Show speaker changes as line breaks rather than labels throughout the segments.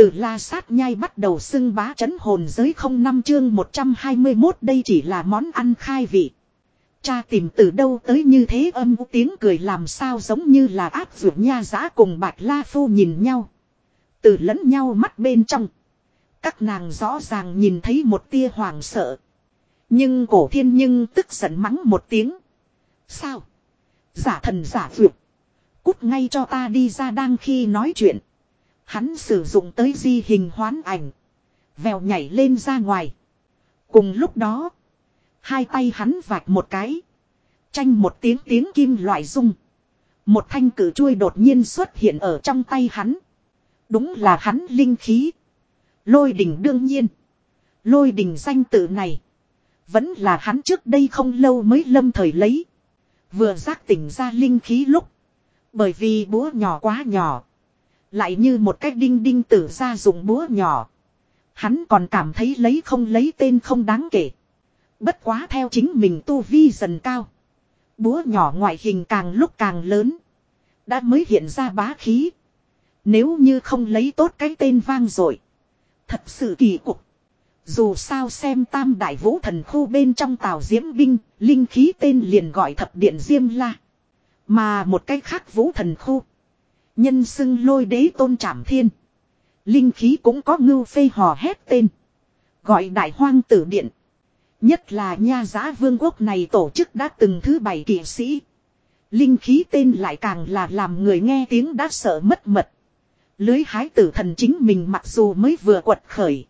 Từ la sát nhai bắt đầu xưng bá chấn hồn giới không năm chương 121 đây chỉ là món ăn khai vị. Cha tìm từ đâu tới như thế âm tiếng cười làm sao giống như là áp dụng nha giã cùng bạch la phu nhìn nhau. Từ lẫn nhau mắt bên trong. Các nàng rõ ràng nhìn thấy một tia hoàng sợ. Nhưng cổ thiên nhưng tức giận mắng một tiếng. Sao? Giả thần giả vượt. Cút ngay cho ta đi ra đang khi nói chuyện. Hắn sử dụng tới di hình hoán ảnh. Vèo nhảy lên ra ngoài. Cùng lúc đó. Hai tay hắn vạch một cái. Tranh một tiếng tiếng kim loại rung. Một thanh cử chuôi đột nhiên xuất hiện ở trong tay hắn. Đúng là hắn linh khí. Lôi đình đương nhiên. Lôi đình danh tự này. Vẫn là hắn trước đây không lâu mới lâm thời lấy. Vừa giác tỉnh ra linh khí lúc. Bởi vì búa nhỏ quá nhỏ. Lại như một cách đinh đinh tử ra dùng búa nhỏ. Hắn còn cảm thấy lấy không lấy tên không đáng kể. Bất quá theo chính mình tu vi dần cao. Búa nhỏ ngoại hình càng lúc càng lớn. Đã mới hiện ra bá khí. Nếu như không lấy tốt cái tên vang rồi. Thật sự kỳ cục. Dù sao xem tam đại vũ thần khu bên trong tàu diễm binh, linh khí tên liền gọi thập điện diêm la. Mà một cái khác vũ thần khu. Nhân xưng lôi đế tôn trảm thiên. Linh khí cũng có ngưu phê hò hét tên. Gọi đại hoang tử điện. Nhất là nha giá vương quốc này tổ chức đã từng thứ bảy kỵ sĩ. Linh khí tên lại càng là làm người nghe tiếng đã sợ mất mật. Lưới hái tử thần chính mình mặc dù mới vừa quật khởi.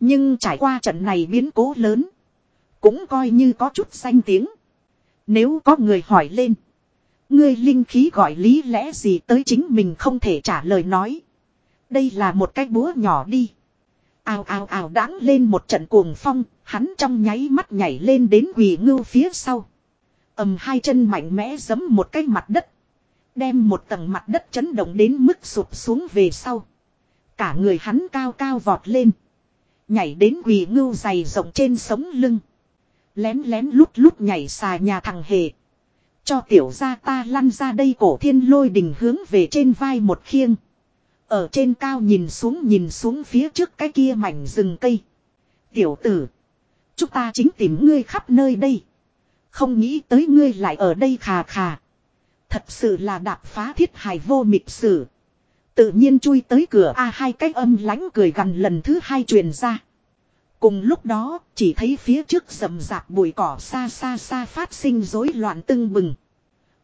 Nhưng trải qua trận này biến cố lớn. Cũng coi như có chút danh tiếng. Nếu có người hỏi lên. Ngươi linh khí gọi lý lẽ gì tới chính mình không thể trả lời nói. Đây là một cái búa nhỏ đi. Ào ào ào đáng lên một trận cuồng phong, hắn trong nháy mắt nhảy lên đến quỳ ngưu phía sau. ầm hai chân mạnh mẽ giấm một cái mặt đất. Đem một tầng mặt đất chấn động đến mức sụp xuống về sau. Cả người hắn cao cao vọt lên. Nhảy đến quỳ ngưu dày rộng trên sống lưng. Lén lén lút lút nhảy xà nhà thằng hề. Cho tiểu gia ta lăn ra đây cổ thiên lôi đình hướng về trên vai một khiêng. Ở trên cao nhìn xuống nhìn xuống phía trước cái kia mảnh rừng cây. Tiểu tử. Chúng ta chính tìm ngươi khắp nơi đây. Không nghĩ tới ngươi lại ở đây khà khà. Thật sự là đạp phá thiết hài vô mịch sử. Tự nhiên chui tới cửa A hai cái âm lánh cười gần lần thứ hai truyền ra. Cùng lúc đó, chỉ thấy phía trước rầm rạp bụi cỏ xa xa xa phát sinh rối loạn tưng bừng.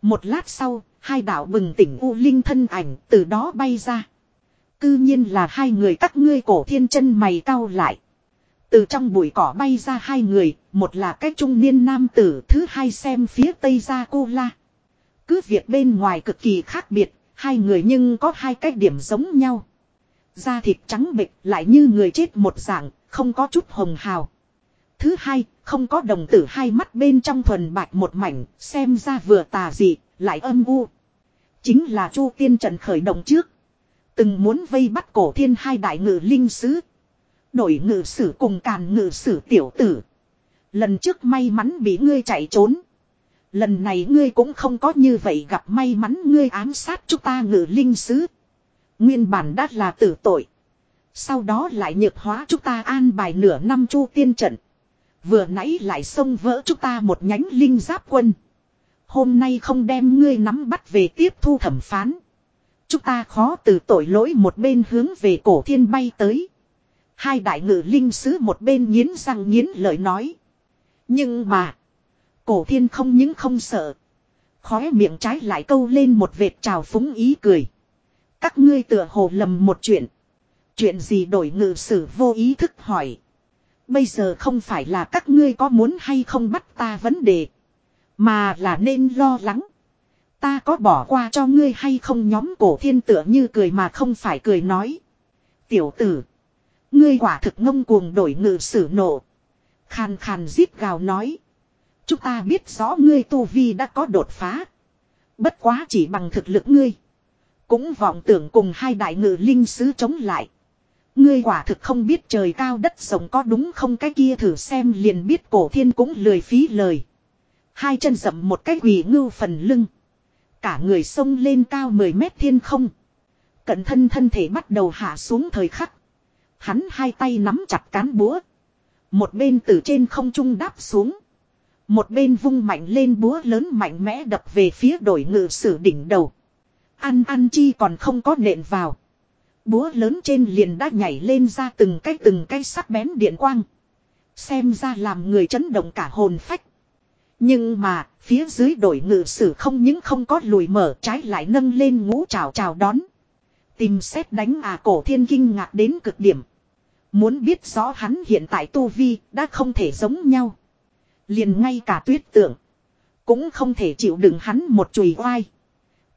Một lát sau, hai đạo bừng tỉnh U Linh thân ảnh từ đó bay ra. Cư nhiên là hai người các ngươi cổ thiên chân mày cao lại. Từ trong bụi cỏ bay ra hai người, một là cái trung niên nam tử, thứ hai xem phía tây ra cô la. Cứ việc bên ngoài cực kỳ khác biệt, hai người nhưng có hai cái điểm giống nhau. Da thịt trắng bệch lại như người chết một dạng, không có chút hồng hào. Thứ hai, không có đồng tử hai mắt bên trong thuần bạch một mảnh, xem ra vừa tà dị, lại âm u. Chính là Chu Tiên Trần khởi động trước. Từng muốn vây bắt cổ thiên hai đại ngự linh sứ. Đổi ngự sử cùng càn ngự sử tiểu tử. Lần trước may mắn bị ngươi chạy trốn. Lần này ngươi cũng không có như vậy gặp may mắn ngươi ám sát chúng ta ngự linh sứ. Nguyên bản đắt là tử tội. Sau đó lại nhược hóa chúng ta an bài nửa năm chu tiên trận. Vừa nãy lại xông vỡ chúng ta một nhánh linh giáp quân. Hôm nay không đem ngươi nắm bắt về tiếp thu thẩm phán. Chúng ta khó từ tội lỗi một bên hướng về cổ thiên bay tới. Hai đại ngự linh sứ một bên nghiến răng nghiến lời nói. Nhưng mà. Cổ thiên không những không sợ. Khóe miệng trái lại câu lên một vệt trào phúng ý cười. Các ngươi tựa hồ lầm một chuyện. Chuyện gì đổi ngự sử vô ý thức hỏi. Bây giờ không phải là các ngươi có muốn hay không bắt ta vấn đề. Mà là nên lo lắng. Ta có bỏ qua cho ngươi hay không nhóm cổ thiên tựa như cười mà không phải cười nói. Tiểu tử. Ngươi quả thực ngông cuồng đổi ngự sử nộ. Khàn khàn giết gào nói. Chúng ta biết rõ ngươi tu vi đã có đột phá. Bất quá chỉ bằng thực lực ngươi. Cũng vọng tưởng cùng hai đại ngự linh sứ chống lại. Ngươi quả thực không biết trời cao đất rộng có đúng không cái kia thử xem liền biết cổ thiên cũng lười phí lời. Hai chân dậm một cái quỷ ngưu phần lưng. Cả người sông lên cao 10 mét thiên không. Cận thân thân thể bắt đầu hạ xuống thời khắc. Hắn hai tay nắm chặt cán búa. Một bên từ trên không trung đáp xuống. Một bên vung mạnh lên búa lớn mạnh mẽ đập về phía đổi ngự sử đỉnh đầu. Ăn ăn chi còn không có nện vào. Búa lớn trên liền đã nhảy lên ra từng cái từng cái sắc bén điện quang. Xem ra làm người chấn động cả hồn phách. Nhưng mà, phía dưới đổi ngự sử không những không có lùi mở trái lại nâng lên ngũ trào chào đón. Tìm xét đánh à cổ thiên kinh ngạc đến cực điểm. Muốn biết rõ hắn hiện tại tu vi đã không thể giống nhau. Liền ngay cả tuyết tượng. Cũng không thể chịu đựng hắn một chùy oai.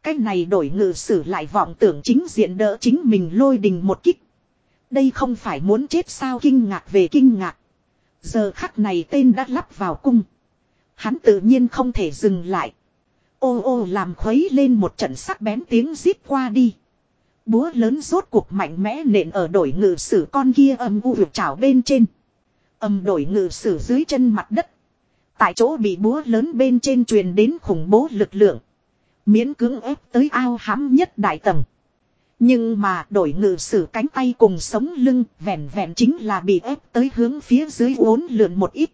Cách này đổi ngự sử lại vọng tưởng chính diện đỡ chính mình lôi đình một kích. Đây không phải muốn chết sao kinh ngạc về kinh ngạc. Giờ khắc này tên đã lắp vào cung. Hắn tự nhiên không thể dừng lại. Ô ô làm khuấy lên một trận sắc bén tiếng zip qua đi. Búa lớn rốt cuộc mạnh mẽ nện ở đổi ngự sử con kia âm u vượt trào bên trên. Âm đổi ngự sử dưới chân mặt đất. Tại chỗ bị búa lớn bên trên truyền đến khủng bố lực lượng. Miễn cưỡng ép tới ao hãm nhất đại tầng. Nhưng mà đổi ngự sử cánh tay cùng sống lưng vẹn vẹn chính là bị ép tới hướng phía dưới uốn lượn một ít.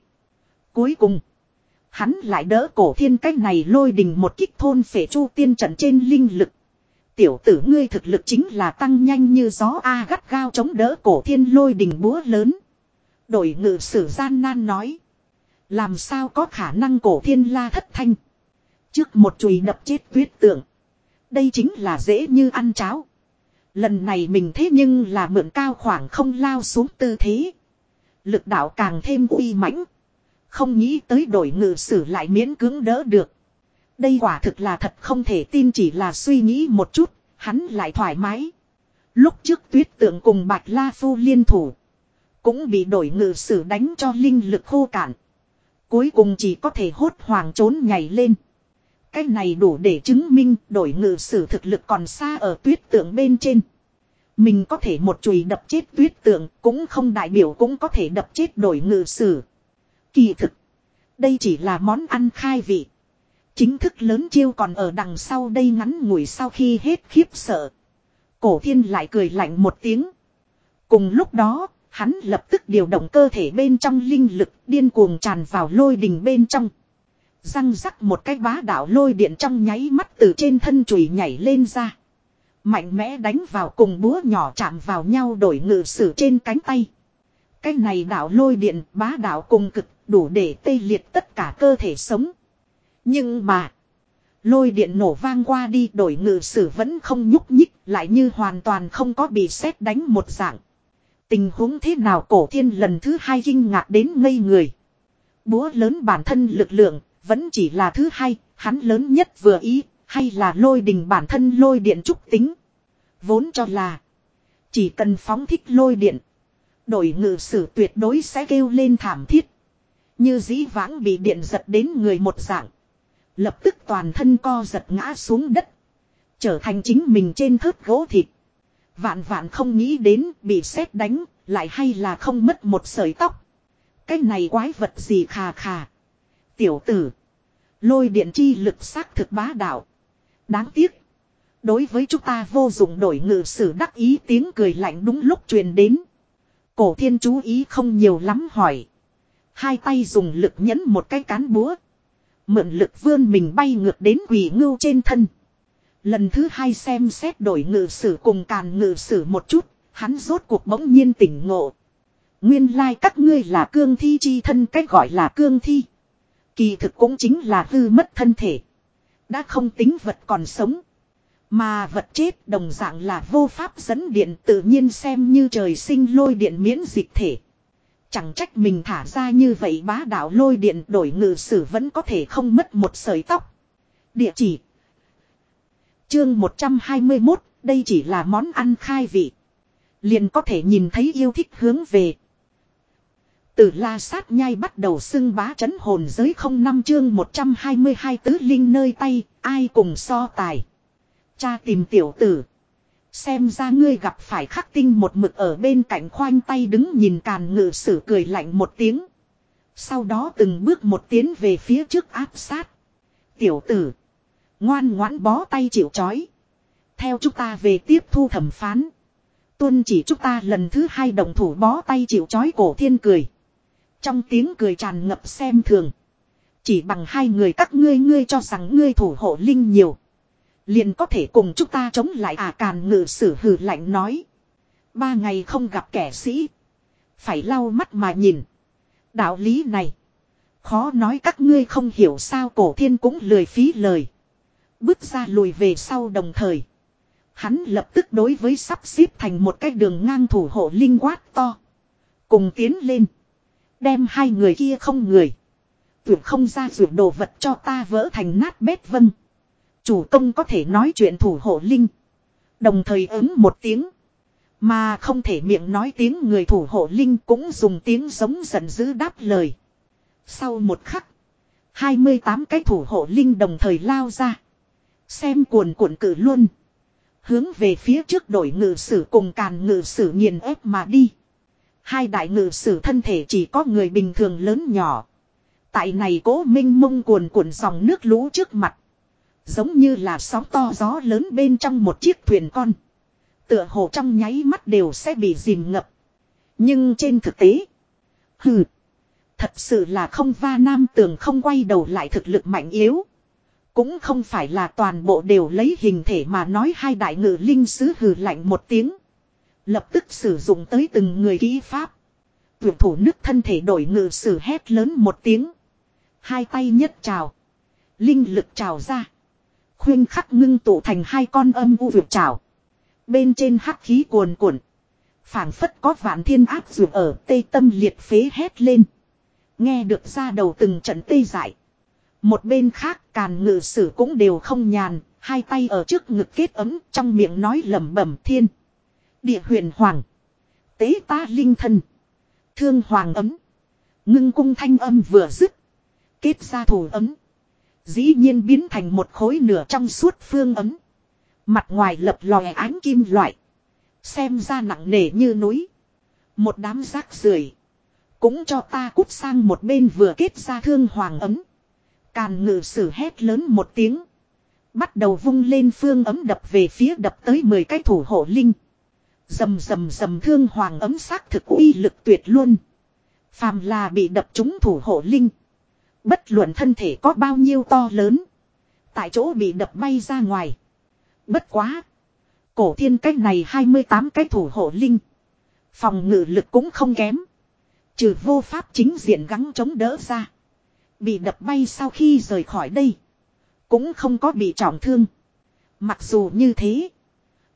Cuối cùng. Hắn lại đỡ cổ thiên cách này lôi đình một kích thôn phệ chu tiên trận trên linh lực. Tiểu tử ngươi thực lực chính là tăng nhanh như gió A gắt gao chống đỡ cổ thiên lôi đình búa lớn. Đổi ngự sử gian nan nói. Làm sao có khả năng cổ thiên la thất thanh. Trước một chùy đập chết tuyết tượng. Đây chính là dễ như ăn cháo. Lần này mình thế nhưng là mượn cao khoảng không lao xuống tư thế. Lực đạo càng thêm uy mãnh. Không nghĩ tới đổi ngự sử lại miễn cưỡng đỡ được. Đây quả thực là thật không thể tin chỉ là suy nghĩ một chút, hắn lại thoải mái. Lúc trước tuyết tượng cùng Bạch La Phu liên thủ. Cũng bị đổi ngự sử đánh cho linh lực khô cạn. Cuối cùng chỉ có thể hốt hoàng trốn nhảy lên. Cái này đủ để chứng minh đổi ngự sử thực lực còn xa ở tuyết tượng bên trên. Mình có thể một chùy đập chết tuyết tượng cũng không đại biểu cũng có thể đập chết đổi ngự sử. Kỳ thực. Đây chỉ là món ăn khai vị. Chính thức lớn chiêu còn ở đằng sau đây ngắn ngủi sau khi hết khiếp sợ. Cổ thiên lại cười lạnh một tiếng. Cùng lúc đó, hắn lập tức điều động cơ thể bên trong linh lực điên cuồng tràn vào lôi đình bên trong. Răng rắc một cái bá đạo lôi điện trong nháy mắt từ trên thân chùy nhảy lên ra. Mạnh mẽ đánh vào cùng búa nhỏ chạm vào nhau đổi ngự sử trên cánh tay. Cái này đạo lôi điện, bá đạo cùng cực, đủ để tê liệt tất cả cơ thể sống. Nhưng mà. Lôi điện nổ vang qua đi, đổi ngự sử vẫn không nhúc nhích, lại như hoàn toàn không có bị sét đánh một dạng. Tình huống thế nào cổ thiên lần thứ hai kinh ngạc đến ngây người. Búa lớn bản thân lực lượng vẫn chỉ là thứ hai, hắn lớn nhất vừa ý, hay là lôi đình bản thân lôi điện trúc tính. Vốn cho là chỉ cần phóng thích lôi điện. Đổi ngự sử tuyệt đối sẽ kêu lên thảm thiết. Như dĩ vãng bị điện giật đến người một dạng. Lập tức toàn thân co giật ngã xuống đất. Trở thành chính mình trên thớt gỗ thịt. Vạn vạn không nghĩ đến bị sét đánh, lại hay là không mất một sợi tóc. Cái này quái vật gì khà khà. Tiểu tử. Lôi điện chi lực xác thực bá đạo. Đáng tiếc. Đối với chúng ta vô dụng đổi ngự sử đắc ý tiếng cười lạnh đúng lúc truyền đến. Cổ thiên chú ý không nhiều lắm hỏi. Hai tay dùng lực nhấn một cái cán búa. Mượn lực vươn mình bay ngược đến quỷ ngưu trên thân. Lần thứ hai xem xét đổi ngự sử cùng càn ngự sử một chút, hắn rốt cuộc bỗng nhiên tỉnh ngộ. Nguyên lai like các ngươi là cương thi chi thân cách gọi là cương thi. Kỳ thực cũng chính là hư mất thân thể. Đã không tính vật còn sống. Mà vật chết đồng dạng là vô pháp dẫn điện tự nhiên xem như trời sinh lôi điện miễn dịch thể. Chẳng trách mình thả ra như vậy bá đạo lôi điện đổi ngự sử vẫn có thể không mất một sợi tóc. Địa chỉ Chương 121, đây chỉ là món ăn khai vị. Liền có thể nhìn thấy yêu thích hướng về. Từ la sát nhai bắt đầu xưng bá chấn hồn giới không năm chương 122 tứ linh nơi tay, ai cùng so tài. Cha tìm tiểu tử. Xem ra ngươi gặp phải khắc tinh một mực ở bên cạnh khoanh tay đứng nhìn càn ngự sử cười lạnh một tiếng. Sau đó từng bước một tiến về phía trước áp sát. Tiểu tử. Ngoan ngoãn bó tay chịu chói. Theo chúng ta về tiếp thu thẩm phán. Tuân chỉ chúng ta lần thứ hai đồng thủ bó tay chịu chói cổ thiên cười. Trong tiếng cười tràn ngập xem thường. Chỉ bằng hai người các ngươi ngươi cho rằng ngươi thủ hộ linh nhiều. Liền có thể cùng chúng ta chống lại à càn ngự sử hừ lạnh nói. Ba ngày không gặp kẻ sĩ. Phải lau mắt mà nhìn. Đạo lý này. Khó nói các ngươi không hiểu sao cổ thiên cũng lười phí lời. Bước ra lùi về sau đồng thời. Hắn lập tức đối với sắp xếp thành một cái đường ngang thủ hộ linh quát to. Cùng tiến lên. Đem hai người kia không người. Tuyệt không ra dược đồ vật cho ta vỡ thành nát bét vân. Chủ công có thể nói chuyện thủ hộ linh. Đồng thời ứng một tiếng. Mà không thể miệng nói tiếng người thủ hộ linh cũng dùng tiếng giống giận dữ đáp lời. Sau một khắc. 28 cái thủ hộ linh đồng thời lao ra. Xem cuồn cuộn cử luôn. Hướng về phía trước đổi ngự sử cùng càn ngự sử nghiền ép mà đi. Hai đại ngự sử thân thể chỉ có người bình thường lớn nhỏ. Tại này cố minh mông cuồn cuộn dòng nước lũ trước mặt. Giống như là sóng to gió lớn bên trong một chiếc thuyền con. Tựa hồ trong nháy mắt đều sẽ bị dìm ngập. Nhưng trên thực tế. Hừ. Thật sự là không va nam tường không quay đầu lại thực lực mạnh yếu. Cũng không phải là toàn bộ đều lấy hình thể mà nói hai đại ngự linh sứ hừ lạnh một tiếng. Lập tức sử dụng tới từng người kỹ pháp. Tuyển thủ nước thân thể đổi ngự sử hét lớn một tiếng. Hai tay nhất trào. Linh lực trào ra. Khuyên khắc ngưng tụ thành hai con âm u vượt trào. Bên trên hắc khí cuồn cuộn. phảng phất có vạn thiên áp dược ở tây tâm liệt phế hét lên. Nghe được ra đầu từng trận tê dại. Một bên khác càn ngự sử cũng đều không nhàn, hai tay ở trước ngực kết ấm trong miệng nói lẩm bẩm thiên. Địa huyền hoàng. Tế ta linh thân. Thương hoàng ấm. Ngưng cung thanh âm vừa dứt. Kết ra thủ ấm. Dĩ nhiên biến thành một khối nửa trong suốt phương ấm. Mặt ngoài lập lòe ánh kim loại. Xem ra nặng nề như núi. Một đám rác rưởi Cũng cho ta cút sang một bên vừa kết ra thương hoàng ấm. Càn ngự sử hét lớn một tiếng. Bắt đầu vung lên phương ấm đập về phía đập tới 10 cái thủ hộ linh. Dầm dầm dầm thương hoàng ấm xác thực uy lực tuyệt luôn. Phàm là bị đập trúng thủ hộ linh. Bất luận thân thể có bao nhiêu to lớn. Tại chỗ bị đập bay ra ngoài. Bất quá. Cổ thiên cách này 28 cái thủ hộ linh. Phòng ngự lực cũng không kém. Trừ vô pháp chính diện gắng chống đỡ ra. Bị đập bay sau khi rời khỏi đây. Cũng không có bị trọng thương. Mặc dù như thế.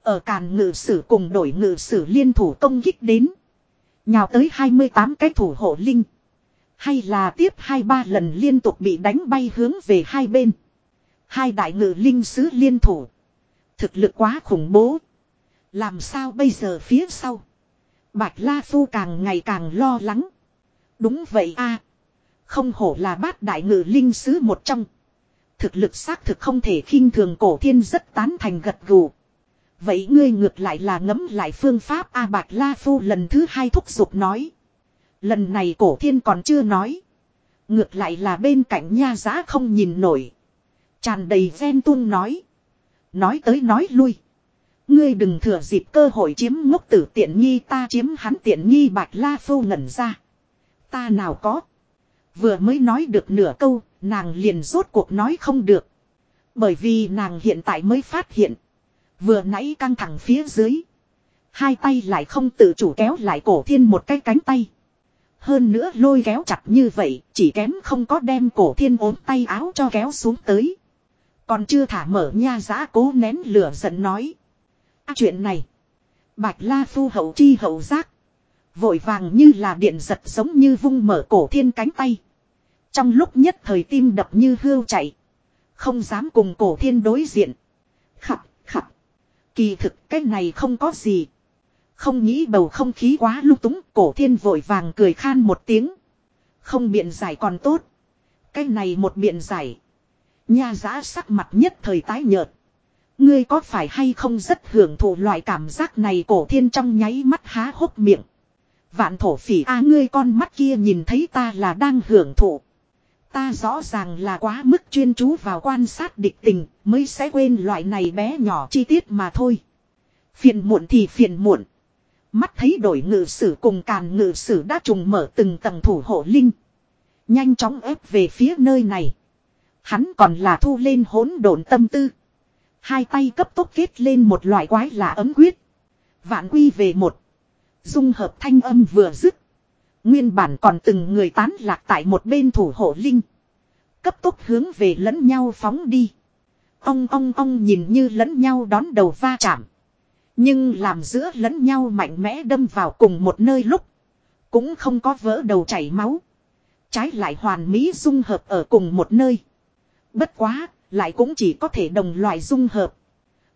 Ở càn ngự sử cùng đổi ngự sử liên thủ công kích đến. Nhào tới 28 cái thủ hộ linh. Hay là tiếp hai ba lần liên tục bị đánh bay hướng về hai bên. Hai đại ngự linh sứ liên thủ. Thực lực quá khủng bố. Làm sao bây giờ phía sau. Bạch La Phu càng ngày càng lo lắng. Đúng vậy a Không hổ là bát đại ngự linh sứ một trong. Thực lực xác thực không thể khinh thường cổ thiên rất tán thành gật gù. Vậy ngươi ngược lại là ngấm lại phương pháp A bạc La Phu lần thứ hai thúc giục nói. Lần này cổ thiên còn chưa nói. Ngược lại là bên cạnh nha giá không nhìn nổi. Tràn đầy ven tuông nói. Nói tới nói lui. Ngươi đừng thừa dịp cơ hội chiếm ngốc tử tiện nghi ta chiếm hắn tiện nghi bạc la phu ngẩn ra. Ta nào có. Vừa mới nói được nửa câu, nàng liền rốt cuộc nói không được. Bởi vì nàng hiện tại mới phát hiện. Vừa nãy căng thẳng phía dưới. Hai tay lại không tự chủ kéo lại cổ thiên một cái cánh tay. Hơn nữa lôi kéo chặt như vậy, chỉ kém không có đem cổ thiên ốm tay áo cho kéo xuống tới. Còn chưa thả mở nha giã cố nén lửa giận nói. À, chuyện này. Bạch La Phu hậu chi hậu giác. Vội vàng như là điện giật giống như vung mở cổ thiên cánh tay. Trong lúc nhất thời tim đập như hươu chạy. Không dám cùng cổ thiên đối diện. Khập, khập. Kỳ thực, cái này không có gì. Không nghĩ bầu không khí quá lúc túng, cổ thiên vội vàng cười khan một tiếng. Không biện giải còn tốt. Cái này một biện giải. Nha giã sắc mặt nhất thời tái nhợt. Ngươi có phải hay không rất hưởng thụ loại cảm giác này cổ thiên trong nháy mắt há hốc miệng. Vạn thổ phỉ a, ngươi con mắt kia nhìn thấy ta là đang hưởng thụ. Ta rõ ràng là quá mức chuyên chú vào quan sát địch tình, mới sẽ quên loại này bé nhỏ chi tiết mà thôi. Phiền muộn thì phiền muộn. Mắt thấy đổi ngự sử cùng càn ngự sử đã trùng mở từng tầng thủ hộ linh. Nhanh chóng ép về phía nơi này. Hắn còn là thu lên hỗn độn tâm tư. Hai tay cấp tốc kết lên một loại quái lạ ấm quyết. Vạn quy về một. Dung hợp thanh âm vừa dứt. Nguyên bản còn từng người tán lạc tại một bên thủ hộ linh. Cấp tốc hướng về lẫn nhau phóng đi. Ông ông ông nhìn như lẫn nhau đón đầu va chạm. Nhưng làm giữa lẫn nhau mạnh mẽ đâm vào cùng một nơi lúc. Cũng không có vỡ đầu chảy máu. Trái lại hoàn mỹ dung hợp ở cùng một nơi. Bất quá, lại cũng chỉ có thể đồng loại dung hợp.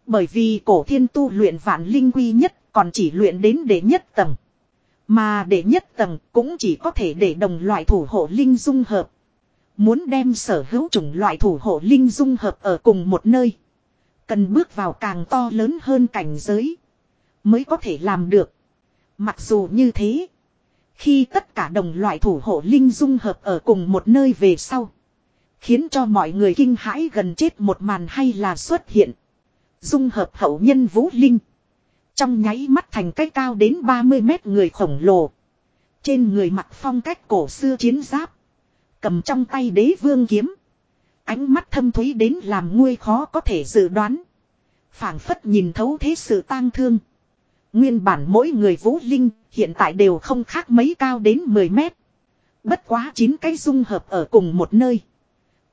Bởi vì cổ thiên tu luyện vạn linh quy nhất còn chỉ luyện đến đệ nhất tầng. Mà để nhất tầng cũng chỉ có thể để đồng loại thủ hộ linh dung hợp. Muốn đem sở hữu chủng loại thủ hộ linh dung hợp ở cùng một nơi. Cần bước vào càng to lớn hơn cảnh giới. Mới có thể làm được. Mặc dù như thế. Khi tất cả đồng loại thủ hộ linh dung hợp ở cùng một nơi về sau. Khiến cho mọi người kinh hãi gần chết một màn hay là xuất hiện. Dung hợp hậu nhân vũ linh. Trong nháy mắt thành cái cao đến 30 mét người khổng lồ. Trên người mặc phong cách cổ xưa chiến giáp. Cầm trong tay đế vương kiếm. Ánh mắt thâm thúy đến làm nguôi khó có thể dự đoán. phảng phất nhìn thấu thế sự tang thương. Nguyên bản mỗi người vũ linh hiện tại đều không khác mấy cao đến 10 mét. Bất quá chín cái dung hợp ở cùng một nơi.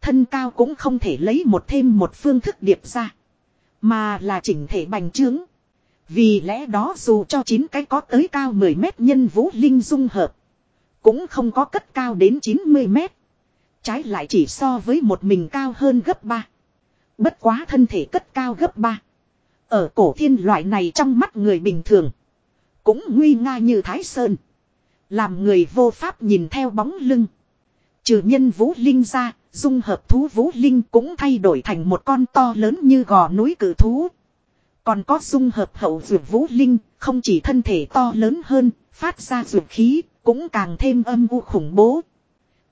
Thân cao cũng không thể lấy một thêm một phương thức điệp ra. Mà là chỉnh thể bành trướng. Vì lẽ đó dù cho chín cái có tới cao 10 mét nhân vũ linh dung hợp. Cũng không có cất cao đến 90 mét. Trái lại chỉ so với một mình cao hơn gấp 3. Bất quá thân thể cất cao gấp 3. Ở cổ thiên loại này trong mắt người bình thường. Cũng nguy nga như Thái Sơn. Làm người vô pháp nhìn theo bóng lưng. Trừ nhân vũ linh ra, dung hợp thú vũ linh cũng thay đổi thành một con to lớn như gò núi cử thú. Còn có dung hợp hậu dược vũ linh, không chỉ thân thể to lớn hơn, phát ra dược khí, cũng càng thêm âm u khủng bố.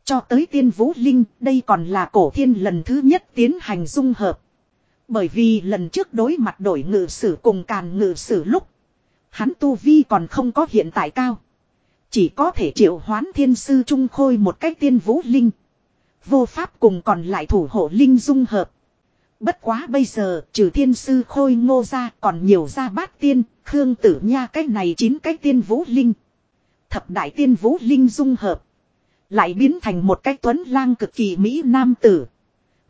Cho tới tiên vũ linh, đây còn là cổ thiên lần thứ nhất tiến hành dung hợp. Bởi vì lần trước đối mặt đổi ngự sử cùng càn ngự sử lúc, hắn tu vi còn không có hiện tại cao. Chỉ có thể triệu hoán thiên sư trung khôi một cách tiên vũ linh. Vô pháp cùng còn lại thủ hộ linh dung hợp. Bất quá bây giờ trừ thiên sư khôi ngô ra còn nhiều ra bát tiên, khương tử nha cái này chín cái tiên vũ linh. Thập đại tiên vũ linh dung hợp. Lại biến thành một cách tuấn lang cực kỳ mỹ nam tử.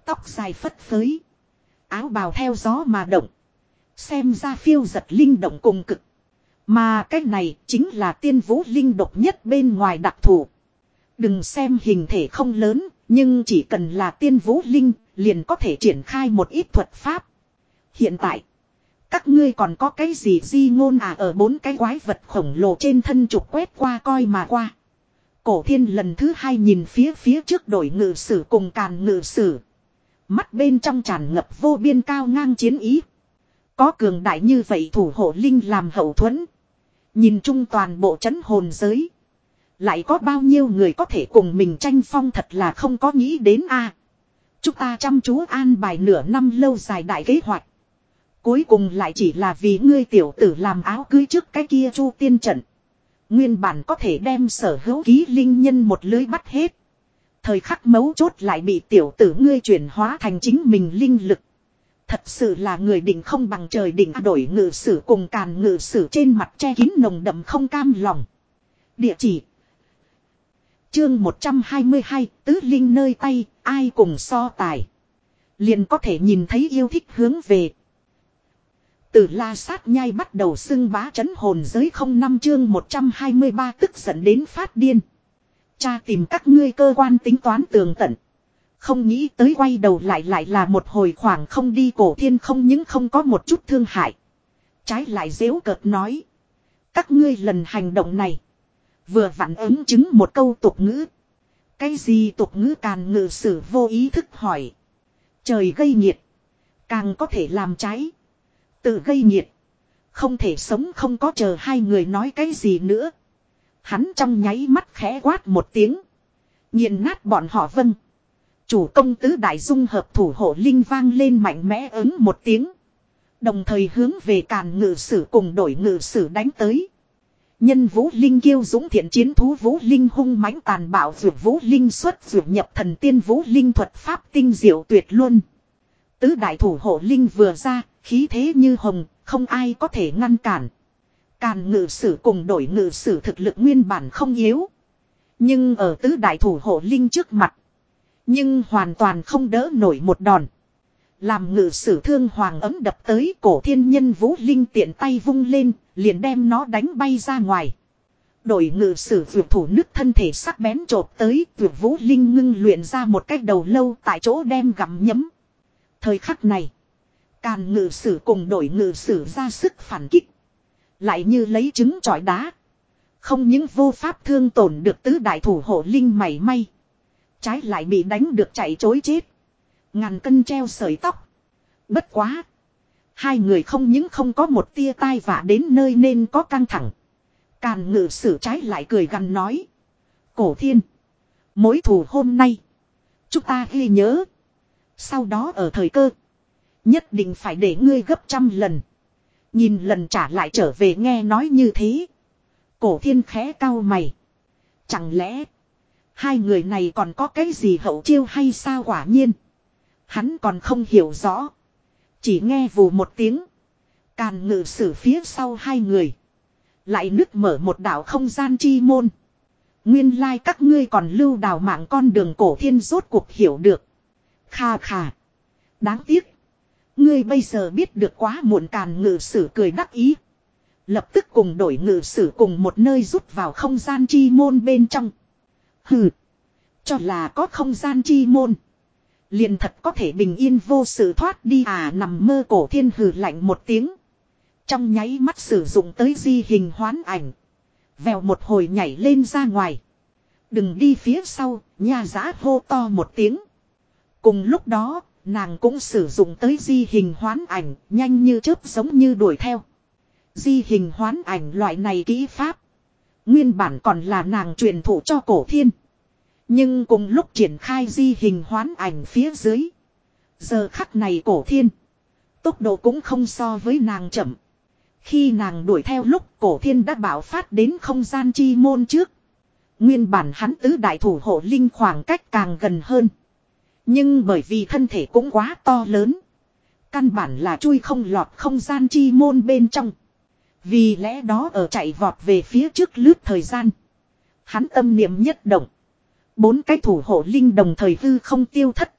Tóc dài phất phới. Áo bào theo gió mà động. Xem ra phiêu giật linh động cùng cực. Mà cái này chính là tiên vũ linh độc nhất bên ngoài đặc thù. Đừng xem hình thể không lớn, nhưng chỉ cần là tiên vũ linh, liền có thể triển khai một ít thuật pháp. Hiện tại, các ngươi còn có cái gì di ngôn à ở bốn cái quái vật khổng lồ trên thân trục quét qua coi mà qua. Cổ thiên lần thứ hai nhìn phía phía trước đổi ngự sử cùng càn ngự sử. Mắt bên trong tràn ngập vô biên cao ngang chiến ý. Có cường đại như vậy thủ hộ linh làm hậu thuẫn. Nhìn chung toàn bộ chấn hồn giới. Lại có bao nhiêu người có thể cùng mình tranh phong thật là không có nghĩ đến a. Chúng ta chăm chú an bài nửa năm lâu dài đại kế hoạch. Cuối cùng lại chỉ là vì ngươi tiểu tử làm áo cưới trước cái kia chu tiên trận. Nguyên bản có thể đem sở hữu ký linh nhân một lưới bắt hết. Thời khắc mấu chốt lại bị tiểu tử ngươi chuyển hóa thành chính mình linh lực. Thật sự là người định không bằng trời định à, đổi ngự sử cùng càn ngự sử trên mặt che kín nồng đậm không cam lòng. Địa chỉ Chương 122 Tứ Linh nơi tay ai cùng so tài. Liền có thể nhìn thấy yêu thích hướng về. Từ la sát nhai bắt đầu xưng bá chấn hồn giới không năm chương 123 tức giận đến phát điên. Cha tìm các ngươi cơ quan tính toán tường tận. Không nghĩ tới quay đầu lại lại là một hồi khoảng không đi cổ thiên không những không có một chút thương hại. Trái lại dễu cợt nói. Các ngươi lần hành động này. Vừa vặn ứng chứng một câu tục ngữ. Cái gì tục ngữ càn ngự sử vô ý thức hỏi. Trời gây nhiệt. Càng có thể làm cháy. Tự gây nhiệt. Không thể sống không có chờ hai người nói cái gì nữa. Hắn trong nháy mắt khẽ quát một tiếng. Nhìn nát bọn họ vâng. Chủ công tứ đại dung hợp thủ hộ linh vang lên mạnh mẽ ứng một tiếng. Đồng thời hướng về càn ngự sử cùng đổi ngự sử đánh tới. Nhân vũ linh kiêu dũng thiện chiến thú vũ linh hung mãnh tàn bạo dược vũ linh xuất dược nhập thần tiên vũ linh thuật pháp tinh diệu tuyệt luôn. Tứ đại thủ hộ linh vừa ra, khí thế như hồng, không ai có thể ngăn cản. Càn ngự sử cùng đổi ngự sử thực lực nguyên bản không yếu. Nhưng ở tứ đại thủ hộ linh trước mặt. Nhưng hoàn toàn không đỡ nổi một đòn. Làm ngự sử thương hoàng ấm đập tới cổ thiên nhân vũ linh tiện tay vung lên, liền đem nó đánh bay ra ngoài. Đổi ngự sử vượt thủ nước thân thể sắc bén trộp tới, vượt vũ linh ngưng luyện ra một cách đầu lâu tại chỗ đem gặm nhấm. Thời khắc này, càn ngự sử cùng đổi ngự sử ra sức phản kích. Lại như lấy trứng trọi đá. Không những vô pháp thương tổn được tứ đại thủ hộ linh mảy may. Trái lại bị đánh được chạy chối chết. Ngàn cân treo sợi tóc. Bất quá. Hai người không những không có một tia tai vạ đến nơi nên có căng thẳng. Càn ngự sử trái lại cười gằn nói. Cổ thiên. Mối thù hôm nay. Chúng ta ghi nhớ. Sau đó ở thời cơ. Nhất định phải để ngươi gấp trăm lần. Nhìn lần trả lại trở về nghe nói như thế. Cổ thiên khẽ cao mày. Chẳng lẽ. Hai người này còn có cái gì hậu chiêu hay sao quả nhiên. Hắn còn không hiểu rõ. Chỉ nghe vù một tiếng. Càn ngự sử phía sau hai người. Lại nứt mở một đảo không gian chi môn. Nguyên lai like các ngươi còn lưu đào mạng con đường cổ thiên rốt cuộc hiểu được. Kha kha. Đáng tiếc. Ngươi bây giờ biết được quá muộn càn ngự sử cười đắc ý. Lập tức cùng đổi ngự sử cùng một nơi rút vào không gian chi môn bên trong. Hừ. Cho là có không gian chi môn. Liền thật có thể bình yên vô sự thoát đi à nằm mơ cổ thiên hừ lạnh một tiếng. Trong nháy mắt sử dụng tới di hình hoán ảnh. Vèo một hồi nhảy lên ra ngoài. Đừng đi phía sau, nha giã hô to một tiếng. Cùng lúc đó, nàng cũng sử dụng tới di hình hoán ảnh, nhanh như chớp giống như đuổi theo. Di hình hoán ảnh loại này kỹ pháp. Nguyên bản còn là nàng truyền thụ cho cổ thiên. Nhưng cùng lúc triển khai di hình hoán ảnh phía dưới. Giờ khắc này cổ thiên. Tốc độ cũng không so với nàng chậm. Khi nàng đuổi theo lúc cổ thiên đã bảo phát đến không gian chi môn trước. Nguyên bản hắn tứ đại thủ hộ linh khoảng cách càng gần hơn. Nhưng bởi vì thân thể cũng quá to lớn. Căn bản là chui không lọt không gian chi môn bên trong. Vì lẽ đó ở chạy vọt về phía trước lướt thời gian. Hắn tâm niệm nhất động. Bốn cái thủ hộ linh đồng thời hư không tiêu thất.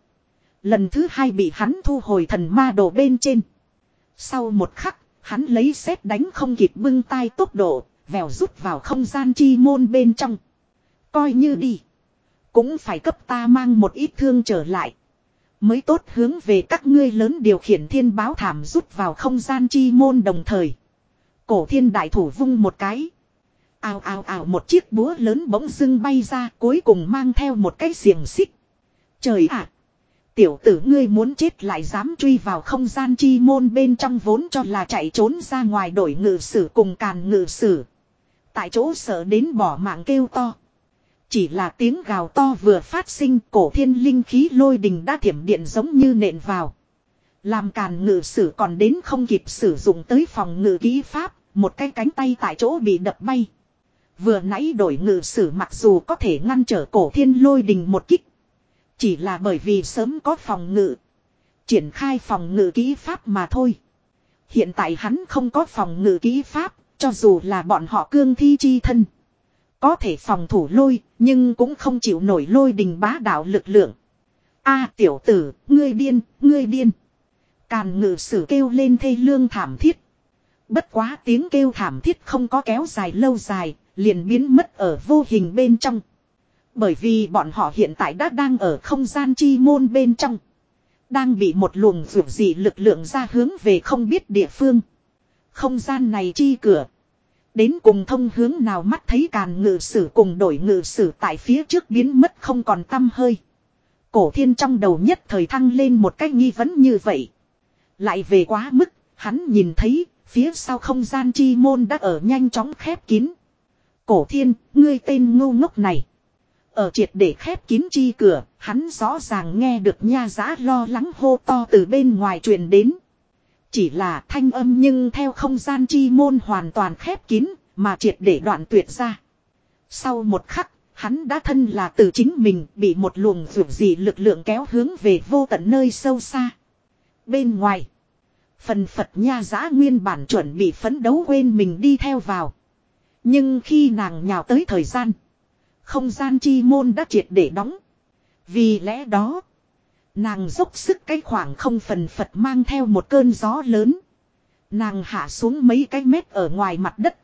Lần thứ hai bị hắn thu hồi thần ma đồ bên trên. Sau một khắc, hắn lấy xét đánh không kịp bưng tay tốc độ, vèo rút vào không gian chi môn bên trong. Coi như đi. Cũng phải cấp ta mang một ít thương trở lại. Mới tốt hướng về các ngươi lớn điều khiển thiên báo thảm rút vào không gian chi môn đồng thời. Cổ thiên đại thủ vung một cái. Ào ào ào một chiếc búa lớn bỗng dưng bay ra cuối cùng mang theo một cái xiềng xích. Trời ạ! tiểu tử ngươi muốn chết lại dám truy vào không gian chi môn bên trong vốn cho là chạy trốn ra ngoài đổi ngự sử cùng càn ngự sử. Tại chỗ sợ đến bỏ mạng kêu to. Chỉ là tiếng gào to vừa phát sinh cổ thiên linh khí lôi đình đã thiểm điện giống như nện vào. Làm càn ngự sử còn đến không kịp sử dụng tới phòng ngự kỹ pháp, một cái cánh tay tại chỗ bị đập bay. Vừa nãy đổi ngự sử mặc dù có thể ngăn trở cổ thiên lôi đình một kích. Chỉ là bởi vì sớm có phòng ngự. Triển khai phòng ngự kỹ pháp mà thôi. Hiện tại hắn không có phòng ngự kỹ pháp, cho dù là bọn họ cương thi chi thân. Có thể phòng thủ lôi, nhưng cũng không chịu nổi lôi đình bá đạo lực lượng. A tiểu tử, ngươi điên, ngươi điên. Càn ngự sử kêu lên thê lương thảm thiết. Bất quá tiếng kêu thảm thiết không có kéo dài lâu dài, liền biến mất ở vô hình bên trong. Bởi vì bọn họ hiện tại đã đang ở không gian chi môn bên trong. Đang bị một luồng rượu dị lực lượng ra hướng về không biết địa phương. Không gian này chi cửa. Đến cùng thông hướng nào mắt thấy càn ngự sử cùng đổi ngự sử tại phía trước biến mất không còn tâm hơi. Cổ thiên trong đầu nhất thời thăng lên một cách nghi vấn như vậy. Lại về quá mức, hắn nhìn thấy, phía sau không gian chi môn đã ở nhanh chóng khép kín. Cổ thiên, ngươi tên ngu ngốc này. Ở triệt để khép kín chi cửa, hắn rõ ràng nghe được nha giá lo lắng hô to từ bên ngoài truyền đến. Chỉ là thanh âm nhưng theo không gian chi môn hoàn toàn khép kín, mà triệt để đoạn tuyệt ra. Sau một khắc, hắn đã thân là từ chính mình bị một luồng rượu dị lực lượng kéo hướng về vô tận nơi sâu xa. Bên ngoài, phần Phật nha giã nguyên bản chuẩn bị phấn đấu quên mình đi theo vào. Nhưng khi nàng nhào tới thời gian, không gian chi môn đã triệt để đóng. Vì lẽ đó, nàng dốc sức cái khoảng không phần Phật mang theo một cơn gió lớn. Nàng hạ xuống mấy cái mét ở ngoài mặt đất.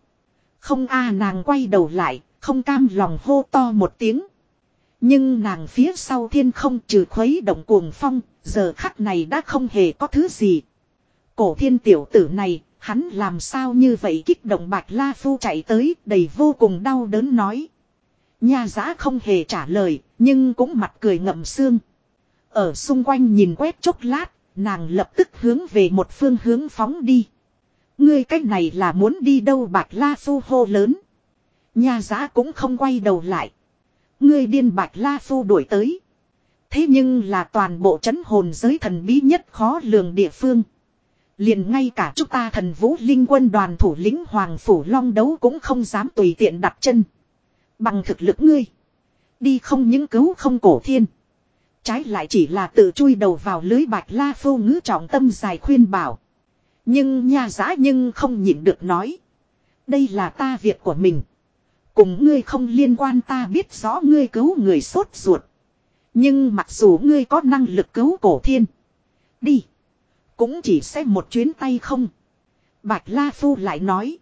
Không a nàng quay đầu lại, không cam lòng hô to một tiếng. Nhưng nàng phía sau thiên không trừ khuấy động cuồng phong, giờ khắc này đã không hề có thứ gì. Cổ thiên tiểu tử này, hắn làm sao như vậy kích động bạch la phu chạy tới, đầy vô cùng đau đớn nói. Nha giá không hề trả lời, nhưng cũng mặt cười ngậm xương. Ở xung quanh nhìn quét chốc lát, nàng lập tức hướng về một phương hướng phóng đi. Ngươi cách này là muốn đi đâu bạch la phu hô lớn. Nha giá cũng không quay đầu lại. Ngươi điên bạch la phu đuổi tới. Thế nhưng là toàn bộ chấn hồn giới thần bí nhất khó lường địa phương. Liền ngay cả chúng ta thần vũ linh quân đoàn thủ lĩnh Hoàng Phủ Long đấu cũng không dám tùy tiện đặt chân. Bằng thực lực ngươi. Đi không những cứu không cổ thiên. Trái lại chỉ là tự chui đầu vào lưới bạch la phô ngữ trọng tâm dài khuyên bảo. Nhưng nha giã nhưng không nhịn được nói. Đây là ta việc của mình. Cùng ngươi không liên quan ta biết rõ ngươi cứu người sốt ruột. Nhưng mặc dù ngươi có năng lực cứu cổ thiên. Đi. Cũng chỉ sẽ một chuyến tay không. Bạch La Phu lại nói.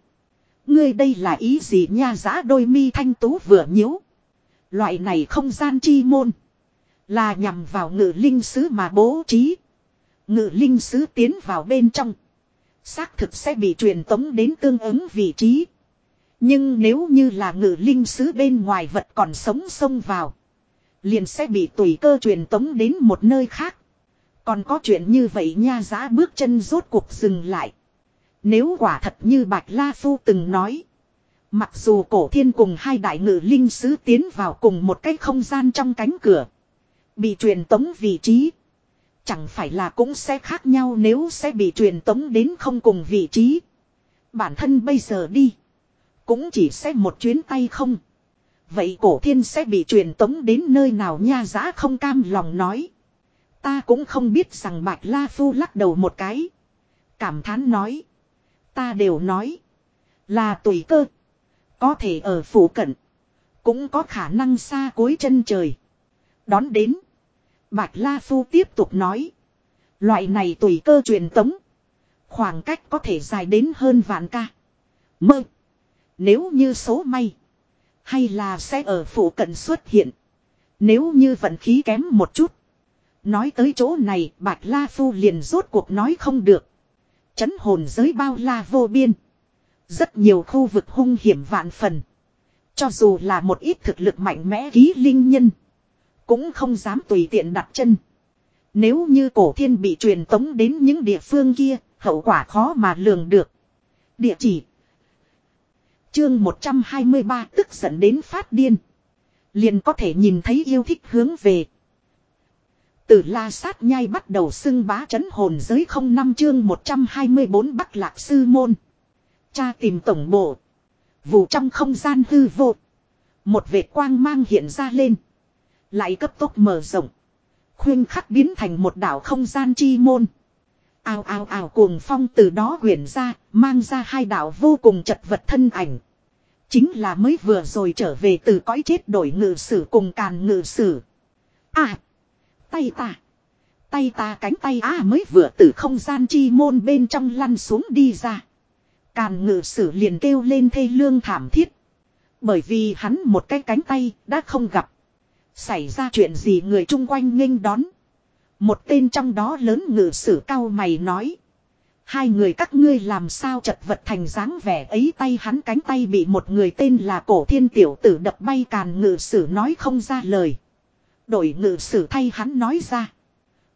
Ngươi đây là ý gì nha giã đôi mi thanh tú vừa nhíu. Loại này không gian chi môn. Là nhằm vào ngự linh sứ mà bố trí. Ngự linh sứ tiến vào bên trong. Xác thực sẽ bị truyền tống đến tương ứng vị trí. Nhưng nếu như là ngự linh sứ bên ngoài vật còn sống xông vào. Liền sẽ bị tùy cơ truyền tống đến một nơi khác. Còn có chuyện như vậy nha giá bước chân rốt cuộc dừng lại. Nếu quả thật như Bạch La Phu từng nói. Mặc dù cổ thiên cùng hai đại ngự linh sứ tiến vào cùng một cái không gian trong cánh cửa. Bị truyền tống vị trí. Chẳng phải là cũng sẽ khác nhau nếu sẽ bị truyền tống đến không cùng vị trí. Bản thân bây giờ đi. Cũng chỉ sẽ một chuyến tay không. Vậy cổ thiên sẽ bị truyền tống đến nơi nào nha giá không cam lòng nói. Ta cũng không biết rằng Bạch La Phu lắc đầu một cái. Cảm thán nói. Ta đều nói. Là tùy cơ. Có thể ở phủ cận. Cũng có khả năng xa cuối chân trời. Đón đến. Bạch La Phu tiếp tục nói. Loại này tùy cơ truyền tống. Khoảng cách có thể dài đến hơn vạn ca. Mơ. Nếu như số may. Hay là sẽ ở phủ cận xuất hiện. Nếu như vận khí kém một chút. Nói tới chỗ này Bạch La Phu liền rốt cuộc nói không được. Chấn hồn giới bao la vô biên. Rất nhiều khu vực hung hiểm vạn phần. Cho dù là một ít thực lực mạnh mẽ ký linh nhân. Cũng không dám tùy tiện đặt chân. Nếu như cổ thiên bị truyền tống đến những địa phương kia, hậu quả khó mà lường được. Địa chỉ Chương 123 tức giận đến phát điên. Liền có thể nhìn thấy yêu thích hướng về. Từ la sát nhai bắt đầu xưng bá chấn hồn giới không năm chương 124 bắc lạc sư môn. Cha tìm tổng bộ. Vụ trong không gian hư vô. Một vệt quang mang hiện ra lên. Lại cấp tốc mở rộng. Khuyên khắc biến thành một đảo không gian chi môn. ao ao ao cuồng phong từ đó quyển ra, mang ra hai đảo vô cùng chật vật thân ảnh. Chính là mới vừa rồi trở về từ cõi chết đổi ngự sử cùng càn ngự sử. À! Tay ta! Tay ta cánh tay á mới vừa từ không gian chi môn bên trong lăn xuống đi ra. Càn ngự sử liền kêu lên thê lương thảm thiết. Bởi vì hắn một cái cánh tay đã không gặp. Xảy ra chuyện gì người chung quanh nghênh đón. Một tên trong đó lớn ngự sử cao mày nói. Hai người các ngươi làm sao chật vật thành dáng vẻ ấy tay hắn cánh tay bị một người tên là cổ thiên tiểu tử đập bay càn ngự sử nói không ra lời. Đổi ngự sử thay hắn nói ra.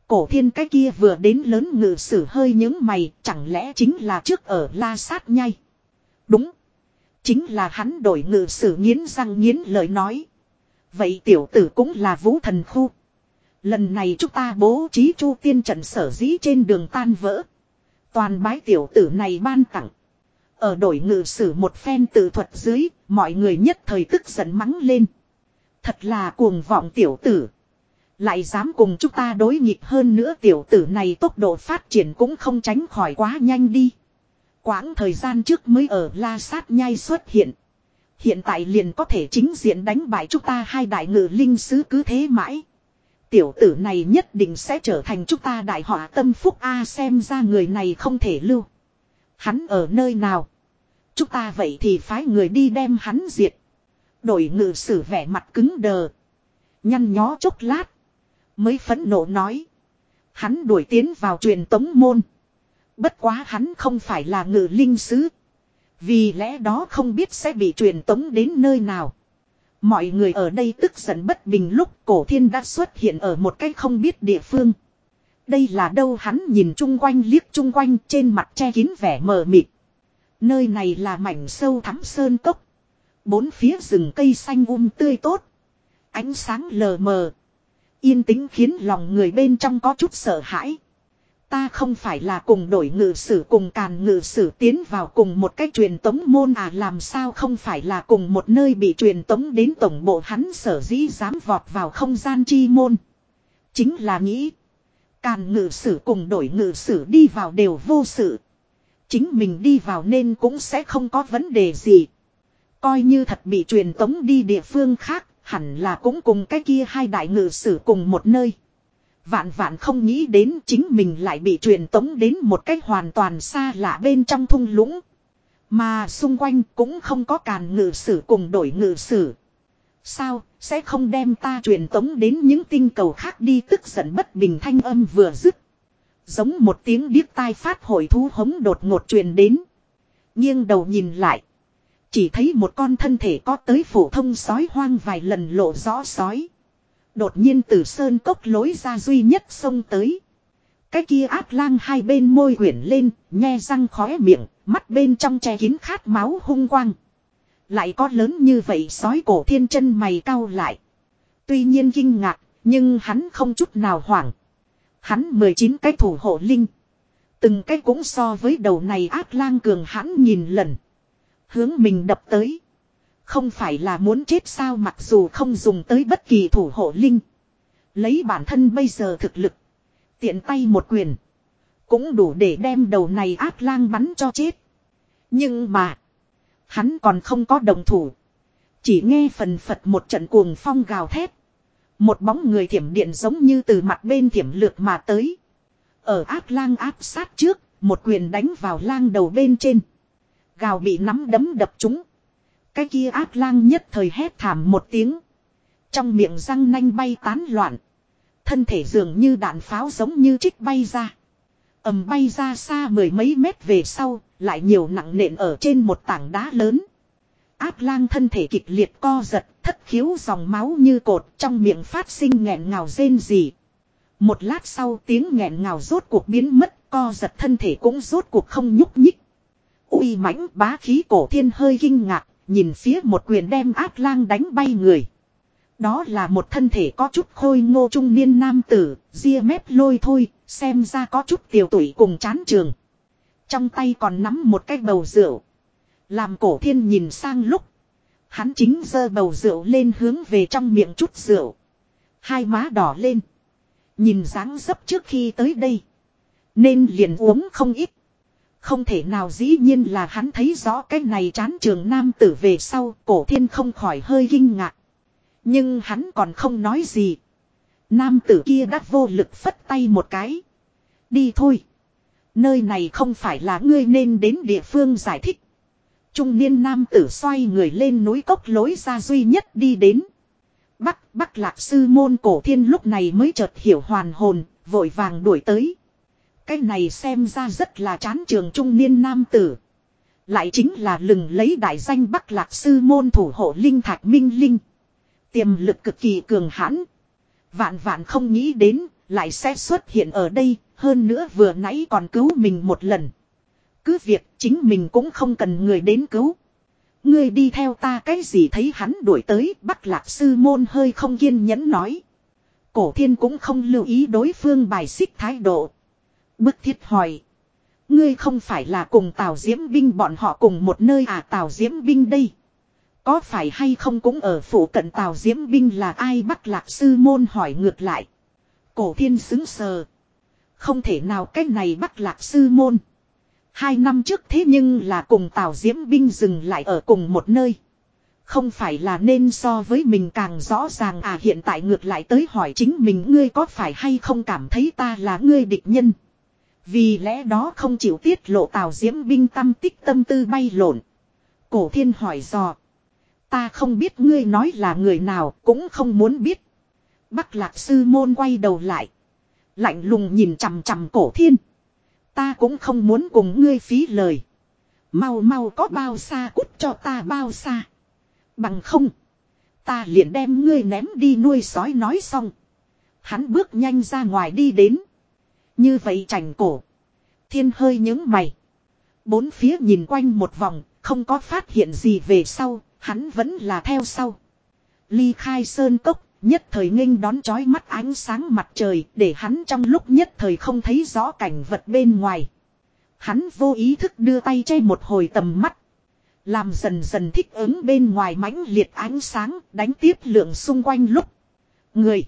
Cổ thiên cái kia vừa đến lớn ngự sử hơi những mày chẳng lẽ chính là trước ở la sát nhai. Đúng. Chính là hắn đổi ngự sử nghiến răng nghiến lời nói. Vậy tiểu tử cũng là vũ thần khu. Lần này chúng ta bố trí chu tiên trận sở dĩ trên đường tan vỡ. Toàn bái tiểu tử này ban tặng. Ở đổi ngự sử một phen tự thuật dưới, mọi người nhất thời tức giận mắng lên. Thật là cuồng vọng tiểu tử. Lại dám cùng chúng ta đối nghịch hơn nữa tiểu tử này tốc độ phát triển cũng không tránh khỏi quá nhanh đi. Quãng thời gian trước mới ở La Sát Nhai xuất hiện. Hiện tại liền có thể chính diện đánh bại chúng ta hai đại ngự linh sứ cứ thế mãi. Tiểu tử này nhất định sẽ trở thành chúng ta đại họa tâm phúc A xem ra người này không thể lưu. Hắn ở nơi nào? Chúng ta vậy thì phái người đi đem hắn diệt. Đổi ngự sử vẻ mặt cứng đờ. Nhăn nhó chốc lát. Mới phẫn nộ nói. Hắn đuổi tiến vào truyền tống môn. Bất quá hắn không phải là ngự linh sứ. Vì lẽ đó không biết sẽ bị truyền tống đến nơi nào. Mọi người ở đây tức giận bất bình lúc cổ thiên đã xuất hiện ở một cái không biết địa phương. Đây là đâu hắn nhìn chung quanh liếc chung quanh trên mặt che kín vẻ mờ mịt. Nơi này là mảnh sâu thắm sơn cốc. Bốn phía rừng cây xanh um tươi tốt. Ánh sáng lờ mờ. Yên tĩnh khiến lòng người bên trong có chút sợ hãi. Ta không phải là cùng đổi ngự sử, cùng càn ngự sử tiến vào cùng một cách truyền tống môn à làm sao không phải là cùng một nơi bị truyền tống đến tổng bộ hắn sở dĩ dám vọt vào không gian chi môn. Chính là nghĩ. Càn ngự sử cùng đổi ngự sử đi vào đều vô sự. Chính mình đi vào nên cũng sẽ không có vấn đề gì. Coi như thật bị truyền tống đi địa phương khác, hẳn là cũng cùng cái kia hai đại ngự sử cùng một nơi. Vạn vạn không nghĩ đến chính mình lại bị truyền tống đến một cách hoàn toàn xa lạ bên trong thung lũng. Mà xung quanh cũng không có càn ngự sử cùng đổi ngự sử. Sao, sẽ không đem ta truyền tống đến những tinh cầu khác đi tức giận bất bình thanh âm vừa dứt. Giống một tiếng điếc tai phát hồi thú hống đột ngột truyền đến. Nghiêng đầu nhìn lại. Chỉ thấy một con thân thể có tới phổ thông sói hoang vài lần lộ rõ sói. Đột nhiên từ sơn cốc lối ra duy nhất sông tới. Cái kia ác lang hai bên môi quyển lên, nhe răng khóe miệng, mắt bên trong che kín khát máu hung quang. Lại có lớn như vậy sói cổ thiên chân mày cau lại. Tuy nhiên kinh ngạc, nhưng hắn không chút nào hoảng. Hắn 19 cái thủ hộ linh. Từng cái cũng so với đầu này ác lang cường hắn nhìn lần. Hướng mình đập tới. Không phải là muốn chết sao mặc dù không dùng tới bất kỳ thủ hộ linh. Lấy bản thân bây giờ thực lực. Tiện tay một quyền. Cũng đủ để đem đầu này ác lang bắn cho chết. Nhưng mà. Hắn còn không có đồng thủ. Chỉ nghe phần phật một trận cuồng phong gào thét. Một bóng người thiểm điện giống như từ mặt bên thiểm lược mà tới. Ở ác lang áp sát trước, một quyền đánh vào lang đầu bên trên. Gào bị nắm đấm đập trúng. Cái kia ác lang nhất thời hét thảm một tiếng. Trong miệng răng nanh bay tán loạn. Thân thể dường như đạn pháo giống như trích bay ra. ầm bay ra xa mười mấy mét về sau, lại nhiều nặng nện ở trên một tảng đá lớn. Ác lang thân thể kịch liệt co giật, thất khiếu dòng máu như cột trong miệng phát sinh nghẹn ngào rên rỉ. Một lát sau tiếng nghẹn ngào rốt cuộc biến mất, co giật thân thể cũng rốt cuộc không nhúc nhích uy mãnh bá khí cổ thiên hơi kinh ngạc, nhìn phía một quyền đem ác lang đánh bay người. Đó là một thân thể có chút khôi ngô trung niên nam tử, ria mép lôi thôi, xem ra có chút tiểu tuổi cùng chán trường. Trong tay còn nắm một cái bầu rượu. Làm cổ thiên nhìn sang lúc. Hắn chính giơ bầu rượu lên hướng về trong miệng chút rượu. Hai má đỏ lên. Nhìn dáng dấp trước khi tới đây. Nên liền uống không ít. Không thể nào dĩ nhiên là hắn thấy rõ cái này chán trường nam tử về sau, cổ thiên không khỏi hơi kinh ngạc. Nhưng hắn còn không nói gì. Nam tử kia đã vô lực phất tay một cái. Đi thôi. Nơi này không phải là ngươi nên đến địa phương giải thích. Trung niên nam tử xoay người lên núi cốc lối ra duy nhất đi đến. Bắc, Bắc lạc sư môn cổ thiên lúc này mới chợt hiểu hoàn hồn, vội vàng đuổi tới. Cái này xem ra rất là chán trường trung niên nam tử. Lại chính là lừng lấy đại danh Bắc Lạc Sư môn thủ hộ Linh Thạch Minh Linh. Tiềm lực cực kỳ cường hãn. Vạn vạn không nghĩ đến, lại sẽ xuất hiện ở đây, hơn nữa vừa nãy còn cứu mình một lần. Cứ việc chính mình cũng không cần người đến cứu. Ngươi đi theo ta cái gì thấy hắn đuổi tới Bắc Lạc Sư Môn hơi không kiên nhẫn nói. Cổ thiên cũng không lưu ý đối phương bài xích thái độ. Bức thiết hỏi. Ngươi không phải là cùng Tào Diễm binh bọn họ cùng một nơi à Tào Diễm binh đây. Có phải hay không cũng ở phủ cận Tào Diễm binh là ai bắt Lạc Sư Môn hỏi ngược lại. Cổ thiên xứng sờ. Không thể nào cách này bắt Lạc Sư Môn. Hai năm trước thế nhưng là cùng Tào Diễm binh dừng lại ở cùng một nơi. Không phải là nên so với mình càng rõ ràng à hiện tại ngược lại tới hỏi chính mình, ngươi có phải hay không cảm thấy ta là ngươi địch nhân. Vì lẽ đó không chịu tiết lộ Tào Diễm binh tâm tích tâm tư bay lộn. Cổ thiên hỏi dò. Ta không biết ngươi nói là người nào, cũng không muốn biết. Bắc lạc sư môn quay đầu lại. Lạnh lùng nhìn chằm chằm cổ thiên. Ta cũng không muốn cùng ngươi phí lời. Mau mau có bao xa cút cho ta bao xa. Bằng không. Ta liền đem ngươi ném đi nuôi sói nói xong. Hắn bước nhanh ra ngoài đi đến. Như vậy chảnh cổ. Thiên hơi những mày. Bốn phía nhìn quanh một vòng. Không có phát hiện gì về sau. Hắn vẫn là theo sau. Ly khai sơn cốc. Nhất thời nghênh đón chói mắt ánh sáng mặt trời, để hắn trong lúc nhất thời không thấy rõ cảnh vật bên ngoài. Hắn vô ý thức đưa tay che một hồi tầm mắt. Làm dần dần thích ứng bên ngoài mãnh liệt ánh sáng, đánh tiếp lượng xung quanh lúc. Người.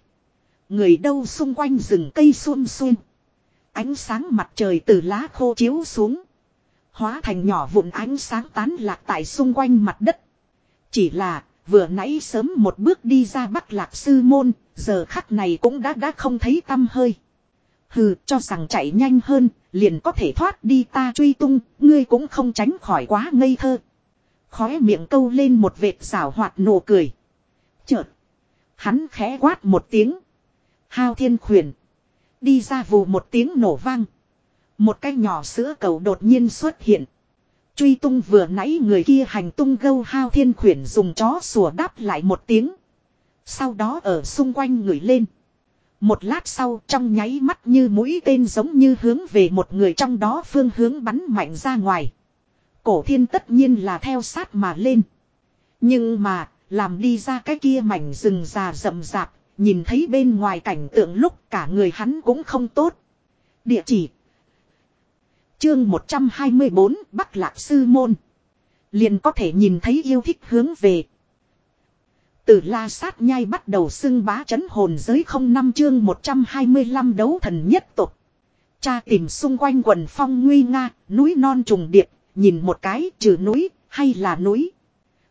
Người đâu xung quanh rừng cây xuông xuông. Ánh sáng mặt trời từ lá khô chiếu xuống. Hóa thành nhỏ vụn ánh sáng tán lạc tại xung quanh mặt đất. Chỉ là vừa nãy sớm một bước đi ra bắc lạc sư môn, giờ khắc này cũng đã đã không thấy tâm hơi. Hừ, cho rằng chạy nhanh hơn, liền có thể thoát đi ta truy tung, ngươi cũng không tránh khỏi quá ngây thơ. Khóe miệng câu lên một vệt xảo hoạt nụ cười. Chợt, hắn khẽ quát một tiếng. Hao thiên khuyển. Đi ra vù một tiếng nổ vang. Một cái nhỏ sữa cầu đột nhiên xuất hiện. Truy tung vừa nãy người kia hành tung gâu hao thiên khuyển dùng chó sủa đáp lại một tiếng. Sau đó ở xung quanh người lên. Một lát sau trong nháy mắt như mũi tên giống như hướng về một người trong đó phương hướng bắn mạnh ra ngoài. Cổ thiên tất nhiên là theo sát mà lên. Nhưng mà, làm đi ra cái kia mảnh rừng già rậm rạp, nhìn thấy bên ngoài cảnh tượng lúc cả người hắn cũng không tốt. Địa chỉ Chương 124 Bắc Lạc Sư Môn. Liền có thể nhìn thấy yêu thích hướng về. Từ la sát nhai bắt đầu xưng bá chấn hồn giới không năm chương 125 đấu thần nhất tục. Cha tìm xung quanh quần phong nguy nga, núi non trùng điệp, nhìn một cái trừ núi, hay là núi.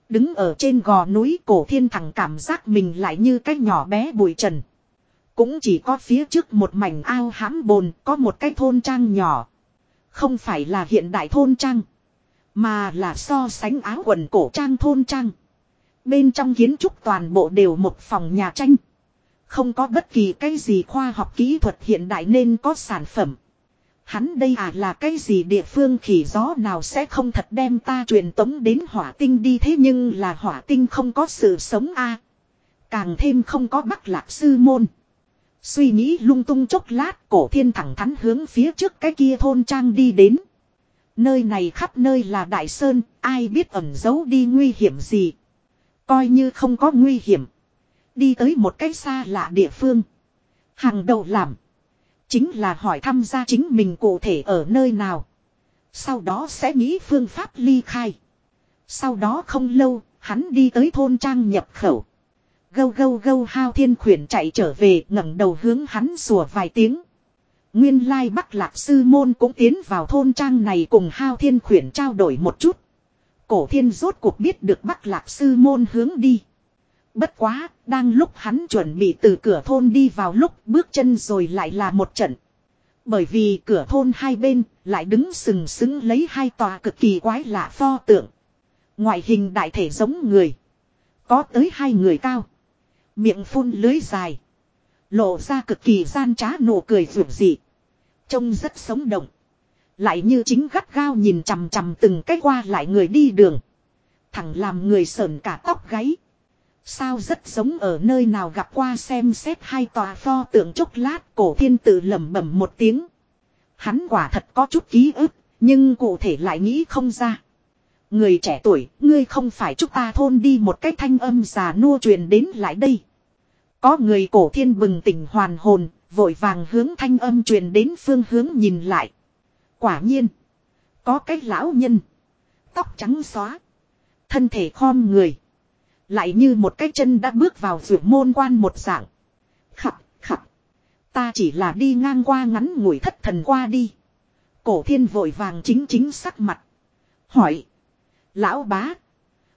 Đứng ở trên gò núi cổ thiên thẳng cảm giác mình lại như cái nhỏ bé bụi trần. Cũng chỉ có phía trước một mảnh ao hãm bồn, có một cái thôn trang nhỏ. Không phải là hiện đại thôn trang. Mà là so sánh áo quần cổ trang thôn trang. Bên trong kiến trúc toàn bộ đều một phòng nhà tranh. Không có bất kỳ cái gì khoa học kỹ thuật hiện đại nên có sản phẩm. Hắn đây à là cái gì địa phương khỉ gió nào sẽ không thật đem ta truyền tống đến hỏa tinh đi thế nhưng là hỏa tinh không có sự sống a Càng thêm không có bắc lạc sư môn. Suy nghĩ lung tung chốc lát cổ thiên thẳng thắn hướng phía trước cái kia thôn trang đi đến. Nơi này khắp nơi là đại sơn, ai biết ẩn giấu đi nguy hiểm gì. Coi như không có nguy hiểm. Đi tới một cái xa lạ địa phương. Hàng đầu làm. Chính là hỏi thăm gia chính mình cụ thể ở nơi nào. Sau đó sẽ nghĩ phương pháp ly khai. Sau đó không lâu, hắn đi tới thôn trang nhập khẩu. Gâu gâu gâu hao thiên khuyển chạy trở về ngẩng đầu hướng hắn sủa vài tiếng. Nguyên lai bắc lạc sư môn cũng tiến vào thôn trang này cùng hao thiên khuyển trao đổi một chút. Cổ thiên rốt cuộc biết được bắc lạc sư môn hướng đi. Bất quá, đang lúc hắn chuẩn bị từ cửa thôn đi vào lúc bước chân rồi lại là một trận. Bởi vì cửa thôn hai bên lại đứng sừng sững lấy hai tòa cực kỳ quái lạ pho tượng. Ngoại hình đại thể giống người. Có tới hai người cao. Miệng phun lưới dài. Lộ ra cực kỳ gian trá nụ cười vượt dị. Trông rất sống động. Lại như chính gắt gao nhìn chằm chằm từng cái qua lại người đi đường. Thẳng làm người sờn cả tóc gáy. Sao rất giống ở nơi nào gặp qua xem xét hai tòa pho tượng chốc lát cổ thiên tự lẩm bẩm một tiếng. Hắn quả thật có chút ký ức, nhưng cụ thể lại nghĩ không ra. Người trẻ tuổi, ngươi không phải chúng ta thôn đi một cách thanh âm già nua truyền đến lại đây. Có người cổ thiên bừng tỉnh hoàn hồn, vội vàng hướng thanh âm truyền đến phương hướng nhìn lại. Quả nhiên, có cái lão nhân, tóc trắng xóa, thân thể khom người. Lại như một cái chân đã bước vào vượt môn quan một dạng. Khập, khập. Ta chỉ là đi ngang qua ngắn ngủi thất thần qua đi. Cổ thiên vội vàng chính chính sắc mặt. Hỏi. Lão bá.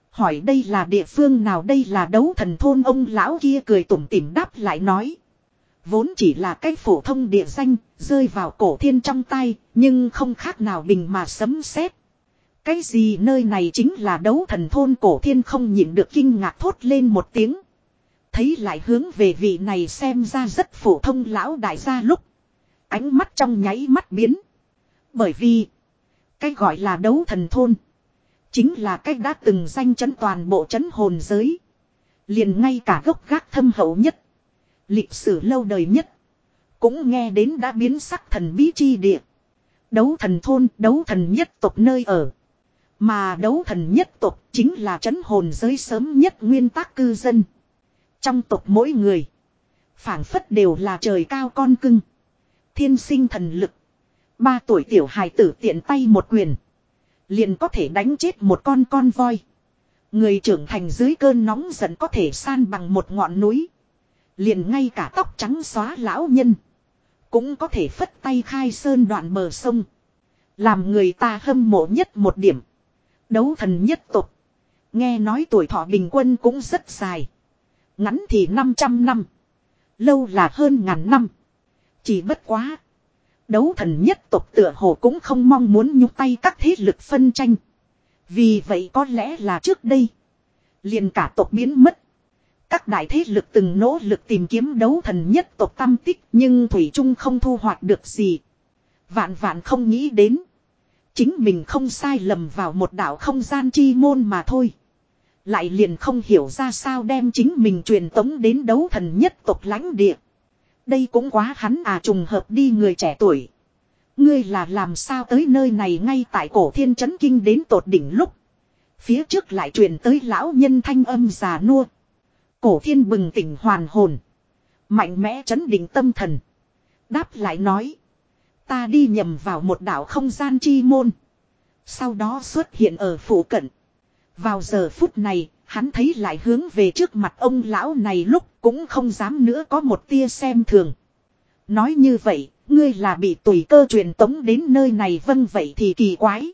Hỏi đây là địa phương nào đây là đấu thần thôn ông lão kia cười tủm tỉm đáp lại nói. Vốn chỉ là cái phổ thông địa danh, rơi vào cổ thiên trong tay, nhưng không khác nào bình mà sấm sét. Cái gì nơi này chính là đấu thần thôn cổ thiên không nhịn được kinh ngạc thốt lên một tiếng. Thấy lại hướng về vị này xem ra rất phổ thông lão đại gia lúc. Ánh mắt trong nháy mắt biến. Bởi vì, cái gọi là đấu thần thôn. Chính là cách đã từng danh chấn toàn bộ chấn hồn giới. Liền ngay cả gốc gác thâm hậu nhất. Lịch sử lâu đời nhất. Cũng nghe đến đã biến sắc thần bí chi địa. Đấu thần thôn, đấu thần nhất tộc nơi ở. Mà đấu thần nhất tộc chính là chấn hồn giới sớm nhất nguyên tắc cư dân. Trong tộc mỗi người. phảng phất đều là trời cao con cưng. Thiên sinh thần lực. Ba tuổi tiểu hài tử tiện tay một quyền. Liền có thể đánh chết một con con voi. Người trưởng thành dưới cơn nóng giận có thể san bằng một ngọn núi. Liền ngay cả tóc trắng xóa lão nhân. Cũng có thể phất tay khai sơn đoạn bờ sông. Làm người ta hâm mộ nhất một điểm. Đấu thần nhất tục. Nghe nói tuổi thọ bình quân cũng rất dài. Ngắn thì 500 năm. Lâu là hơn ngàn năm. Chỉ bất quá. Đấu thần nhất tộc tựa hồ cũng không mong muốn nhúc tay các thế lực phân tranh. Vì vậy có lẽ là trước đây. liền cả tộc biến mất. Các đại thế lực từng nỗ lực tìm kiếm đấu thần nhất tộc tâm tích, nhưng Thủy Trung không thu hoạch được gì. Vạn vạn không nghĩ đến. Chính mình không sai lầm vào một đảo không gian chi môn mà thôi. Lại liền không hiểu ra sao đem chính mình truyền tống đến đấu thần nhất tộc lãnh địa. Đây cũng quá hắn à trùng hợp đi người trẻ tuổi. Ngươi là làm sao tới nơi này ngay tại cổ thiên chấn kinh đến tột đỉnh lúc. Phía trước lại truyền tới lão nhân thanh âm già nua. Cổ thiên bừng tỉnh hoàn hồn. Mạnh mẽ chấn định tâm thần. Đáp lại nói. Ta đi nhầm vào một đảo không gian chi môn. Sau đó xuất hiện ở phủ cận. Vào giờ phút này, hắn thấy lại hướng về trước mặt ông lão này lúc cũng không dám nữa có một tia xem thường. Nói như vậy, ngươi là bị tùy cơ truyền tống đến nơi này vâng vậy thì kỳ quái.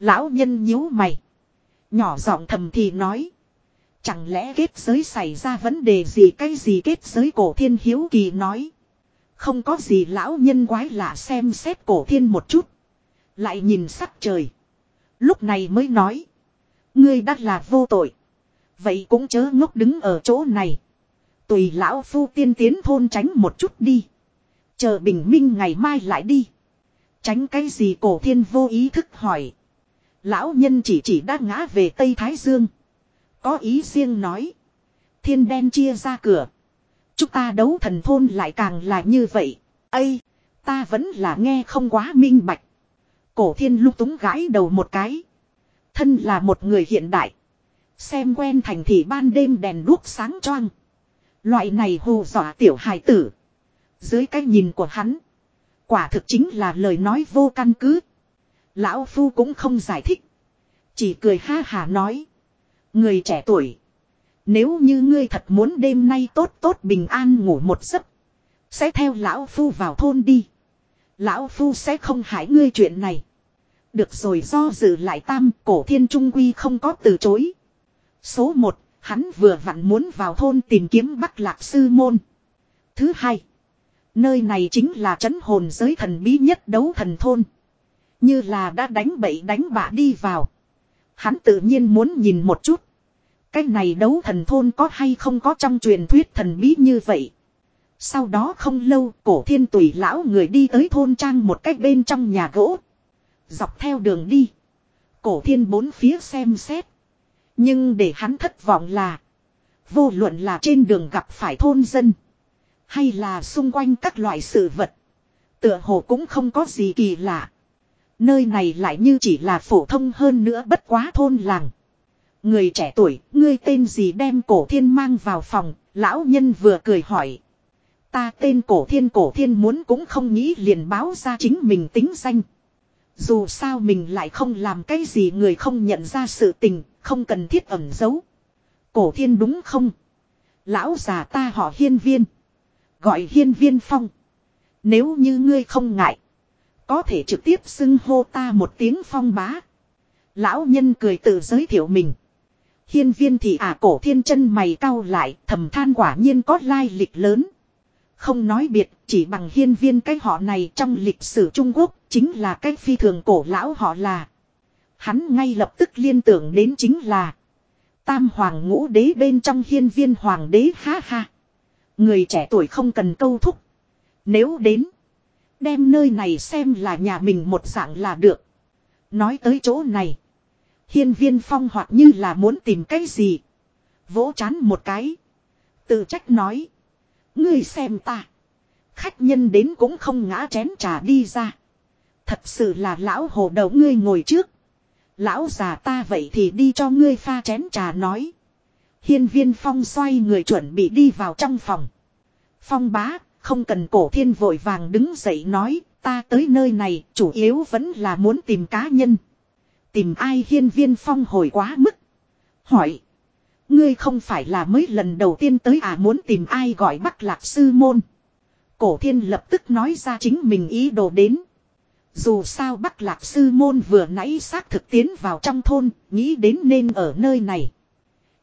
Lão nhân nhíu mày. Nhỏ giọng thầm thì nói. Chẳng lẽ kết giới xảy ra vấn đề gì cái gì kết giới cổ thiên hiếu kỳ nói. Không có gì lão nhân quái lạ xem xét cổ thiên một chút. Lại nhìn sắc trời. Lúc này mới nói. Ngươi đã là vô tội. Vậy cũng chớ ngốc đứng ở chỗ này. Tùy lão phu tiên tiến thôn tránh một chút đi. Chờ bình minh ngày mai lại đi. Tránh cái gì cổ thiên vô ý thức hỏi. Lão nhân chỉ chỉ đã ngã về Tây Thái Dương. Có ý riêng nói. Thiên đen chia ra cửa. Chúng ta đấu thần thôn lại càng là như vậy. Ây, ta vẫn là nghe không quá minh bạch. Cổ thiên lúc túng gãi đầu một cái. Thân là một người hiện đại. Xem quen thành thị ban đêm đèn đuốc sáng choang. Loại này hù dọa tiểu hài tử. Dưới cái nhìn của hắn. Quả thực chính là lời nói vô căn cứ. Lão Phu cũng không giải thích. Chỉ cười ha hà nói. Người trẻ tuổi. Nếu như ngươi thật muốn đêm nay tốt tốt bình an ngủ một giấc. Sẽ theo Lão Phu vào thôn đi. Lão Phu sẽ không hại ngươi chuyện này. Được rồi do dự lại tam cổ thiên trung quy không có từ chối. Số 1, hắn vừa vặn muốn vào thôn tìm kiếm Bắc Lạc Sư Môn. Thứ hai, nơi này chính là trấn hồn giới thần bí nhất đấu thần thôn. Như là đã đánh bậy đánh bạ đi vào. Hắn tự nhiên muốn nhìn một chút. Cái này đấu thần thôn có hay không có trong truyền thuyết thần bí như vậy. Sau đó không lâu, cổ thiên tùy lão người đi tới thôn trang một cách bên trong nhà gỗ. Dọc theo đường đi. Cổ thiên bốn phía xem xét. Nhưng để hắn thất vọng là. Vô luận là trên đường gặp phải thôn dân. Hay là xung quanh các loại sự vật. Tựa hồ cũng không có gì kỳ lạ. Nơi này lại như chỉ là phổ thông hơn nữa, bất quá thôn làng. Người trẻ tuổi, ngươi tên gì đem cổ thiên mang vào phòng, lão nhân vừa cười hỏi. Ta tên cổ thiên cổ thiên muốn cũng không nghĩ liền báo ra chính mình tính danh. Dù sao mình lại không làm cái gì người không nhận ra sự tình, không cần thiết ẩn giấu. Cổ thiên đúng không? Lão già ta họ hiên viên. Gọi hiên viên phong. Nếu như ngươi không ngại. Có thể trực tiếp xưng hô ta một tiếng phong bá. Lão nhân cười tự giới thiệu mình. Hiên viên thì ả à cổ thiên chân mày cau lại thầm than quả nhiên có lai lịch lớn. Không nói biệt, chỉ bằng hiên viên cái họ này trong lịch sử Trung Quốc, chính là cái phi thường cổ lão họ là. Hắn ngay lập tức liên tưởng đến chính là Tam hoàng ngũ đế bên trong hiên viên hoàng đế ha ha. Người trẻ tuổi không cần câu thúc. Nếu đến, đem nơi này xem là nhà mình một dạng là được. Nói tới chỗ này, hiên viên phong hoặc như là muốn tìm cái gì. Vỗ chán một cái. Tự trách nói. Ngươi xem ta. Khách nhân đến cũng không ngã chén trà đi ra. Thật sự là lão hồ đầu ngươi ngồi trước. Lão già ta vậy thì đi cho ngươi pha chén trà nói. Hiên viên phong xoay người chuẩn bị đi vào trong phòng. Phong bá, không cần cổ thiên vội vàng đứng dậy nói, ta tới nơi này chủ yếu vẫn là muốn tìm cá nhân. Tìm ai hiên viên phong hồi quá mức. Hỏi. Ngươi không phải là mới lần đầu tiên tới à muốn tìm ai gọi bắc lạc sư môn. Cổ thiên lập tức nói ra chính mình ý đồ đến. Dù sao Bắc Lạc Sư Môn vừa nãy xác thực tiến vào trong thôn, nghĩ đến nên ở nơi này.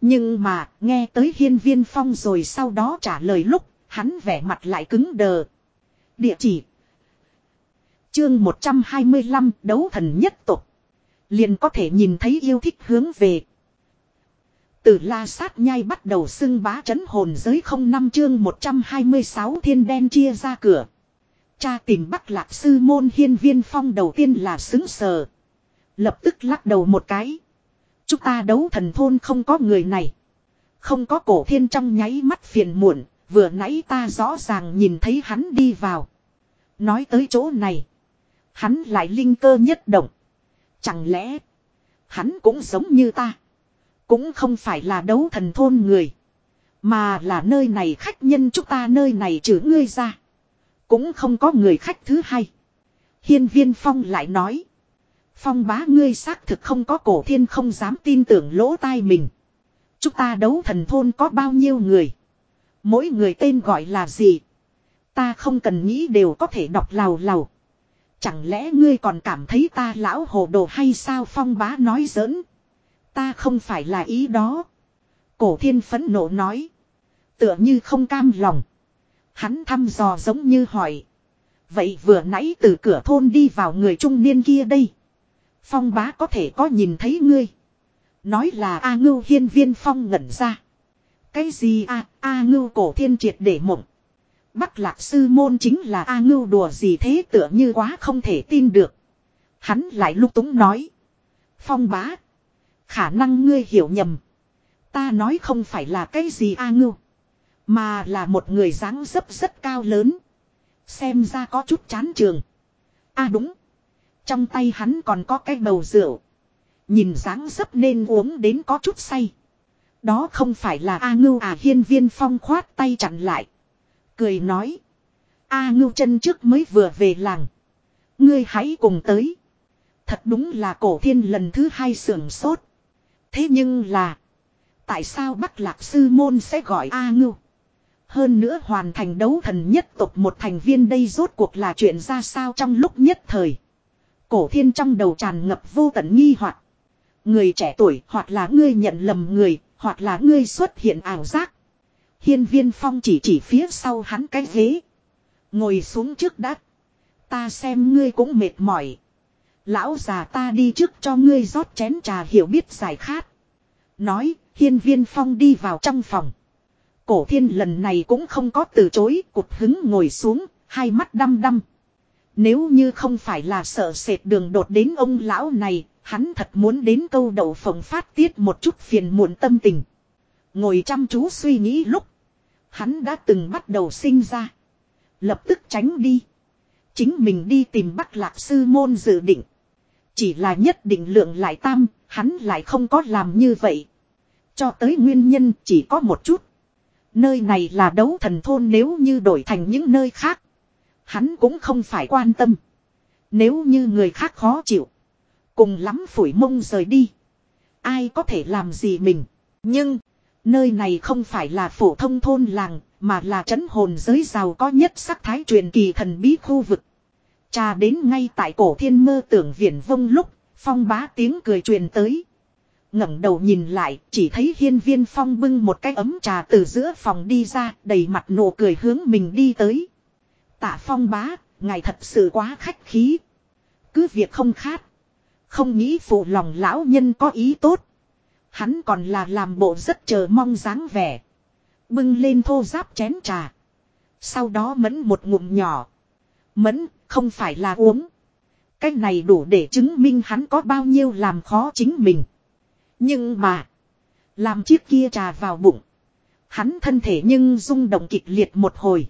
Nhưng mà, nghe tới hiên viên phong rồi sau đó trả lời lúc, hắn vẻ mặt lại cứng đờ. Địa chỉ Chương 125 đấu thần nhất tục. Liền có thể nhìn thấy yêu thích hướng về. Từ la sát nhai bắt đầu xưng bá chấn hồn giới không năm chương 126 thiên đen chia ra cửa. Cha tìm bắt lạc sư môn hiên viên phong đầu tiên là xứng sờ. Lập tức lắc đầu một cái. Chúng ta đấu thần thôn không có người này. Không có cổ thiên trong nháy mắt phiền muộn, vừa nãy ta rõ ràng nhìn thấy hắn đi vào. Nói tới chỗ này. Hắn lại linh cơ nhất động. Chẳng lẽ. Hắn cũng giống như ta. Cũng không phải là đấu thần thôn người. Mà là nơi này khách nhân chúng ta nơi này trừ ngươi ra. Cũng không có người khách thứ hai. Hiên viên phong lại nói. Phong bá ngươi xác thực không có cổ thiên không dám tin tưởng lỗ tai mình. Chúng ta đấu thần thôn có bao nhiêu người. Mỗi người tên gọi là gì. Ta không cần nghĩ đều có thể đọc lào lào. Chẳng lẽ ngươi còn cảm thấy ta lão hồ đồ hay sao phong bá nói giỡn. Ta không phải là ý đó. Cổ thiên phấn nộ nói. Tựa như không cam lòng. Hắn thăm dò giống như hỏi. Vậy vừa nãy từ cửa thôn đi vào người trung niên kia đây. Phong bá có thể có nhìn thấy ngươi. Nói là A ngưu hiên viên phong ngẩn ra. Cái gì a A ngưu cổ thiên triệt để mộng. Bắc lạc sư môn chính là A ngưu đùa gì thế tựa như quá không thể tin được. Hắn lại lúc túng nói. Phong bá. Khả năng ngươi hiểu nhầm. Ta nói không phải là cái gì A ngưu. Mà là một người dáng dấp rất cao lớn. Xem ra có chút chán trường. a à đúng. Trong tay hắn còn có cái bầu rượu. Nhìn dáng dấp nên uống đến có chút say. Đó không phải là A ngưu à hiên viên phong khoát tay chặn lại. Cười nói. A ngưu chân trước mới vừa về làng. Ngươi hãy cùng tới. Thật đúng là cổ thiên lần thứ hai sưởng sốt. Thế nhưng là. Tại sao Bắc Lạc Sư Môn sẽ gọi A ngưu? Hơn nữa hoàn thành đấu thần nhất tộc một thành viên đây rốt cuộc là chuyện ra sao trong lúc nhất thời. Cổ thiên trong đầu tràn ngập vô tận nghi hoặc Người trẻ tuổi hoặc là ngươi nhận lầm người, hoặc là ngươi xuất hiện ảo giác. Hiên viên phong chỉ chỉ phía sau hắn cái ghế. Ngồi xuống trước đắt. Ta xem ngươi cũng mệt mỏi. Lão già ta đi trước cho ngươi rót chén trà hiểu biết giải khát. Nói, hiên viên phong đi vào trong phòng. Cổ thiên lần này cũng không có từ chối, cụt hứng ngồi xuống, hai mắt đăm đăm. Nếu như không phải là sợ sệt đường đột đến ông lão này, hắn thật muốn đến câu đậu phòng phát tiết một chút phiền muộn tâm tình. Ngồi chăm chú suy nghĩ lúc, hắn đã từng bắt đầu sinh ra. Lập tức tránh đi. Chính mình đi tìm bắt lạc sư môn dự định. Chỉ là nhất định lượng lại tam, hắn lại không có làm như vậy. Cho tới nguyên nhân chỉ có một chút. Nơi này là đấu thần thôn nếu như đổi thành những nơi khác. Hắn cũng không phải quan tâm. Nếu như người khác khó chịu. Cùng lắm phủi mông rời đi. Ai có thể làm gì mình. Nhưng. Nơi này không phải là phổ thông thôn làng. Mà là trấn hồn giới giàu có nhất sắc thái truyền kỳ thần bí khu vực. Trà đến ngay tại cổ thiên mơ tưởng viển vông lúc. Phong bá tiếng cười truyền tới ngẩng đầu nhìn lại, chỉ thấy hiên viên phong bưng một cái ấm trà từ giữa phòng đi ra, đầy mặt nụ cười hướng mình đi tới. Tạ phong bá, ngài thật sự quá khách khí. Cứ việc không khát. Không nghĩ phụ lòng lão nhân có ý tốt. Hắn còn là làm bộ rất chờ mong dáng vẻ. Bưng lên thô giáp chén trà. Sau đó mẫn một ngụm nhỏ. Mẫn, không phải là uống. Cái này đủ để chứng minh hắn có bao nhiêu làm khó chính mình. Nhưng mà. Làm chiếc kia trà vào bụng. Hắn thân thể nhưng rung động kịch liệt một hồi.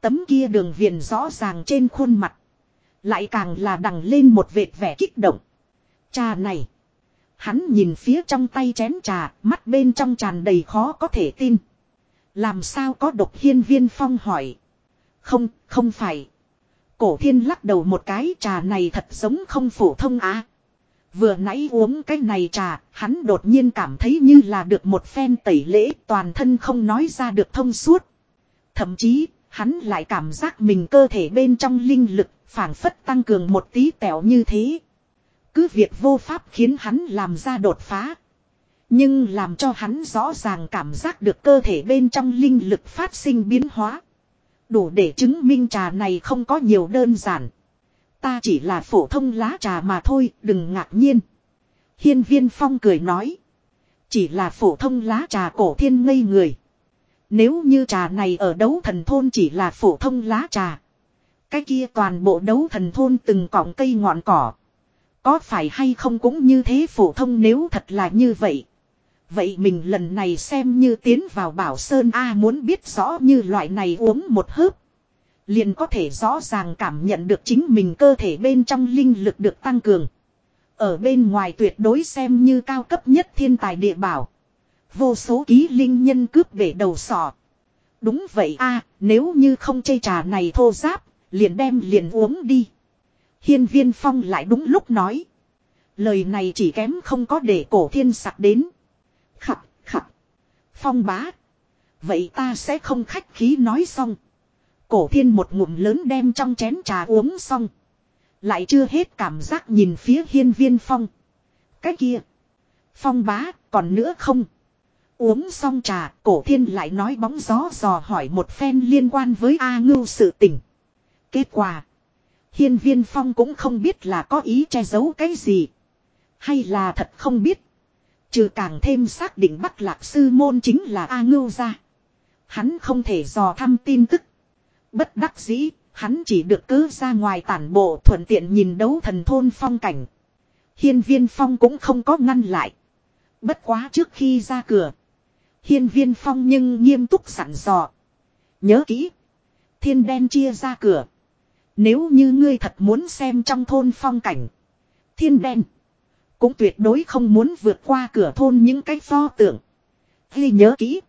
Tấm kia đường viền rõ ràng trên khuôn mặt. Lại càng là đằng lên một vệt vẻ kích động. Trà này. Hắn nhìn phía trong tay chén trà, mắt bên trong tràn đầy khó có thể tin. Làm sao có độc hiên viên phong hỏi. Không, không phải. Cổ thiên lắc đầu một cái trà này thật giống không phổ thông á. Vừa nãy uống cái này trà, hắn đột nhiên cảm thấy như là được một phen tẩy lễ toàn thân không nói ra được thông suốt. Thậm chí, hắn lại cảm giác mình cơ thể bên trong linh lực phảng phất tăng cường một tí tẹo như thế. Cứ việc vô pháp khiến hắn làm ra đột phá. Nhưng làm cho hắn rõ ràng cảm giác được cơ thể bên trong linh lực phát sinh biến hóa. Đủ để chứng minh trà này không có nhiều đơn giản. Ta chỉ là phổ thông lá trà mà thôi, đừng ngạc nhiên. Hiên viên phong cười nói. Chỉ là phổ thông lá trà cổ thiên ngây người. Nếu như trà này ở đấu thần thôn chỉ là phổ thông lá trà. Cái kia toàn bộ đấu thần thôn từng cọng cây ngọn cỏ. Có phải hay không cũng như thế phổ thông nếu thật là như vậy. Vậy mình lần này xem như tiến vào bảo sơn A muốn biết rõ như loại này uống một hớp. Liền có thể rõ ràng cảm nhận được chính mình cơ thể bên trong linh lực được tăng cường. Ở bên ngoài tuyệt đối xem như cao cấp nhất thiên tài địa bảo. Vô số ký linh nhân cướp về đầu sọ. Đúng vậy a nếu như không chây trà này thô giáp, liền đem liền uống đi. Hiên viên phong lại đúng lúc nói. Lời này chỉ kém không có để cổ thiên sặc đến. Khặt, khặt. Phong bá. Vậy ta sẽ không khách khí nói xong. Cổ thiên một ngụm lớn đem trong chén trà uống xong. Lại chưa hết cảm giác nhìn phía hiên viên phong. Cái kia. Phong bá, còn nữa không? Uống xong trà, cổ thiên lại nói bóng gió dò hỏi một phen liên quan với A ngưu sự tình. Kết quả. Hiên viên phong cũng không biết là có ý che giấu cái gì. Hay là thật không biết. Trừ càng thêm xác định bắt lạc sư môn chính là A ngưu ra. Hắn không thể dò thăm tin tức. Bất đắc dĩ, hắn chỉ được cứ ra ngoài tản bộ thuận tiện nhìn đấu thần thôn phong cảnh. Hiên viên phong cũng không có ngăn lại. Bất quá trước khi ra cửa. Hiên viên phong nhưng nghiêm túc sẵn dò. Nhớ kỹ. Thiên đen chia ra cửa. Nếu như ngươi thật muốn xem trong thôn phong cảnh. Thiên đen. Cũng tuyệt đối không muốn vượt qua cửa thôn những cái pho tượng. Ghi nhớ kỹ.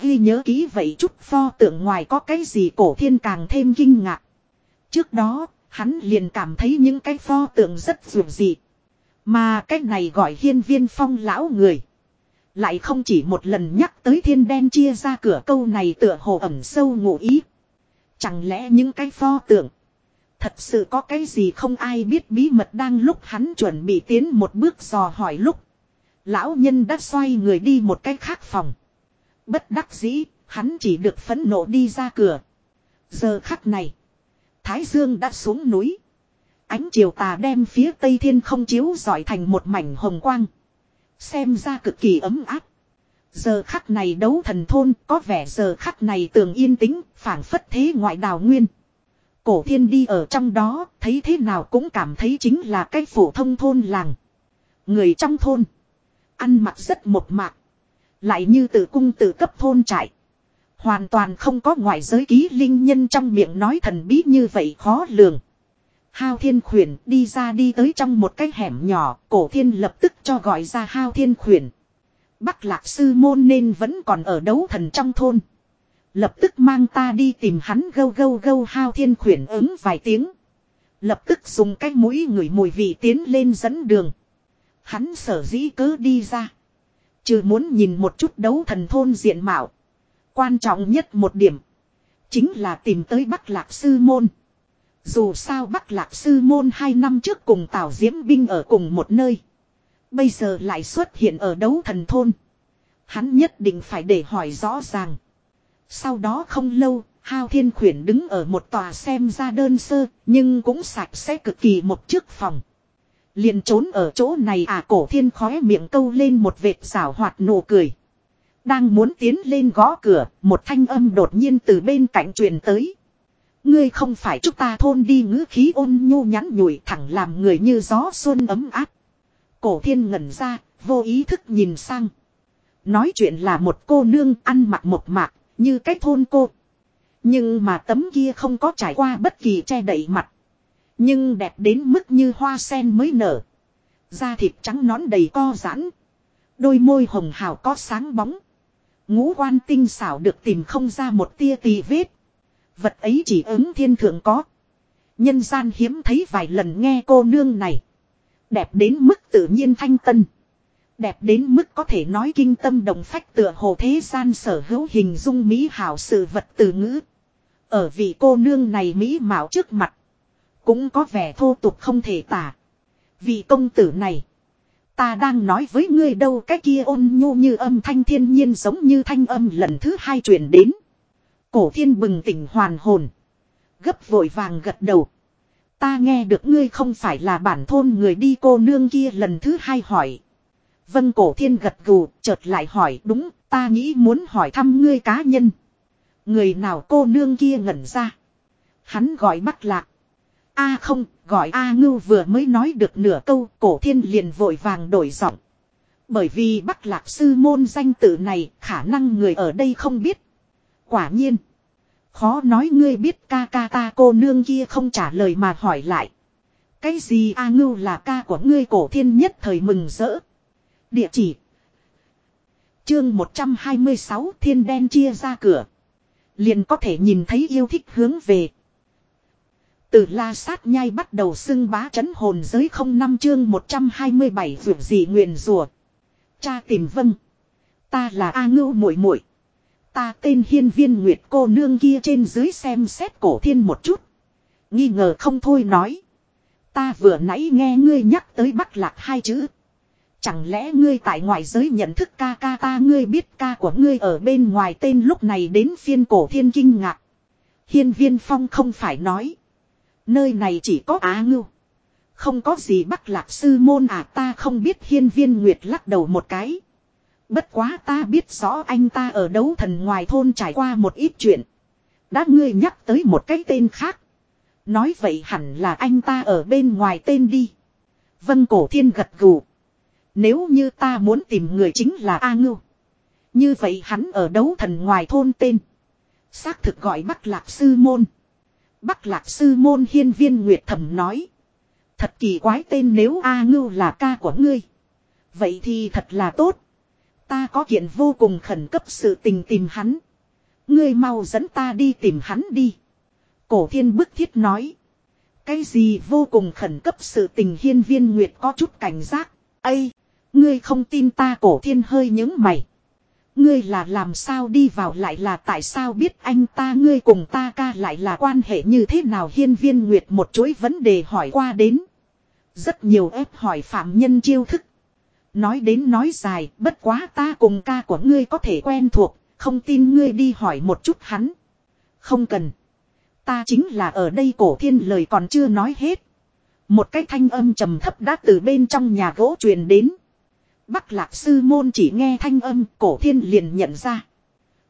Ghi nhớ kỹ vậy chút pho tượng ngoài có cái gì cổ thiên càng thêm kinh ngạc. Trước đó, hắn liền cảm thấy những cái pho tượng rất dù dị. Mà cái này gọi hiên viên phong lão người. Lại không chỉ một lần nhắc tới thiên đen chia ra cửa câu này tựa hồ ẩm sâu ngụ ý. Chẳng lẽ những cái pho tượng. Thật sự có cái gì không ai biết bí mật đang lúc hắn chuẩn bị tiến một bước dò hỏi lúc. Lão nhân đã xoay người đi một cái khác phòng. Bất đắc dĩ, hắn chỉ được phấn nộ đi ra cửa. Giờ khắc này, Thái Dương đã xuống núi. Ánh chiều tà đem phía tây thiên không chiếu dọi thành một mảnh hồng quang. Xem ra cực kỳ ấm áp. Giờ khắc này đấu thần thôn có vẻ giờ khắc này tường yên tĩnh, phảng phất thế ngoại đào nguyên. Cổ thiên đi ở trong đó, thấy thế nào cũng cảm thấy chính là cái phổ thông thôn làng. Người trong thôn, ăn mặc rất một mạc. Lại như tự cung tự cấp thôn trại. Hoàn toàn không có ngoại giới ký linh nhân trong miệng nói thần bí như vậy khó lường. Hao thiên khuyển đi ra đi tới trong một cái hẻm nhỏ, cổ thiên lập tức cho gọi ra hao thiên khuyển. Bắc lạc sư môn nên vẫn còn ở đấu thần trong thôn. Lập tức mang ta đi tìm hắn gâu gâu gâu hao thiên khuyển ứng vài tiếng. Lập tức dùng cái mũi ngửi mùi vị tiến lên dẫn đường. Hắn sở dĩ cứ đi ra. Trừ muốn nhìn một chút đấu thần thôn diện mạo. Quan trọng nhất một điểm. Chính là tìm tới Bắc Lạc Sư Môn. Dù sao Bắc Lạc Sư Môn hai năm trước cùng Tào Diễm Binh ở cùng một nơi. Bây giờ lại xuất hiện ở đấu thần thôn. Hắn nhất định phải để hỏi rõ ràng. Sau đó không lâu, Hao Thiên Khuyển đứng ở một tòa xem ra đơn sơ, nhưng cũng sạch sẽ cực kỳ một chiếc phòng. Liền trốn ở chỗ này à cổ thiên khóe miệng câu lên một vệt rảo hoạt nụ cười. Đang muốn tiến lên gõ cửa, một thanh âm đột nhiên từ bên cạnh truyền tới. Ngươi không phải chúng ta thôn đi ngữ khí ôn nhu nhắn nhủi thẳng làm người như gió xuân ấm áp. Cổ thiên ngẩn ra, vô ý thức nhìn sang. Nói chuyện là một cô nương ăn mặc mộc mạc, như cái thôn cô. Nhưng mà tấm kia không có trải qua bất kỳ che đậy mặt. Nhưng đẹp đến mức như hoa sen mới nở. Da thịt trắng nón đầy co giãn. Đôi môi hồng hào có sáng bóng. Ngũ quan tinh xảo được tìm không ra một tia tì vết. Vật ấy chỉ ứng thiên thượng có. Nhân gian hiếm thấy vài lần nghe cô nương này. Đẹp đến mức tự nhiên thanh tân. Đẹp đến mức có thể nói kinh tâm đồng phách tựa hồ thế gian sở hữu hình dung mỹ hảo sự vật từ ngữ. Ở vị cô nương này mỹ mạo trước mặt. Cũng có vẻ thô tục không thể tả. Vị công tử này. Ta đang nói với ngươi đâu, cái kia ôn nhu như âm thanh thiên nhiên giống như thanh âm lần thứ hai truyền đến. Cổ thiên bừng tỉnh hoàn hồn. Gấp vội vàng gật đầu. Ta nghe được ngươi không phải là bản thôn người đi cô nương kia lần thứ hai hỏi. Vân cổ thiên gật gù, chợt lại hỏi đúng, ta nghĩ muốn hỏi thăm ngươi cá nhân. Người nào cô nương kia ngẩn ra. Hắn gọi bắt lạc. A không, gọi A ngưu vừa mới nói được nửa câu, cổ thiên liền vội vàng đổi giọng. Bởi vì bắc lạc sư môn danh tự này, khả năng người ở đây không biết. Quả nhiên. Khó nói ngươi biết ca ca ta cô nương kia không trả lời mà hỏi lại. Cái gì A ngưu là ca của ngươi cổ thiên nhất thời mừng rỡ. Địa chỉ. Chương 126 thiên đen chia ra cửa. Liền có thể nhìn thấy yêu thích hướng về. Từ la sát nhai bắt đầu xưng bá chấn hồn giới không năm chương 127 vượt gì nguyện rùa. Cha tìm vâng. Ta là A ngưu muội muội Ta tên hiên viên nguyệt cô nương kia trên dưới xem xét cổ thiên một chút. Nghi ngờ không thôi nói. Ta vừa nãy nghe ngươi nhắc tới bắc lạc hai chữ. Chẳng lẽ ngươi tại ngoại giới nhận thức ca ca ta, ngươi biết ca của ngươi ở bên ngoài tên lúc này đến phiên cổ thiên kinh ngạc. Hiên viên phong không phải nói. Nơi này chỉ có Á Ngưu. Không có gì bắt lạc sư môn à ta không biết hiên viên nguyệt lắc đầu một cái. Bất quá ta biết rõ anh ta ở đấu thần ngoài thôn trải qua một ít chuyện. Đã ngươi nhắc tới một cái tên khác. Nói vậy hẳn là anh ta ở bên ngoài tên đi. Vân cổ thiên gật gù. Nếu như ta muốn tìm người chính là A Ngưu. Như vậy hắn ở đấu thần ngoài thôn tên. Xác thực gọi Bắc Lạc Sư Môn. Bắc Lạc Sư Môn hiên viên Nguyệt Thẩm nói. Thật kỳ quái tên nếu A Ngưu là ca của ngươi. Vậy thì thật là tốt. Ta có kiện vô cùng khẩn cấp sự tình tìm hắn. Ngươi mau dẫn ta đi tìm hắn đi. Cổ thiên bức thiết nói. Cái gì vô cùng khẩn cấp sự tình hiên viên Nguyệt có chút cảnh giác. Ây! Ngươi không tin ta cổ thiên hơi những mày. Ngươi là làm sao đi vào lại là tại sao biết anh ta ngươi cùng ta ca lại là quan hệ như thế nào hiên viên nguyệt một chuỗi vấn đề hỏi qua đến. Rất nhiều ép hỏi phạm nhân chiêu thức. Nói đến nói dài, bất quá ta cùng ca của ngươi có thể quen thuộc, không tin ngươi đi hỏi một chút hắn. Không cần. Ta chính là ở đây cổ thiên lời còn chưa nói hết. Một cái thanh âm trầm thấp đã từ bên trong nhà gỗ truyền đến. Bắc lạc sư môn chỉ nghe thanh âm cổ thiên liền nhận ra.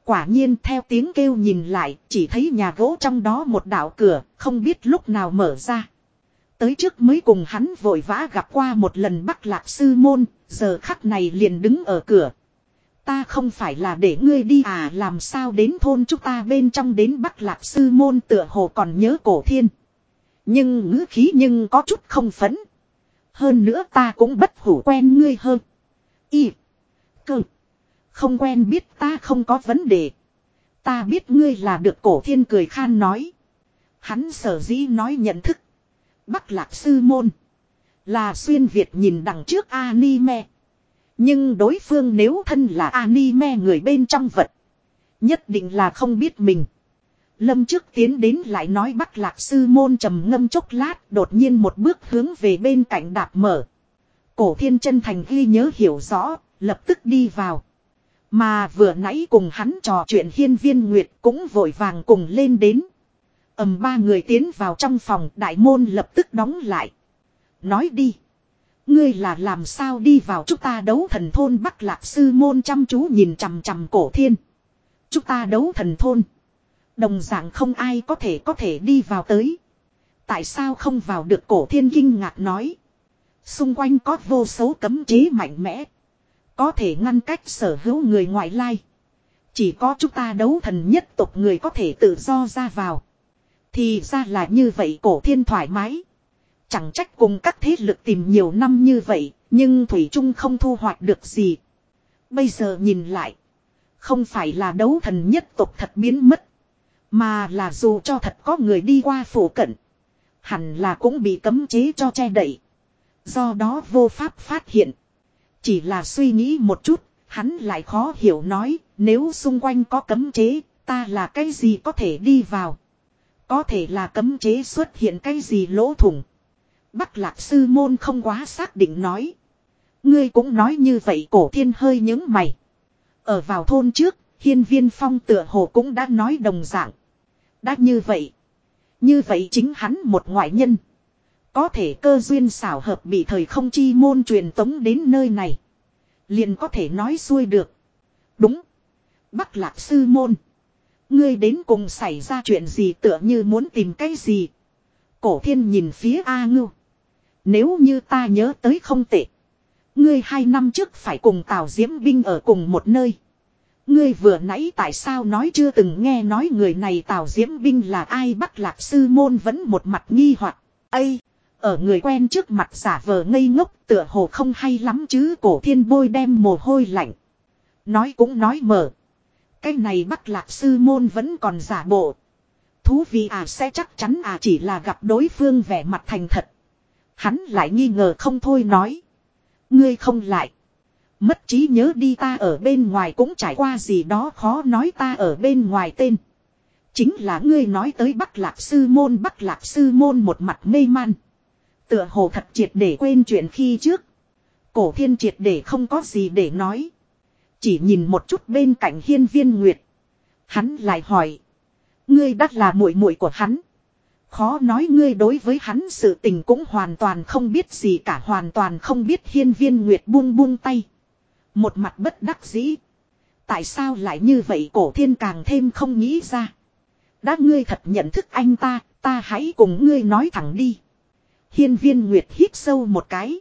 Quả nhiên theo tiếng kêu nhìn lại chỉ thấy nhà gỗ trong đó một đảo cửa không biết lúc nào mở ra. Tới trước mới cùng hắn vội vã gặp qua một lần bắc lạc sư môn, giờ khắc này liền đứng ở cửa. Ta không phải là để ngươi đi à làm sao đến thôn chúng ta bên trong đến bắc lạc sư môn tựa hồ còn nhớ cổ thiên. Nhưng ngữ khí nhưng có chút không phấn. Hơn nữa ta cũng bất hủ quen ngươi hơn. Y. Cơ. Không quen biết ta không có vấn đề. Ta biết ngươi là được cổ thiên cười khan nói. Hắn sở dĩ nói nhận thức. Bắc lạc sư môn. Là xuyên Việt nhìn đằng trước anime. Nhưng đối phương nếu thân là anime người bên trong vật. Nhất định là không biết mình. Lâm trước tiến đến lại nói bắc lạc sư môn trầm ngâm chốc lát, đột nhiên một bước hướng về bên cạnh đạp mở. Cổ thiên chân thành ghi nhớ hiểu rõ, lập tức đi vào. Mà vừa nãy cùng hắn trò chuyện hiên viên nguyệt cũng vội vàng cùng lên đến. ầm ba người tiến vào trong phòng đại môn lập tức đóng lại. Nói đi. Ngươi là làm sao đi vào chúng ta đấu thần thôn Bắc Lạc Sư Môn chăm chú nhìn chằm chằm cổ thiên. Chúng ta đấu thần thôn. Đồng dạng không ai có thể có thể đi vào tới. Tại sao không vào được cổ thiên kinh ngạc nói. Xung quanh có vô số cấm chế mạnh mẽ. Có thể ngăn cách sở hữu người ngoại lai. Chỉ có chúng ta đấu thần nhất tộc người có thể tự do ra vào. Thì ra là như vậy cổ thiên thoải mái. Chẳng trách cùng các thế lực tìm nhiều năm như vậy, nhưng Thủy Trung không thu hoạch được gì. Bây giờ nhìn lại, không phải là đấu thần nhất tộc thật biến mất, mà là dù cho thật có người đi qua phủ cận, hẳn là cũng bị cấm chế cho che đậy. Do đó vô pháp phát hiện. Chỉ là suy nghĩ một chút, hắn lại khó hiểu nói, nếu xung quanh có cấm chế, ta là cái gì có thể đi vào. Có thể là cấm chế xuất hiện cái gì lỗ thủng. Bắc lạc sư môn không quá xác định nói. Ngươi cũng nói như vậy cổ thiên hơi những mày. Ở vào thôn trước, hiên viên phong tựa hồ cũng đã nói đồng dạng. Đã như vậy. Như vậy chính hắn một ngoại nhân. Có thể cơ duyên xảo hợp bị thời không chi môn truyền tống đến nơi này. Liền có thể nói xuôi được. Đúng. Bắc lạc sư môn. Ngươi đến cùng xảy ra chuyện gì tựa như muốn tìm cái gì. Cổ thiên nhìn phía A ngưu. Nếu như ta nhớ tới không tệ. Ngươi hai năm trước phải cùng Tào Diễm Binh ở cùng một nơi. Ngươi vừa nãy tại sao nói chưa từng nghe nói người này Tào Diễm Binh là ai bắt lạc sư môn vẫn một mặt nghi hoặc Ây! Ở người quen trước mặt giả vờ ngây ngốc tựa hồ không hay lắm chứ cổ thiên bôi đem mồ hôi lạnh. Nói cũng nói mở. Cái này bắt lạc sư môn vẫn còn giả bộ. Thú vị à sẽ chắc chắn à chỉ là gặp đối phương vẻ mặt thành thật. Hắn lại nghi ngờ không thôi nói. Ngươi không lại. Mất trí nhớ đi ta ở bên ngoài cũng trải qua gì đó khó nói ta ở bên ngoài tên. Chính là ngươi nói tới Bắc Lạc Sư Môn, Bắc Lạc Sư Môn một mặt mê man. Tựa hồ thật triệt để quên chuyện khi trước. Cổ thiên triệt để không có gì để nói. Chỉ nhìn một chút bên cạnh hiên viên nguyệt. Hắn lại hỏi. Ngươi đắt là muội muội của hắn. Khó nói ngươi đối với hắn sự tình cũng hoàn toàn không biết gì cả hoàn toàn không biết hiên viên nguyệt buông buông tay. Một mặt bất đắc dĩ. Tại sao lại như vậy cổ thiên càng thêm không nghĩ ra. Đã ngươi thật nhận thức anh ta, ta hãy cùng ngươi nói thẳng đi. Hiên viên nguyệt hít sâu một cái.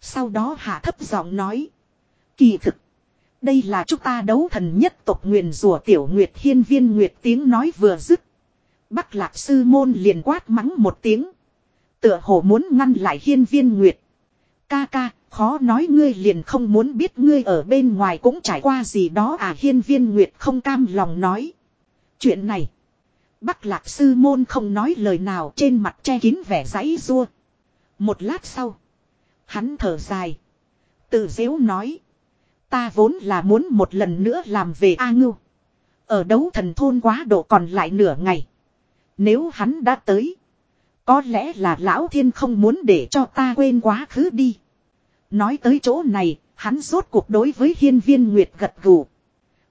Sau đó hạ thấp giọng nói. Kỳ thực. Đây là chúng ta đấu thần nhất tộc nguyền rùa tiểu nguyệt hiên viên nguyệt tiếng nói vừa dứt. Bắc lạc sư môn liền quát mắng một tiếng. Tựa hồ muốn ngăn lại hiên viên nguyệt. Ca ca, khó nói ngươi liền không muốn biết ngươi ở bên ngoài cũng trải qua gì đó à hiên viên nguyệt không cam lòng nói. Chuyện này. Bắc lạc sư môn không nói lời nào trên mặt che kín vẻ giấy rua. Một lát sau. Hắn thở dài. Tự dễu nói. Ta vốn là muốn một lần nữa làm về A ngưu. Ở đấu thần thôn quá độ còn lại nửa ngày. Nếu hắn đã tới. Có lẽ là lão thiên không muốn để cho ta quên quá khứ đi. Nói tới chỗ này, hắn rốt cuộc đối với hiên viên Nguyệt gật gù.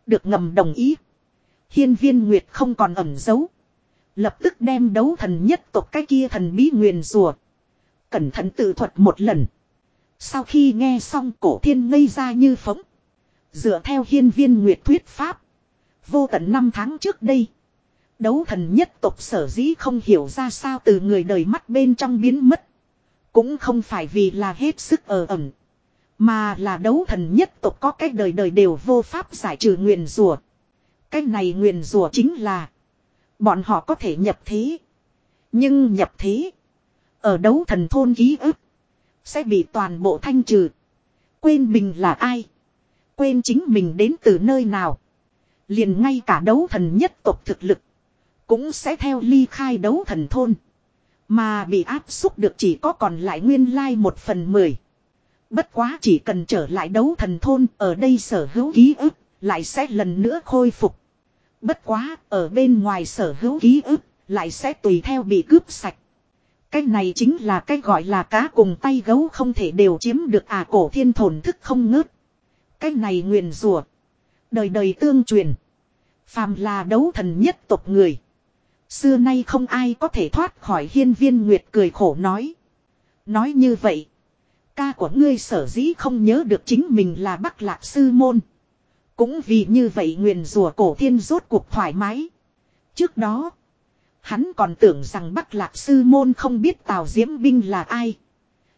Được ngầm đồng ý. Hiên viên Nguyệt không còn ẩn giấu. Lập tức đem đấu thần nhất tộc cái kia thần bí nguyền rùa. Cẩn thận tự thuật một lần. Sau khi nghe xong cổ thiên ngây ra như phóng. Dựa theo hiên viên Nguyệt thuyết pháp. Vô tận năm tháng trước đây. Đấu thần nhất tộc sở dĩ không hiểu ra sao từ người đời mắt bên trong biến mất. Cũng không phải vì là hết sức ở ẩn. Mà là đấu thần nhất tộc có cách đời đời đều vô pháp giải trừ nguyền rùa. Cái này nguyền rùa chính là. Bọn họ có thể nhập thế. Nhưng nhập thế. Ở đấu thần thôn ký ức. Sẽ bị toàn bộ thanh trừ. Quên mình là ai. Quên chính mình đến từ nơi nào. Liền ngay cả đấu thần nhất tộc thực lực. Cũng sẽ theo ly khai đấu thần thôn. Mà bị áp xúc được chỉ có còn lại nguyên lai một phần mười. Bất quá chỉ cần trở lại đấu thần thôn, ở đây sở hữu ký ức lại sẽ lần nữa khôi phục. Bất quá, ở bên ngoài sở hữu ký ức lại sẽ tùy theo bị cướp sạch. Cái này chính là cái gọi là cá cùng tay gấu không thể đều chiếm được à cổ thiên thổn thức không ngớt. Cái này nguyền rủa Đời đời tương truyền. Phàm là đấu thần nhất tộc người. Xưa nay không ai có thể thoát khỏi hiên viên nguyệt cười khổ nói. Nói như vậy. Ca của ngươi sở dĩ không nhớ được chính mình là bắc lạc sư môn. Cũng vì như vậy nguyền rủa cổ thiên rốt cuộc thoải mái. Trước đó. Hắn còn tưởng rằng Bắc Lạc Sư Môn không biết Tào Diễm Binh là ai.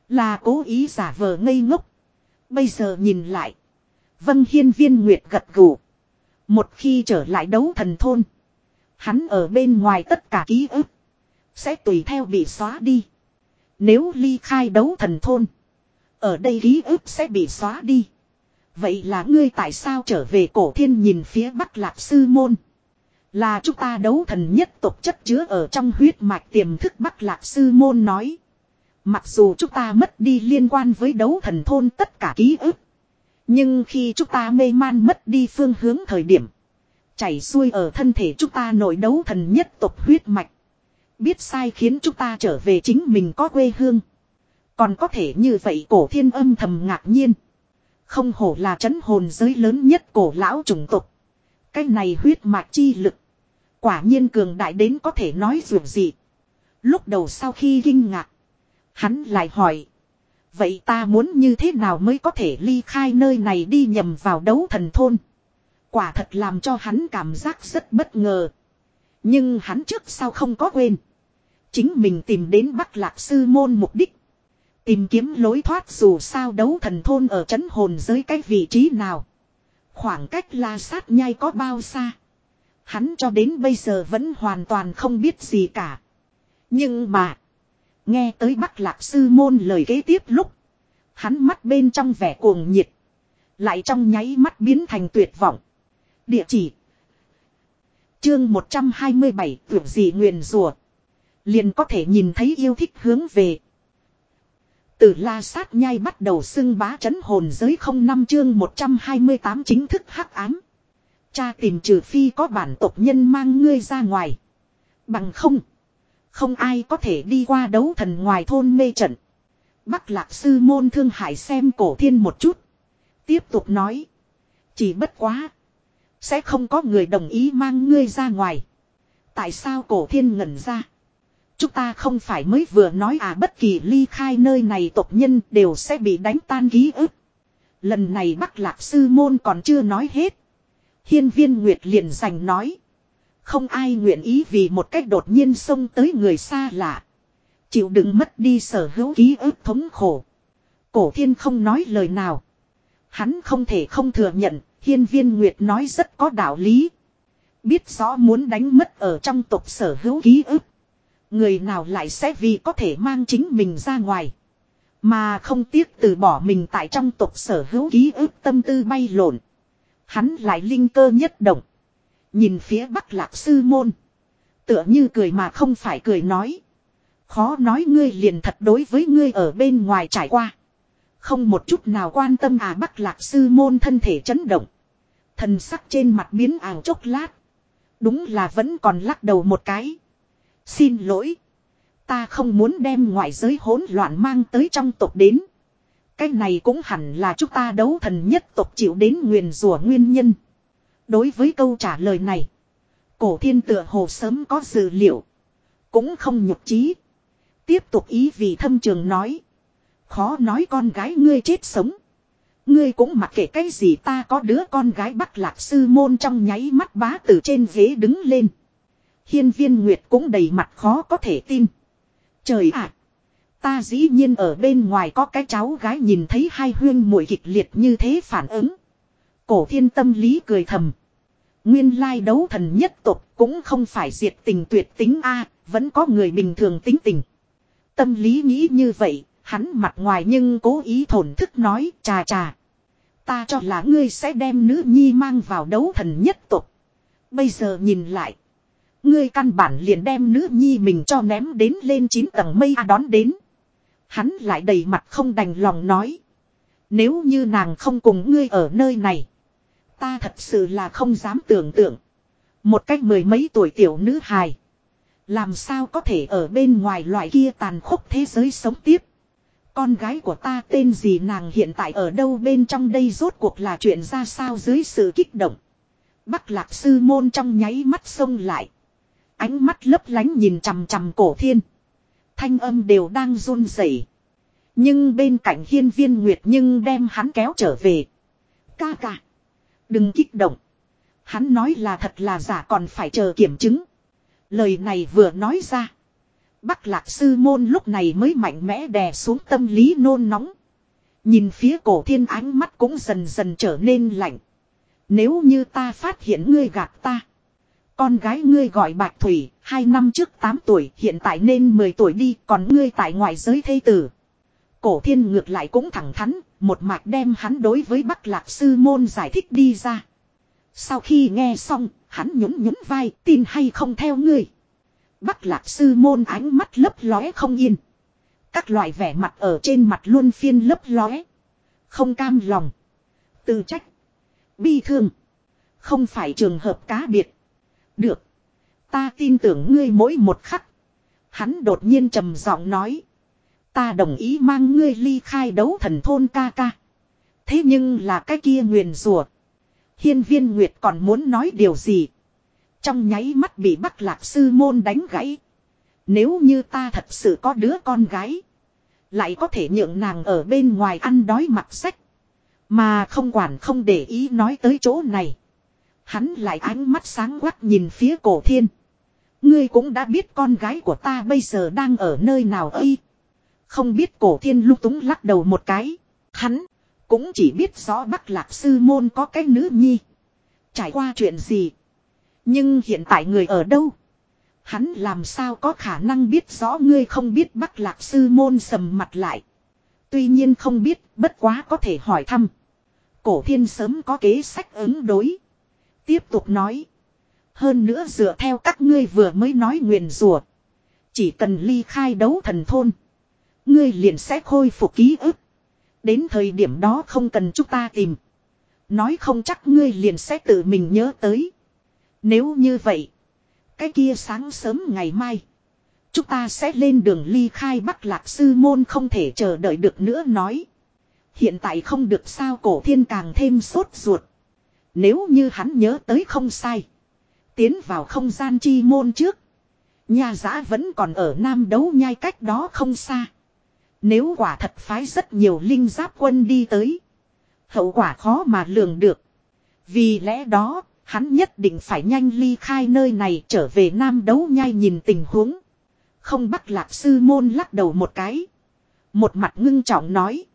Là cố ý giả vờ ngây ngốc. Bây giờ nhìn lại. Vân Hiên Viên Nguyệt gật gù. Một khi trở lại đấu thần thôn. Hắn ở bên ngoài tất cả ký ức. Sẽ tùy theo bị xóa đi. Nếu ly khai đấu thần thôn. Ở đây ký ức sẽ bị xóa đi. Vậy là ngươi tại sao trở về cổ thiên nhìn phía Bắc Lạc Sư Môn. Là chúng ta đấu thần nhất tộc chất chứa ở trong huyết mạch tiềm thức Bắc Lạc Sư Môn nói. Mặc dù chúng ta mất đi liên quan với đấu thần thôn tất cả ký ức. Nhưng khi chúng ta mê man mất đi phương hướng thời điểm. Chảy xuôi ở thân thể chúng ta nội đấu thần nhất tộc huyết mạch. Biết sai khiến chúng ta trở về chính mình có quê hương. Còn có thể như vậy cổ thiên âm thầm ngạc nhiên. Không hổ là chấn hồn giới lớn nhất cổ lão chủng tộc. Cái này huyết mạch chi lực. Quả nhiên cường đại đến có thể nói dù gì. Lúc đầu sau khi kinh ngạc. Hắn lại hỏi. Vậy ta muốn như thế nào mới có thể ly khai nơi này đi nhầm vào đấu thần thôn. Quả thật làm cho hắn cảm giác rất bất ngờ. Nhưng hắn trước sau không có quên. Chính mình tìm đến Bắc Lạc Sư Môn mục đích. Tìm kiếm lối thoát dù sao đấu thần thôn ở chấn hồn giới cái vị trí nào. Khoảng cách la sát nhai có bao xa. Hắn cho đến bây giờ vẫn hoàn toàn không biết gì cả. Nhưng mà. Nghe tới Bắc Lạc Sư Môn lời kế tiếp lúc. Hắn mắt bên trong vẻ cuồng nhiệt. Lại trong nháy mắt biến thành tuyệt vọng. Địa chỉ. Chương 127 tưởng gì nguyền rùa. Liền có thể nhìn thấy yêu thích hướng về. Từ la sát nhai bắt đầu xưng bá chấn hồn giới không năm chương 128 chính thức hắc ám. Cha tìm trừ phi có bản tộc nhân mang ngươi ra ngoài. Bằng không. Không ai có thể đi qua đấu thần ngoài thôn mê trận. Bắc lạc sư môn thương hải xem cổ thiên một chút. Tiếp tục nói. Chỉ bất quá. Sẽ không có người đồng ý mang ngươi ra ngoài. Tại sao cổ thiên ngẩn ra? Chúng ta không phải mới vừa nói à bất kỳ ly khai nơi này tộc nhân đều sẽ bị đánh tan ký ức. Lần này Bắc Lạc Sư Môn còn chưa nói hết. Hiên viên Nguyệt liền giành nói. Không ai nguyện ý vì một cách đột nhiên xông tới người xa lạ. Chịu đựng mất đi sở hữu ký ức thống khổ. Cổ thiên không nói lời nào. Hắn không thể không thừa nhận, hiên viên Nguyệt nói rất có đạo lý. Biết rõ muốn đánh mất ở trong tộc sở hữu ký ức. Người nào lại sẽ vì có thể mang chính mình ra ngoài. Mà không tiếc từ bỏ mình tại trong tộc sở hữu ký ức tâm tư bay lộn. Hắn lại linh cơ nhất động. Nhìn phía bắc lạc sư môn. Tựa như cười mà không phải cười nói. Khó nói ngươi liền thật đối với ngươi ở bên ngoài trải qua. Không một chút nào quan tâm à bắc lạc sư môn thân thể chấn động. Thần sắc trên mặt biến ảo chốc lát. Đúng là vẫn còn lắc đầu một cái. Xin lỗi. Ta không muốn đem ngoại giới hỗn loạn mang tới trong tộc đến. Cái này cũng hẳn là chúng ta đấu thần nhất tộc chịu đến nguyền rủa nguyên nhân. Đối với câu trả lời này. Cổ thiên tựa hồ sớm có dự liệu. Cũng không nhục trí. Tiếp tục ý vì thâm trường nói. Khó nói con gái ngươi chết sống. Ngươi cũng mặc kệ cái gì ta có đứa con gái bắt lạc sư môn trong nháy mắt bá từ trên ghế đứng lên. Hiên viên Nguyệt cũng đầy mặt khó có thể tin. Trời ạ! ta dĩ nhiên ở bên ngoài có cái cháu gái nhìn thấy hai huyên muội kịch liệt như thế phản ứng. Cổ thiên tâm lý cười thầm. Nguyên lai đấu thần nhất tục cũng không phải diệt tình tuyệt tính A, vẫn có người bình thường tính tình. tâm lý nghĩ như vậy, hắn mặt ngoài nhưng cố ý thổn thức nói trà trà. Ta cho là ngươi sẽ đem nữ nhi mang vào đấu thần nhất tục. Bây giờ nhìn lại. Ngươi căn bản liền đem nữ nhi mình cho ném đến lên 9 tầng mây a đón đến. Hắn lại đầy mặt không đành lòng nói. Nếu như nàng không cùng ngươi ở nơi này. Ta thật sự là không dám tưởng tượng. Một cách mười mấy tuổi tiểu nữ hài. Làm sao có thể ở bên ngoài loại kia tàn khốc thế giới sống tiếp. Con gái của ta tên gì nàng hiện tại ở đâu bên trong đây rốt cuộc là chuyện ra sao dưới sự kích động. Bắc lạc sư môn trong nháy mắt xông lại. Ánh mắt lấp lánh nhìn chằm chằm cổ thiên. Thanh âm đều đang run rẩy. Nhưng bên cạnh hiên viên nguyệt nhưng đem hắn kéo trở về. Ca ca. Đừng kích động. Hắn nói là thật là giả còn phải chờ kiểm chứng. Lời này vừa nói ra. Bắc lạc sư môn lúc này mới mạnh mẽ đè xuống tâm lý nôn nóng. Nhìn phía cổ thiên ánh mắt cũng dần dần trở nên lạnh. Nếu như ta phát hiện ngươi gạt ta. Con gái ngươi gọi Bạch Thủy, hai năm trước 8 tuổi, hiện tại nên 10 tuổi đi, còn ngươi tại ngoại giới thây tử. Cổ thiên ngược lại cũng thẳng thắn, một mạch đem hắn đối với Bắc Lạc Sư Môn giải thích đi ra. Sau khi nghe xong, hắn nhún nhún vai, tin hay không theo ngươi. Bắc Lạc Sư Môn ánh mắt lấp lóe không yên. Các loại vẻ mặt ở trên mặt luôn phiên lấp lóe. Không cam lòng. Từ trách. Bi thương. Không phải trường hợp cá biệt. Được. Ta tin tưởng ngươi mỗi một khắc. Hắn đột nhiên trầm giọng nói. Ta đồng ý mang ngươi ly khai đấu thần thôn ca ca. Thế nhưng là cái kia nguyền rùa. Hiên viên Nguyệt còn muốn nói điều gì. Trong nháy mắt bị bắt lạc sư môn đánh gãy. Nếu như ta thật sự có đứa con gái. Lại có thể nhượng nàng ở bên ngoài ăn đói mặc sách. Mà không quản không để ý nói tới chỗ này. Hắn lại ánh mắt sáng quắc nhìn phía cổ thiên. Ngươi cũng đã biết con gái của ta bây giờ đang ở nơi nào ấy. Không biết cổ thiên lúc túng lắc đầu một cái. Hắn cũng chỉ biết rõ Bắc Lạc Sư Môn có cái nữ nhi. Trải qua chuyện gì. Nhưng hiện tại người ở đâu? Hắn làm sao có khả năng biết rõ ngươi không biết Bắc Lạc Sư Môn sầm mặt lại. Tuy nhiên không biết, bất quá có thể hỏi thăm. Cổ thiên sớm có kế sách ứng đối. Tiếp tục nói. Hơn nữa dựa theo các ngươi vừa mới nói nguyền rủa Chỉ cần ly khai đấu thần thôn. Ngươi liền sẽ khôi phục ký ức. Đến thời điểm đó không cần chúng ta tìm. Nói không chắc ngươi liền sẽ tự mình nhớ tới. Nếu như vậy. Cái kia sáng sớm ngày mai. Chúng ta sẽ lên đường ly khai Bắc Lạc Sư Môn không thể chờ đợi được nữa nói. Hiện tại không được sao cổ thiên càng thêm sốt ruột. Nếu như hắn nhớ tới không sai. Tiến vào không gian chi môn trước. Nhà giã vẫn còn ở Nam đấu nhai cách đó không xa. Nếu quả thật phái rất nhiều linh giáp quân đi tới. Hậu quả khó mà lường được. Vì lẽ đó, hắn nhất định phải nhanh ly khai nơi này trở về Nam đấu nhai nhìn tình huống. Không bắt lạc sư môn lắc đầu một cái. Một mặt ngưng trọng nói.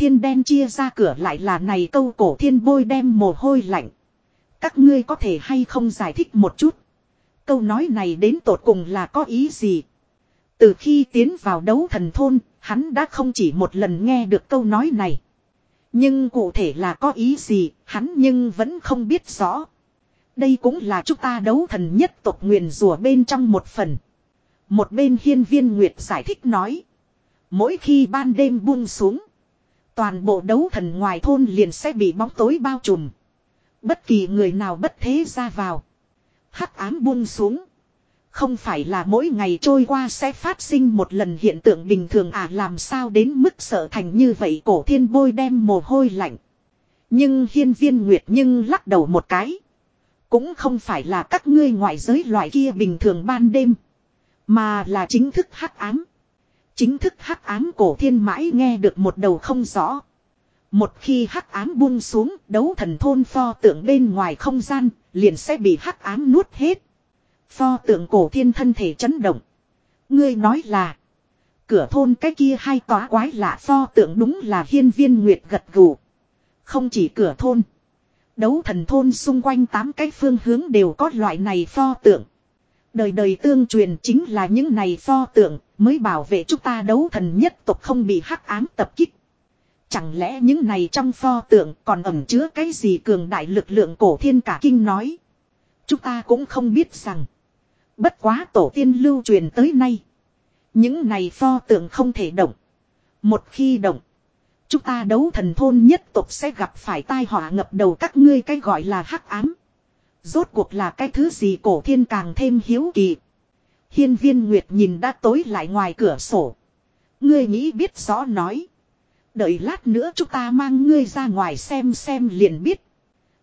Thiên đen chia ra cửa lại là này câu cổ thiên bôi đem mồ hôi lạnh. Các ngươi có thể hay không giải thích một chút. Câu nói này đến tột cùng là có ý gì. Từ khi tiến vào đấu thần thôn, hắn đã không chỉ một lần nghe được câu nói này. Nhưng cụ thể là có ý gì, hắn nhưng vẫn không biết rõ. Đây cũng là chúng ta đấu thần nhất tộc nguyền rùa bên trong một phần. Một bên hiên viên Nguyệt giải thích nói. Mỗi khi ban đêm buông xuống. Toàn bộ đấu thần ngoài thôn liền sẽ bị bóng tối bao trùm. Bất kỳ người nào bất thế ra vào. hắc ám buông xuống. Không phải là mỗi ngày trôi qua sẽ phát sinh một lần hiện tượng bình thường à làm sao đến mức sợ thành như vậy, cổ thiên bôi đem mồ hôi lạnh. Nhưng hiên viên nguyệt nhưng lắc đầu một cái. Cũng không phải là các ngươi ngoại giới loại kia bình thường ban đêm. Mà là chính thức hắc ám. Chính thức hắc ám cổ thiên mãi nghe được một đầu không rõ. Một khi hắc ám buông xuống, đấu thần thôn pho tượng bên ngoài không gian, liền sẽ bị hắc ám nuốt hết. Pho tượng cổ thiên thân thể chấn động. Ngươi nói là, cửa thôn cái kia hai tòa quái lạ pho tượng đúng là hiên viên nguyệt gật gù. Không chỉ cửa thôn, đấu thần thôn xung quanh tám cái phương hướng đều có loại này pho tượng. Đời đời tương truyền chính là những này pho tượng, Mới bảo vệ chúng ta đấu thần nhất tộc không bị hắc ám tập kích. Chẳng lẽ những này trong pho tượng còn ẩn chứa cái gì cường đại lực lượng cổ thiên cả kinh nói. Chúng ta cũng không biết rằng. Bất quá tổ tiên lưu truyền tới nay. Những này pho tượng không thể động. Một khi động. Chúng ta đấu thần thôn nhất tộc sẽ gặp phải tai họa ngập đầu các ngươi cái gọi là hắc ám. Rốt cuộc là cái thứ gì cổ thiên càng thêm hiếu kỳ. Hiên viên Nguyệt nhìn đã tối lại ngoài cửa sổ. Ngươi nghĩ biết rõ nói. Đợi lát nữa chúng ta mang ngươi ra ngoài xem xem liền biết.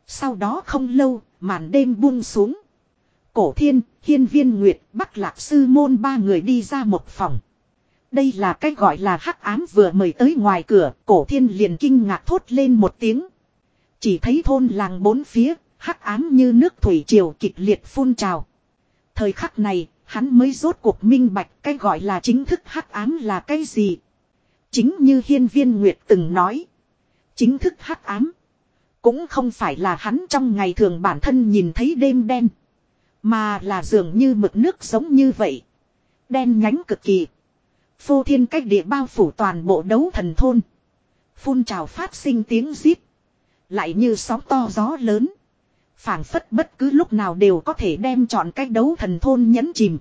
Sau đó không lâu, màn đêm buông xuống. Cổ thiên, hiên viên Nguyệt, bắc lạc sư môn ba người đi ra một phòng. Đây là cách gọi là hắc ám vừa mời tới ngoài cửa, cổ thiên liền kinh ngạc thốt lên một tiếng. Chỉ thấy thôn làng bốn phía, hắc ám như nước thủy triều kịch liệt phun trào. Thời khắc này, hắn mới rốt cuộc minh bạch cái gọi là chính thức hắc ám là cái gì. Chính như hiên viên Nguyệt từng nói. Chính thức hắc ám. Cũng không phải là hắn trong ngày thường bản thân nhìn thấy đêm đen. Mà là dường như mực nước giống như vậy. Đen nhánh cực kỳ. Phô thiên cách địa bao phủ toàn bộ đấu thần thôn. Phun trào phát sinh tiếng rít. Lại như sóng to gió lớn phảng phất bất cứ lúc nào đều có thể đem chọn cái đấu thần thôn nhấn chìm.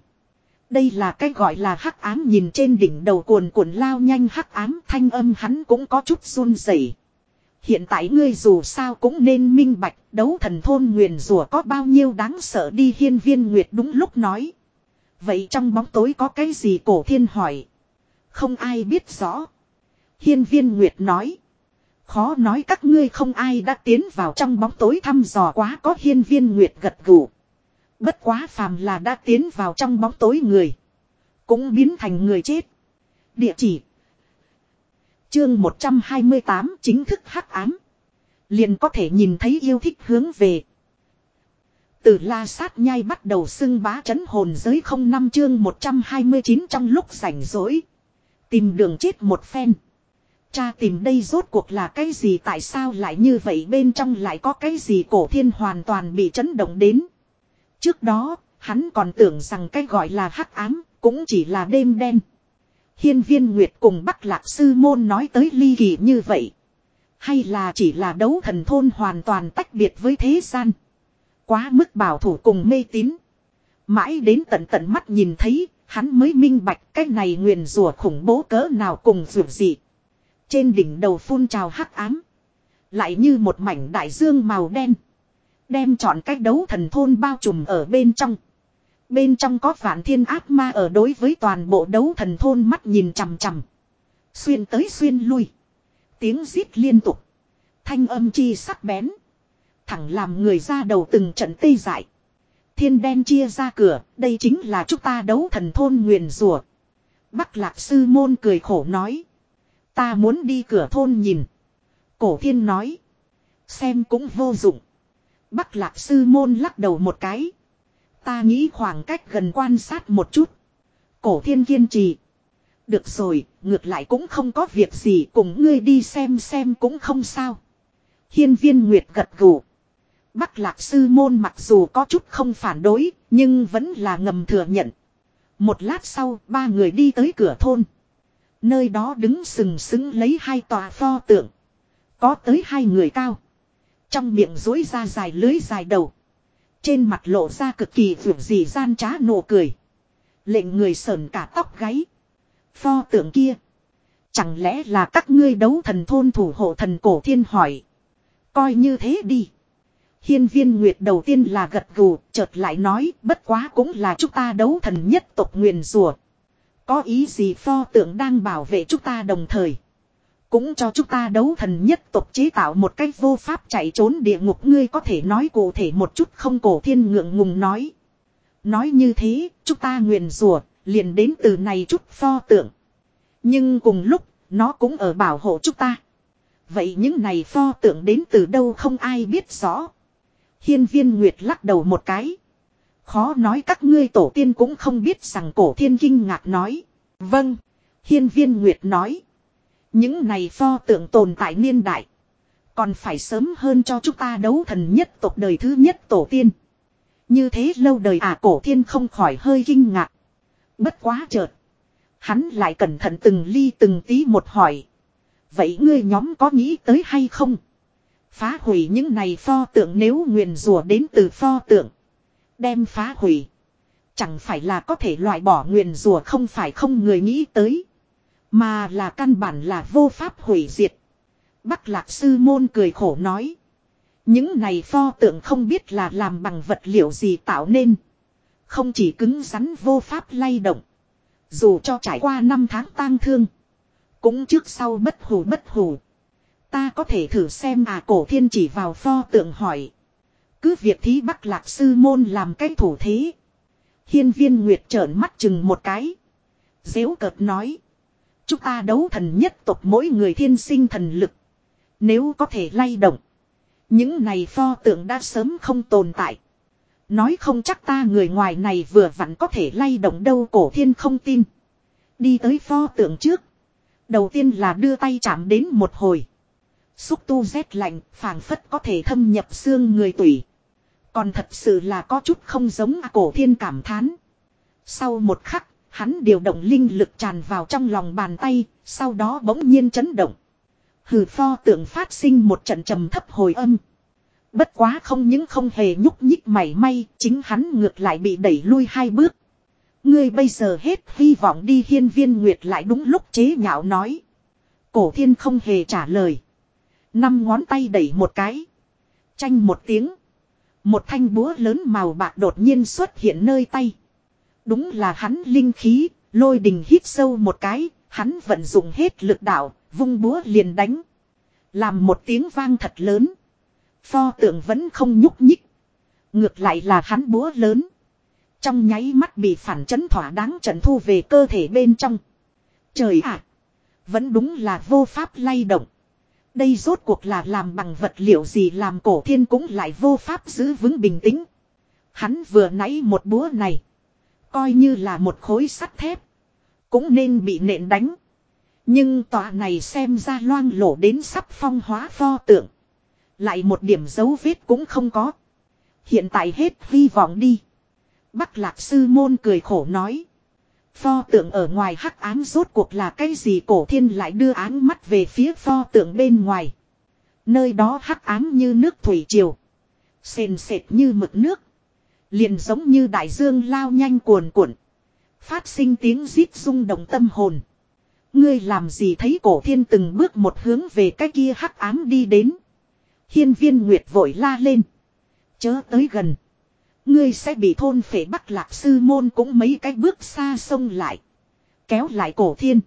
Đây là cái gọi là hắc ám nhìn trên đỉnh đầu cuồn cuộn lao nhanh hắc ám, thanh âm hắn cũng có chút run rẩy. Hiện tại ngươi dù sao cũng nên minh bạch, đấu thần thôn nguyền rủa có bao nhiêu đáng sợ đi hiên viên nguyệt đúng lúc nói. Vậy trong bóng tối có cái gì cổ thiên hỏi. Không ai biết rõ. Hiên viên nguyệt nói. Khó nói các ngươi không ai đã tiến vào trong bóng tối thăm dò quá có hiên viên nguyệt gật gù. Bất quá phàm là đã tiến vào trong bóng tối người. Cũng biến thành người chết. Địa chỉ. Chương 128 chính thức hắc ám. Liền có thể nhìn thấy yêu thích hướng về. Từ la sát nhai bắt đầu xưng bá chấn hồn giới không năm chương 129 trong lúc rảnh rỗi. Tìm đường chết một phen. Cha tìm đây rốt cuộc là cái gì tại sao lại như vậy bên trong lại có cái gì cổ thiên hoàn toàn bị chấn động đến. Trước đó, hắn còn tưởng rằng cái gọi là hắc ám, cũng chỉ là đêm đen. Hiên viên Nguyệt cùng Bắc Lạc Sư Môn nói tới ly kỳ như vậy. Hay là chỉ là đấu thần thôn hoàn toàn tách biệt với thế gian. Quá mức bảo thủ cùng mê tín. Mãi đến tận tận mắt nhìn thấy, hắn mới minh bạch cái này nguyền rủa khủng bố cỡ nào cùng rủa gì. Trên đỉnh đầu phun trào hắc ám. Lại như một mảnh đại dương màu đen. Đem chọn cách đấu thần thôn bao trùm ở bên trong. Bên trong có vạn thiên ác ma ở đối với toàn bộ đấu thần thôn mắt nhìn chằm chằm. Xuyên tới xuyên lui. Tiếng rít liên tục. Thanh âm chi sắc bén. Thẳng làm người ra đầu từng trận tê dại. Thiên đen chia ra cửa, đây chính là chúng ta đấu thần thôn nguyền rùa. Bắc lạc sư môn cười khổ nói. Ta muốn đi cửa thôn nhìn. Cổ thiên nói. Xem cũng vô dụng. Bắc lạc sư môn lắc đầu một cái. Ta nghĩ khoảng cách gần quan sát một chút. Cổ thiên kiên trì. Được rồi, ngược lại cũng không có việc gì cùng ngươi đi xem xem cũng không sao. Hiên viên Nguyệt gật gù. Bắc lạc sư môn mặc dù có chút không phản đối, nhưng vẫn là ngầm thừa nhận. Một lát sau, ba người đi tới cửa thôn. Nơi đó đứng sừng sững lấy hai tòa pho tượng. Có tới hai người cao. Trong miệng dối ra dài lưới dài đầu. Trên mặt lộ ra cực kỳ vượt gì gian trá nụ cười. Lệnh người sờn cả tóc gáy. Pho tượng kia. Chẳng lẽ là các ngươi đấu thần thôn thủ hộ thần cổ thiên hỏi. Coi như thế đi. Hiên viên Nguyệt đầu tiên là gật gù, chợt lại nói, bất quá cũng là chúng ta đấu thần nhất tộc nguyền rùa. Có ý gì pho tượng đang bảo vệ chúng ta đồng thời. Cũng cho chúng ta đấu thần nhất tộc chế tạo một cách vô pháp chạy trốn địa ngục ngươi có thể nói cụ thể một chút không cổ thiên ngượng ngùng nói. Nói như thế, chúng ta nguyện rùa, liền đến từ này chút pho tượng. Nhưng cùng lúc, nó cũng ở bảo hộ chúng ta. Vậy những này pho tượng đến từ đâu không ai biết rõ. Hiên viên Nguyệt lắc đầu một cái. Khó nói các ngươi tổ tiên cũng không biết rằng cổ thiên kinh ngạc nói. Vâng. Hiên viên Nguyệt nói. Những này pho tượng tồn tại niên đại. Còn phải sớm hơn cho chúng ta đấu thần nhất tộc đời thứ nhất tổ tiên. Như thế lâu đời à cổ thiên không khỏi hơi kinh ngạc. Bất quá chợt. Hắn lại cẩn thận từng ly từng tí một hỏi. Vậy ngươi nhóm có nghĩ tới hay không? Phá hủy những này pho tượng nếu nguyền rủa đến từ pho tượng. Đem phá hủy. Chẳng phải là có thể loại bỏ nguyền rùa không phải không người nghĩ tới. Mà là căn bản là vô pháp hủy diệt. Bắc lạc sư môn cười khổ nói. Những này pho tượng không biết là làm bằng vật liệu gì tạo nên. Không chỉ cứng rắn vô pháp lay động. Dù cho trải qua năm tháng tang thương. Cũng trước sau bất hủ bất hủ. Ta có thể thử xem à cổ thiên chỉ vào pho tượng hỏi. Cứ việc thí bắc lạc sư môn làm cái thủ thế. Hiên viên Nguyệt trợn mắt chừng một cái. Dễu cợt nói. Chúng ta đấu thần nhất tộc mỗi người thiên sinh thần lực. Nếu có thể lay động. Những này pho tượng đã sớm không tồn tại. Nói không chắc ta người ngoài này vừa vặn có thể lay động đâu cổ thiên không tin. Đi tới pho tượng trước. Đầu tiên là đưa tay chạm đến một hồi. Xúc tu rét lạnh, phảng phất có thể thâm nhập xương người tủy. Còn thật sự là có chút không giống à cổ thiên cảm thán. Sau một khắc, hắn điều động linh lực tràn vào trong lòng bàn tay, sau đó bỗng nhiên chấn động. Hừ pho tượng phát sinh một trận trầm thấp hồi âm. Bất quá không những không hề nhúc nhích mảy may, chính hắn ngược lại bị đẩy lui hai bước. Ngươi bây giờ hết hy vọng đi hiên viên nguyệt lại đúng lúc chế nhạo nói. Cổ thiên không hề trả lời. Năm ngón tay đẩy một cái. Tranh một tiếng. Một thanh búa lớn màu bạc đột nhiên xuất hiện nơi tay. Đúng là hắn linh khí, lôi đình hít sâu một cái, hắn vận dụng hết lực đạo, vung búa liền đánh. Làm một tiếng vang thật lớn. Pho tượng vẫn không nhúc nhích. Ngược lại là hắn búa lớn. Trong nháy mắt bị phản chấn thỏa đáng trận thu về cơ thể bên trong. Trời ạ! vẫn đúng là vô pháp lay động. Đây rốt cuộc là làm bằng vật liệu gì làm cổ thiên cũng lại vô pháp giữ vững bình tĩnh. Hắn vừa nãy một búa này. Coi như là một khối sắt thép. Cũng nên bị nện đánh. Nhưng tòa này xem ra loang lổ đến sắp phong hóa pho tượng. Lại một điểm dấu vết cũng không có. Hiện tại hết hy vọng đi. Bắc lạc sư môn cười khổ nói. Pho tượng ở ngoài hắc ám rốt cuộc là cái gì cổ thiên lại đưa áng mắt về phía pho tượng bên ngoài. Nơi đó hắc ám như nước thủy triều. Sền sệt như mực nước. Liền giống như đại dương lao nhanh cuồn cuộn. Phát sinh tiếng rít rung động tâm hồn. Ngươi làm gì thấy cổ thiên từng bước một hướng về cái kia hắc ám đi đến. Hiên viên Nguyệt vội la lên. Chớ tới gần. Ngươi sẽ bị thôn phệ bắc lạc sư môn cũng mấy cái bước xa sông lại. Kéo lại cổ thiên.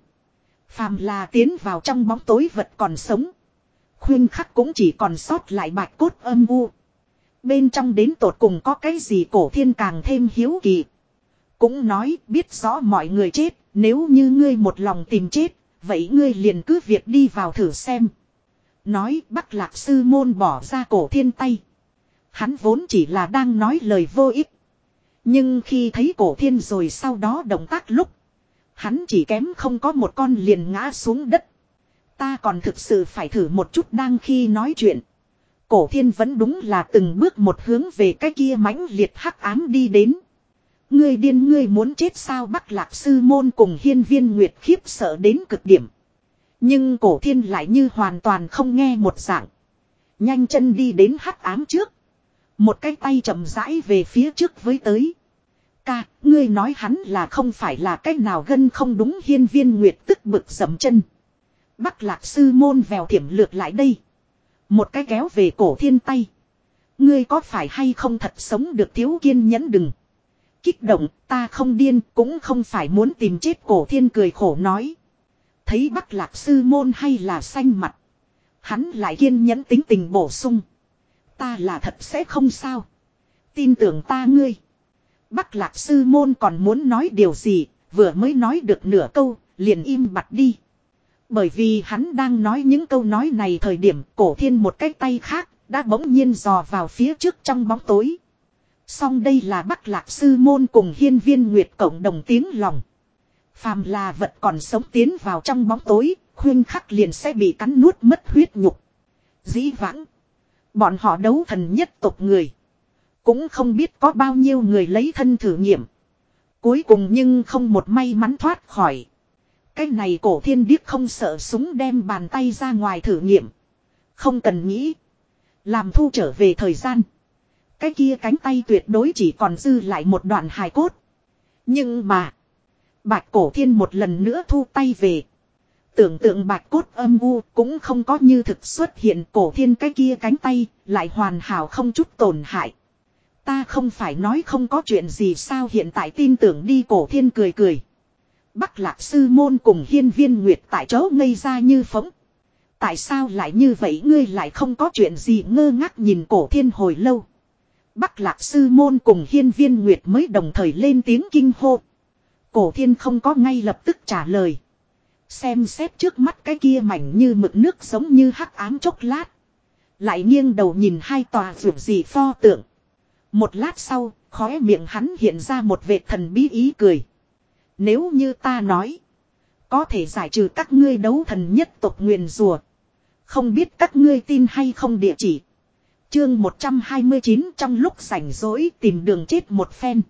Phàm là tiến vào trong bóng tối vật còn sống. Khuyên khắc cũng chỉ còn sót lại bạch cốt âm u. Bên trong đến tột cùng có cái gì cổ thiên càng thêm hiếu kỳ. Cũng nói biết rõ mọi người chết, nếu như ngươi một lòng tìm chết, vậy ngươi liền cứ việc đi vào thử xem. Nói bắc lạc sư môn bỏ ra cổ thiên tay. Hắn vốn chỉ là đang nói lời vô ích. Nhưng khi thấy cổ thiên rồi sau đó động tác lúc. Hắn chỉ kém không có một con liền ngã xuống đất. Ta còn thực sự phải thử một chút đang khi nói chuyện. Cổ thiên vẫn đúng là từng bước một hướng về cái kia mãnh liệt hắc ám đi đến. Ngươi điên, ngươi muốn chết sao bắc lạc sư môn cùng hiên viên nguyệt khiếp sợ đến cực điểm. Nhưng cổ thiên lại như hoàn toàn không nghe một dạng. Nhanh chân đi đến hắc ám trước. Một cái tay chậm rãi về phía trước với tới. Ca, ngươi nói hắn là không phải là cái nào gân không đúng hiên viên nguyệt tức bực dầm chân. Bắc lạc sư môn vèo thiểm lược lại đây. Một cái kéo về cổ thiên tay. Ngươi có phải hay không thật sống được thiếu kiên nhẫn đừng. Kích động ta không điên cũng không phải muốn tìm chết cổ thiên cười khổ nói. Thấy bắc lạc sư môn hay là xanh mặt. Hắn lại kiên nhẫn tính tình bổ sung. Ta là thật sẽ không sao. Tin tưởng ta ngươi. Bắc lạc sư môn còn muốn nói điều gì, vừa mới nói được nửa câu, liền im bặt đi. Bởi vì hắn đang nói những câu nói này thời điểm cổ thiên một cái tay khác, đã bỗng nhiên dò vào phía trước trong bóng tối. Song đây là bắc lạc sư môn cùng hiên viên nguyệt cộng đồng tiếng lòng. Phàm là vật còn sống tiến vào trong bóng tối, khuyên khắc liền sẽ bị cắn nuốt mất huyết nhục. Dĩ vãng. Bọn họ đấu thần nhất tộc người. Cũng không biết có bao nhiêu người lấy thân thử nghiệm. Cuối cùng nhưng không một may mắn thoát khỏi. Cái này cổ thiên điếc không sợ súng đem bàn tay ra ngoài thử nghiệm. Không cần nghĩ. Làm thu trở về thời gian. Cái kia cánh tay tuyệt đối chỉ còn dư lại một đoạn hài cốt. Nhưng mà. Bạch cổ thiên một lần nữa thu tay về. Tưởng tượng bạch cốt âm u cũng không có như thực xuất hiện cổ thiên cái kia cánh tay, lại hoàn hảo không chút tổn hại. Ta không phải nói không có chuyện gì sao hiện tại tin tưởng đi cổ thiên cười cười. Bắc lạc sư môn cùng hiên viên nguyệt tại chỗ ngây ra như phóng. Tại sao lại như vậy ngươi lại không có chuyện gì ngơ ngác nhìn cổ thiên hồi lâu. Bắc lạc sư môn cùng hiên viên nguyệt mới đồng thời lên tiếng kinh hô. Cổ thiên không có ngay lập tức trả lời. Xem xét trước mắt cái kia mảnh như mực nước giống như hắc ám chốc lát. Lại nghiêng đầu nhìn hai tòa rượu gì pho tượng. Một lát sau, khóe miệng hắn hiện ra một vệt thần bí ý cười. Nếu như ta nói, có thể giải trừ các ngươi đấu thần nhất tộc nguyền rùa. Không biết các ngươi tin hay không địa chỉ. Chương 129 trong lúc rảnh rỗi tìm đường chết một phen.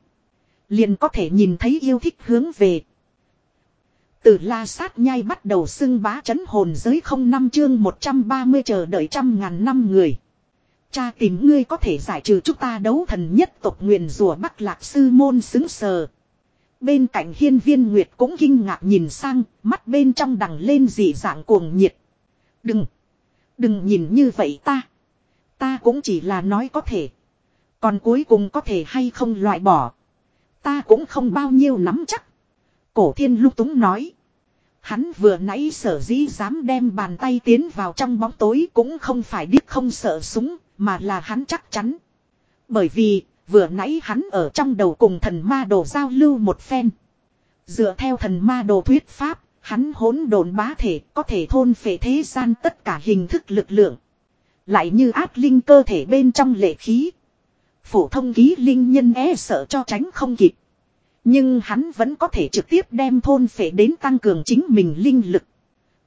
Liền có thể nhìn thấy yêu thích hướng về. Từ la sát nhai bắt đầu xưng bá chấn hồn giới không năm chương 130 chờ đợi trăm ngàn năm người. Cha tìm ngươi có thể giải trừ chúng ta đấu thần nhất tộc nguyền rùa bắc lạc sư môn xứng sờ. Bên cạnh hiên viên nguyệt cũng kinh ngạc nhìn sang, mắt bên trong đằng lên dị dạng cuồng nhiệt. Đừng, đừng nhìn như vậy ta. Ta cũng chỉ là nói có thể. Còn cuối cùng có thể hay không loại bỏ. Ta cũng không bao nhiêu nắm chắc. Cổ thiên lúc túng nói. Hắn vừa nãy sở dĩ dám đem bàn tay tiến vào trong bóng tối cũng không phải điếc không sợ súng, mà là hắn chắc chắn. Bởi vì, vừa nãy hắn ở trong đầu cùng thần ma đồ giao lưu một phen. Dựa theo thần ma đồ thuyết pháp, hắn hỗn độn bá thể có thể thôn phệ thế gian tất cả hình thức lực lượng. Lại như áp linh cơ thể bên trong lệ khí. Phổ thông ký linh nhân e sợ cho tránh không kịp. Nhưng hắn vẫn có thể trực tiếp đem thôn phệ đến tăng cường chính mình linh lực.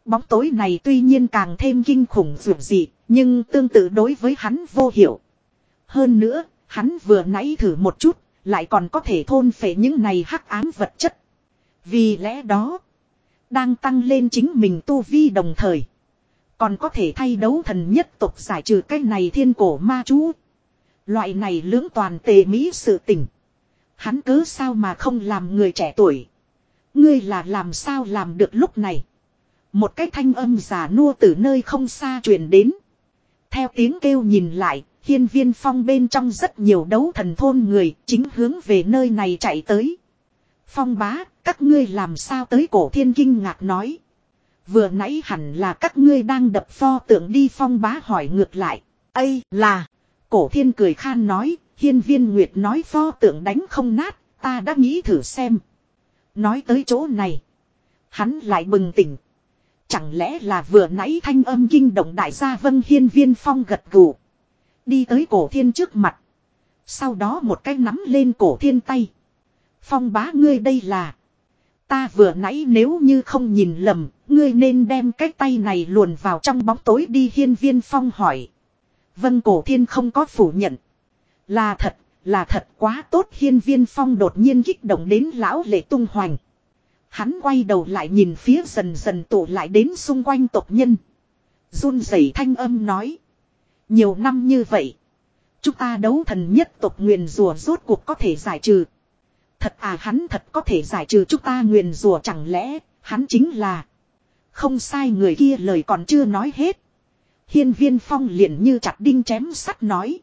Bóng tối này tuy nhiên càng thêm kinh khủng dù gì, nhưng tương tự đối với hắn vô hiệu. Hơn nữa, hắn vừa nãy thử một chút, lại còn có thể thôn phệ những này hắc ám vật chất. Vì lẽ đó, đang tăng lên chính mình tu vi đồng thời. Còn có thể thay đấu thần nhất tục giải trừ cái này thiên cổ ma chú. Loại này lưỡng toàn tề mỹ sự tình. Hắn cứ sao mà không làm người trẻ tuổi. Ngươi là làm sao làm được lúc này. Một cái thanh âm giả nua từ nơi không xa truyền đến. Theo tiếng kêu nhìn lại, hiên viên phong bên trong rất nhiều đấu thần thôn người chính hướng về nơi này chạy tới. Phong bá, các ngươi làm sao tới cổ thiên kinh ngạc nói. Vừa nãy hẳn là các ngươi đang đập pho tượng đi phong bá hỏi ngược lại. Ây là, cổ thiên cười khan nói, hiên viên nguyệt nói pho tượng đánh không nát, ta đã nghĩ thử xem. Nói tới chỗ này, hắn lại bừng tỉnh. Chẳng lẽ là vừa nãy thanh âm kinh động đại gia vân hiên viên phong gật gù. Đi tới cổ thiên trước mặt. Sau đó một cái nắm lên cổ thiên tay. Phong bá ngươi đây là. Ta vừa nãy nếu như không nhìn lầm, ngươi nên đem cái tay này luồn vào trong bóng tối đi hiên viên phong hỏi. Vân cổ thiên không có phủ nhận. Là thật, là thật quá tốt hiên viên phong đột nhiên kích động đến lão lệ tung hoành. Hắn quay đầu lại nhìn phía dần dần tụ lại đến xung quanh tộc nhân. run rẩy thanh âm nói. Nhiều năm như vậy. Chúng ta đấu thần nhất tộc nguyền rùa rốt cuộc có thể giải trừ. Thật à hắn thật có thể giải trừ chúng ta nguyền rùa chẳng lẽ hắn chính là. Không sai người kia lời còn chưa nói hết. Hiên viên phong liền như chặt đinh chém sắt nói.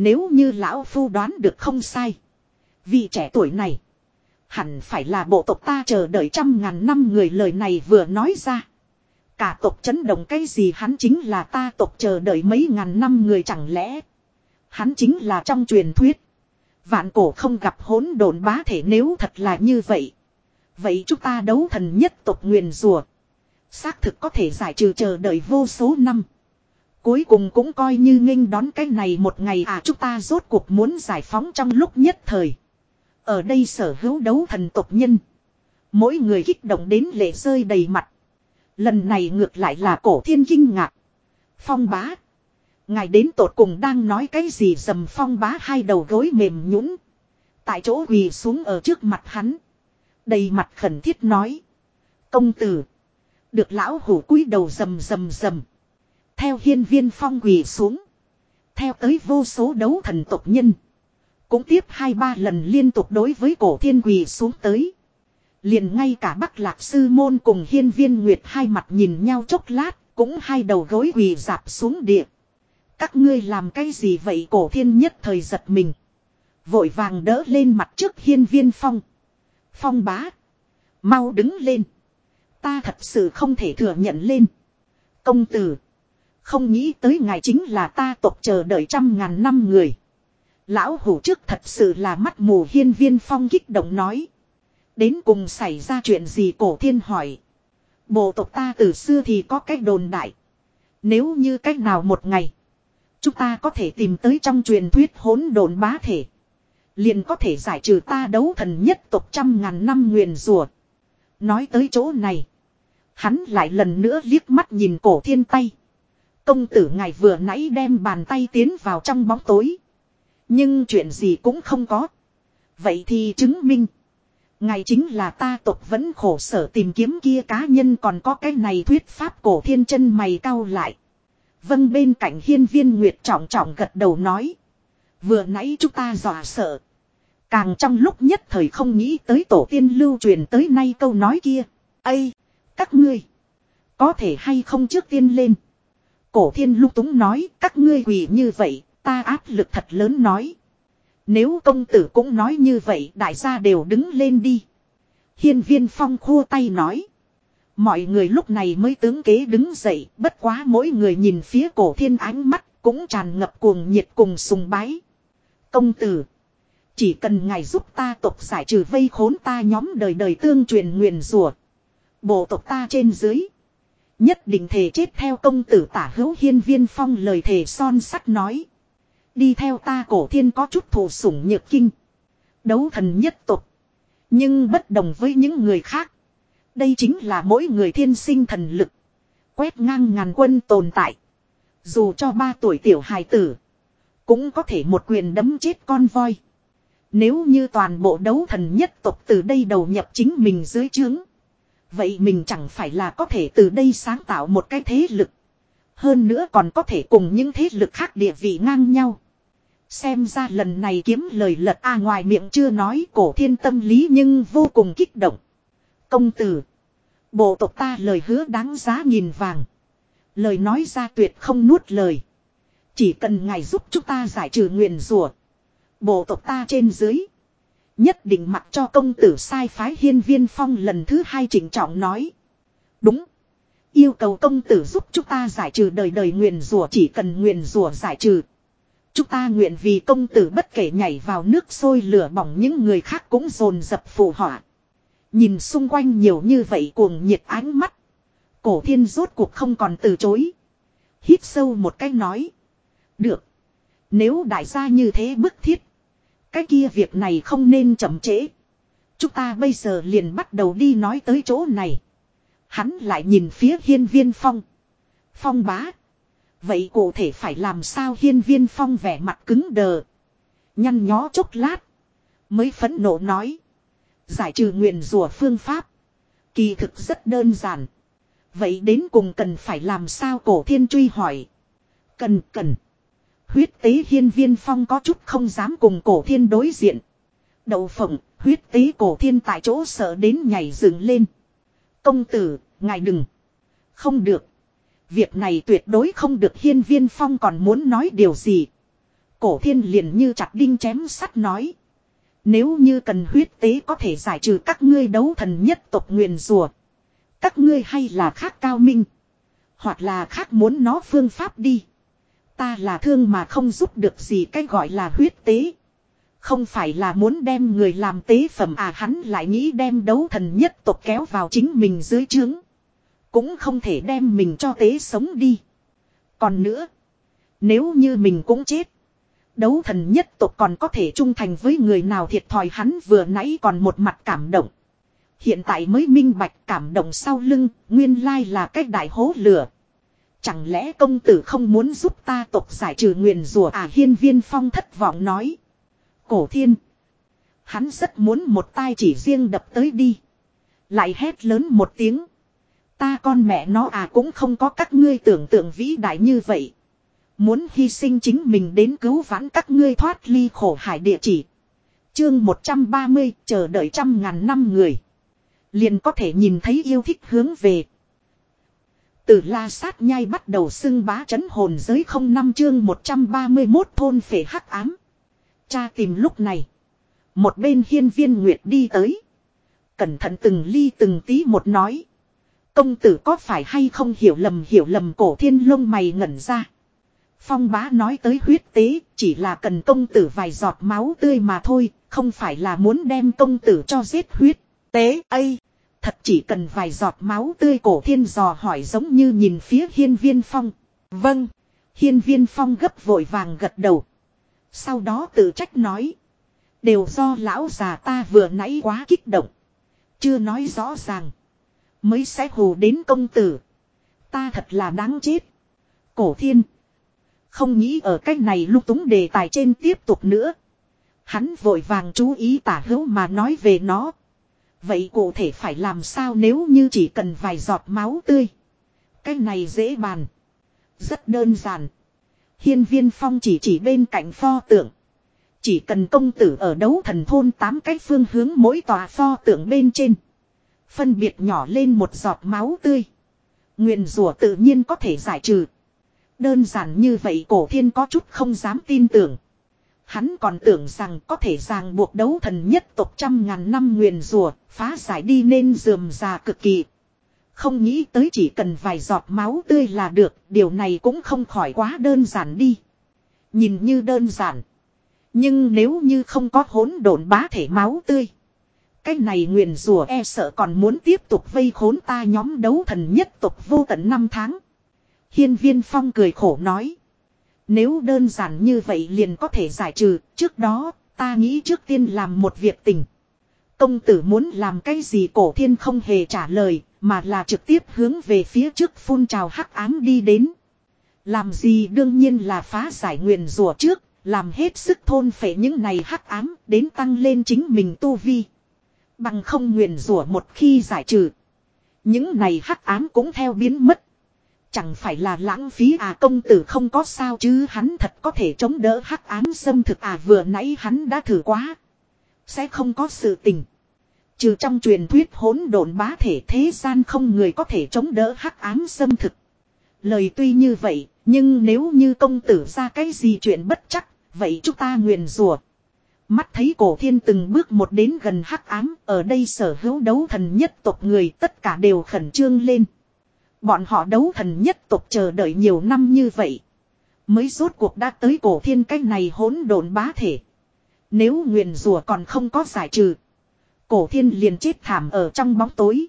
Nếu như lão phu đoán được không sai. Vị trẻ tuổi này. Hẳn phải là bộ tộc ta chờ đợi trăm ngàn năm người lời này vừa nói ra. Cả tộc chấn động cái gì hắn chính là ta tộc chờ đợi mấy ngàn năm người chẳng lẽ. Hắn chính là trong truyền thuyết. Vạn cổ không gặp hỗn độn bá thể nếu thật là như vậy. Vậy chúng ta đấu thần nhất tộc nguyền rùa. Xác thực có thể giải trừ chờ đợi vô số năm. Cuối cùng cũng coi như nghênh đón cái này một ngày à chúng ta rốt cuộc muốn giải phóng trong lúc nhất thời. Ở đây sở hữu đấu thần tộc nhân. Mỗi người kích động đến lệ rơi đầy mặt. Lần này ngược lại là cổ thiên kinh ngạc. Phong bá. Ngài đến tột cùng đang nói cái gì dầm phong bá hai đầu gối mềm nhũn Tại chỗ quỳ xuống ở trước mặt hắn. Đầy mặt khẩn thiết nói. Công tử. Được lão hủ cúi đầu rầm rầm rầm. Theo hiên viên phong quỳ xuống. Theo tới vô số đấu thần tộc nhân. Cũng tiếp hai ba lần liên tục đối với cổ thiên quỳ xuống tới. Liền ngay cả bắc lạc sư môn cùng hiên viên nguyệt hai mặt nhìn nhau chốc lát. Cũng hai đầu gối quỳ dạp xuống địa. Các ngươi làm cái gì vậy cổ thiên nhất thời giật mình. Vội vàng đỡ lên mặt trước hiên viên phong. Phong bá. Mau đứng lên. Ta thật sự không thể thừa nhận lên. Công tử. Không nghĩ tới ngài chính là ta tộc chờ đợi trăm ngàn năm người. Lão hủ trước thật sự là mắt mù hiên viên phong kích động nói. Đến cùng xảy ra chuyện gì cổ thiên hỏi. Bộ tộc ta từ xưa thì có cách đồn đại. Nếu như cách nào một ngày. Chúng ta có thể tìm tới trong truyền thuyết hỗn đồn bá thể. Liền có thể giải trừ ta đấu thần nhất tộc trăm ngàn năm nguyền rùa. Nói tới chỗ này. Hắn lại lần nữa liếc mắt nhìn cổ thiên tay. Công tử ngài vừa nãy đem bàn tay tiến vào trong bóng tối. Nhưng chuyện gì cũng không có. Vậy thì chứng minh. Ngài chính là ta tộc vẫn khổ sở tìm kiếm kia cá nhân còn có cái này thuyết pháp cổ thiên chân mày cau lại. Vâng bên cạnh hiên viên nguyệt trọng trọng gật đầu nói. Vừa nãy chúng ta dọa sợ. Càng trong lúc nhất thời không nghĩ tới tổ tiên lưu truyền tới nay câu nói kia. Ây! Các ngươi! Có thể hay không trước tiên lên? Cổ thiên lúc túng nói các ngươi quỳ như vậy, ta áp lực thật lớn nói. Nếu công tử cũng nói như vậy đại gia đều đứng lên đi. Hiên viên phong khua tay nói. Mọi người lúc này mới tướng kế đứng dậy, bất quá mỗi người nhìn phía cổ thiên ánh mắt cũng tràn ngập cuồng nhiệt cùng sùng bái. Công tử. Chỉ cần ngài giúp ta tộc giải trừ vây khốn ta nhóm đời đời tương truyền nguyền rùa. Bộ tộc ta trên dưới. Nhất định thể chết theo công tử tả hữu hiên viên phong lời thề son sắt nói. Đi theo ta cổ thiên có chút thù sủng nhược kinh. Đấu thần nhất tục. Nhưng bất đồng với những người khác. Đây chính là mỗi người thiên sinh thần lực. Quét ngang ngàn quân tồn tại. Dù cho ba tuổi tiểu hài tử. Cũng có thể một quyền đấm chết con voi. Nếu như toàn bộ đấu thần nhất tộc từ đây đầu nhập chính mình dưới trướng. Vậy mình chẳng phải là có thể từ đây sáng tạo một cái thế lực. Hơn nữa còn có thể cùng những thế lực khác địa vị ngang nhau. Xem ra lần này kiếm lời lật a ngoài miệng chưa nói cổ thiên tâm lý nhưng vô cùng kích động. Công tử. Bộ tộc ta lời hứa đáng giá nghìn vàng. Lời nói ra tuyệt không nuốt lời. Chỉ cần ngài giúp chúng ta giải trừ nguyện rủa Bộ tộc ta trên dưới. Nhất định mặc cho công tử sai phái hiên viên phong lần thứ hai chỉnh trọng nói. Đúng. Yêu cầu công tử giúp chúng ta giải trừ đời đời nguyền rủa chỉ cần nguyền rủa giải trừ. Chúng ta nguyện vì công tử bất kể nhảy vào nước sôi lửa bỏng những người khác cũng dồn dập phù họa. Nhìn xung quanh nhiều như vậy cuồng nhiệt ánh mắt. Cổ thiên rốt cuộc không còn từ chối. Hít sâu một cái nói. Được. Nếu đại gia như thế bức thiết. Cái kia việc này không nên chậm trễ. Chúng ta bây giờ liền bắt đầu đi nói tới chỗ này. Hắn lại nhìn phía hiên viên phong. Phong bá. Vậy cụ thể phải làm sao hiên viên phong vẻ mặt cứng đờ. Nhăn nhó chốc lát. Mới phẫn nộ nói. Giải trừ nguyện rùa phương pháp. Kỳ thực rất đơn giản. Vậy đến cùng cần phải làm sao cổ thiên truy hỏi. Cần cần. Huyết tế hiên viên phong có chút không dám cùng cổ thiên đối diện. Đậu phộng, huyết tế cổ thiên tại chỗ sợ đến nhảy dựng lên. Công tử, ngài đừng. Không được. Việc này tuyệt đối không được hiên viên phong còn muốn nói điều gì. Cổ thiên liền như chặt đinh chém sắt nói. Nếu như cần huyết tế có thể giải trừ các ngươi đấu thần nhất tộc nguyền rùa. Các ngươi hay là khác cao minh. Hoặc là khác muốn nó phương pháp đi. Ta là thương mà không giúp được gì cái gọi là huyết tế. Không phải là muốn đem người làm tế phẩm à hắn lại nghĩ đem đấu thần nhất tộc kéo vào chính mình dưới trướng. Cũng không thể đem mình cho tế sống đi. Còn nữa. Nếu như mình cũng chết. Đấu thần nhất tộc còn có thể trung thành với người nào thiệt thòi hắn vừa nãy còn một mặt cảm động. Hiện tại mới minh bạch cảm động sau lưng, nguyên lai là cách đại hố lửa. Chẳng lẽ công tử không muốn giúp ta tộc giải trừ nguyền rủa à hiên viên phong thất vọng nói. Cổ thiên. Hắn rất muốn một tai chỉ riêng đập tới đi. Lại hét lớn một tiếng. Ta con mẹ nó à cũng không có các ngươi tưởng tượng vĩ đại như vậy. Muốn hy sinh chính mình đến cứu vãn các ngươi thoát ly khổ hải địa chỉ. Chương 130 chờ đợi trăm ngàn năm người. Liền có thể nhìn thấy yêu thích hướng về. Từ la sát nhai bắt đầu xưng bá chấn hồn giới không năm chương 131 thôn phệ hắc ám. Cha tìm lúc này. Một bên hiên viên nguyệt đi tới. Cẩn thận từng ly từng tí một nói. Công tử có phải hay không hiểu lầm hiểu lầm cổ thiên lông mày ngẩn ra. Phong bá nói tới huyết tế, chỉ là cần công tử vài giọt máu tươi mà thôi. Không phải là muốn đem công tử cho giết huyết tế, ây. Thật chỉ cần vài giọt máu tươi cổ thiên dò hỏi giống như nhìn phía hiên viên phong. Vâng. Hiên viên phong gấp vội vàng gật đầu. Sau đó tự trách nói. Đều do lão già ta vừa nãy quá kích động. Chưa nói rõ ràng. Mới sẽ hù đến công tử. Ta thật là đáng chết. Cổ thiên. Không nghĩ ở cách này lúc túng đề tài trên tiếp tục nữa. Hắn vội vàng chú ý tả hữu mà nói về nó. Vậy cụ thể phải làm sao nếu như chỉ cần vài giọt máu tươi. Cái này dễ bàn. Rất đơn giản. Hiên viên phong chỉ chỉ bên cạnh pho tượng. Chỉ cần công tử ở đấu thần thôn tám cái phương hướng mỗi tòa pho tượng bên trên. Phân biệt nhỏ lên một giọt máu tươi. Nguyện rủa tự nhiên có thể giải trừ. Đơn giản như vậy cổ thiên có chút không dám tin tưởng. Hắn còn tưởng rằng có thể ràng buộc đấu thần nhất tộc trăm ngàn năm nguyền rùa, phá giải đi nên dườm già cực kỳ. Không nghĩ tới chỉ cần vài giọt máu tươi là được, điều này cũng không khỏi quá đơn giản đi. Nhìn như đơn giản. Nhưng nếu như không có hỗn độn bá thể máu tươi. Cái này nguyền rùa e sợ còn muốn tiếp tục vây khốn ta nhóm đấu thần nhất tộc vô tận năm tháng. Hiên viên phong cười khổ nói. Nếu đơn giản như vậy liền có thể giải trừ, trước đó, ta nghĩ trước tiên làm một việc tình. Công tử muốn làm cái gì cổ thiên không hề trả lời, mà là trực tiếp hướng về phía trước phun trào hắc ám đi đến. Làm gì đương nhiên là phá giải nguyền rùa trước, làm hết sức thôn phệ những này hắc ám đến tăng lên chính mình tu vi. Bằng không nguyền rủa một khi giải trừ. Những này hắc ám cũng theo biến mất. Chẳng phải là lãng phí à công tử không có sao chứ hắn thật có thể chống đỡ hắc ám xâm thực à vừa nãy hắn đã thử quá. Sẽ không có sự tình. Trừ trong truyền thuyết hỗn độn bá thể thế gian không người có thể chống đỡ hắc ám xâm thực. Lời tuy như vậy, nhưng nếu như công tử ra cái gì chuyện bất chắc, vậy chúng ta nguyền rủa Mắt thấy cổ thiên từng bước một đến gần hắc ám, ở đây sở hữu đấu thần nhất tộc người tất cả đều khẩn trương lên. Bọn họ đấu thần nhất tộc chờ đợi nhiều năm như vậy. Mới rốt cuộc đã tới cổ thiên cách này hỗn độn bá thể. Nếu nguyền rùa còn không có giải trừ. Cổ thiên liền chết thảm ở trong bóng tối.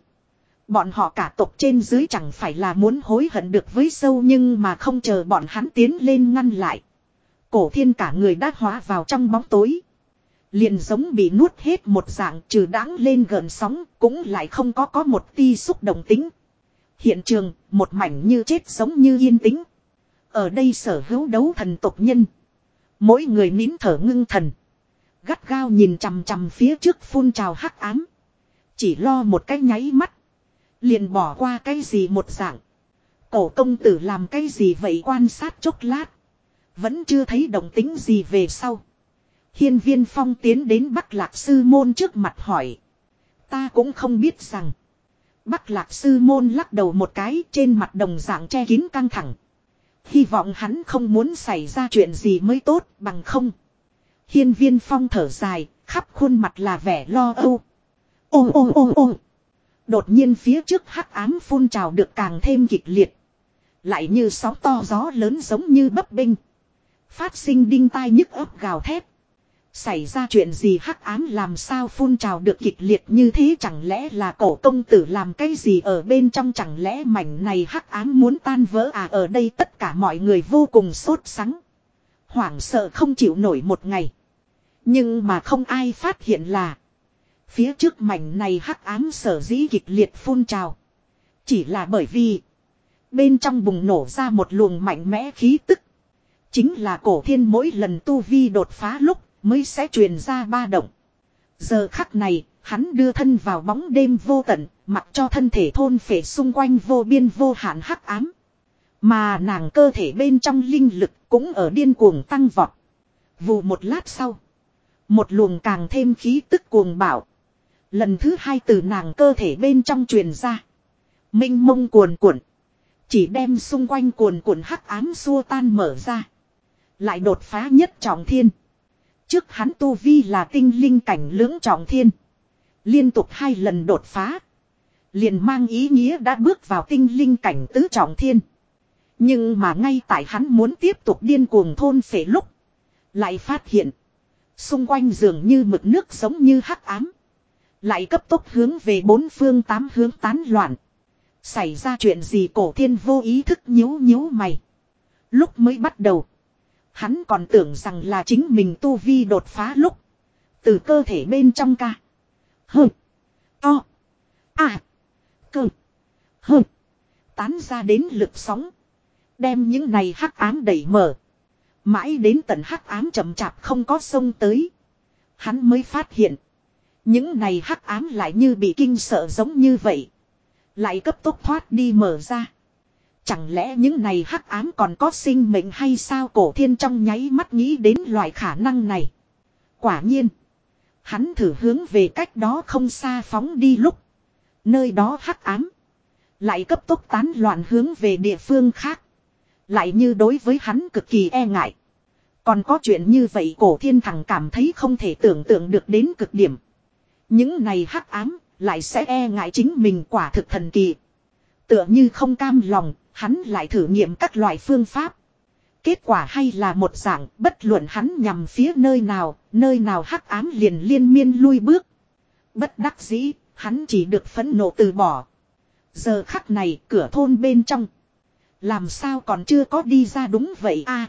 Bọn họ cả tộc trên dưới chẳng phải là muốn hối hận được với sâu nhưng mà không chờ bọn hắn tiến lên ngăn lại. Cổ thiên cả người đã hóa vào trong bóng tối. Liền giống bị nuốt hết một dạng trừ đáng lên gần sóng cũng lại không có có một ti xúc động tính. Hiện trường, một mảnh như chết giống như yên tĩnh. Ở đây sở hữu đấu thần tộc nhân. Mỗi người nín thở ngưng thần. Gắt gao nhìn chằm chằm phía trước phun trào hắc ám. Chỉ lo một cái nháy mắt. Liền bỏ qua cái gì một dạng. Cổ công tử làm cái gì vậy quan sát chốc lát. Vẫn chưa thấy động tính gì về sau. Hiên viên phong tiến đến Bắc Lạc Sư Môn trước mặt hỏi. Ta cũng không biết rằng. Bắc Lạc Sư Môn lắc đầu một cái trên mặt đồng dạng che kín căng thẳng. Hy vọng hắn không muốn xảy ra chuyện gì mới tốt bằng không. Hiên viên phong thở dài, khắp khuôn mặt là vẻ lo âu. Ô ô ô ô. Đột nhiên phía trước hắc ám phun trào được càng thêm kịch liệt. Lại như sóng to gió lớn giống như bấp binh. Phát sinh đinh tai nhức ấp gào thét. Xảy ra chuyện gì hắc ám làm sao phun trào được kịch liệt như thế chẳng lẽ là cổ công tử làm cái gì ở bên trong chẳng lẽ mảnh này hắc ám muốn tan vỡ à ở đây tất cả mọi người vô cùng sốt sắng. Hoảng sợ không chịu nổi một ngày. Nhưng mà không ai phát hiện là. Phía trước mảnh này hắc ám sở dĩ kịch liệt phun trào. Chỉ là bởi vì. Bên trong bùng nổ ra một luồng mạnh mẽ khí tức. Chính là cổ thiên mỗi lần tu vi đột phá lúc mới sẽ truyền ra ba động. Giờ khắc này, hắn đưa thân vào bóng đêm vô tận, mặc cho thân thể thôn phệ xung quanh vô biên vô hạn hắc ám. Mà nàng cơ thể bên trong linh lực cũng ở điên cuồng tăng vọt. Vù một lát sau. Một luồng càng thêm khí tức cuồng bạo. Lần thứ hai từ nàng cơ thể bên trong truyền ra. Minh mông cuồn cuộn. Chỉ đem xung quanh cuồn cuộn hắc ám xua tan mở ra. Lại đột phá nhất trọng thiên. Trước hắn tu vi là tinh linh cảnh lưỡng trọng thiên. Liên tục hai lần đột phá. Liền mang ý nghĩa đã bước vào tinh linh cảnh tứ trọng thiên. Nhưng mà ngay tại hắn muốn tiếp tục điên cuồng thôn phệ lúc. Lại phát hiện. Xung quanh dường như mực nước giống như hắc ám. Lại cấp tốc hướng về bốn phương tám hướng tán loạn. Xảy ra chuyện gì cổ thiên vô ý thức nhíu nhíu mày. Lúc mới bắt đầu. Hắn còn tưởng rằng là chính mình tu vi đột phá lúc. Từ cơ thể bên trong ca. Hừ. To. À. Cơ. Hừ. Tán ra đến lực sóng. Đem những này hắc ám đẩy mở. Mãi đến tận hắc ám chậm chạp không có sông tới. Hắn mới phát hiện. Những này hắc ám lại như bị kinh sợ giống như vậy. Lại cấp tốc thoát đi mở ra. Chẳng lẽ những này hắc ám còn có sinh mệnh hay sao cổ thiên trong nháy mắt nghĩ đến loại khả năng này. Quả nhiên. Hắn thử hướng về cách đó không xa phóng đi lúc. Nơi đó hắc ám. Lại cấp tốc tán loạn hướng về địa phương khác. Lại như đối với hắn cực kỳ e ngại. Còn có chuyện như vậy cổ thiên thằng cảm thấy không thể tưởng tượng được đến cực điểm. Những này hắc ám lại sẽ e ngại chính mình quả thực thần kỳ. Tựa như không cam lòng, hắn lại thử nghiệm các loại phương pháp. Kết quả hay là một dạng, bất luận hắn nhằm phía nơi nào, nơi nào hắc ám liền liên miên lui bước. Bất đắc dĩ, hắn chỉ được phẫn nộ từ bỏ. Giờ khắc này, cửa thôn bên trong. Làm sao còn chưa có đi ra đúng vậy a à,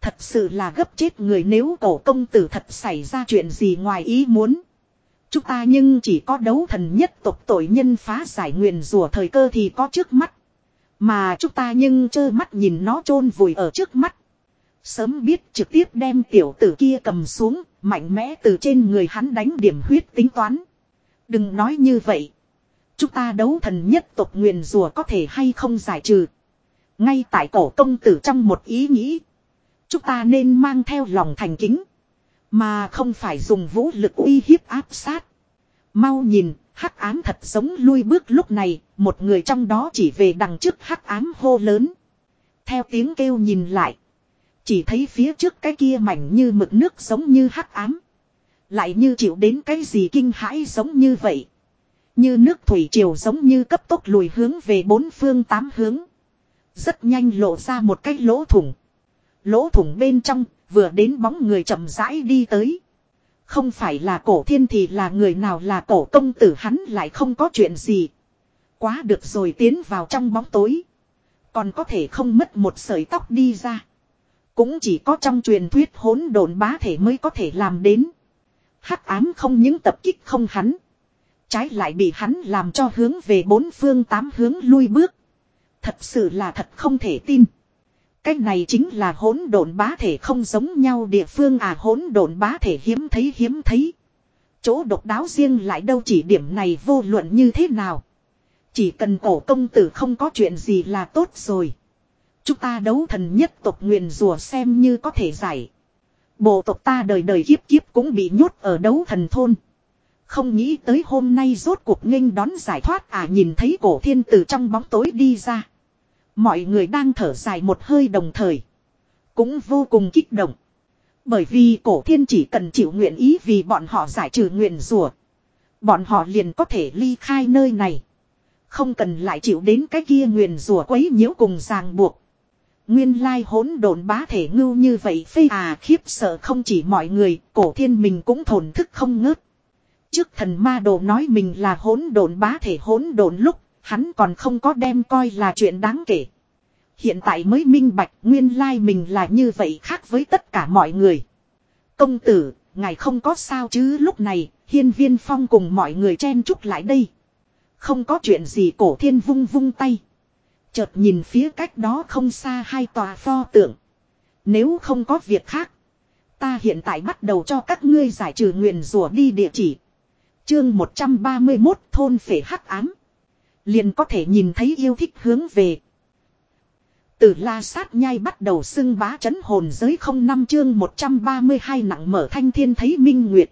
Thật sự là gấp chết người nếu cổ công tử thật xảy ra chuyện gì ngoài ý muốn. Chúng ta nhưng chỉ có đấu thần nhất tộc tội nhân phá giải nguyền rùa thời cơ thì có trước mắt. Mà chúng ta nhưng trơ mắt nhìn nó chôn vùi ở trước mắt. Sớm biết trực tiếp đem tiểu tử kia cầm xuống, mạnh mẽ từ trên người hắn đánh điểm huyết tính toán. Đừng nói như vậy. Chúng ta đấu thần nhất tộc nguyền rùa có thể hay không giải trừ. Ngay tại cổ công tử trong một ý nghĩ. Chúng ta nên mang theo lòng thành kính. Mà không phải dùng vũ lực uy hiếp áp sát. Mau nhìn, hắc ám thật giống lui bước lúc này, một người trong đó chỉ về đằng trước hắc ám hô lớn. Theo tiếng kêu nhìn lại. Chỉ thấy phía trước cái kia mảnh như mực nước giống như hắc ám. Lại như chịu đến cái gì kinh hãi giống như vậy. Như nước thủy triều giống như cấp tốc lùi hướng về bốn phương tám hướng. Rất nhanh lộ ra một cái lỗ thủng. Lỗ thủng bên trong, vừa đến bóng người chậm rãi đi tới. Không phải là cổ thiên thì là người nào là cổ công tử hắn lại không có chuyện gì. Quá được rồi tiến vào trong bóng tối. Còn có thể không mất một sợi tóc đi ra. Cũng chỉ có trong truyền thuyết hỗn độn bá thể mới có thể làm đến. hắc ám không những tập kích không hắn. Trái lại bị hắn làm cho hướng về bốn phương tám hướng lui bước. Thật sự là thật không thể tin. Cái này chính là hỗn độn bá thể không giống nhau địa phương à hỗn độn bá thể hiếm thấy hiếm thấy. Chỗ độc đáo riêng lại đâu chỉ điểm này vô luận như thế nào. Chỉ cần cổ công tử không có chuyện gì là tốt rồi. Chúng ta đấu thần nhất tộc nguyền rùa xem như có thể giải. Bộ tộc ta đời đời kiếp kiếp cũng bị nhốt ở đấu thần thôn. Không nghĩ tới hôm nay rốt cuộc nghênh đón giải thoát à nhìn thấy cổ thiên tử trong bóng tối đi ra. Mọi người đang thở dài một hơi đồng thời. Cũng vô cùng kích động. Bởi vì cổ thiên chỉ cần chịu nguyện ý vì bọn họ giải trừ nguyện rùa. Bọn họ liền có thể ly khai nơi này. Không cần lại chịu đến cái kia nguyện rùa quấy nhiễu cùng ràng buộc. Nguyên lai hỗn độn bá thể ngưu như vậy phê à khiếp sợ không chỉ mọi người, cổ thiên mình cũng thổn thức không ngớt. Trước thần ma đồ nói mình là hỗn độn bá thể hỗn độn lúc, hắn còn không có đem coi là chuyện đáng kể. Hiện tại mới minh bạch nguyên lai mình là như vậy khác với tất cả mọi người. Công tử, ngài không có sao chứ lúc này, hiên viên phong cùng mọi người chen chúc lại đây. Không có chuyện gì cổ thiên vung vung tay. Chợt nhìn phía cách đó không xa hai tòa pho tượng. Nếu không có việc khác. Ta hiện tại bắt đầu cho các ngươi giải trừ nguyện rủa đi địa chỉ. Chương 131 thôn phể hắc ám. Liền có thể nhìn thấy yêu thích hướng về. Từ la sát nhai bắt đầu xưng bá chấn hồn giới không năm chương 132 nặng mở thanh thiên thấy minh nguyệt.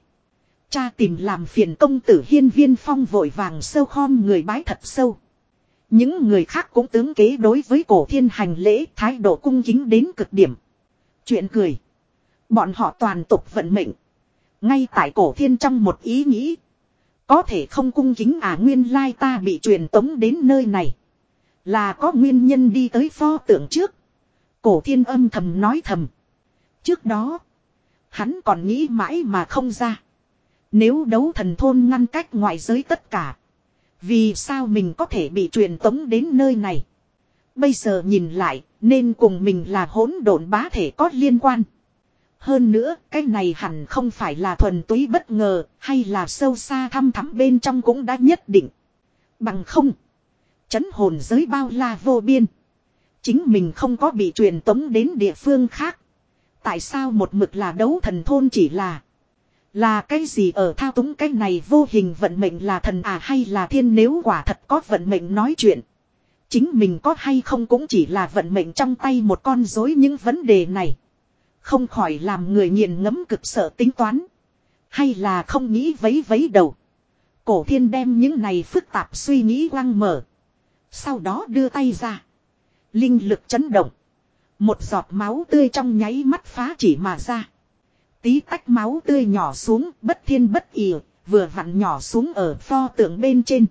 Cha tìm làm phiền công tử hiên viên phong vội vàng sâu khom người bái thật sâu. Những người khác cũng tướng kế đối với cổ thiên hành lễ thái độ cung kính đến cực điểm. Chuyện cười. Bọn họ toàn tục vận mệnh. Ngay tại cổ thiên trong một ý nghĩ. Có thể không cung kính à nguyên lai ta bị truyền tống đến nơi này. Là có nguyên nhân đi tới pho tượng trước. Cổ thiên âm thầm nói thầm. Trước đó. Hắn còn nghĩ mãi mà không ra. Nếu đấu thần thôn ngăn cách ngoại giới tất cả. Vì sao mình có thể bị truyền tống đến nơi này. Bây giờ nhìn lại, nên cùng mình là hỗn độn bá thể có liên quan. Hơn nữa, cái này hẳn không phải là thuần túy bất ngờ, hay là sâu xa thăm thắm bên trong cũng đã nhất định. Bằng không, chấn hồn giới bao la vô biên. Chính mình không có bị truyền tống đến địa phương khác. Tại sao một mực là đấu thần thôn chỉ là là cái gì ở thao túng cái này vô hình vận mệnh là thần à hay là thiên nếu quả thật có vận mệnh nói chuyện. Chính mình có hay không cũng chỉ là vận mệnh trong tay một con rối những vấn đề này. Không khỏi làm người nghiền ngẫm cực sợ tính toán. Hay là không nghĩ vấy vấy đầu. Cổ thiên đem những này phức tạp suy nghĩ quăng mở. Sau đó đưa tay ra. Linh lực chấn động. Một giọt máu tươi trong nháy mắt phá chỉ mà ra. Tí tách máu tươi nhỏ xuống, bất thiên bất ỉ. Vừa vặn nhỏ xuống ở pho tượng bên trên.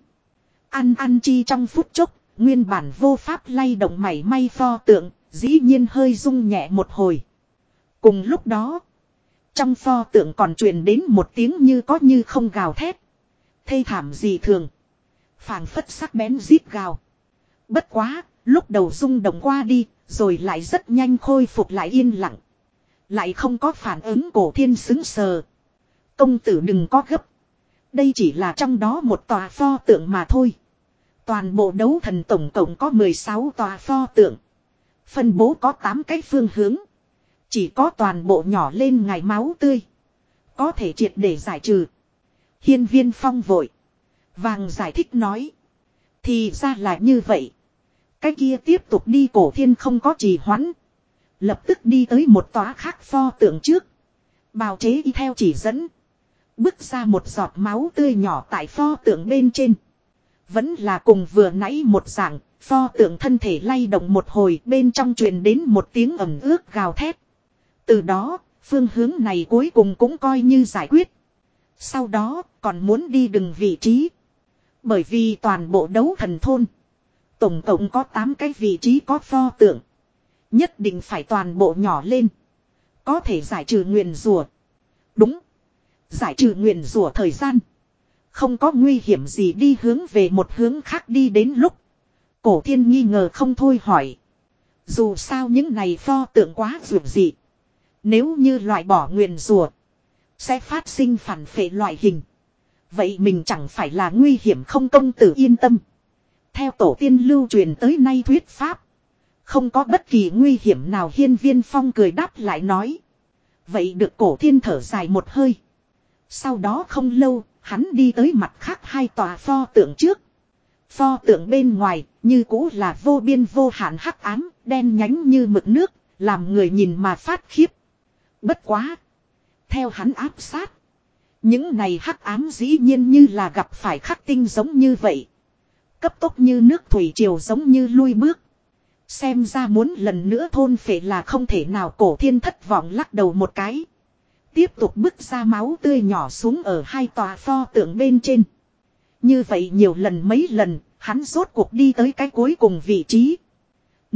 Ăn ăn chi trong phút chốc. Nguyên bản vô pháp lay động mảy may pho tượng. Dĩ nhiên hơi rung nhẹ một hồi. Cùng lúc đó, trong pho tượng còn truyền đến một tiếng như có như không gào thét. Thê thảm gì thường. phảng phất sắc bén díp gào. Bất quá, lúc đầu rung động qua đi, rồi lại rất nhanh khôi phục lại yên lặng. Lại không có phản ứng cổ thiên xứng sờ. Công tử đừng có gấp. Đây chỉ là trong đó một tòa pho tượng mà thôi. Toàn bộ đấu thần tổng cộng có 16 tòa pho tượng. Phân bố có 8 cái phương hướng. Chỉ có toàn bộ nhỏ lên ngài máu tươi. Có thể triệt để giải trừ. Hiên viên phong vội. Vàng giải thích nói. Thì ra là như vậy. Cái kia tiếp tục đi cổ thiên không có trì hoãn. Lập tức đi tới một tòa khác pho tượng trước. Bào chế y theo chỉ dẫn. Bước ra một giọt máu tươi nhỏ tại pho tượng bên trên. Vẫn là cùng vừa nãy một dạng, pho tượng thân thể lay động một hồi bên trong truyền đến một tiếng ẩm ướt gào thét. Từ đó, phương hướng này cuối cùng cũng coi như giải quyết. Sau đó, còn muốn đi đừng vị trí. Bởi vì toàn bộ đấu thần thôn. Tổng cộng có 8 cái vị trí có pho tượng. Nhất định phải toàn bộ nhỏ lên. Có thể giải trừ nguyền rùa. Đúng. Giải trừ nguyền rùa thời gian. Không có nguy hiểm gì đi hướng về một hướng khác đi đến lúc. Cổ thiên nghi ngờ không thôi hỏi. Dù sao những này pho tượng quá vượt dị. Nếu như loại bỏ nguyền rùa. Sẽ phát sinh phản phệ loại hình. Vậy mình chẳng phải là nguy hiểm không công tử yên tâm. Theo tổ tiên lưu truyền tới nay thuyết pháp. Không có bất kỳ nguy hiểm nào hiên viên phong cười đáp lại nói. Vậy được cổ thiên thở dài một hơi. Sau đó không lâu, hắn đi tới mặt khác hai tòa pho tượng trước. Pho tượng bên ngoài, như cũ là vô biên vô hạn hắc ám, đen nhánh như mực nước, làm người nhìn mà phát khiếp. Bất quá. Theo hắn áp sát. Những này hắc ám dĩ nhiên như là gặp phải khắc tinh giống như vậy. Cấp tốc như nước thủy triều giống như lui bước. Xem ra muốn lần nữa thôn phệ là không thể nào cổ thiên thất vọng lắc đầu một cái. Tiếp tục bước ra máu tươi nhỏ xuống ở hai tòa pho tượng bên trên. Như vậy nhiều lần mấy lần, hắn rốt cuộc đi tới cái cuối cùng vị trí.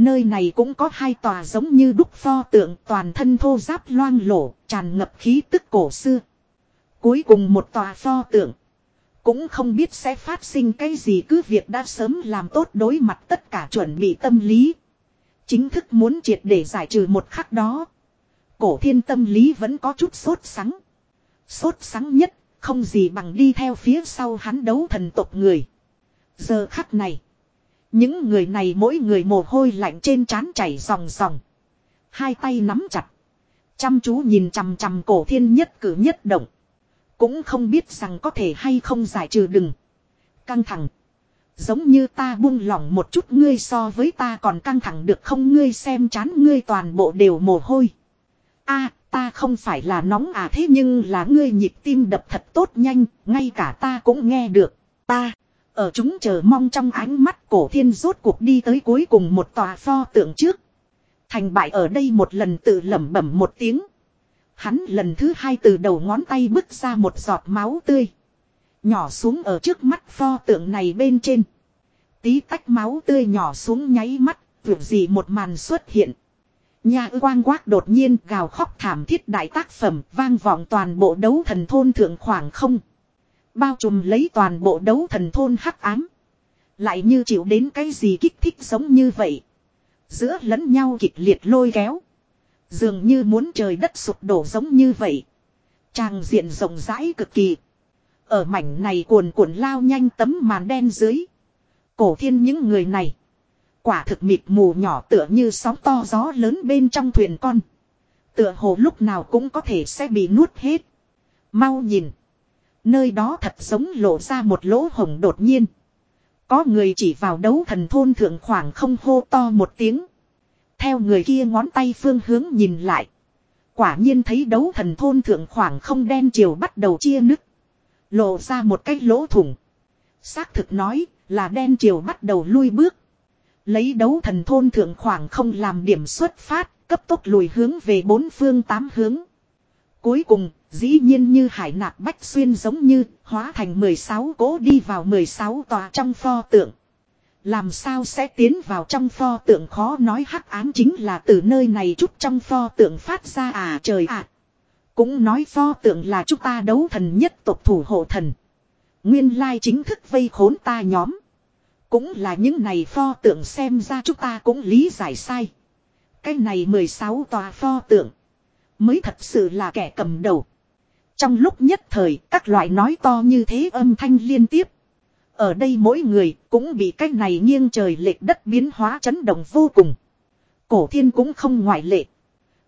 Nơi này cũng có hai tòa giống như đúc pho tượng toàn thân thô giáp loang lổ, tràn ngập khí tức cổ xưa. Cuối cùng một tòa pho tượng. Cũng không biết sẽ phát sinh cái gì cứ việc đã sớm làm tốt đối mặt tất cả chuẩn bị tâm lý. Chính thức muốn triệt để giải trừ một khắc đó. Cổ thiên tâm lý vẫn có chút sốt sắng. Sốt sắng nhất, không gì bằng đi theo phía sau hắn đấu thần tộc người. Giờ khắc này. Những người này mỗi người mồ hôi lạnh trên trán chảy ròng ròng. Hai tay nắm chặt. Chăm chú nhìn chằm chằm cổ thiên nhất cử nhất động. Cũng không biết rằng có thể hay không giải trừ đừng. Căng thẳng. Giống như ta buông lỏng một chút ngươi so với ta còn căng thẳng được không ngươi xem chán ngươi toàn bộ đều mồ hôi. a ta không phải là nóng à thế nhưng là ngươi nhịp tim đập thật tốt nhanh, ngay cả ta cũng nghe được. Ta, ở chúng chờ mong trong ánh mắt cổ thiên rốt cuộc đi tới cuối cùng một tòa pho tượng trước. Thành bại ở đây một lần tự lẩm bẩm một tiếng. Hắn lần thứ hai từ đầu ngón tay bứt ra một giọt máu tươi. Nhỏ xuống ở trước mắt pho tượng này bên trên. Tí tách máu tươi nhỏ xuống nháy mắt, việc gì một màn xuất hiện. Nhà quang quát đột nhiên gào khóc thảm thiết đại tác phẩm vang vọng toàn bộ đấu thần thôn thượng khoảng không. Bao trùm lấy toàn bộ đấu thần thôn hắc ám. Lại như chịu đến cái gì kích thích giống như vậy. Giữa lẫn nhau kịch liệt lôi kéo. Dường như muốn trời đất sụp đổ giống như vậy. Tràng diện rộng rãi cực kỳ. Ở mảnh này cuồn cuộn lao nhanh tấm màn đen dưới. Cổ thiên những người này. Quả thực mịt mù nhỏ tựa như sóng to gió lớn bên trong thuyền con. Tựa hồ lúc nào cũng có thể sẽ bị nuốt hết. Mau nhìn. Nơi đó thật giống lộ ra một lỗ hồng đột nhiên. Có người chỉ vào đấu thần thôn thượng khoảng không hô to một tiếng. Theo người kia ngón tay phương hướng nhìn lại. Quả nhiên thấy đấu thần thôn thượng khoảng không đen chiều bắt đầu chia nứt. Lộ ra một cái lỗ thủng. Xác thực nói là đen chiều bắt đầu lui bước. Lấy đấu thần thôn thượng khoảng không làm điểm xuất phát, cấp tốc lùi hướng về bốn phương tám hướng. Cuối cùng, dĩ nhiên như hải nạp bách xuyên giống như, hóa thành 16 cố đi vào 16 tòa trong pho tượng. Làm sao sẽ tiến vào trong pho tượng khó nói hắc ám chính là từ nơi này chút trong pho tượng phát ra à trời ạ. Cũng nói pho tượng là chúng ta đấu thần nhất tộc thủ hộ thần. Nguyên lai chính thức vây khốn ta nhóm. Cũng là những này pho tượng xem ra chúng ta cũng lý giải sai. Cái này 16 tòa pho tượng. Mới thật sự là kẻ cầm đầu. Trong lúc nhất thời, các loại nói to như thế âm thanh liên tiếp. Ở đây mỗi người cũng bị cái này nghiêng trời lệch đất biến hóa chấn động vô cùng. Cổ thiên cũng không ngoại lệ.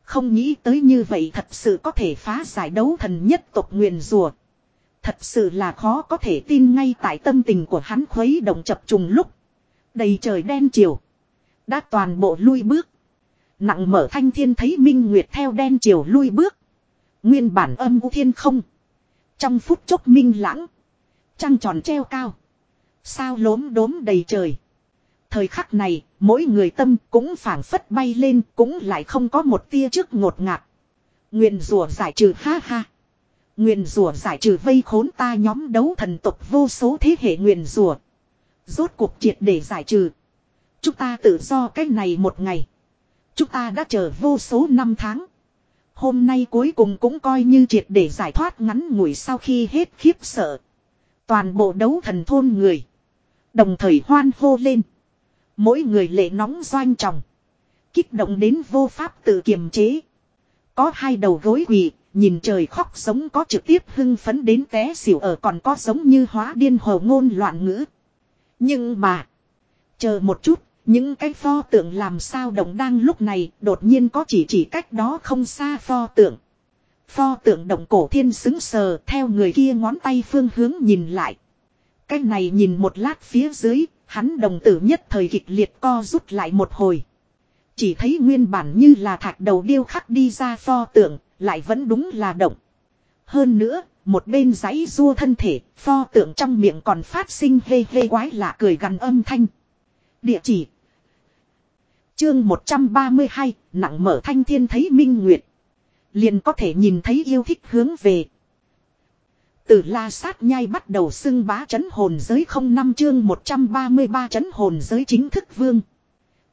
Không nghĩ tới như vậy thật sự có thể phá giải đấu thần nhất tộc nguyền rùa. Thật sự là khó có thể tin ngay tại tâm tình của hắn khuấy động chập trùng lúc. Đầy trời đen chiều. Đã toàn bộ lui bước. Nặng mở thanh thiên thấy minh nguyệt theo đen chiều lui bước. Nguyên bản âm u thiên không. Trong phút chốc minh lãng. Trăng tròn treo cao. Sao lốm đốm đầy trời. Thời khắc này, mỗi người tâm cũng phảng phất bay lên, cũng lại không có một tia trước ngột ngạt. Nguyện rùa giải trừ ha ha. Nguyện rùa giải trừ vây khốn ta nhóm đấu thần tộc vô số thế hệ nguyện rùa. Rốt cuộc triệt để giải trừ. Chúng ta tự do cách này một ngày. Chúng ta đã chờ vô số năm tháng. Hôm nay cuối cùng cũng coi như triệt để giải thoát ngắn ngủi sau khi hết khiếp sợ. Toàn bộ đấu thần thôn người. Đồng thời hoan hô lên. Mỗi người lệ nóng doanh trọng. Kích động đến vô pháp tự kiềm chế. Có hai đầu gối quỳ, nhìn trời khóc sống có trực tiếp hưng phấn đến té xỉu ở còn có giống như hóa điên hồ ngôn loạn ngữ. Nhưng mà, chờ một chút, những cái pho tượng làm sao động đang lúc này đột nhiên có chỉ chỉ cách đó không xa pho tượng. Pho tượng động cổ thiên xứng sờ theo người kia ngón tay phương hướng nhìn lại. Cái này nhìn một lát phía dưới, hắn đồng tử nhất thời kịch liệt co rút lại một hồi. Chỉ thấy nguyên bản như là thạch đầu điêu khắc đi ra pho tượng, lại vẫn đúng là động. Hơn nữa, một bên giấy rua thân thể, pho tượng trong miệng còn phát sinh hê hê quái lạ cười gần âm thanh. Địa chỉ Chương 132, nặng mở thanh thiên thấy minh nguyệt. Liền có thể nhìn thấy yêu thích hướng về. Từ la sát nhai bắt đầu xưng bá chấn hồn giới không năm chương 133 chấn hồn giới chính thức vương.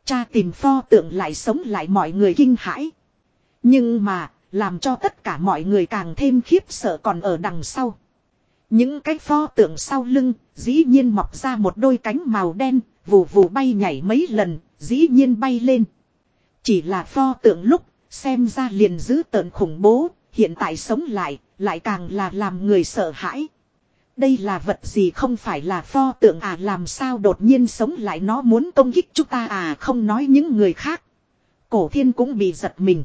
Cha tìm pho tượng lại sống lại mọi người kinh hãi. Nhưng mà, làm cho tất cả mọi người càng thêm khiếp sợ còn ở đằng sau. Những cái pho tượng sau lưng, dĩ nhiên mọc ra một đôi cánh màu đen, vù vù bay nhảy mấy lần, dĩ nhiên bay lên. Chỉ là pho tượng lúc, xem ra liền giữ tợn khủng bố, hiện tại sống lại, lại càng là làm người sợ hãi. Đây là vật gì không phải là pho tượng à làm sao đột nhiên sống lại nó muốn công kích chúng ta à không nói những người khác. Cổ thiên cũng bị giật mình.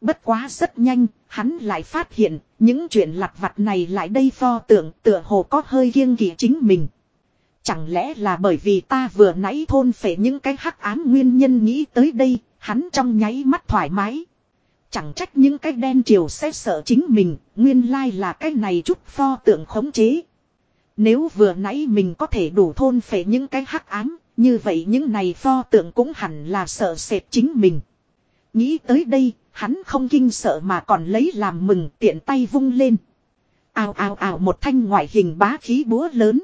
Bất quá rất nhanh, hắn lại phát hiện, những chuyện lặt vặt này lại đây pho tượng tựa hồ có hơi kiêng kỵ chính mình. Chẳng lẽ là bởi vì ta vừa nãy thôn phệ những cái hắc ám nguyên nhân nghĩ tới đây, hắn trong nháy mắt thoải mái. Chẳng trách những cái đen triều sẽ sợ chính mình, nguyên lai là cái này chút pho tượng khống chế. Nếu vừa nãy mình có thể đủ thôn phệ những cái hắc ám, như vậy những này pho tượng cũng hẳn là sợ sệt chính mình. Nghĩ tới đây, hắn không kinh sợ mà còn lấy làm mừng tiện tay vung lên. ao ao ao một thanh ngoại hình bá khí búa lớn.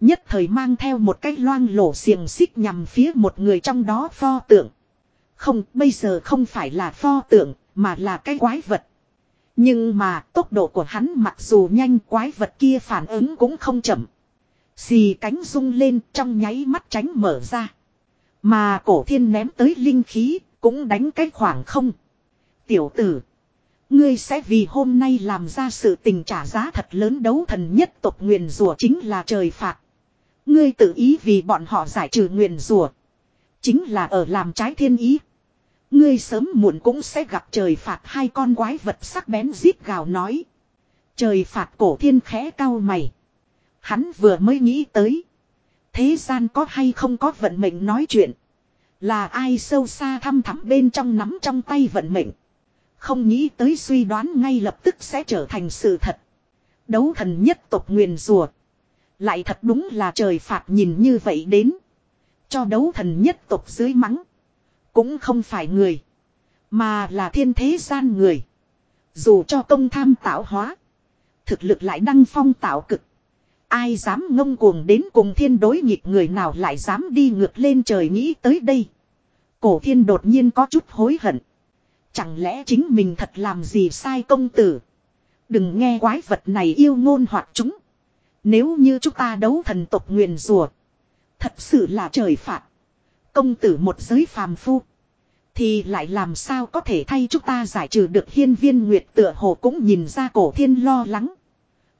Nhất thời mang theo một cái loang lổ xiềng xích nhằm phía một người trong đó pho tượng. Không, bây giờ không phải là pho tượng, mà là cái quái vật. Nhưng mà tốc độ của hắn mặc dù nhanh quái vật kia phản ứng cũng không chậm. Xì cánh rung lên trong nháy mắt tránh mở ra. Mà cổ thiên ném tới linh khí cũng đánh cái khoảng không. Tiểu tử. Ngươi sẽ vì hôm nay làm ra sự tình trả giá thật lớn đấu thần nhất tộc nguyền rủa chính là trời phạt. Ngươi tự ý vì bọn họ giải trừ nguyền rùa. Chính là ở làm trái thiên ý. Ngươi sớm muộn cũng sẽ gặp trời phạt hai con quái vật sắc bén giết gào nói. Trời phạt cổ thiên khẽ cao mày. Hắn vừa mới nghĩ tới. Thế gian có hay không có vận mệnh nói chuyện. Là ai sâu xa thăm thẳm bên trong nắm trong tay vận mệnh. Không nghĩ tới suy đoán ngay lập tức sẽ trở thành sự thật. Đấu thần nhất tộc nguyền rùa. Lại thật đúng là trời phạt nhìn như vậy đến. Cho đấu thần nhất tộc dưới mắng. Cũng không phải người. Mà là thiên thế gian người. Dù cho công tham tạo hóa. Thực lực lại đăng phong tạo cực. Ai dám ngông cuồng đến cùng thiên đối nghịch người nào lại dám đi ngược lên trời nghĩ tới đây. Cổ thiên đột nhiên có chút hối hận. Chẳng lẽ chính mình thật làm gì sai công tử. Đừng nghe quái vật này yêu ngôn hoặc chúng. Nếu như chúng ta đấu thần tộc nguyền rùa. Thật sự là trời phạt. Công tử một giới phàm phu. Thì lại làm sao có thể thay chúng ta giải trừ được hiên viên nguyệt tựa hồ cũng nhìn ra cổ thiên lo lắng.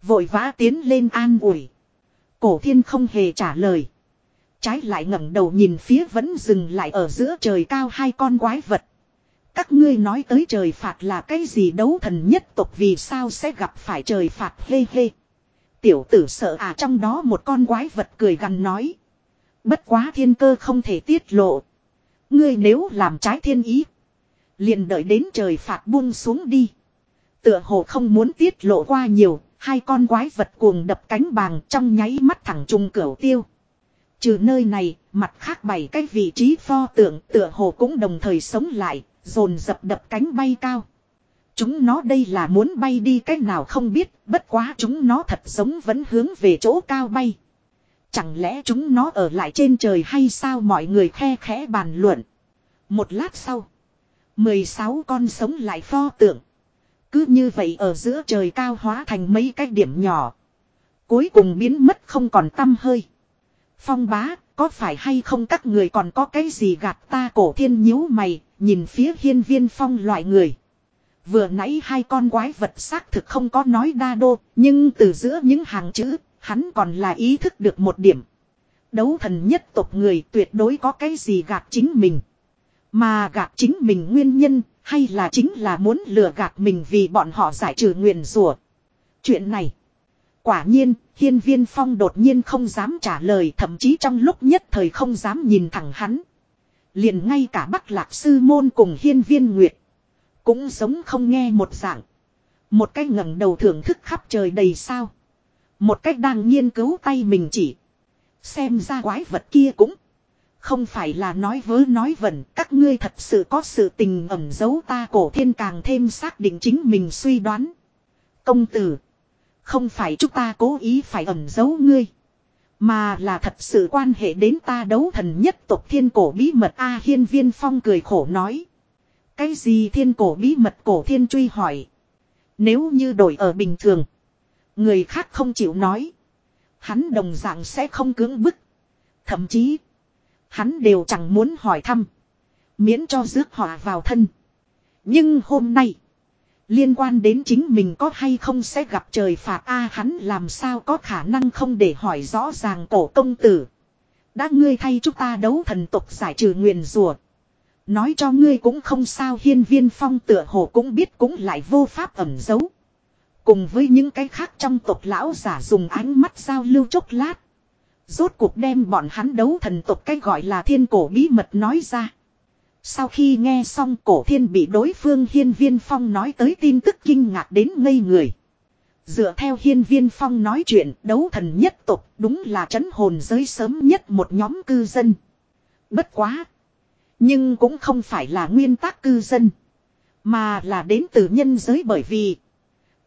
Vội vã tiến lên an ủi. Cổ thiên không hề trả lời. Trái lại ngẩng đầu nhìn phía vẫn dừng lại ở giữa trời cao hai con quái vật. Các ngươi nói tới trời phạt là cái gì đấu thần nhất tộc vì sao sẽ gặp phải trời phạt hê hê. Tiểu tử sợ à trong đó một con quái vật cười gằn nói. Bất quá thiên cơ không thể tiết lộ. Ngươi nếu làm trái thiên ý. Liền đợi đến trời phạt buông xuống đi. Tựa hồ không muốn tiết lộ qua nhiều. Hai con quái vật cuồng đập cánh bàng trong nháy mắt thẳng trung cửa tiêu. Trừ nơi này, mặt khác bảy cái vị trí pho tượng tựa hồ cũng đồng thời sống lại, dồn dập đập cánh bay cao. Chúng nó đây là muốn bay đi cách nào không biết, bất quá chúng nó thật giống vẫn hướng về chỗ cao bay. Chẳng lẽ chúng nó ở lại trên trời hay sao mọi người khe khẽ bàn luận. Một lát sau, 16 con sống lại pho tượng. Cứ như vậy ở giữa trời cao hóa thành mấy cái điểm nhỏ. Cuối cùng biến mất không còn tâm hơi. Phong bá, có phải hay không các người còn có cái gì gạt ta cổ thiên nhíu mày, nhìn phía hiên viên phong loại người. Vừa nãy hai con quái vật xác thực không có nói đa đô, nhưng từ giữa những hàng chữ, hắn còn là ý thức được một điểm. Đấu thần nhất tộc người tuyệt đối có cái gì gạt chính mình. Mà gạt chính mình nguyên nhân, hay là chính là muốn lừa gạt mình vì bọn họ giải trừ nguyền rủa. Chuyện này, quả nhiên, hiên viên phong đột nhiên không dám trả lời thậm chí trong lúc nhất thời không dám nhìn thẳng hắn. Liền ngay cả bắc lạc sư môn cùng hiên viên nguyệt. Cũng giống không nghe một dạng. Một cái ngẩng đầu thưởng thức khắp trời đầy sao. Một cách đang nghiên cứu tay mình chỉ. Xem ra quái vật kia cũng. Không phải là nói vớ nói vẩn. Các ngươi thật sự có sự tình ẩn giấu ta cổ thiên càng thêm xác định chính mình suy đoán. Công tử. Không phải chúng ta cố ý phải ẩn giấu ngươi. Mà là thật sự quan hệ đến ta đấu thần nhất tộc thiên cổ bí mật A hiên viên phong cười khổ nói. Cái gì thiên cổ bí mật cổ thiên truy hỏi. Nếu như đổi ở bình thường. Người khác không chịu nói. Hắn đồng dạng sẽ không cưỡng bức. Thậm chí. Hắn đều chẳng muốn hỏi thăm. Miễn cho rước họa vào thân. Nhưng hôm nay. Liên quan đến chính mình có hay không sẽ gặp trời phạt a, hắn làm sao có khả năng không để hỏi rõ ràng cổ công tử. Đã ngươi thay chúng ta đấu thần tục giải trừ nguyền rùa. Nói cho ngươi cũng không sao, hiên viên phong tựa hồ cũng biết cũng lại vô pháp ẩn giấu. Cùng với những cái khác trong tộc lão giả dùng ánh mắt giao lưu chốc lát. Rốt cuộc đem bọn hắn đấu thần tộc cái gọi là thiên cổ bí mật nói ra. Sau khi nghe xong cổ thiên bị đối phương hiên viên phong nói tới tin tức kinh ngạc đến ngây người. Dựa theo hiên viên phong nói chuyện, đấu thần nhất tộc đúng là trấn hồn giới sớm nhất một nhóm cư dân. Bất quá. Nhưng cũng không phải là nguyên tắc cư dân. Mà là đến từ nhân giới bởi vì.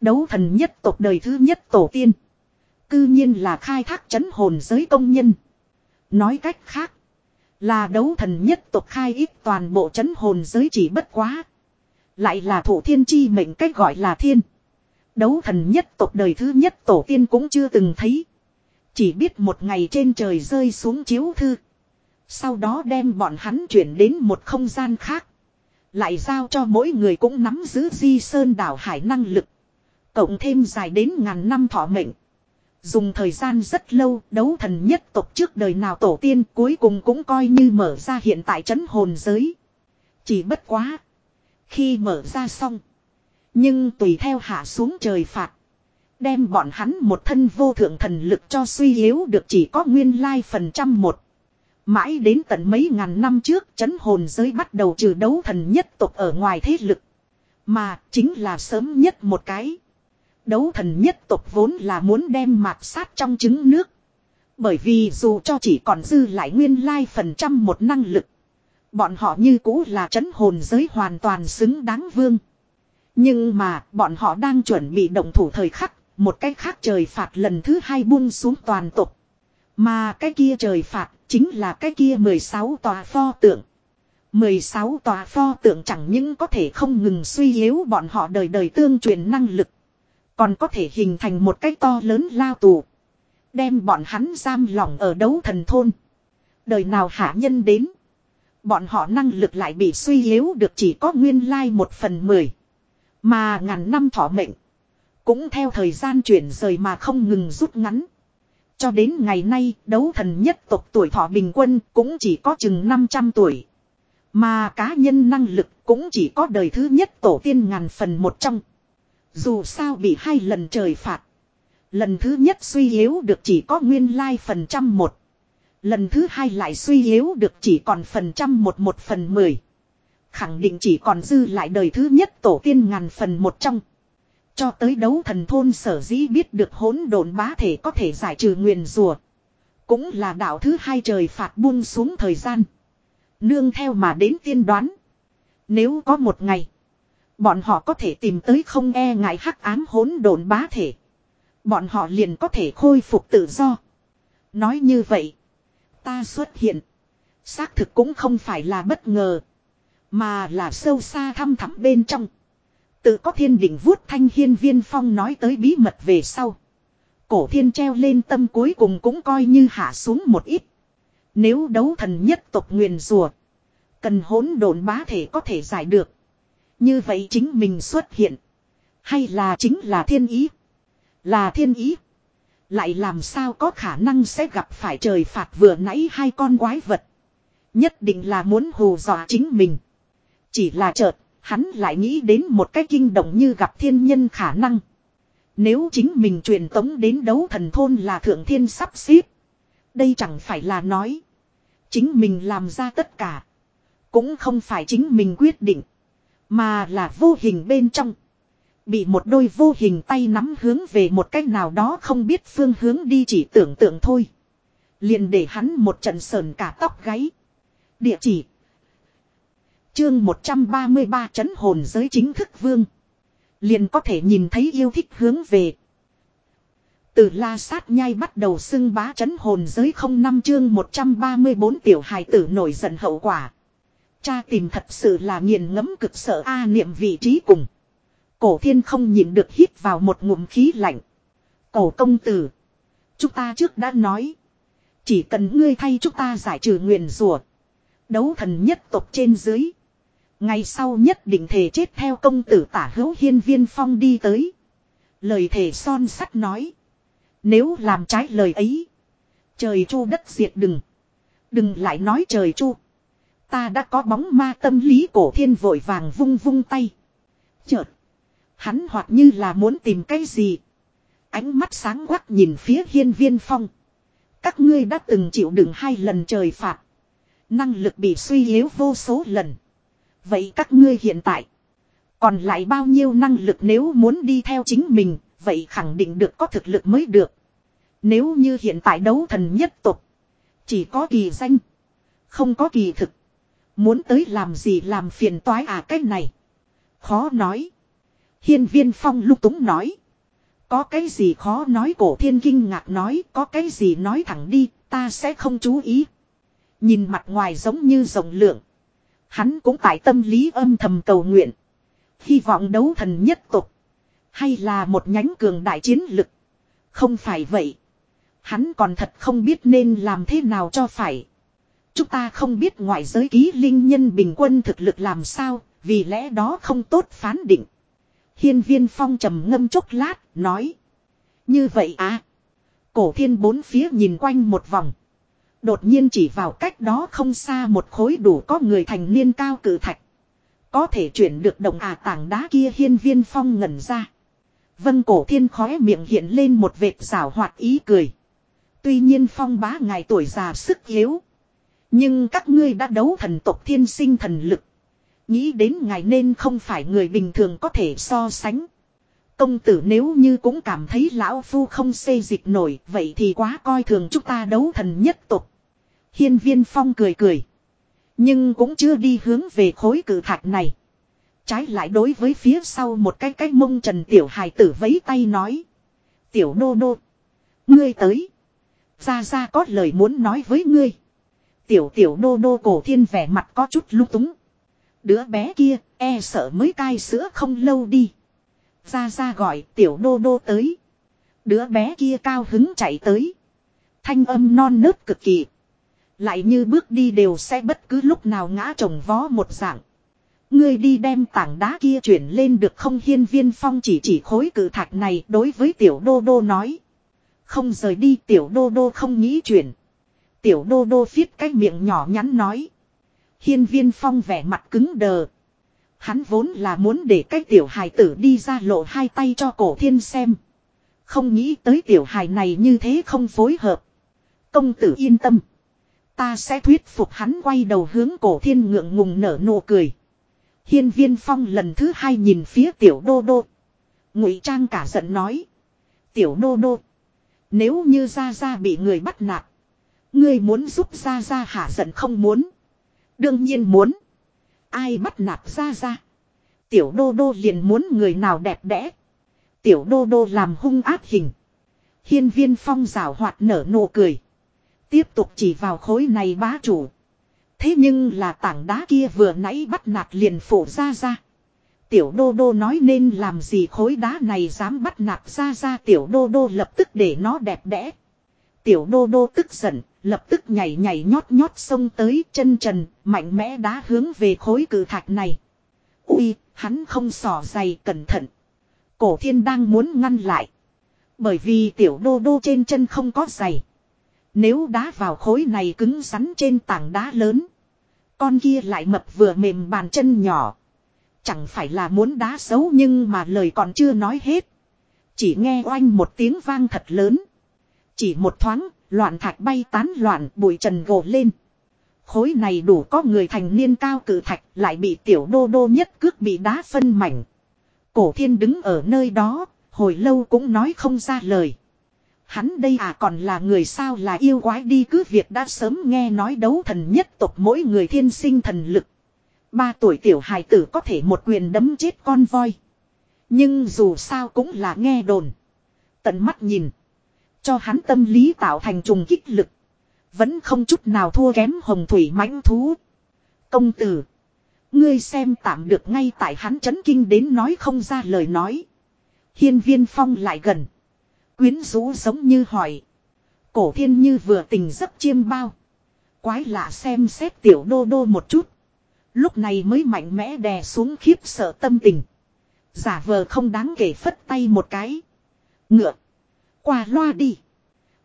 Đấu thần nhất tộc đời thứ nhất tổ tiên. Cư nhiên là khai thác chấn hồn giới công nhân. Nói cách khác. Là đấu thần nhất tộc khai ít toàn bộ chấn hồn giới chỉ bất quá. Lại là thủ thiên chi mệnh cách gọi là thiên. Đấu thần nhất tộc đời thứ nhất tổ tiên cũng chưa từng thấy. Chỉ biết một ngày trên trời rơi xuống chiếu thư. Sau đó đem bọn hắn chuyển đến một không gian khác. Lại giao cho mỗi người cũng nắm giữ di sơn đảo hải năng lực. Cộng thêm dài đến ngàn năm thọ mệnh. Dùng thời gian rất lâu, đấu thần nhất tộc trước đời nào tổ tiên cuối cùng cũng coi như mở ra hiện tại trấn hồn giới. Chỉ bất quá. Khi mở ra xong. Nhưng tùy theo hạ xuống trời phạt. Đem bọn hắn một thân vô thượng thần lực cho suy yếu được chỉ có nguyên lai phần trăm một. Mãi đến tận mấy ngàn năm trước, chấn hồn giới bắt đầu trừ đấu thần nhất tộc ở ngoài thế lực. Mà chính là sớm nhất một cái. Đấu thần nhất tộc vốn là muốn đem mạt sát trong trứng nước. Bởi vì dù cho chỉ còn dư lại nguyên lai phần trăm một năng lực. Bọn họ như cũ là chấn hồn giới hoàn toàn xứng đáng vương. Nhưng mà bọn họ đang chuẩn bị động thủ thời khắc. Một cái khác trời phạt lần thứ hai buông xuống toàn tộc. Mà cái kia trời phạt chính là cái kia 16 tòa pho tượng. 16 tòa pho tượng chẳng những có thể không ngừng suy yếu bọn họ đời đời tương truyền năng lực. Còn có thể hình thành một cái to lớn lao tù. Đem bọn hắn giam lỏng ở đấu thần thôn. Đời nào hạ nhân đến. Bọn họ năng lực lại bị suy yếu được chỉ có nguyên lai một phần mười. Mà ngàn năm thọ mệnh. Cũng theo thời gian chuyển rời mà không ngừng rút ngắn. Cho đến ngày nay, đấu thần nhất tộc tuổi thọ bình quân cũng chỉ có chừng 500 tuổi. Mà cá nhân năng lực cũng chỉ có đời thứ nhất tổ tiên ngàn phần một trong. Dù sao bị hai lần trời phạt. Lần thứ nhất suy yếu được chỉ có nguyên lai phần trăm một. Lần thứ hai lại suy yếu được chỉ còn phần trăm một một phần mười. Khẳng định chỉ còn dư lại đời thứ nhất tổ tiên ngàn phần một trong. Cho tới đấu thần thôn sở dĩ biết được hỗn độn bá thể có thể giải trừ nguyền rùa. Cũng là đạo thứ hai trời phạt buông xuống thời gian. Nương theo mà đến tiên đoán. Nếu có một ngày. Bọn họ có thể tìm tới không e ngại hắc ám hỗn độn bá thể. Bọn họ liền có thể khôi phục tự do. Nói như vậy. Ta xuất hiện. Xác thực cũng không phải là bất ngờ. Mà là sâu xa thăm thẳm bên trong. Tự có thiên định vuốt thanh hiên viên phong nói tới bí mật về sau. Cổ thiên treo lên tâm cuối cùng cũng coi như hạ xuống một ít. Nếu đấu thần nhất tộc nguyền rùa. Cần hỗn độn bá thể có thể giải được. Như vậy chính mình xuất hiện. Hay là chính là thiên ý. Là thiên ý. Lại làm sao có khả năng sẽ gặp phải trời phạt vừa nãy hai con quái vật. Nhất định là muốn hù dọa chính mình. Chỉ là chợt, hắn lại nghĩ đến một cái kinh động như gặp thiên nhân khả năng. Nếu chính mình truyền tống đến đấu thần thôn là thượng thiên sắp xếp. Đây chẳng phải là nói. Chính mình làm ra tất cả. Cũng không phải chính mình quyết định. Mà là vô hình bên trong. Bị một đôi vô hình tay nắm hướng về một cách nào đó không biết phương hướng đi chỉ tưởng tượng thôi. Liền để hắn một trận sờn cả tóc gáy. Địa chỉ. Chương 133 chấn hồn giới chính thức vương. Liền có thể nhìn thấy yêu thích hướng về. Từ la sát nhai bắt đầu xưng bá chấn hồn giới không năm chương 134 tiểu hài tử nổi giận hậu quả. Cha tìm thật sự là nghiền ngẫm cực sợ A niệm vị trí cùng. Cổ thiên không nhìn được hít vào một ngụm khí lạnh. Cổ công tử. Chúng ta trước đã nói. Chỉ cần ngươi thay chúng ta giải trừ nguyền rủa Đấu thần nhất tộc trên dưới. Ngày sau nhất định thể chết theo công tử tả hữu hiên viên phong đi tới. Lời thể son sắt nói. Nếu làm trái lời ấy. Trời chu đất diệt đừng. Đừng lại nói trời chu. Ta đã có bóng ma tâm lý cổ thiên vội vàng vung vung tay. Chợt. Hắn hoặc như là muốn tìm cái gì. Ánh mắt sáng quắc nhìn phía hiên viên phong. Các ngươi đã từng chịu đựng hai lần trời phạt. Năng lực bị suy yếu vô số lần. Vậy các ngươi hiện tại. Còn lại bao nhiêu năng lực nếu muốn đi theo chính mình. Vậy khẳng định được có thực lực mới được. Nếu như hiện tại đấu thần nhất tục. Chỉ có kỳ danh. Không có kỳ thực. Muốn tới làm gì làm phiền toái à cái này. Khó nói. Hiên viên phong lúc túng nói. Có cái gì khó nói cổ thiên kinh ngạc nói. Có cái gì nói thẳng đi. Ta sẽ không chú ý. Nhìn mặt ngoài giống như rộng lượng. Hắn cũng tại tâm lý âm thầm cầu nguyện. Hy vọng đấu thần nhất tục. Hay là một nhánh cường đại chiến lực. Không phải vậy. Hắn còn thật không biết nên làm thế nào cho phải. Chúng ta không biết ngoại giới ký linh nhân bình quân thực lực làm sao, vì lẽ đó không tốt phán định. Hiên viên phong trầm ngâm chốc lát, nói. Như vậy à. Cổ thiên bốn phía nhìn quanh một vòng. Đột nhiên chỉ vào cách đó không xa một khối đủ có người thành niên cao cử thạch. Có thể chuyển được đồng à tảng đá kia hiên viên phong ngẩn ra. Vân cổ thiên khóe miệng hiện lên một vệt xảo hoạt ý cười. Tuy nhiên phong bá ngài tuổi già sức yếu. Nhưng các ngươi đã đấu thần tộc thiên sinh thần lực. Nghĩ đến ngài nên không phải người bình thường có thể so sánh. Công tử nếu như cũng cảm thấy lão phu không xê dịch nổi, vậy thì quá coi thường chúng ta đấu thần nhất tộc. Hiên viên phong cười cười. Nhưng cũng chưa đi hướng về khối cử thạch này. Trái lại đối với phía sau một cái cái mông trần tiểu hài tử vấy tay nói. Tiểu nô nô Ngươi tới. Ra ra có lời muốn nói với ngươi. Tiểu tiểu nô nô cổ thiên vẻ mặt có chút lung túng. Đứa bé kia e sợ mới cai sữa không lâu đi. Ra ra gọi tiểu đô đô tới. Đứa bé kia cao hứng chạy tới. Thanh âm non nớt cực kỳ. Lại như bước đi đều sẽ bất cứ lúc nào ngã trồng vó một dạng. Ngươi đi đem tảng đá kia chuyển lên được không hiên viên phong chỉ chỉ khối cử thạch này đối với tiểu đô đô nói. Không rời đi, tiểu đô đô không nghĩ chuyển. Tiểu đô đô viết cái miệng nhỏ nhắn nói. Hiên viên phong vẻ mặt cứng đờ. Hắn vốn là muốn để cái tiểu hài tử đi ra lộ hai tay cho cổ thiên xem. Không nghĩ tới tiểu hài này như thế không phối hợp. Công tử yên tâm. Ta sẽ thuyết phục hắn quay đầu hướng cổ thiên ngượng ngùng nở nụ cười. Hiên viên phong lần thứ hai nhìn phía tiểu đô đô. Ngụy trang cả giận nói. Tiểu đô đô. Nếu như ra ra bị người bắt nạt. Ngươi muốn giúp ra ra hạ giận không muốn. Đương nhiên muốn. Ai bắt nạt ra ra. Tiểu đô đô liền muốn người nào đẹp đẽ. Tiểu đô đô làm hung ác hình. Hiên viên phong rào hoạt nở nụ cười. Tiếp tục chỉ vào khối này bá chủ. Thế nhưng là tảng đá kia vừa nãy bắt nạt liền phủ ra ra. Tiểu đô đô nói nên làm gì khối đá này dám bắt nạt ra ra tiểu đô đô lập tức để nó đẹp đẽ. Tiểu đô đô tức giận, lập tức nhảy nhảy nhót nhót xông tới chân trần, mạnh mẽ đá hướng về khối cử thạch này. Ui, hắn không sỏ dày cẩn thận. Cổ thiên đang muốn ngăn lại. Bởi vì tiểu đô đô trên chân không có giày. Nếu đá vào khối này cứng rắn trên tảng đá lớn. Con kia lại mập vừa mềm bàn chân nhỏ. Chẳng phải là muốn đá xấu nhưng mà lời còn chưa nói hết. Chỉ nghe oanh một tiếng vang thật lớn. Chỉ một thoáng, loạn thạch bay tán loạn bụi trần gồ lên. Khối này đủ có người thành niên cao cử thạch lại bị tiểu đô đô nhất cước bị đá phân mảnh. Cổ thiên đứng ở nơi đó, hồi lâu cũng nói không ra lời. Hắn đây à còn là người sao là yêu quái đi cứ việc đã sớm nghe nói đấu thần nhất tộc mỗi người thiên sinh thần lực. Ba tuổi tiểu hài tử có thể một quyền đấm chết con voi. Nhưng dù sao cũng là nghe đồn. Tận mắt nhìn. Cho hắn tâm lý tạo thành trùng kích lực. Vẫn không chút nào thua kém hồng thủy mãnh thú. Công tử. Ngươi xem tạm được ngay tại hắn chấn kinh đến nói không ra lời nói. Hiên viên phong lại gần. Quyến rũ giống như hỏi. Cổ thiên như vừa tình giấc chiêm bao. Quái lạ xem xét tiểu đô đô một chút. Lúc này mới mạnh mẽ đè xuống khiếp sợ tâm tình. Giả vờ không đáng kể phất tay một cái. Ngựa. Qua loa đi.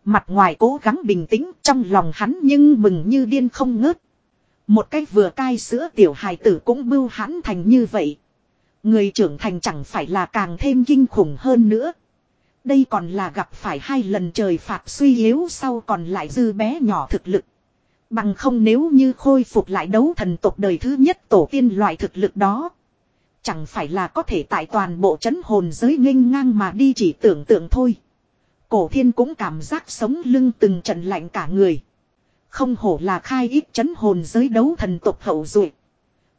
Mặt ngoài cố gắng bình tĩnh trong lòng hắn nhưng mừng như điên không ngớt. Một cách vừa cai sữa tiểu hài tử cũng bưu hãn thành như vậy. Người trưởng thành chẳng phải là càng thêm kinh khủng hơn nữa. Đây còn là gặp phải hai lần trời phạt suy yếu sau còn lại dư bé nhỏ thực lực. Bằng không nếu như khôi phục lại đấu thần tộc đời thứ nhất tổ tiên loại thực lực đó. Chẳng phải là có thể tại toàn bộ chấn hồn giới nghênh ngang mà đi chỉ tưởng tượng thôi. Cổ thiên cũng cảm giác sống lưng từng trận lạnh cả người. Không hổ là khai ít chấn hồn giới đấu thần tộc hậu duệ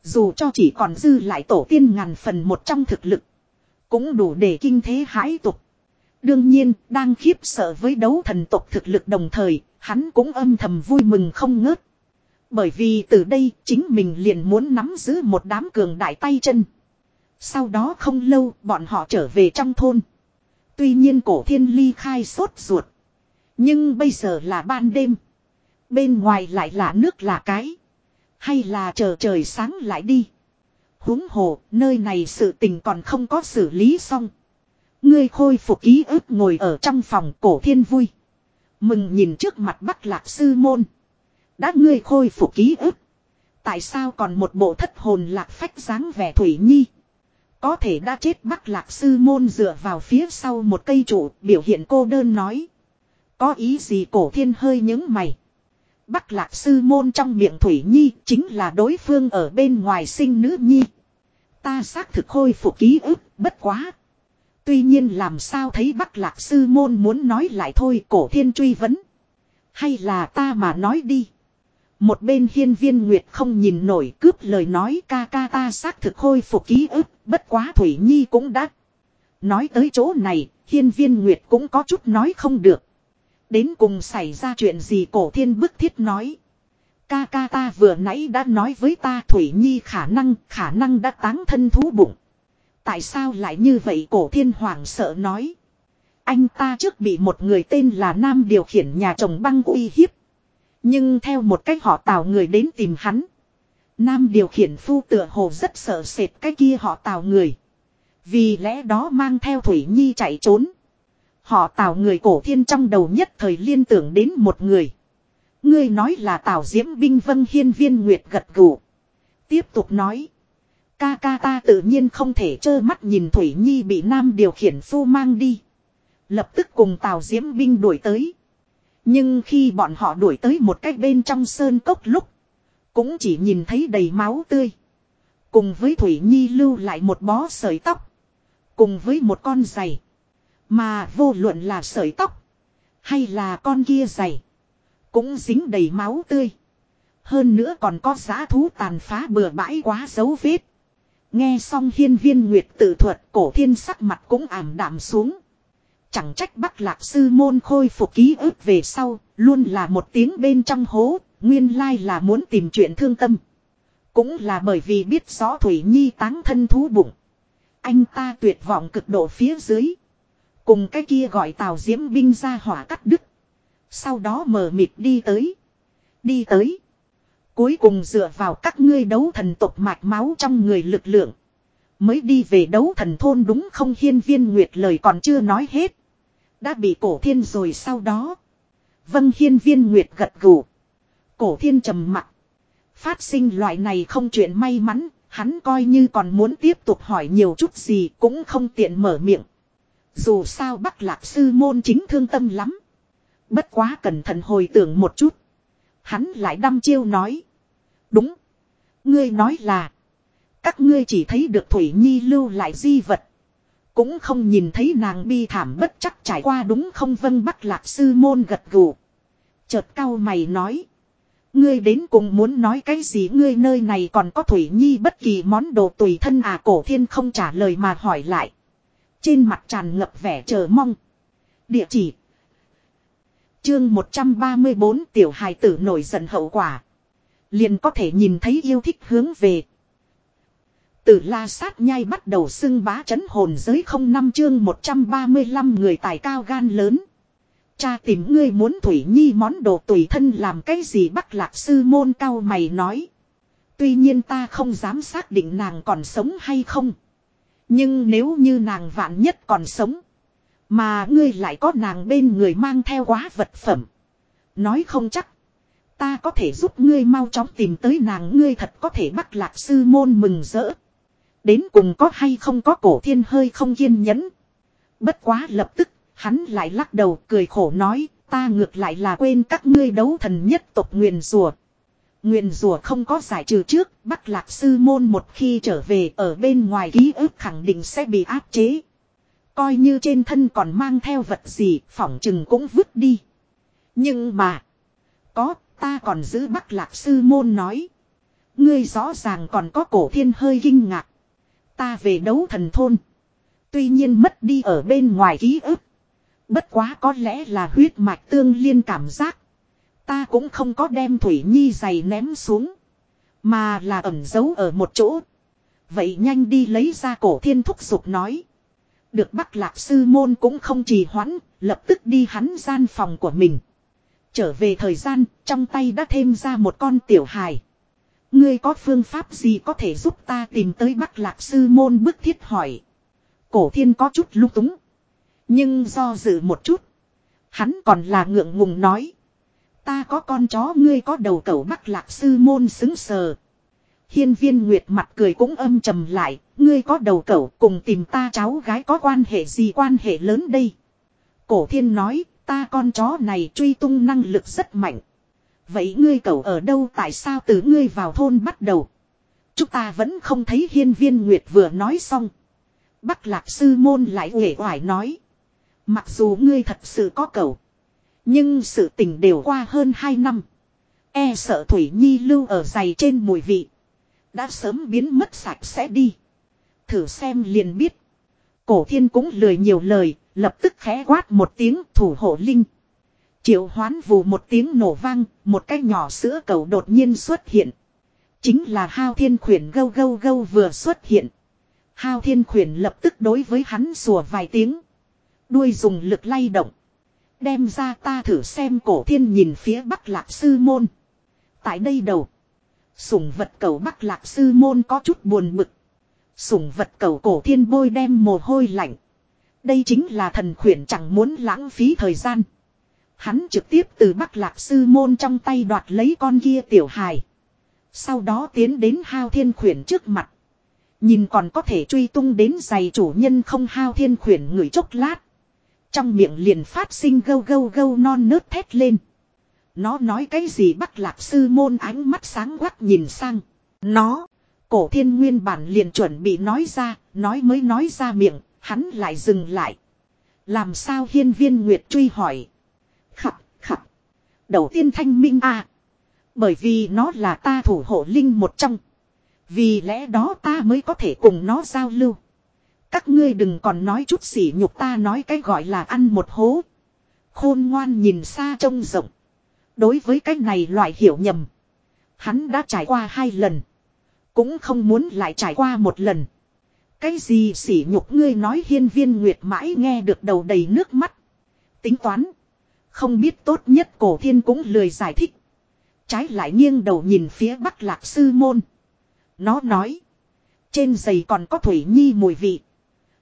Dù cho chỉ còn dư lại tổ tiên ngàn phần một trong thực lực. Cũng đủ để kinh thế hãi tục. Đương nhiên, đang khiếp sợ với đấu thần tộc thực lực đồng thời, hắn cũng âm thầm vui mừng không ngớt. Bởi vì từ đây chính mình liền muốn nắm giữ một đám cường đại tay chân. Sau đó không lâu bọn họ trở về trong thôn. Tuy nhiên cổ thiên ly khai sốt ruột. Nhưng bây giờ là ban đêm. Bên ngoài lại là nước là cái. Hay là chờ trời sáng lại đi. huống hồ, nơi này sự tình còn không có xử lý xong. Ngươi khôi phục ký ức ngồi ở trong phòng cổ thiên vui. Mừng nhìn trước mặt bắc lạc sư môn. Đã ngươi khôi phục ký ức. Tại sao còn một bộ thất hồn lạc phách dáng vẻ thủy nhi. Có thể đã chết bắc lạc sư môn dựa vào phía sau một cây trụ biểu hiện cô đơn nói. Có ý gì cổ thiên hơi những mày. Bắc lạc sư môn trong miệng Thủy Nhi chính là đối phương ở bên ngoài sinh nữ nhi. Ta xác thực khôi phục ký ức, bất quá. Tuy nhiên làm sao thấy Bắc lạc sư môn muốn nói lại thôi cổ thiên truy vấn. Hay là ta mà nói đi. Một bên hiên viên Nguyệt không nhìn nổi cướp lời nói ca ca ta xác thực khôi phục ký ức, bất quá Thủy Nhi cũng đã. Nói tới chỗ này, hiên viên Nguyệt cũng có chút nói không được. Đến cùng xảy ra chuyện gì cổ thiên bức thiết nói. Ca ca ta vừa nãy đã nói với ta Thủy Nhi khả năng, khả năng đã táng thân thú bụng. Tại sao lại như vậy cổ thiên hoàng sợ nói. Anh ta trước bị một người tên là Nam điều khiển nhà chồng băng uy hiếp. Nhưng theo một cách họ tào người đến tìm hắn. Nam điều khiển phu tựa hồ rất sợ sệt cái kia họ tào người. Vì lẽ đó mang theo Thủy Nhi chạy trốn. Họ tào người cổ thiên trong đầu nhất thời liên tưởng đến một người. Ngươi nói là tào diễm binh vân hiên viên nguyệt gật gù. Tiếp tục nói. Ca ca ta tự nhiên không thể trơ mắt nhìn Thủy Nhi bị nam điều khiển phu mang đi. Lập tức cùng tào diễm binh đuổi tới. Nhưng khi bọn họ đuổi tới một cách bên trong sơn cốc lúc. Cũng chỉ nhìn thấy đầy máu tươi. Cùng với Thủy Nhi lưu lại một bó sợi tóc. Cùng với một con giày. Mà vô luận là sợi tóc. Hay là con kia giày. Cũng dính đầy máu tươi. Hơn nữa còn có giá thú tàn phá bừa bãi quá dấu vết. Nghe xong hiên viên nguyệt tự thuật, cổ thiên sắc mặt cũng ảm đạm xuống. Chẳng trách bắc lạc sư môn khôi phục ký ức về sau, luôn là một tiếng bên trong hố, nguyên lai là muốn tìm chuyện thương tâm. Cũng là bởi vì biết rõ Thủy Nhi táng thân thú bụng. Anh ta tuyệt vọng cực độ phía dưới. Cùng cái kia gọi tàu diễm binh ra hỏa cắt đứt. Sau đó mờ mịt đi tới. Đi tới. Cuối cùng dựa vào các ngươi đấu thần tộc mạch máu trong người lực lượng. Mới đi về đấu thần thôn đúng không hiên viên nguyệt lời còn chưa nói hết. Đã bị cổ thiên rồi sau đó. Vâng hiên viên nguyệt gật gù. Cổ thiên trầm mặt. Phát sinh loại này không chuyện may mắn, hắn coi như còn muốn tiếp tục hỏi nhiều chút gì cũng không tiện mở miệng. Dù sao Bắc Lạc Sư Môn chính thương tâm lắm. Bất quá cẩn thận hồi tưởng một chút. Hắn lại đăm chiêu nói. Đúng. Ngươi nói là. Các ngươi chỉ thấy được Thủy Nhi lưu lại di vật. Cũng không nhìn thấy nàng bi thảm bất chắc trải qua đúng không vân Bắc Lạc Sư Môn gật gù. Chợt cao mày nói. Ngươi đến cùng muốn nói cái gì ngươi nơi này còn có Thủy Nhi bất kỳ món đồ tùy thân à cổ thiên không trả lời mà hỏi lại. Trên mặt tràn ngập vẻ chờ mong. Địa chỉ. Chương 134 tiểu hài tử nổi giận hậu quả. Liền có thể nhìn thấy yêu thích hướng về. Từ la sát nhai bắt đầu xưng bá chấn hồn giới không năm chương 135 người tài cao gan lớn. Cha tìm ngươi muốn Thủy Nhi món đồ tùy thân làm cái gì bắt lạc sư môn cao mày nói. Tuy nhiên ta không dám xác định nàng còn sống hay không. Nhưng nếu như nàng vạn nhất còn sống. Mà ngươi lại có nàng bên người mang theo quá vật phẩm. Nói không chắc. Ta có thể giúp ngươi mau chóng tìm tới nàng ngươi thật có thể bắt lạc sư môn mừng rỡ. Đến cùng có hay không có cổ thiên hơi không kiên nhẫn. Bất quá lập tức, hắn lại lắc đầu cười khổ nói, ta ngược lại là quên các ngươi đấu thần nhất tộc nguyền rùa. Nguyền rùa không có giải trừ trước, Bắc Lạc Sư Môn một khi trở về ở bên ngoài ký ức khẳng định sẽ bị áp chế. Coi như trên thân còn mang theo vật gì, phỏng chừng cũng vứt đi. Nhưng mà, có, ta còn giữ Bắc Lạc Sư Môn nói. Ngươi rõ ràng còn có cổ thiên hơi kinh ngạc. Ta về đấu thần thôn. Tuy nhiên mất đi ở bên ngoài ký ức. Bất quá có lẽ là huyết mạch tương liên cảm giác. Ta cũng không có đem Thủy Nhi giày ném xuống. Mà là ẩn giấu ở một chỗ. Vậy nhanh đi lấy ra cổ thiên thúc giục nói. Được bắc lạc sư môn cũng không trì hoãn, lập tức đi hắn gian phòng của mình. Trở về thời gian, trong tay đã thêm ra một con tiểu hài. Ngươi có phương pháp gì có thể giúp ta tìm tới Bắc Lạc Sư Môn bức thiết hỏi. Cổ thiên có chút lung túng. Nhưng do dự một chút. Hắn còn là ngượng ngùng nói. Ta có con chó, ngươi có đầu cẩu Bắc Lạc Sư Môn xứng sờ. Hiên viên Nguyệt mặt cười cũng âm trầm lại. Ngươi có đầu cẩu cùng tìm ta cháu gái có quan hệ gì quan hệ lớn đây. Cổ thiên nói, ta con chó này truy tung năng lực rất mạnh. Vậy ngươi cậu ở đâu tại sao từ ngươi vào thôn bắt đầu? Chúng ta vẫn không thấy hiên viên Nguyệt vừa nói xong. Bắc lạc sư môn lại uể oải nói. Mặc dù ngươi thật sự có cậu. Nhưng sự tình đều qua hơn 2 năm. E sợ Thủy Nhi lưu ở dày trên mùi vị. Đã sớm biến mất sạch sẽ đi. Thử xem liền biết. Cổ thiên cũng lười nhiều lời, lập tức khẽ quát một tiếng thủ hộ linh. Triệu hoán vù một tiếng nổ vang, một cái nhỏ sữa cầu đột nhiên xuất hiện. Chính là hao thiên khuyển gâu gâu gâu vừa xuất hiện. Hao thiên khuyển lập tức đối với hắn sủa vài tiếng. Đuôi dùng lực lay động. Đem ra ta thử xem cổ thiên nhìn phía bắc lạc sư môn. Tại đây đầu. Sủng vật cầu bắc lạc sư môn có chút buồn bực. Sủng vật cầu cổ thiên bôi đem mồ hôi lạnh. Đây chính là thần khuyển chẳng muốn lãng phí thời gian. Hắn trực tiếp từ Bắc Lạc Sư Môn trong tay đoạt lấy con kia tiểu hài. Sau đó tiến đến hao thiên khuyển trước mặt. Nhìn còn có thể truy tung đến giày chủ nhân không hao thiên khuyển người chốc lát. Trong miệng liền phát sinh gâu gâu gâu non nớt thét lên. Nó nói cái gì Bắc Lạc Sư Môn ánh mắt sáng quắc nhìn sang. Nó, cổ thiên nguyên bản liền chuẩn bị nói ra, nói mới nói ra miệng, hắn lại dừng lại. Làm sao hiên viên Nguyệt truy hỏi. Đầu tiên thanh minh à. Bởi vì nó là ta thủ hộ linh một trong. Vì lẽ đó ta mới có thể cùng nó giao lưu. Các ngươi đừng còn nói chút xỉ nhục ta nói cái gọi là ăn một hố. Khôn ngoan nhìn xa trông rộng. Đối với cái này loại hiểu nhầm. Hắn đã trải qua hai lần. Cũng không muốn lại trải qua một lần. Cái gì xỉ nhục ngươi nói hiên viên nguyệt mãi nghe được đầu đầy nước mắt. Tính toán. Không biết tốt nhất cổ thiên cũng lười giải thích. Trái lại nghiêng đầu nhìn phía bắc lạc sư môn. Nó nói. Trên giày còn có thủy nhi mùi vị.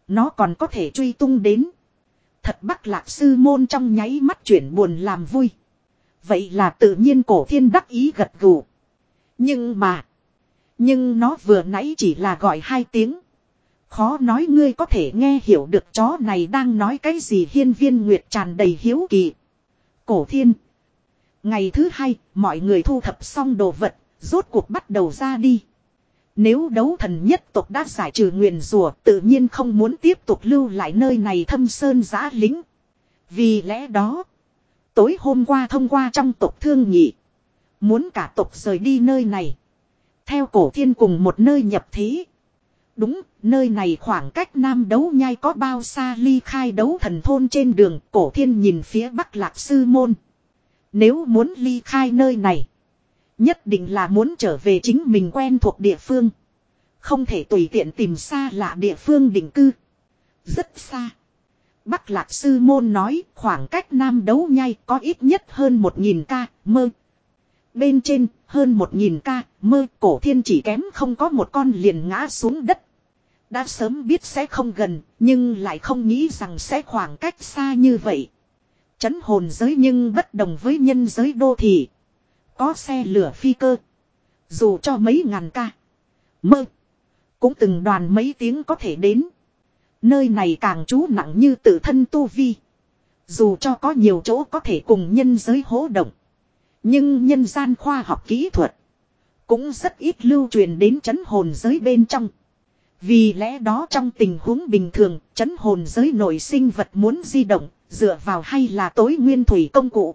Nó còn có thể truy tung đến. Thật bắc lạc sư môn trong nháy mắt chuyển buồn làm vui. Vậy là tự nhiên cổ thiên đắc ý gật gù. Nhưng mà. Nhưng nó vừa nãy chỉ là gọi hai tiếng. Khó nói ngươi có thể nghe hiểu được chó này đang nói cái gì hiên viên nguyệt tràn đầy hiếu kỳ. Cổ thiên. Ngày thứ hai, mọi người thu thập xong đồ vật, rốt cuộc bắt đầu ra đi. Nếu đấu thần nhất tộc đã giải trừ nguyền rùa, tự nhiên không muốn tiếp tục lưu lại nơi này thâm sơn giã lính. Vì lẽ đó, tối hôm qua thông qua trong tộc thương nhị, muốn cả tộc rời đi nơi này. Theo cổ thiên cùng một nơi nhập thí. Đúng, nơi này khoảng cách nam đấu nhai có bao xa ly khai đấu thần thôn trên đường cổ thiên nhìn phía bắc lạc sư môn. Nếu muốn ly khai nơi này, nhất định là muốn trở về chính mình quen thuộc địa phương. Không thể tùy tiện tìm xa lạ địa phương định cư. Rất xa. Bắc lạc sư môn nói khoảng cách nam đấu nhai có ít nhất hơn một nghìn ca mơ. Bên trên hơn một nghìn ca mơ cổ thiên chỉ kém không có một con liền ngã xuống đất. Đã sớm biết sẽ không gần, nhưng lại không nghĩ rằng sẽ khoảng cách xa như vậy. Chấn hồn giới nhưng bất đồng với nhân giới đô thị. Có xe lửa phi cơ. Dù cho mấy ngàn ca. Mơ. Cũng từng đoàn mấy tiếng có thể đến. Nơi này càng trú nặng như tự thân tu vi. Dù cho có nhiều chỗ có thể cùng nhân giới hỗ động. Nhưng nhân gian khoa học kỹ thuật. Cũng rất ít lưu truyền đến chấn hồn giới bên trong. Vì lẽ đó trong tình huống bình thường, chấn hồn giới nội sinh vật muốn di động, dựa vào hay là tối nguyên thủy công cụ.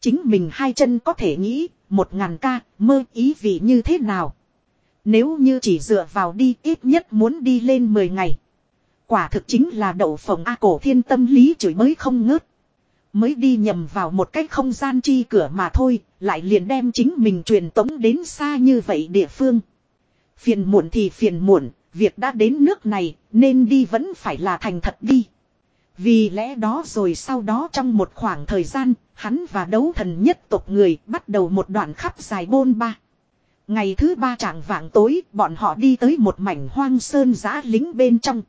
Chính mình hai chân có thể nghĩ, một ngàn ca, mơ ý vị như thế nào. Nếu như chỉ dựa vào đi ít nhất muốn đi lên 10 ngày. Quả thực chính là đậu phồng A cổ thiên tâm lý chửi mới không ngớt. Mới đi nhầm vào một cái không gian chi cửa mà thôi, lại liền đem chính mình truyền tống đến xa như vậy địa phương. Phiền muộn thì phiền muộn, việc đã đến nước này, nên đi vẫn phải là thành thật đi. Vì lẽ đó rồi sau đó trong một khoảng thời gian, hắn và đấu thần nhất tộc người bắt đầu một đoạn khắp dài bôn ba. Ngày thứ ba trạng vạng tối, bọn họ đi tới một mảnh hoang sơn giã lính bên trong.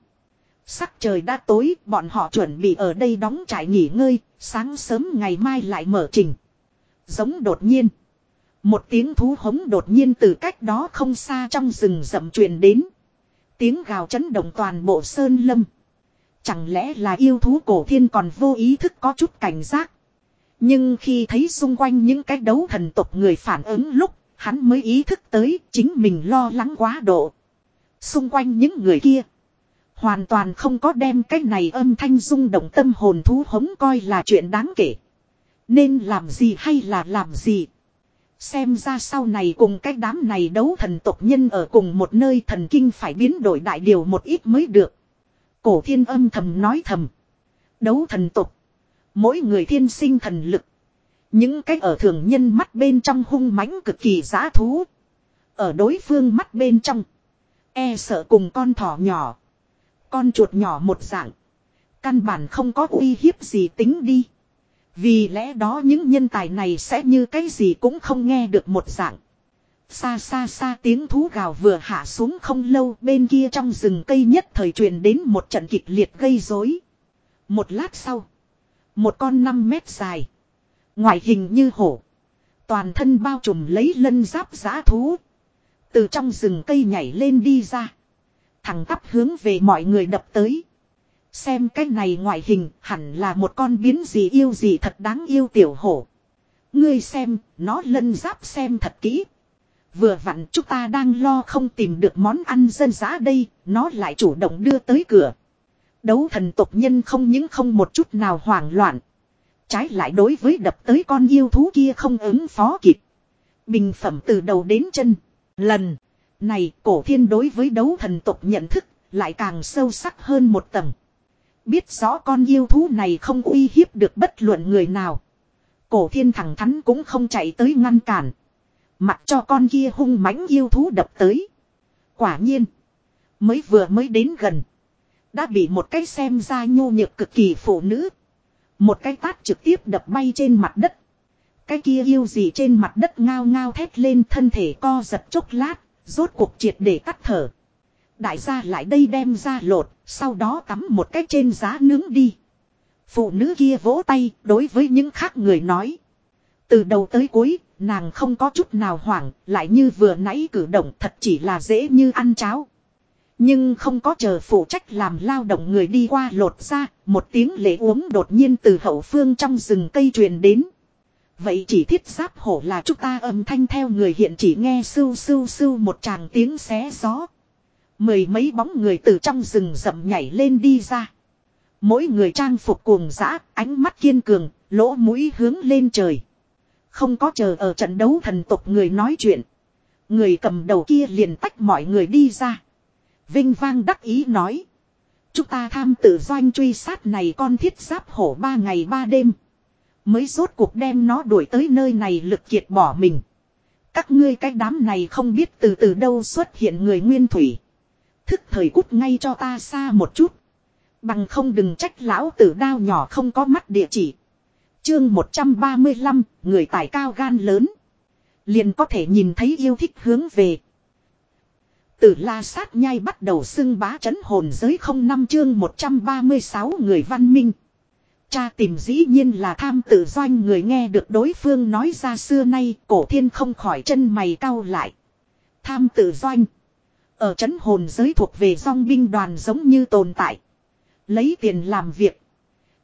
Sắc trời đã tối, bọn họ chuẩn bị ở đây đóng trại nghỉ ngơi, sáng sớm ngày mai lại mở trình. Giống đột nhiên. Một tiếng thú hống đột nhiên từ cách đó không xa trong rừng rậm truyền đến. Tiếng gào chấn động toàn bộ sơn lâm. Chẳng lẽ là yêu thú cổ thiên còn vô ý thức có chút cảnh giác. Nhưng khi thấy xung quanh những cái đấu thần tộc người phản ứng lúc, hắn mới ý thức tới chính mình lo lắng quá độ. Xung quanh những người kia. Hoàn toàn không có đem cái này âm thanh rung động tâm hồn thú hống coi là chuyện đáng kể. Nên làm gì hay là làm gì. Xem ra sau này cùng cái đám này đấu thần tộc nhân ở cùng một nơi thần kinh phải biến đổi đại điều một ít mới được. Cổ thiên âm thầm nói thầm. Đấu thần tộc. Mỗi người thiên sinh thần lực. Những cái ở thường nhân mắt bên trong hung mãnh cực kỳ giá thú. Ở đối phương mắt bên trong. E sợ cùng con thỏ nhỏ. Con chuột nhỏ một dạng. Căn bản không có uy hiếp gì tính đi. Vì lẽ đó những nhân tài này sẽ như cái gì cũng không nghe được một dạng. Xa xa xa tiếng thú gào vừa hạ xuống không lâu bên kia trong rừng cây nhất thời truyền đến một trận kịch liệt gây rối. Một lát sau. Một con 5 mét dài. Ngoại hình như hổ. Toàn thân bao trùm lấy lân giáp giã thú. Từ trong rừng cây nhảy lên đi ra. Thẳng tắp hướng về mọi người đập tới. Xem cái này ngoại hình hẳn là một con biến gì yêu gì thật đáng yêu tiểu hổ. Ngươi xem, nó lân giáp xem thật kỹ. Vừa vặn chúng ta đang lo không tìm được món ăn dân dã đây, nó lại chủ động đưa tới cửa. Đấu thần tộc nhân không những không một chút nào hoảng loạn. Trái lại đối với đập tới con yêu thú kia không ứng phó kịp. Bình phẩm từ đầu đến chân. Lần này, cổ thiên đối với đấu thần tộc nhận thức lại càng sâu sắc hơn một tầng. Biết rõ con yêu thú này không uy hiếp được bất luận người nào. Cổ thiên thẳng thắn cũng không chạy tới ngăn cản. Mặc cho con kia hung mãnh yêu thú đập tới. Quả nhiên. Mới vừa mới đến gần. Đã bị một cái xem ra nhu nhược cực kỳ phụ nữ. Một cái tát trực tiếp đập bay trên mặt đất. Cái kia yêu gì trên mặt đất ngao ngao thét lên thân thể co giật chốc lát. Rốt cuộc triệt để tắt thở. Đại gia lại đây đem ra lột. Sau đó tắm một cách trên giá nướng đi. Phụ nữ kia vỗ tay đối với những khác người nói. Từ đầu tới cuối, nàng không có chút nào hoảng, lại như vừa nãy cử động thật chỉ là dễ như ăn cháo. Nhưng không có chờ phụ trách làm lao động người đi qua lột ra, một tiếng lễ uống đột nhiên từ hậu phương trong rừng cây truyền đến. Vậy chỉ thiết giáp hổ là chúng ta âm thanh theo người hiện chỉ nghe sưu sưu sưu một tràng tiếng xé gió. Mười mấy bóng người từ trong rừng rậm nhảy lên đi ra. Mỗi người trang phục cuồng dã, ánh mắt kiên cường, lỗ mũi hướng lên trời. Không có chờ ở trận đấu thần tục người nói chuyện. Người cầm đầu kia liền tách mọi người đi ra. Vinh vang đắc ý nói. Chúng ta tham tự doanh truy sát này con thiết giáp hổ ba ngày ba đêm. Mới rốt cuộc đem nó đuổi tới nơi này lực kiệt bỏ mình. Các ngươi cái đám này không biết từ từ đâu xuất hiện người nguyên thủy. Thức thời cút ngay cho ta xa một chút. Bằng không đừng trách lão tử đao nhỏ không có mắt địa chỉ. Chương 135, người tài cao gan lớn. Liền có thể nhìn thấy yêu thích hướng về. Từ la sát nhai bắt đầu xưng bá chấn hồn giới không năm chương 136 người văn minh. Cha tìm dĩ nhiên là tham tự doanh người nghe được đối phương nói ra xưa nay, cổ thiên không khỏi chân mày cau lại. Tham tự doanh. Ở chấn hồn giới thuộc về dòng binh đoàn giống như tồn tại. Lấy tiền làm việc.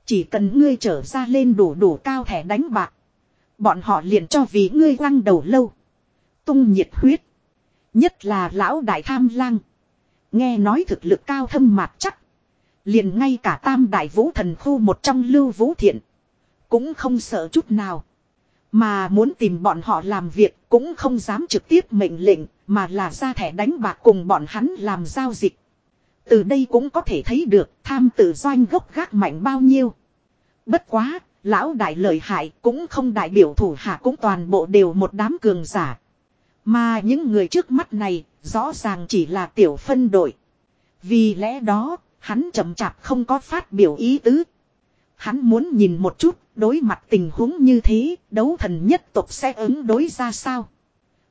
Chỉ cần ngươi trở ra lên đủ đủ cao thẻ đánh bạc. Bọn họ liền cho vì ngươi lăng đầu lâu. Tung nhiệt huyết. Nhất là lão đại tham lang. Nghe nói thực lực cao thâm mạc chắc. Liền ngay cả tam đại vũ thần khu một trong lưu vũ thiện. Cũng không sợ chút nào. Mà muốn tìm bọn họ làm việc cũng không dám trực tiếp mệnh lệnh mà là ra thẻ đánh bạc cùng bọn hắn làm giao dịch. Từ đây cũng có thể thấy được tham tự doanh gốc gác mạnh bao nhiêu. Bất quá, lão đại lợi hại cũng không đại biểu thủ hạ cũng toàn bộ đều một đám cường giả. Mà những người trước mắt này rõ ràng chỉ là tiểu phân đội. Vì lẽ đó, hắn chậm chạp không có phát biểu ý tứ. Hắn muốn nhìn một chút, đối mặt tình huống như thế, đấu thần nhất tộc sẽ ứng đối ra sao.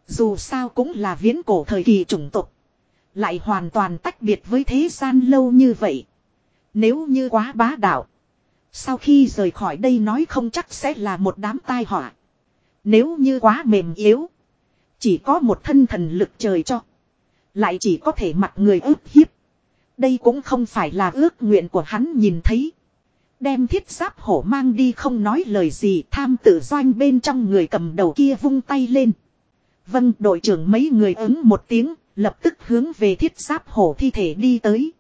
Dù sao cũng là viễn cổ thời kỳ chủng tộc. Lại hoàn toàn tách biệt với thế gian lâu như vậy. Nếu như quá bá đạo. Sau khi rời khỏi đây nói không chắc sẽ là một đám tai họa. Nếu như quá mềm yếu. Chỉ có một thân thần lực trời cho. Lại chỉ có thể mặc người ức hiếp. Đây cũng không phải là ước nguyện của hắn nhìn thấy. Đem thiết giáp hổ mang đi không nói lời gì, tham tự doanh bên trong người cầm đầu kia vung tay lên. Vâng đội trưởng mấy người ứng một tiếng, lập tức hướng về thiết giáp hổ thi thể đi tới.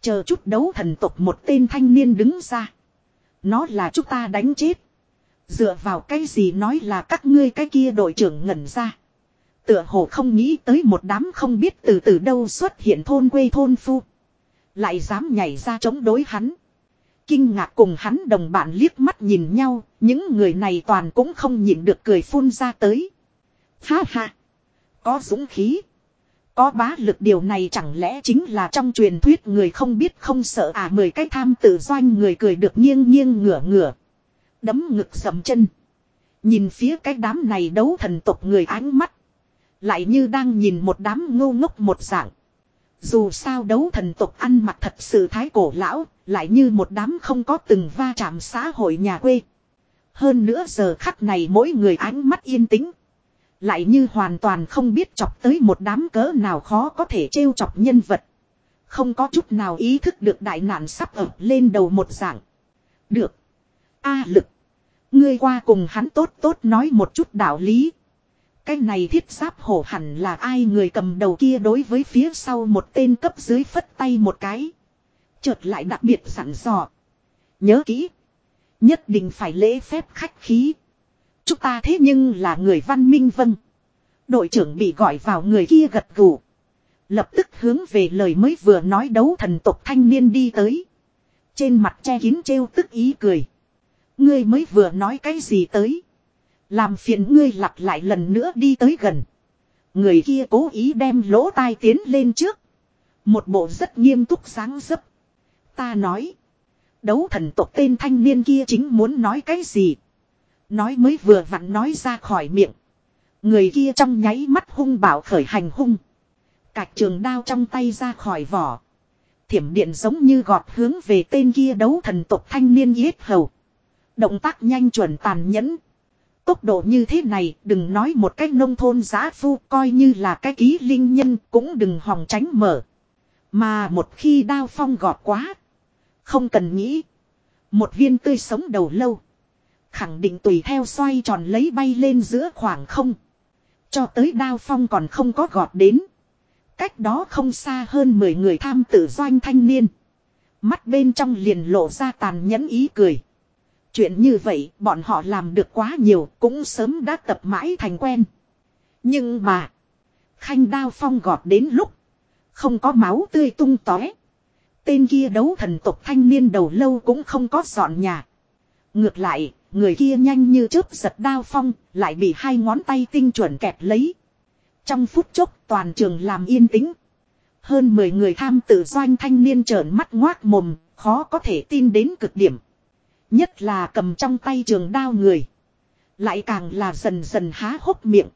Chờ chút đấu thần tục một tên thanh niên đứng ra. Nó là chúng ta đánh chết. Dựa vào cái gì nói là các ngươi cái kia đội trưởng ngẩn ra. Tựa hồ không nghĩ tới một đám không biết từ từ đâu xuất hiện thôn quê thôn phu. Lại dám nhảy ra chống đối hắn. Kinh ngạc cùng hắn đồng bạn liếc mắt nhìn nhau, những người này toàn cũng không nhịn được cười phun ra tới. Ha ha! Có dũng khí. Có bá lực điều này chẳng lẽ chính là trong truyền thuyết người không biết không sợ à mười cái tham tự doanh người cười được nghiêng nghiêng ngửa ngửa. Đấm ngực sầm chân. Nhìn phía cái đám này đấu thần tộc người ánh mắt. Lại như đang nhìn một đám ngô ngốc một dạng. Dù sao đấu thần tục ăn mặc thật sự thái cổ lão, lại như một đám không có từng va chạm xã hội nhà quê. Hơn nữa giờ khắc này mỗi người ánh mắt yên tĩnh. Lại như hoàn toàn không biết chọc tới một đám cỡ nào khó có thể trêu chọc nhân vật. Không có chút nào ý thức được đại nạn sắp ập lên đầu một dạng. Được. A lực. Ngươi qua cùng hắn tốt tốt nói một chút đạo lý. Cái này thiết giáp hổ hẳn là ai người cầm đầu kia đối với phía sau một tên cấp dưới phất tay một cái. Chợt lại đặc biệt sẵn dò. Nhớ kỹ. Nhất định phải lễ phép khách khí. Chúng ta thế nhưng là người văn minh vâng. Đội trưởng bị gọi vào người kia gật gù. Lập tức hướng về lời mới vừa nói đấu thần tộc thanh niên đi tới. Trên mặt che kín trêu tức ý cười. Ngươi mới vừa nói cái gì tới. Làm phiền ngươi lặp lại lần nữa đi tới gần. Người kia cố ý đem lỗ tai tiến lên trước. Một bộ rất nghiêm túc sáng dấp. Ta nói. Đấu thần tộc tên thanh niên kia chính muốn nói cái gì. Nói mới vừa vặn nói ra khỏi miệng. Người kia trong nháy mắt hung bảo khởi hành hung. Cạch trường đao trong tay ra khỏi vỏ. Thiểm điện giống như gọt hướng về tên kia đấu thần tộc thanh niên yết hầu. Động tác nhanh chuẩn tàn nhẫn. Tốc độ như thế này, đừng nói một cách nông thôn giá phu, coi như là cái ký linh nhân cũng đừng hòng tránh mở. Mà một khi đao phong gọt quá. Không cần nghĩ. Một viên tươi sống đầu lâu. Khẳng định tùy theo xoay tròn lấy bay lên giữa khoảng không. Cho tới đao phong còn không có gọt đến. Cách đó không xa hơn 10 người tham tử doanh thanh niên. Mắt bên trong liền lộ ra tàn nhẫn ý cười. Chuyện như vậy bọn họ làm được quá nhiều cũng sớm đã tập mãi thành quen. Nhưng mà. Khanh đao phong gọt đến lúc. Không có máu tươi tung tóe. Tên kia đấu thần tộc thanh niên đầu lâu cũng không có dọn nhà. Ngược lại, người kia nhanh như chớp giật đao phong, lại bị hai ngón tay tinh chuẩn kẹp lấy. Trong phút chốc toàn trường làm yên tĩnh. Hơn 10 người tham tự doanh thanh niên trợn mắt ngoác mồm, khó có thể tin đến cực điểm. Nhất là cầm trong tay trường đao người. Lại càng là dần dần há hốc miệng.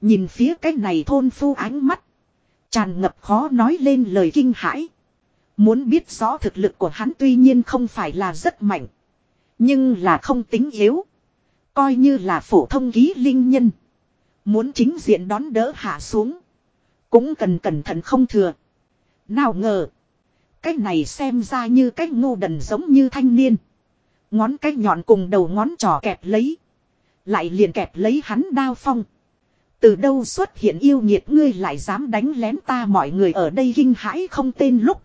Nhìn phía cái này thôn phu ánh mắt. Tràn ngập khó nói lên lời kinh hãi. Muốn biết rõ thực lực của hắn tuy nhiên không phải là rất mạnh. Nhưng là không tính yếu. Coi như là phổ thông ký linh nhân. Muốn chính diện đón đỡ hạ xuống. Cũng cần cẩn thận không thừa. Nào ngờ. Cái này xem ra như cái ngu đần giống như thanh niên. Ngón cái nhọn cùng đầu ngón trỏ kẹp lấy. Lại liền kẹp lấy hắn đao phong. Từ đâu xuất hiện yêu nhiệt ngươi lại dám đánh lén ta mọi người ở đây kinh hãi không tên lúc.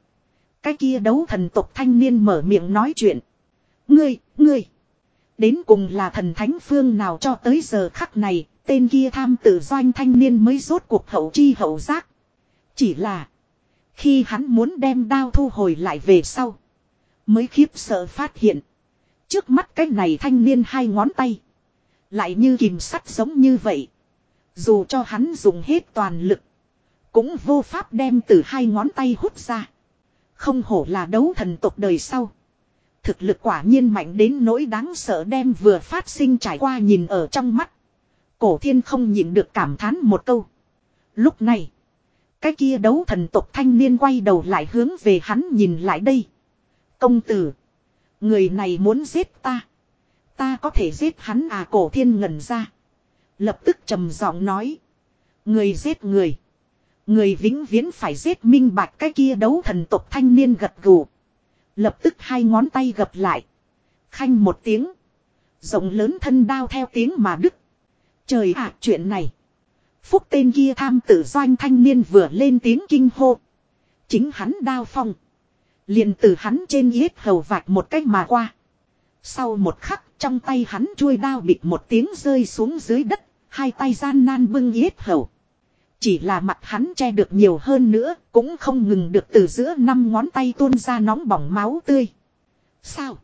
Cái kia đấu thần tộc thanh niên mở miệng nói chuyện. Ngươi, ngươi. Đến cùng là thần thánh phương nào cho tới giờ khắc này, tên kia tham tự doanh thanh niên mới rốt cuộc hậu chi hậu giác. Chỉ là, khi hắn muốn đem đao thu hồi lại về sau, mới khiếp sợ phát hiện. Trước mắt cái này thanh niên hai ngón tay, lại như kìm sắt giống như vậy. Dù cho hắn dùng hết toàn lực, cũng vô pháp đem từ hai ngón tay hút ra. Không hổ là đấu thần tộc đời sau. Thực lực quả nhiên mạnh đến nỗi đáng sợ đem vừa phát sinh trải qua nhìn ở trong mắt. Cổ thiên không nhịn được cảm thán một câu. Lúc này, cái kia đấu thần tộc thanh niên quay đầu lại hướng về hắn nhìn lại đây. Công tử, người này muốn giết ta. Ta có thể giết hắn à cổ thiên ngẩn ra. Lập tức trầm giọng nói. Người giết người. Người vĩnh viễn phải giết minh bạch cái kia đấu thần tộc thanh niên gật gù. Lập tức hai ngón tay gập lại. Khanh một tiếng. Rộng lớn thân đao theo tiếng mà đứt. Trời ạ, chuyện này. Phúc tên kia tham tử doanh thanh niên vừa lên tiếng kinh hô. Chính hắn đao phong liền từ hắn trên yết hầu vạch một cách mà qua. Sau một khắc trong tay hắn chuôi đao bịt một tiếng rơi xuống dưới đất. Hai tay gian nan bưng yết hầu. Chỉ là mặt hắn che được nhiều hơn nữa, cũng không ngừng được từ giữa năm ngón tay tuôn ra nóng bỏng máu tươi. Sao?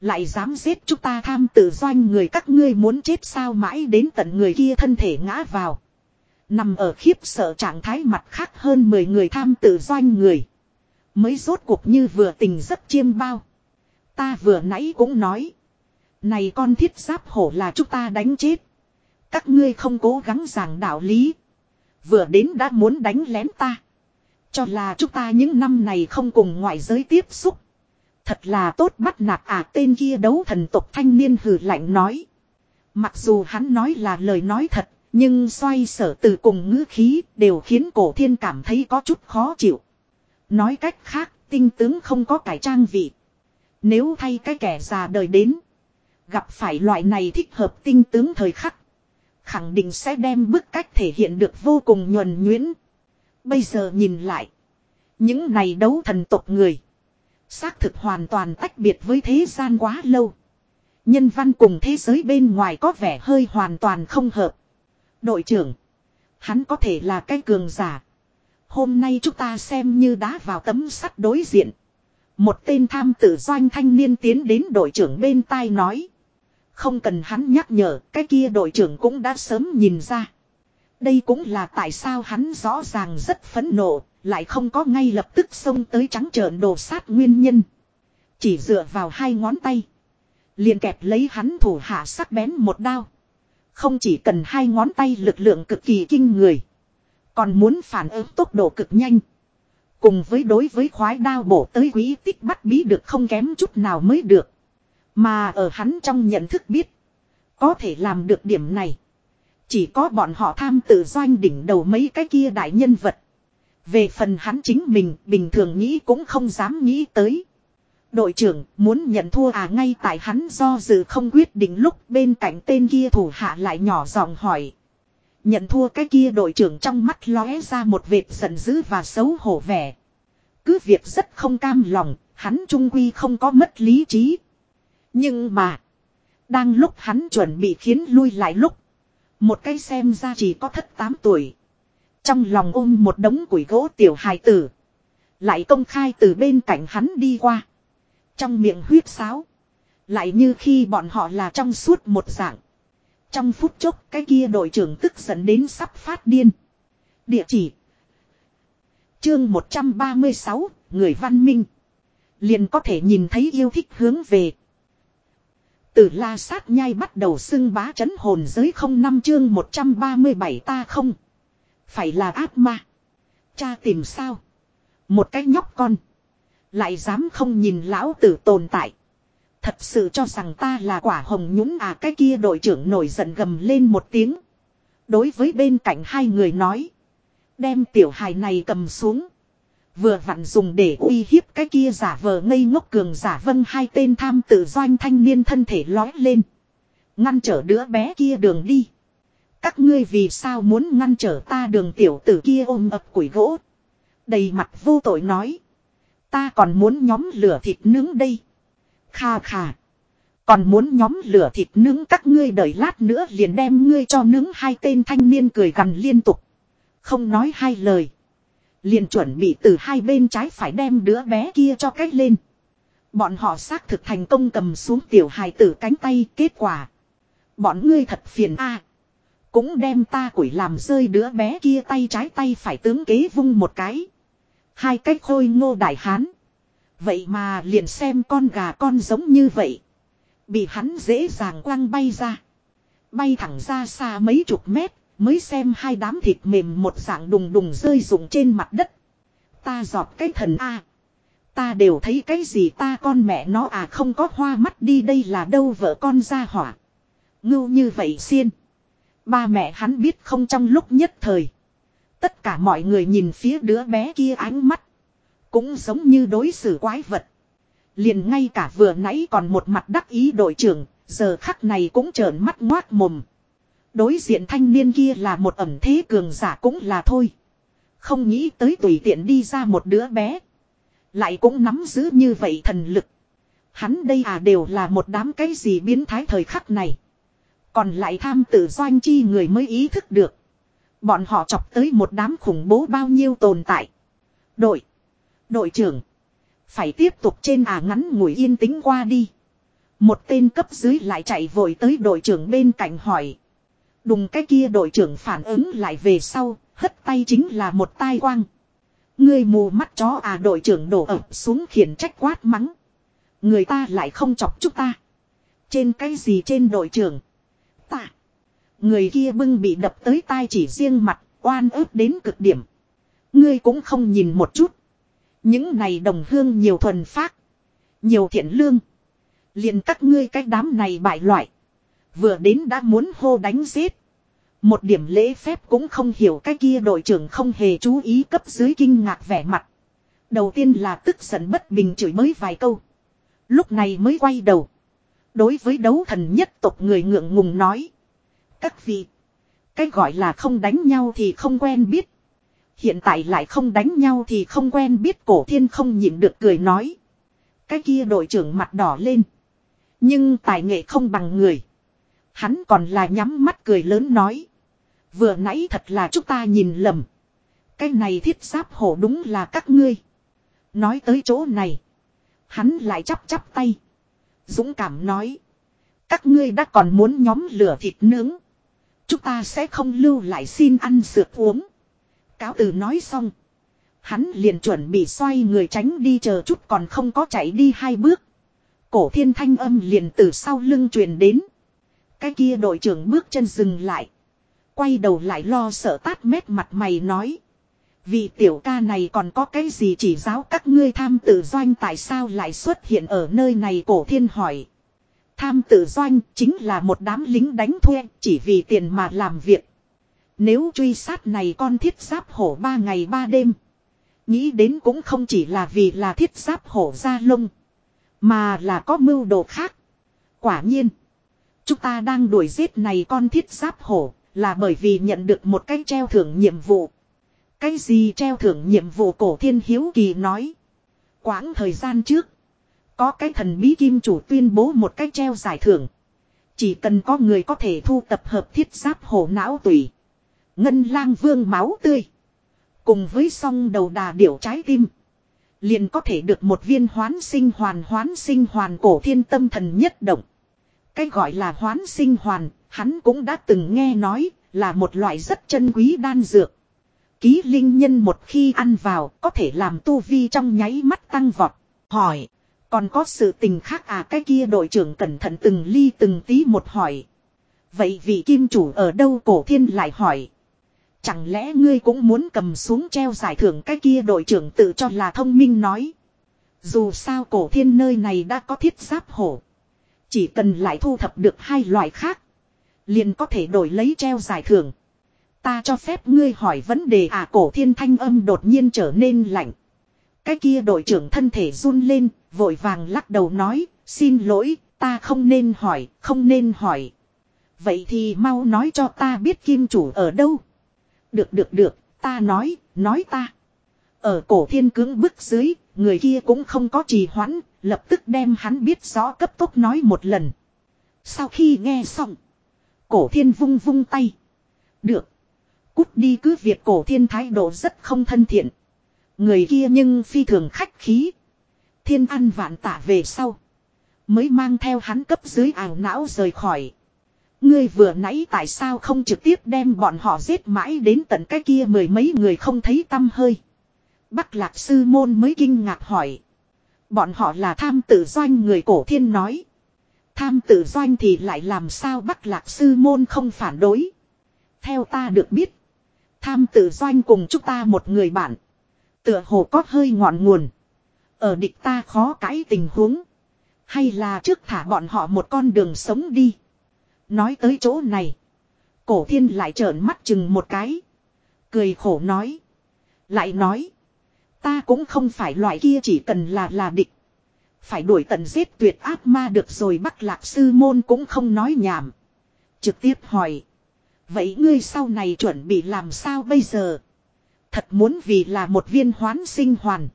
Lại dám giết chúng ta tham tự doanh người các ngươi muốn chết sao mãi đến tận người kia thân thể ngã vào. Nằm ở khiếp sợ trạng thái mặt khác hơn 10 người tham tự doanh người. Mới rốt cuộc như vừa tình rất chiêm bao. Ta vừa nãy cũng nói. Này con thiết giáp hổ là chúng ta đánh chết. Các ngươi không cố gắng giảng đạo lý. Vừa đến đã muốn đánh lén ta. Cho là chúng ta những năm này không cùng ngoại giới tiếp xúc. Thật là tốt bắt nạt à tên kia đấu thần tộc thanh niên hừ lạnh nói. Mặc dù hắn nói là lời nói thật, nhưng xoay sở từ cùng ngữ khí đều khiến cổ thiên cảm thấy có chút khó chịu. Nói cách khác, tinh tướng không có cải trang vị. Nếu thay cái kẻ già đời đến, gặp phải loại này thích hợp tinh tướng thời khắc. Khẳng định sẽ đem bức cách thể hiện được vô cùng nhuần nhuyễn. Bây giờ nhìn lại. Những này đấu thần tộc người. Xác thực hoàn toàn tách biệt với thế gian quá lâu. Nhân văn cùng thế giới bên ngoài có vẻ hơi hoàn toàn không hợp. Đội trưởng. Hắn có thể là cái cường giả. Hôm nay chúng ta xem như đá vào tấm sắt đối diện. Một tên tham tử doanh thanh niên tiến đến đội trưởng bên tai nói. Không cần hắn nhắc nhở, cái kia đội trưởng cũng đã sớm nhìn ra. Đây cũng là tại sao hắn rõ ràng rất phẫn nộ, lại không có ngay lập tức xông tới trắng trợn đồ sát nguyên nhân. Chỉ dựa vào hai ngón tay. Liền kẹp lấy hắn thủ hạ sắc bén một đao. Không chỉ cần hai ngón tay lực lượng cực kỳ kinh người. Còn muốn phản ứng tốc độ cực nhanh. Cùng với đối với khoái đao bổ tới quý tích bắt bí được không kém chút nào mới được. Mà ở hắn trong nhận thức biết. Có thể làm được điểm này. Chỉ có bọn họ tham tự doanh đỉnh đầu mấy cái kia đại nhân vật. Về phần hắn chính mình, bình thường nghĩ cũng không dám nghĩ tới. Đội trưởng muốn nhận thua à ngay tại hắn do dự không quyết định lúc bên cạnh tên kia thủ hạ lại nhỏ giọng hỏi. Nhận thua cái kia đội trưởng trong mắt lóe ra một vệt giận dữ và xấu hổ vẻ. Cứ việc rất không cam lòng, hắn trung quy không có mất lý trí, nhưng mà. Đang lúc hắn chuẩn bị khiến lui lại lúc. Một cái xem ra chỉ có thất tám tuổi. Trong lòng ôm một đống củi gỗ tiểu hài tử. Lại công khai từ bên cạnh hắn đi qua. Trong miệng huyết sáo. Lại như khi bọn họ là trong suốt một dạng. Trong phút chốc cái kia đội trưởng tức giận đến sắp phát điên. Địa chỉ. Chương 136, người văn minh. Liền có thể nhìn thấy yêu thích hướng về. Từ la sát nhai bắt đầu xưng bá chấn hồn giới không năm chương 137 ta không. Phải là ác ma. Cha tìm sao. Một cái nhóc con. Lại dám không nhìn lão tử tồn tại. Thật sự cho rằng ta là quả hồng nhũng à cái kia đội trưởng nổi giận gầm lên một tiếng. Đối với bên cạnh hai người nói. Đem tiểu hài này cầm xuống. Vừa vặn dùng để uy hiếp cái kia giả vờ ngây ngốc cường giả vân hai tên tham tự doanh thanh niên thân thể lói lên. Ngăn trở đứa bé kia đường đi. Các ngươi vì sao muốn ngăn trở ta đường tiểu tử kia ôm ập củi gỗ. Đầy mặt vô tội nói. Ta còn muốn nhóm lửa thịt nướng đây. Kha kha. Còn muốn nhóm lửa thịt nướng các ngươi đợi lát nữa liền đem ngươi cho nướng hai tên thanh niên cười gần liên tục. Không nói hai lời. Liền chuẩn bị từ hai bên trái phải đem đứa bé kia cho cách lên. Bọn họ xác thực thành công cầm xuống tiểu hài tử cánh tay, kết quả. Bọn ngươi thật phiền a Cũng đem ta quỷ làm rơi đứa bé kia tay trái tay phải tướng kế vung một cái. Hai cái khôi ngô đại hán. Vậy mà liền xem con gà con giống như vậy. Bị hắn dễ dàng quăng bay ra. Bay thẳng ra xa mấy chục mét. Mới xem hai đám thịt mềm một dạng đùng đùng rơi rụng trên mặt đất. Ta giọt cái thần A. Ta đều thấy cái gì ta con mẹ nó à không có hoa mắt đi đây là đâu vợ con ra hỏa. Ngưu như vậy xiên. Ba mẹ hắn biết không trong lúc nhất thời. Tất cả mọi người nhìn phía đứa bé kia ánh mắt. Cũng giống như đối xử quái vật. Liền ngay cả vừa nãy còn một mặt đắc ý đội trưởng, giờ khắc này cũng trợn mắt ngoác mồm. Đối diện thanh niên kia là một ẩm thế cường giả cũng là thôi. Không nghĩ tới tùy tiện đi ra một đứa bé. Lại cũng nắm giữ như vậy thần lực. Hắn đây à đều là một đám cái gì biến thái thời khắc này. Còn lại tham tự doanh chi người mới ý thức được. Bọn họ chọc tới một đám khủng bố bao nhiêu tồn tại. Đội. Đội trưởng. Phải tiếp tục trên à ngắn ngủi yên tĩnh qua đi. Một tên cấp dưới lại chạy vội tới đội trưởng bên cạnh hỏi. Đùng cái kia đội trưởng phản ứng lại về sau, hất tay chính là một tai quang. Người mù mắt chó à đội trưởng đổ ập xuống khiển trách quát mắng. Người ta lại không chọc chúng ta. Trên cái gì trên đội trưởng? Ta. Người kia bưng bị đập tới tai chỉ riêng mặt, oan ức đến cực điểm. Ngươi cũng không nhìn một chút. Những này đồng hương nhiều thuần phát. Nhiều thiện lương. liền các ngươi cái đám này bại loại. Vừa đến đã muốn hô đánh giết. Một điểm lễ phép cũng không hiểu cái kia đội trưởng không hề chú ý cấp dưới kinh ngạc vẻ mặt. Đầu tiên là tức giận bất bình chửi mới vài câu. Lúc này mới quay đầu. Đối với đấu thần nhất tộc người ngượng ngùng nói. Các vị. Cái gọi là không đánh nhau thì không quen biết. Hiện tại lại không đánh nhau thì không quen biết, cổ thiên không nhịn được cười nói. Cái kia đội trưởng mặt đỏ lên. Nhưng tài nghệ không bằng người. Hắn còn là nhắm mắt cười lớn nói. Vừa nãy thật là chúng ta nhìn lầm. Cái này thiết giáp hổ đúng là các ngươi. Nói tới chỗ này. Hắn lại chắp chắp tay. Dũng cảm nói. Các ngươi đã còn muốn nhóm lửa thịt nướng. Chúng ta sẽ không lưu lại xin ăn sượt uống. Cáo từ nói xong. Hắn liền chuẩn bị xoay người tránh đi chờ chút còn không có chạy đi hai bước. Cổ thiên thanh âm liền từ sau lưng truyền đến. Cái kia đội trưởng bước chân dừng lại. Quay đầu lại lo sợ tát mét mặt mày nói. Vì tiểu ca này còn có cái gì chỉ giáo các ngươi tham tự doanh tại sao lại xuất hiện ở nơi này cổ thiên hỏi. Tham tự doanh chính là một đám lính đánh thuê, chỉ vì tiền mà làm việc. Nếu truy sát này con thiết giáp hổ ba ngày ba đêm. Nghĩ đến cũng không chỉ là vì là thiết giáp hổ ra lông. Mà là có mưu đồ khác. Quả nhiên. Chúng ta đang đuổi giết này con thiết giáp hổ. Là bởi vì nhận được một cái treo thưởng nhiệm vụ. Cái gì treo thưởng nhiệm vụ cổ thiên hiếu kỳ nói. Quãng thời gian trước. Có cái thần bí kim chủ tuyên bố một cái treo giải thưởng. Chỉ cần có người có thể thu tập hợp thiết giáp hổ não tùy. Ngân lang vương máu tươi. Cùng với song đầu đà điểu trái tim. Liền có thể được một viên hoán sinh hoàn hoán sinh hoàn cổ thiên tâm thần nhất động. Cái gọi là hoán sinh hoàn, hắn cũng đã từng nghe nói, là một loại rất chân quý đan dược. Ký linh nhân một khi ăn vào, có thể làm tu vi trong nháy mắt tăng vọt. Hỏi, còn có sự tình khác à cái kia đội trưởng cẩn thận từng ly từng tí một hỏi. Vậy vị kim chủ ở đâu cổ thiên lại hỏi. Chẳng lẽ ngươi cũng muốn cầm xuống treo giải thưởng cái kia đội trưởng tự cho là thông minh nói. Dù sao cổ thiên nơi này đã có thiết giáp hổ. Chỉ cần lại thu thập được hai loại khác. Liền có thể đổi lấy treo giải thưởng. Ta cho phép ngươi hỏi vấn đề à cổ thiên thanh âm đột nhiên trở nên lạnh. Cái kia đội trưởng thân thể run lên, vội vàng lắc đầu nói, xin lỗi, ta không nên hỏi, không nên hỏi. Vậy thì mau nói cho ta biết kim chủ ở đâu. Được được được, ta nói, nói ta. Ở cổ thiên cứng bức dưới, người kia cũng không có trì hoãn, lập tức đem hắn biết rõ cấp tốc nói một lần. Sau khi nghe xong, cổ thiên vung vung tay. Được. Cút đi cứ việc cổ thiên thái độ rất không thân thiện. Người kia nhưng phi thường khách khí. Thiên ăn vạn tạ về sau. Mới mang theo hắn cấp dưới ảo não rời khỏi. Ngươi vừa nãy tại sao không trực tiếp đem bọn họ giết mãi đến tận cái kia mười mấy người không thấy tâm hơi. Bắc lạc sư môn mới kinh ngạc hỏi. Bọn họ là tham tự doanh người cổ thiên nói. Tham tự doanh thì lại làm sao Bắc lạc sư môn không phản đối. Theo ta được biết. Tham tự doanh cùng chúng ta một người bạn. Tựa hồ có hơi ngọn nguồn. Ở địch ta khó cãi tình huống. Hay là trước thả bọn họ một con đường sống đi. Nói tới chỗ này. Cổ thiên lại trợn mắt chừng một cái. Cười khổ nói. Lại nói. Ta cũng không phải loại kia chỉ cần là là địch. Phải đuổi tận giết tuyệt ác ma được rồi bắt lạc sư môn cũng không nói nhảm. Trực tiếp hỏi. Vậy ngươi sau này chuẩn bị làm sao bây giờ? Thật muốn vì là một viên hoán sinh hoàn.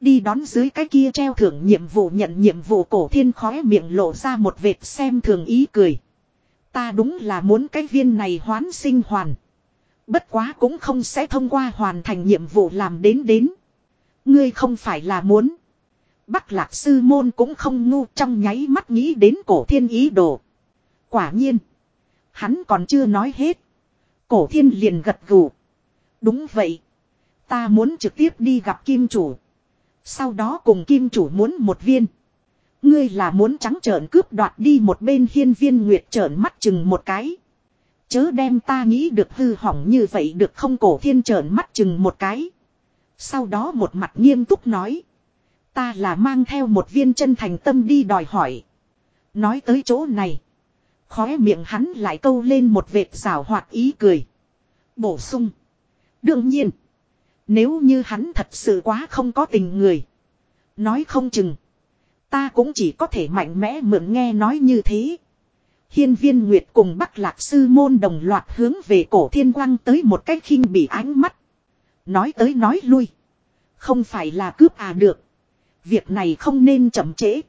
Đi đón dưới cái kia treo thưởng nhiệm vụ nhận nhiệm vụ cổ thiên khóe miệng lộ ra một vệt xem thường ý cười. Ta đúng là muốn cái viên này hoán sinh hoàn. Bất quá cũng không sẽ thông qua hoàn thành nhiệm vụ làm đến đến. Ngươi không phải là muốn. Bắc lạc sư môn cũng không ngu trong nháy mắt nghĩ đến cổ thiên ý đồ. Quả nhiên. Hắn còn chưa nói hết. Cổ thiên liền gật gù. Đúng vậy. Ta muốn trực tiếp đi gặp kim chủ. Sau đó cùng kim chủ muốn một viên. Ngươi là muốn trắng trợn cướp đoạt đi một bên hiên viên nguyệt trợn mắt chừng một cái. Chớ đem ta nghĩ được hư hỏng như vậy được không cổ thiên trợn mắt chừng một cái. Sau đó một mặt nghiêm túc nói. Ta là mang theo một viên chân thành tâm đi đòi hỏi. Nói tới chỗ này. Khóe miệng hắn lại câu lên một vệt rào hoạt ý cười. Bổ sung. Đương nhiên. Nếu như hắn thật sự quá không có tình người. Nói không chừng. Ta cũng chỉ có thể mạnh mẽ mượn nghe nói như thế. Hiên viên Nguyệt cùng Bắc Lạc Sư Môn đồng loạt hướng về cổ thiên quang tới một cách khinh bị ánh mắt. Nói tới nói lui. Không phải là cướp à được. Việc này không nên chậm trễ.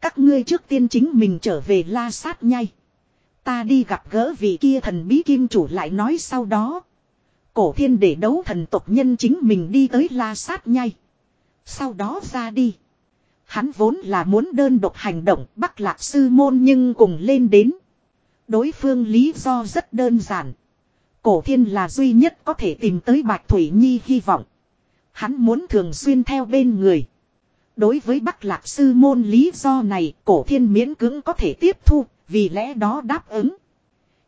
Các ngươi trước tiên chính mình trở về la sát nhai. Ta đi gặp gỡ vị kia thần bí kim chủ lại nói sau đó. Cổ thiên để đấu thần tộc nhân chính mình đi tới la sát nhai. Sau đó ra đi. Hắn vốn là muốn đơn độc hành động bắt lạc sư môn nhưng cùng lên đến. Đối phương lý do rất đơn giản. Cổ thiên là duy nhất có thể tìm tới Bạch Thủy Nhi hy vọng. Hắn muốn thường xuyên theo bên người. Đối với Bắc Lạc Sư môn lý do này, cổ thiên miễn cưỡng có thể tiếp thu, vì lẽ đó đáp ứng.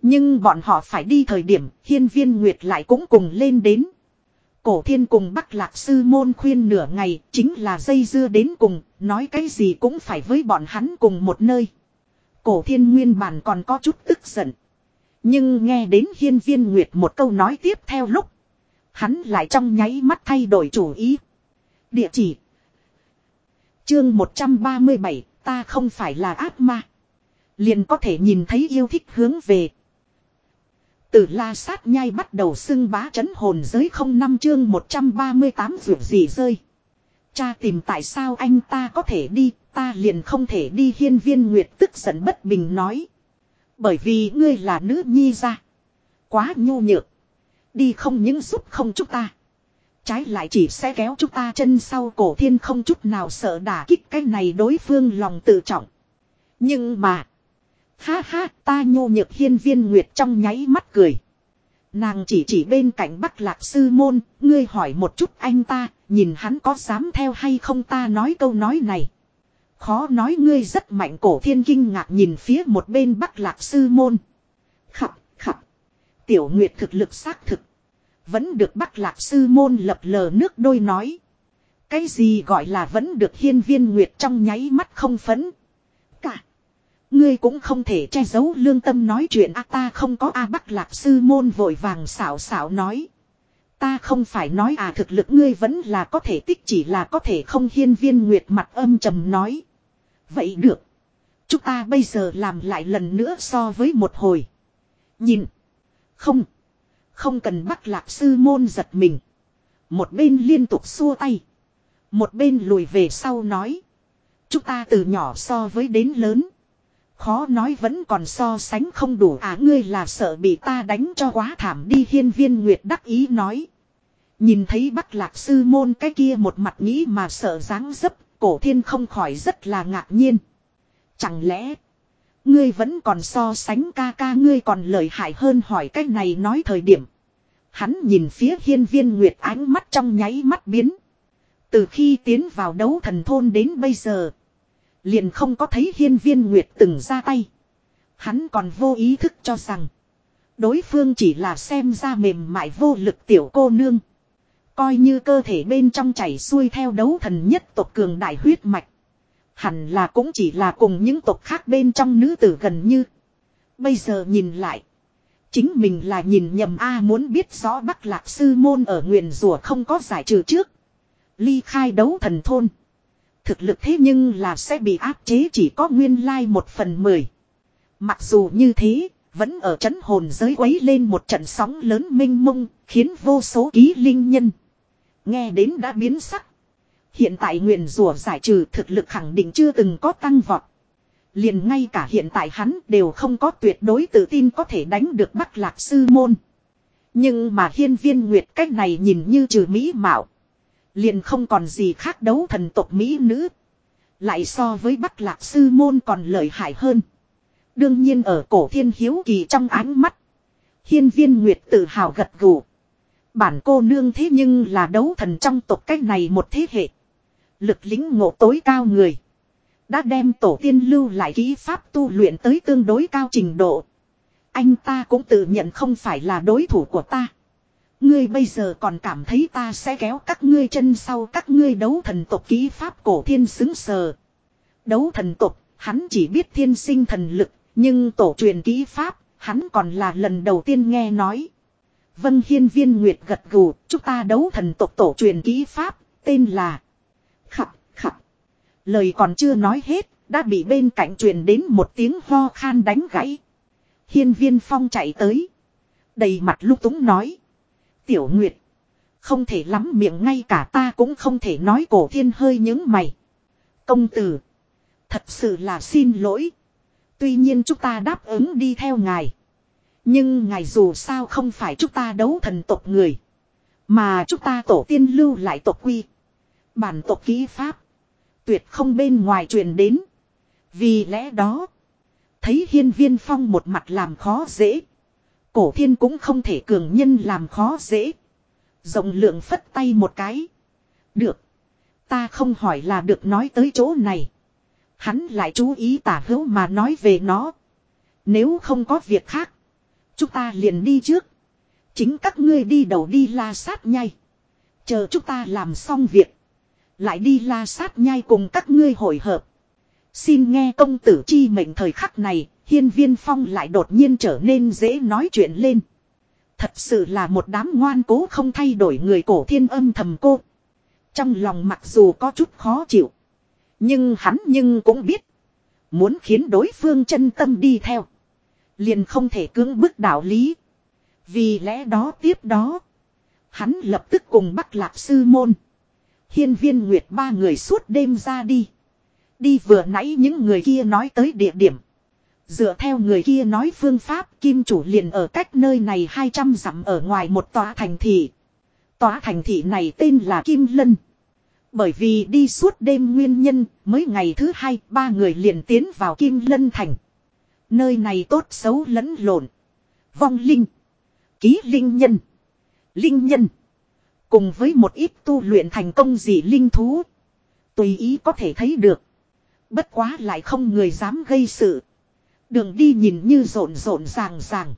Nhưng bọn họ phải đi thời điểm, hiên viên Nguyệt lại cũng cùng lên đến. Cổ thiên cùng Bắc Lạc Sư môn khuyên nửa ngày, chính là dây dưa đến cùng, nói cái gì cũng phải với bọn hắn cùng một nơi. Cổ thiên nguyên bản còn có chút tức giận. Nhưng nghe đến hiên viên Nguyệt một câu nói tiếp theo lúc. Hắn lại trong nháy mắt thay đổi chủ ý. Địa chỉ. Chương 137, ta không phải là ác ma. Liền có thể nhìn thấy yêu thích hướng về. Từ la sát nhai bắt đầu xưng bá chấn hồn giới không năm chương 138 rượu gì rơi. Cha tìm tại sao anh ta có thể đi, ta liền không thể đi hiên viên nguyệt tức giận bất bình nói. Bởi vì ngươi là nữ nhi ra. Quá nhu nhược. Đi không những giúp không chúng ta. Trái lại chỉ sẽ kéo chúng ta chân sau cổ thiên không chút nào sợ đả kích cái này đối phương lòng tự trọng. Nhưng mà. Ha ha ta nhô nhược hiên viên nguyệt trong nháy mắt cười. Nàng chỉ chỉ bên cạnh bắc lạc sư môn, ngươi hỏi một chút anh ta, nhìn hắn có dám theo hay không ta nói câu nói này. Khó nói ngươi rất mạnh cổ thiên kinh ngạc nhìn phía một bên bắc lạc sư môn. Khập, khập. Tiểu nguyệt thực lực xác thực. Vẫn được bắc lạc sư môn lập lờ nước đôi nói. Cái gì gọi là vẫn được hiên viên nguyệt trong nháy mắt không phấn. Cả. Ngươi cũng không thể che giấu lương tâm nói chuyện a ta không có a bắc lạc sư môn vội vàng xảo xảo nói. Ta không phải nói à thực lực ngươi vẫn là có thể tích chỉ là có thể không hiên viên nguyệt mặt âm trầm nói. Vậy được. Chúng ta bây giờ làm lại lần nữa so với một hồi. Nhìn. Không. Không cần bắt lạc sư môn giật mình. Một bên liên tục xua tay. Một bên lùi về sau nói. Chúng ta từ nhỏ so với đến lớn. Khó nói vẫn còn so sánh không đủ à ngươi là sợ bị ta đánh cho quá thảm đi hiên viên nguyệt đắc ý nói. Nhìn thấy bắc lạc sư môn cái kia một mặt nghĩ mà sợ dáng dấp, cổ thiên không khỏi rất là ngạc nhiên. Chẳng lẽ, ngươi vẫn còn so sánh ca ca ngươi còn lợi hại hơn hỏi cái này nói thời điểm. Hắn nhìn phía hiên viên nguyệt ánh mắt trong nháy mắt biến. Từ khi tiến vào đấu thần thôn đến bây giờ, liền không có thấy hiên viên nguyệt từng ra tay. Hắn còn vô ý thức cho rằng, đối phương chỉ là xem ra mềm mại vô lực tiểu cô nương. Coi như cơ thể bên trong chảy xuôi theo đấu thần nhất tộc cường đại huyết mạch. Hẳn là cũng chỉ là cùng những tộc khác bên trong nữ tử gần như. Bây giờ nhìn lại. Chính mình là nhìn nhầm A muốn biết rõ Bắc Lạc Sư Môn ở nguyền rùa không có giải trừ trước. Ly khai đấu thần thôn. Thực lực thế nhưng là sẽ bị áp chế chỉ có nguyên lai một phần mười. Mặc dù như thế, vẫn ở chấn hồn giới quấy lên một trận sóng lớn minh mông, khiến vô số ký linh nhân. Nghe đến đã biến sắc. Hiện tại nguyện rùa giải trừ thực lực khẳng định chưa từng có tăng vọt. Liền ngay cả hiện tại hắn đều không có tuyệt đối tự tin có thể đánh được Bắc Lạc Sư Môn. Nhưng mà hiên viên nguyệt cách này nhìn như trừ Mỹ mạo. Liền không còn gì khác đấu thần tộc Mỹ nữ. Lại so với Bắc Lạc Sư Môn còn lợi hại hơn. Đương nhiên ở cổ thiên hiếu kỳ trong ánh mắt. Hiên viên nguyệt tự hào gật gù. Bản cô nương thế nhưng là đấu thần trong tộc cách này một thế hệ. Lực lính ngộ tối cao người. Đã đem tổ tiên lưu lại kỹ pháp tu luyện tới tương đối cao trình độ. Anh ta cũng tự nhận không phải là đối thủ của ta. Ngươi bây giờ còn cảm thấy ta sẽ kéo các ngươi chân sau các ngươi đấu thần tộc ký pháp cổ thiên xứng sờ. Đấu thần tộc, hắn chỉ biết thiên sinh thần lực, nhưng tổ truyền ký pháp, hắn còn là lần đầu tiên nghe nói. Vân Hiên Viên Nguyệt gật gù, chúng ta đấu thần tộc tổ truyền ký pháp, tên là Khập khập. Lời còn chưa nói hết, đã bị bên cạnh truyền đến một tiếng ho khan đánh gãy. Hiên Viên Phong chạy tới. Đầy mặt lúc túng nói. Tiểu Nguyệt. Không thể lắm miệng ngay cả ta cũng không thể nói cổ thiên hơi những mày. Công tử. Thật sự là xin lỗi. Tuy nhiên chúng ta đáp ứng đi theo ngài. Nhưng ngài dù sao không phải chúng ta đấu thần tộc người. Mà chúng ta tổ tiên lưu lại tộc quy. Bản tộc ký pháp. Tuyệt không bên ngoài truyền đến. Vì lẽ đó. Thấy hiên viên phong một mặt làm khó dễ. Cổ thiên cũng không thể cường nhân làm khó dễ. Rộng lượng phất tay một cái. Được. Ta không hỏi là được nói tới chỗ này. Hắn lại chú ý tả hữu mà nói về nó. Nếu không có việc khác. Chúng ta liền đi trước. Chính các ngươi đi đầu đi la sát nhai. Chờ chúng ta làm xong việc. Lại đi la sát nhai cùng các ngươi hội hợp. Xin nghe công tử chi mệnh thời khắc này, hiên viên phong lại đột nhiên trở nên dễ nói chuyện lên. Thật sự là một đám ngoan cố không thay đổi người cổ thiên âm thầm cô. Trong lòng mặc dù có chút khó chịu. Nhưng hắn nhưng cũng biết. Muốn khiến đối phương chân tâm đi theo. Liền không thể cưỡng bức đạo lý. Vì lẽ đó tiếp đó. Hắn lập tức cùng bắt lạc sư môn. Hiên viên nguyệt ba người suốt đêm ra đi. Đi vừa nãy những người kia nói tới địa điểm. Dựa theo người kia nói phương pháp kim chủ liền ở cách nơi này 200 dặm ở ngoài một tòa thành thị. Tòa thành thị này tên là Kim Lân. Bởi vì đi suốt đêm nguyên nhân, mới ngày thứ hai ba người liền tiến vào Kim Lân Thành. Nơi này tốt xấu lẫn lộn. Vong linh. Ký linh nhân. Linh nhân. Cùng với một ít tu luyện thành công gì linh thú. Tùy ý có thể thấy được. Bất quá lại không người dám gây sự. Đường đi nhìn như rộn rộn ràng ràng.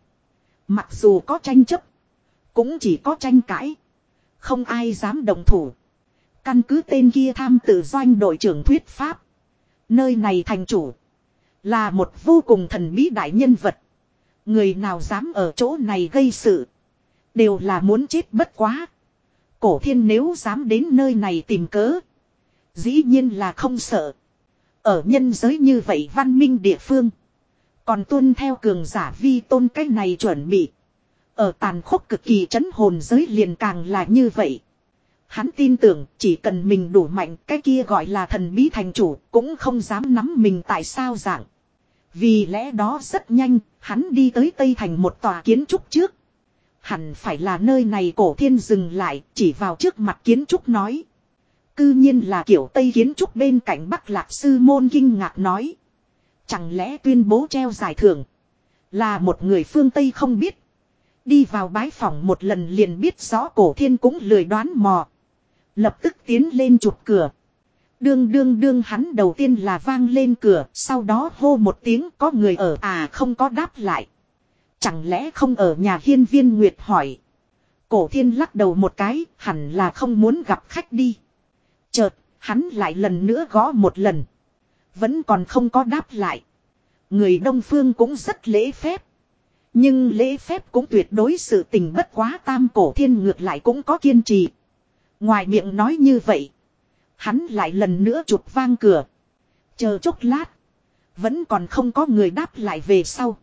Mặc dù có tranh chấp. Cũng chỉ có tranh cãi. Không ai dám đồng thủ. Căn cứ tên kia tham tự doanh đội trưởng thuyết pháp. Nơi này thành chủ. Là một vô cùng thần bí đại nhân vật. Người nào dám ở chỗ này gây sự. Đều là muốn chết bất quá. Cổ thiên nếu dám đến nơi này tìm cớ. Dĩ nhiên là không sợ. Ở nhân giới như vậy văn minh địa phương. Còn tuân theo cường giả vi tôn cái này chuẩn bị. Ở tàn khốc cực kỳ chấn hồn giới liền càng là như vậy. Hắn tin tưởng chỉ cần mình đủ mạnh cái kia gọi là thần bí thành chủ cũng không dám nắm mình tại sao dạng. Vì lẽ đó rất nhanh, hắn đi tới Tây Thành một tòa kiến trúc trước. Hẳn phải là nơi này cổ thiên dừng lại, chỉ vào trước mặt kiến trúc nói. Cư nhiên là kiểu Tây kiến trúc bên cạnh Bắc Lạc Sư Môn kinh ngạc nói. Chẳng lẽ tuyên bố treo giải thưởng. Là một người phương Tây không biết. Đi vào bái phòng một lần liền biết rõ cổ thiên cũng lười đoán mò. Lập tức tiến lên chụp cửa. Đương đương đương hắn đầu tiên là vang lên cửa, sau đó hô một tiếng có người ở à không có đáp lại. Chẳng lẽ không ở nhà hiên viên Nguyệt hỏi. Cổ thiên lắc đầu một cái, hẳn là không muốn gặp khách đi. Chợt, hắn lại lần nữa gõ một lần. Vẫn còn không có đáp lại. Người đông phương cũng rất lễ phép. Nhưng lễ phép cũng tuyệt đối sự tình bất quá tam cổ thiên ngược lại cũng có kiên trì. Ngoài miệng nói như vậy. Hắn lại lần nữa chụp vang cửa. Chờ chốc lát. Vẫn còn không có người đáp lại về sau.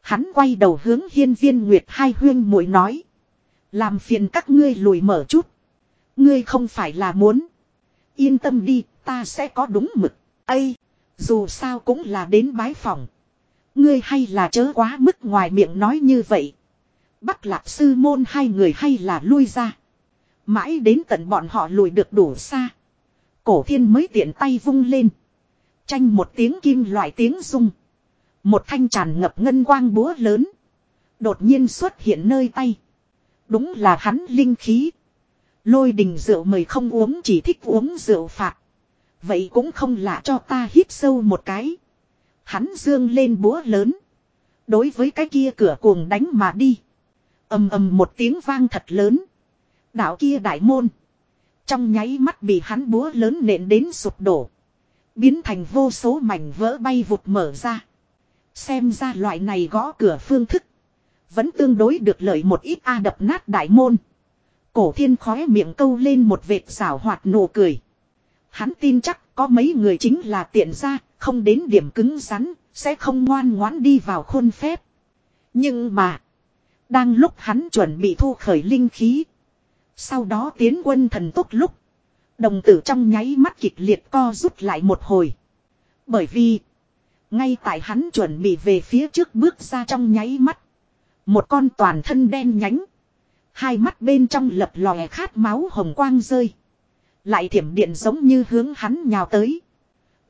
Hắn quay đầu hướng hiên viên nguyệt hai huyên muội nói. Làm phiền các ngươi lùi mở chút. Ngươi không phải là muốn. Yên tâm đi, ta sẽ có đúng mực. Ây, dù sao cũng là đến bái phòng. Ngươi hay là chớ quá mức ngoài miệng nói như vậy. Bắc lạc sư môn hai người hay là lui ra. Mãi đến tận bọn họ lùi được đủ xa. Cổ thiên mới tiện tay vung lên. Tranh một tiếng kim loại tiếng rung. Một thanh tràn ngập ngân quang búa lớn. Đột nhiên xuất hiện nơi tay. Đúng là hắn linh khí. Lôi đình rượu mời không uống chỉ thích uống rượu phạt. Vậy cũng không lạ cho ta hít sâu một cái. Hắn dương lên búa lớn. Đối với cái kia cửa cuồng đánh mà đi. ầm ầm một tiếng vang thật lớn. Đạo kia đại môn. Trong nháy mắt bị hắn búa lớn nện đến sụp đổ. Biến thành vô số mảnh vỡ bay vụt mở ra. Xem ra loại này gõ cửa phương thức. Vẫn tương đối được lợi một ít a đập nát đại môn. Cổ thiên khóe miệng câu lên một vệt xảo hoạt nụ cười. Hắn tin chắc có mấy người chính là tiện ra, không đến điểm cứng rắn, sẽ không ngoan ngoãn đi vào khuôn phép. Nhưng mà, đang lúc hắn chuẩn bị thu khởi linh khí. Sau đó tiến quân thần tốc lúc. Đồng tử trong nháy mắt kịch liệt co rút lại một hồi. Bởi vì, ngay tại hắn chuẩn bị về phía trước bước ra trong nháy mắt. Một con toàn thân đen nhánh. Hai mắt bên trong lập lòe khát máu hồng quang rơi. Lại thiểm điện giống như hướng hắn nhào tới.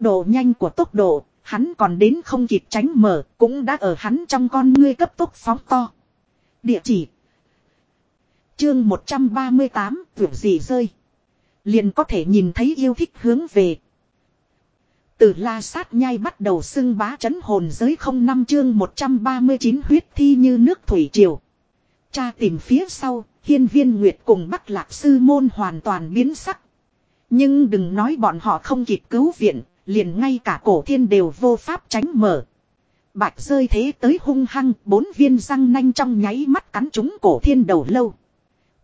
Độ nhanh của tốc độ, hắn còn đến không kịp tránh mở, cũng đã ở hắn trong con ngươi cấp tốc phóng to. Địa chỉ Chương 138, Tưởng gì rơi. Liền có thể nhìn thấy yêu thích hướng về. Từ la sát nhai bắt đầu xưng bá chấn hồn giới không năm chương 139 huyết thi như nước thủy triều. Cha tìm phía sau, hiên viên nguyệt cùng bắc lạc sư môn hoàn toàn biến sắc. Nhưng đừng nói bọn họ không kịp cứu viện, liền ngay cả cổ thiên đều vô pháp tránh mở. Bạch rơi thế tới hung hăng, bốn viên răng nanh trong nháy mắt cắn trúng cổ thiên đầu lâu.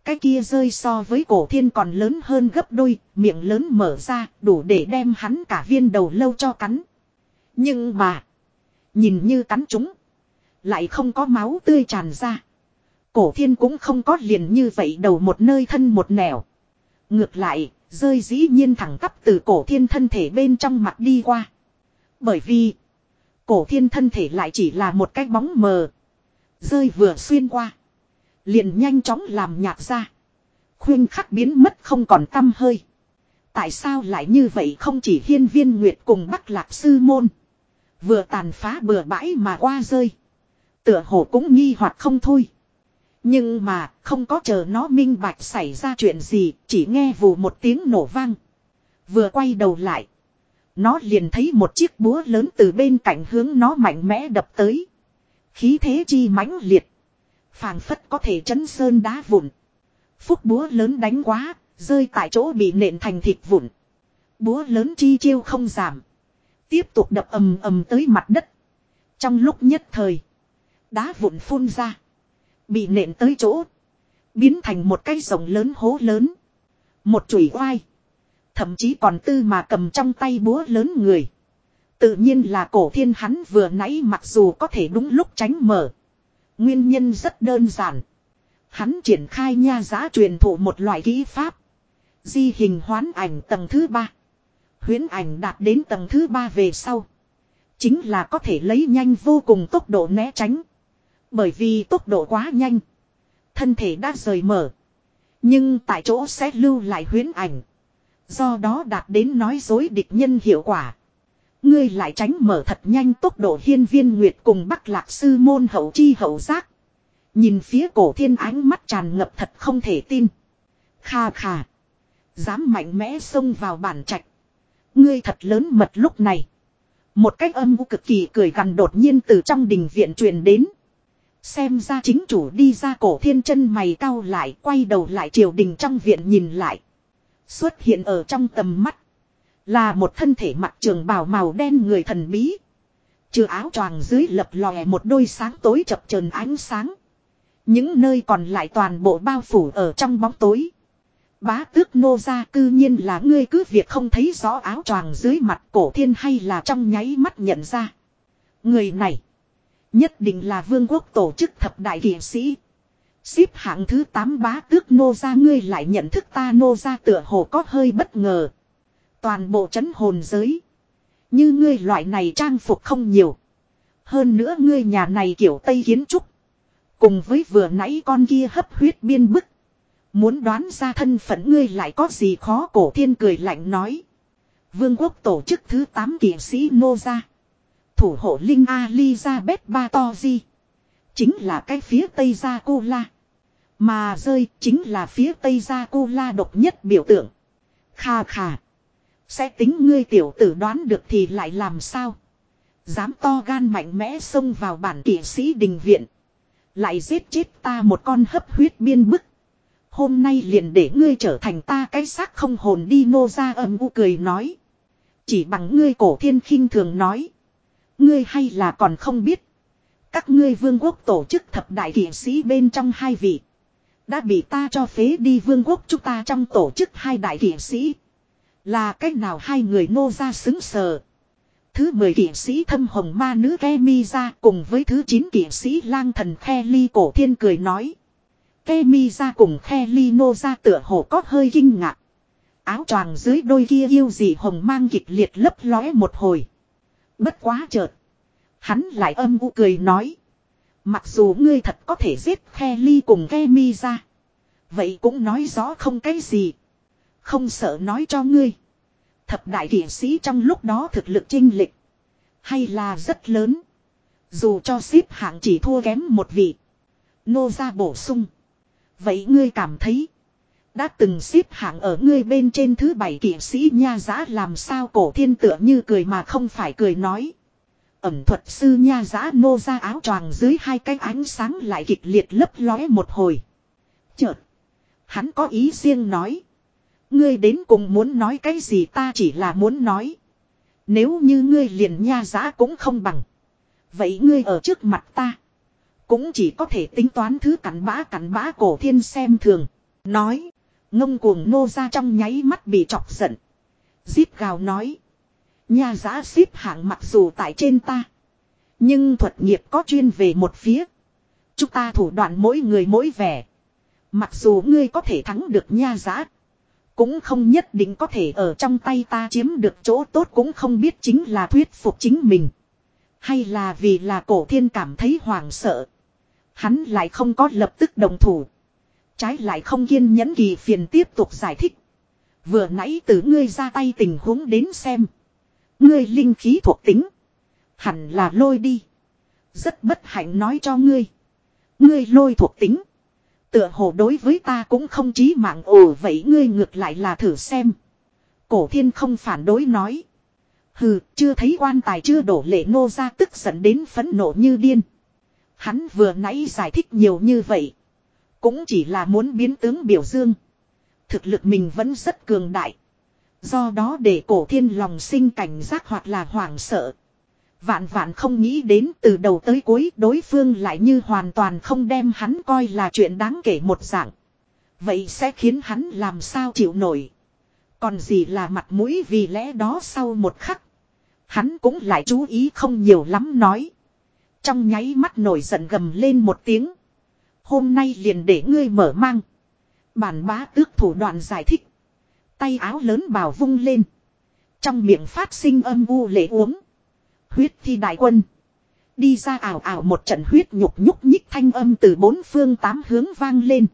Cái kia rơi so với cổ thiên còn lớn hơn gấp đôi, miệng lớn mở ra, đủ để đem hắn cả viên đầu lâu cho cắn. Nhưng mà, nhìn như cắn chúng, lại không có máu tươi tràn ra. Cổ thiên cũng không có liền như vậy đầu một nơi thân một nẻo. Ngược lại, rơi dĩ nhiên thẳng tắp từ cổ thiên thân thể bên trong mặt đi qua. Bởi vì, cổ thiên thân thể lại chỉ là một cái bóng mờ. Rơi vừa xuyên qua. Liền nhanh chóng làm nhạt ra. Khuyên khắc biến mất không còn tâm hơi. Tại sao lại như vậy không chỉ hiên viên nguyệt cùng bắc lạc sư môn. Vừa tàn phá bừa bãi mà qua rơi. Tựa hồ cũng nghi hoặc không thôi. Nhưng mà không có chờ nó minh bạch xảy ra chuyện gì chỉ nghe vù một tiếng nổ vang. Vừa quay đầu lại. Nó liền thấy một chiếc búa lớn từ bên cạnh hướng nó mạnh mẽ đập tới. Khí thế chi mãnh liệt phàng phất có thể chấn sơn đá vụn. Phúc búa lớn đánh quá, rơi tại chỗ bị nện thành thịt vụn. Búa lớn chi chiêu không giảm. Tiếp tục đập ầm ầm tới mặt đất. Trong lúc nhất thời. Đá vụn phun ra. Bị nện tới chỗ. Biến thành một cái rồng lớn hố lớn. Một chùy oai. Thậm chí còn tư mà cầm trong tay búa lớn người. Tự nhiên là cổ thiên hắn vừa nãy mặc dù có thể đúng lúc tránh mở. Nguyên nhân rất đơn giản. Hắn triển khai nha giá truyền thụ một loại kỹ pháp. Di hình hoán ảnh tầng thứ ba. Huyến ảnh đạt đến tầng thứ ba về sau. Chính là có thể lấy nhanh vô cùng tốc độ né tránh. Bởi vì tốc độ quá nhanh. Thân thể đã rời mở. Nhưng tại chỗ sẽ lưu lại huyến ảnh. Do đó đạt đến nói dối địch nhân hiệu quả. Ngươi lại tránh mở thật nhanh tốc độ hiên viên nguyệt cùng bắc lạc sư môn hậu chi hậu giác. Nhìn phía cổ thiên ánh mắt tràn ngập thật không thể tin. Kha kha. Dám mạnh mẽ xông vào bản trạch. Ngươi thật lớn mật lúc này. Một cách âm u cực kỳ cười gần đột nhiên từ trong đình viện truyền đến. Xem ra chính chủ đi ra cổ thiên chân mày cao lại, quay đầu lại triều đình trong viện nhìn lại. Xuất hiện ở trong tầm mắt. Là một thân thể mặt trường bào màu đen người thần bí. Trừ áo choàng dưới lập lòe một đôi sáng tối chập chờn ánh sáng. Những nơi còn lại toàn bộ bao phủ ở trong bóng tối. Bá tước nô ra cư nhiên là ngươi cứ việc không thấy rõ áo choàng dưới mặt cổ thiên hay là trong nháy mắt nhận ra. Người này. Nhất định là vương quốc tổ chức thập đại kỷ sĩ. Xếp hạng thứ 8 bá tước nô ra ngươi lại nhận thức ta, nô ra tựa hồ có hơi bất ngờ. Toàn bộ chấn hồn giới. Như ngươi loại này trang phục không nhiều. Hơn nữa ngươi nhà này kiểu Tây kiến trúc. Cùng với vừa nãy con kia hấp huyết biên bức. Muốn đoán ra thân phận ngươi lại có gì khó, cổ thiên cười lạnh nói. Vương quốc tổ chức thứ 8 kỷ sĩ nô ra. Thủ hộ Linh Alizabeth Batoji. Chính là cái phía Tây Gia Cô La. Mà rơi chính là phía Tây Gia Cô La độc nhất biểu tượng. Kha kha. Sẽ tính ngươi tiểu tử đoán được thì lại làm sao. Dám to gan mạnh mẽ xông vào bản kỷ sĩ đình viện. Lại giết chết ta một con hấp huyết biên bức. Hôm nay liền để ngươi trở thành ta cái xác không hồn đi nô ra âm u cười nói. Chỉ bằng ngươi cổ thiên khinh thường nói. Ngươi hay là còn không biết. Các ngươi vương quốc tổ chức thập đại kỷ sĩ bên trong hai vị. Đã bị ta cho phế đi vương quốc chúng ta trong tổ chức hai đại kỷ sĩ. Là cách nào hai người nô ra xứng sờ. Thứ 10 kỷ sĩ thâm hồng ma nữ Kemi ra cùng với thứ 9 kỷ sĩ lang thần khe ly cổ thiên cười nói. Kemi ra cùng khe ly nô ra tựa hồ có hơi kinh ngạc. Áo choàng dưới đôi kia yêu gì hồng mang kịch liệt lấp lóe một hồi. Bất quá chợt. Hắn lại âm u cười nói. Mặc dù ngươi thật có thể giết khe ly cùng Kemi ra. Vậy cũng nói rõ không cái gì. Không sợ nói cho ngươi. Thập đại kỷ sĩ trong lúc đó thực lực chinh lịch. Hay là rất lớn. Dù cho xếp hạng chỉ thua kém một vị. Nô ra bổ sung. Vậy ngươi cảm thấy. Đã từng xếp hạng ở ngươi bên trên thứ bảy kỷ sĩ nha giá làm sao cổ thiên tựa như cười mà không phải cười nói. Ẩm thuật sư nha giá nô ra áo choàng dưới hai cái ánh sáng lại kịch liệt lấp lóe một hồi. Chợt. Hắn có ý riêng nói. Ngươi đến cùng muốn nói cái gì ta chỉ là muốn nói. Nếu như ngươi liền nha giá cũng không bằng. Vậy ngươi ở trước mặt ta. Cũng chỉ có thể tính toán thứ cắn bã cắn bã cổ thiên xem thường. Nói. Ngông cuồng nô ra trong nháy mắt bị chọc giận. Zip gào nói. Nha giá xếp hạng mặc dù tại trên ta. Nhưng thuật nghiệp có chuyên về một phía. Chúng ta thủ đoạn mỗi người mỗi vẻ. Mặc dù ngươi có thể thắng được nha giá. Cũng không nhất định có thể ở trong tay ta chiếm được chỗ tốt cũng không biết chính là thuyết phục chính mình. Hay là vì là cổ thiên cảm thấy hoàng sợ. Hắn lại không có lập tức đồng thủ. Trái lại không kiên nhẫn kỳ phiền tiếp tục giải thích. Vừa nãy từ ngươi ra tay tình huống đến xem. Ngươi linh khí thuộc tính. Hẳn là lôi đi. Rất bất hạnh nói cho ngươi. Ngươi lôi thuộc tính. Tựa hồ đối với ta cũng không chí mạng ồ vậy ngươi ngược lại là thử xem. Cổ thiên không phản đối nói. Hừ, chưa thấy quan tài chưa đổ lệ nô ra tức giận đến phẫn nộ như điên. Hắn vừa nãy giải thích nhiều như vậy. Cũng chỉ là muốn biến tướng biểu dương. Thực lực mình vẫn rất cường đại. Do đó để cổ thiên lòng sinh cảnh giác hoặc là hoảng sợ. Vạn vạn không nghĩ đến từ đầu tới cuối đối phương lại như hoàn toàn không đem hắn coi là chuyện đáng kể một dạng. Vậy sẽ khiến hắn làm sao chịu nổi. Còn gì là mặt mũi vì lẽ đó sau một khắc. Hắn cũng lại chú ý không nhiều lắm nói. Trong nháy mắt nổi giận gầm lên một tiếng. Hôm nay liền để ngươi mở mang. Bản bá tước thủ đoạn giải thích. Tay áo lớn bào vung lên. Trong miệng phát sinh âm u lệ uống. Huyết thi đại quân. Đi ra ảo ảo một trận huyết nhục nhúc nhích thanh âm từ bốn phương tám hướng vang lên.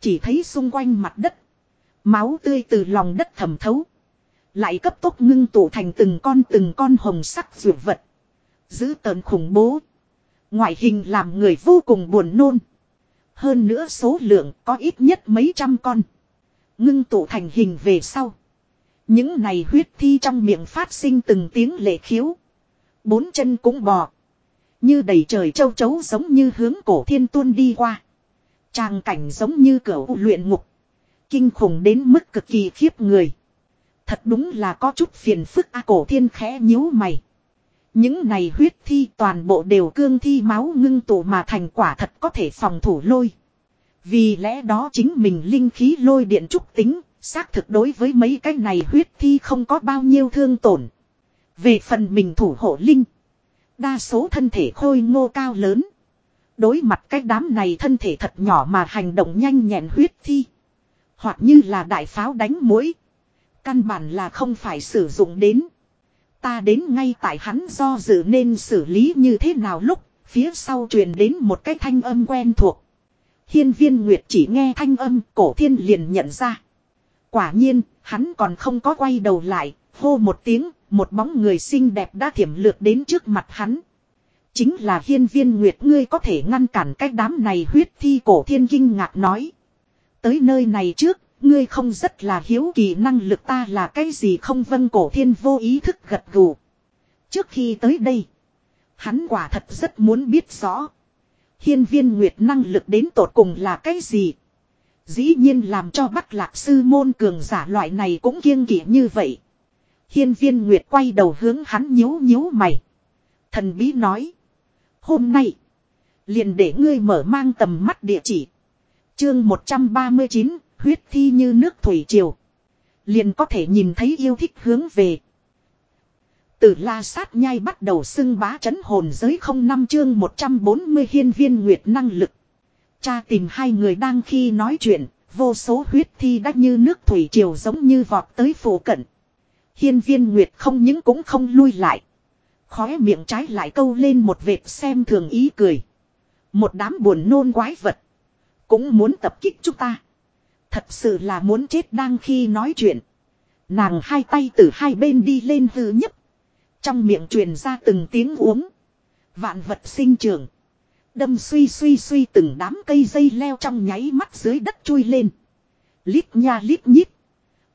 Chỉ thấy xung quanh mặt đất. Máu tươi từ lòng đất thẩm thấu. Lại cấp tốc ngưng tụ thành từng con từng con hồng sắc dược vật. Giữ tờn khủng bố. Ngoại hình làm người vô cùng buồn nôn. Hơn nữa số lượng có ít nhất mấy trăm con. Ngưng tụ thành hình về sau. Những này huyết thi trong miệng phát sinh từng tiếng lệ khiếu. Bốn chân cũng bò. Như đầy trời châu chấu giống như hướng cổ thiên tuôn đi qua. Tràng cảnh giống như cửa luyện ngục. Kinh khủng đến mức cực kỳ khiếp người. Thật đúng là có chút phiền phức a cổ thiên khẽ nhíu mày. Những này huyết thi toàn bộ đều cương thi máu ngưng tụ mà thành quả thật có thể phòng thủ lôi. Vì lẽ đó chính mình linh khí lôi điện trúc tính, xác thực đối với mấy cái này huyết thi không có bao nhiêu thương tổn. Về phần mình thủ hộ linh, đa số thân thể khôi ngô cao lớn. Đối mặt cái đám này thân thể thật nhỏ mà hành động nhanh nhẹn huyết thi. Hoặc như là đại pháo đánh mũi. Căn bản là không phải sử dụng đến. Ta đến ngay tại hắn do dự nên xử lý như thế nào lúc, phía sau truyền đến một cái thanh âm quen thuộc. Hiên viên Nguyệt chỉ nghe thanh âm, cổ thiên liền nhận ra. Quả nhiên, hắn còn không có quay đầu lại, hô một tiếng, một bóng người xinh đẹp đã thiểm lược đến trước mặt hắn. Chính là hiên viên Nguyệt ngươi có thể ngăn cản cái đám này huyết thi cổ thiên kinh ngạc nói. Tới nơi này trước, Ngươi không rất là hiếu kỳ năng lực ta là cái gì không vân cổ thiên vô ý thức gật gù. Trước khi tới đây. Hắn quả thật rất muốn biết rõ. Hiên viên nguyệt năng lực đến tột cùng là cái gì. Dĩ nhiên làm cho bắc lạc sư môn cường giả loại này cũng kiêng kỵ như vậy. Hiên viên nguyệt quay đầu hướng hắn nhíu nhíu mày. Thần bí nói. Hôm nay. Liền để ngươi mở mang tầm mắt địa chỉ. Chương 139 huyết thi như nước thủy triều. Liền có thể nhìn thấy yêu thích hướng về. Từ la sát nhai bắt đầu xưng bá chấn hồn giới không năm chương 140 hiên viên nguyệt năng lực. Cha tìm hai người đang khi nói chuyện, vô số huyết thi đắt như nước thủy triều giống như vọt tới phủ cận. Hiên viên nguyệt không những cũng không lui lại. Khóe miệng trái lại câu lên một vệt xem thường ý cười. Một đám buồn nôn quái vật. Cũng muốn tập kích chúng ta. Thật sự là muốn chết đang khi nói chuyện. Nàng hai tay từ hai bên đi lên hư nhấp. Trong miệng truyền ra từng tiếng uống. Vạn vật sinh trưởng. Đâm suy suy suy từng đám cây dây leo trong nháy mắt dưới đất chui lên. Lít nha lít nhít.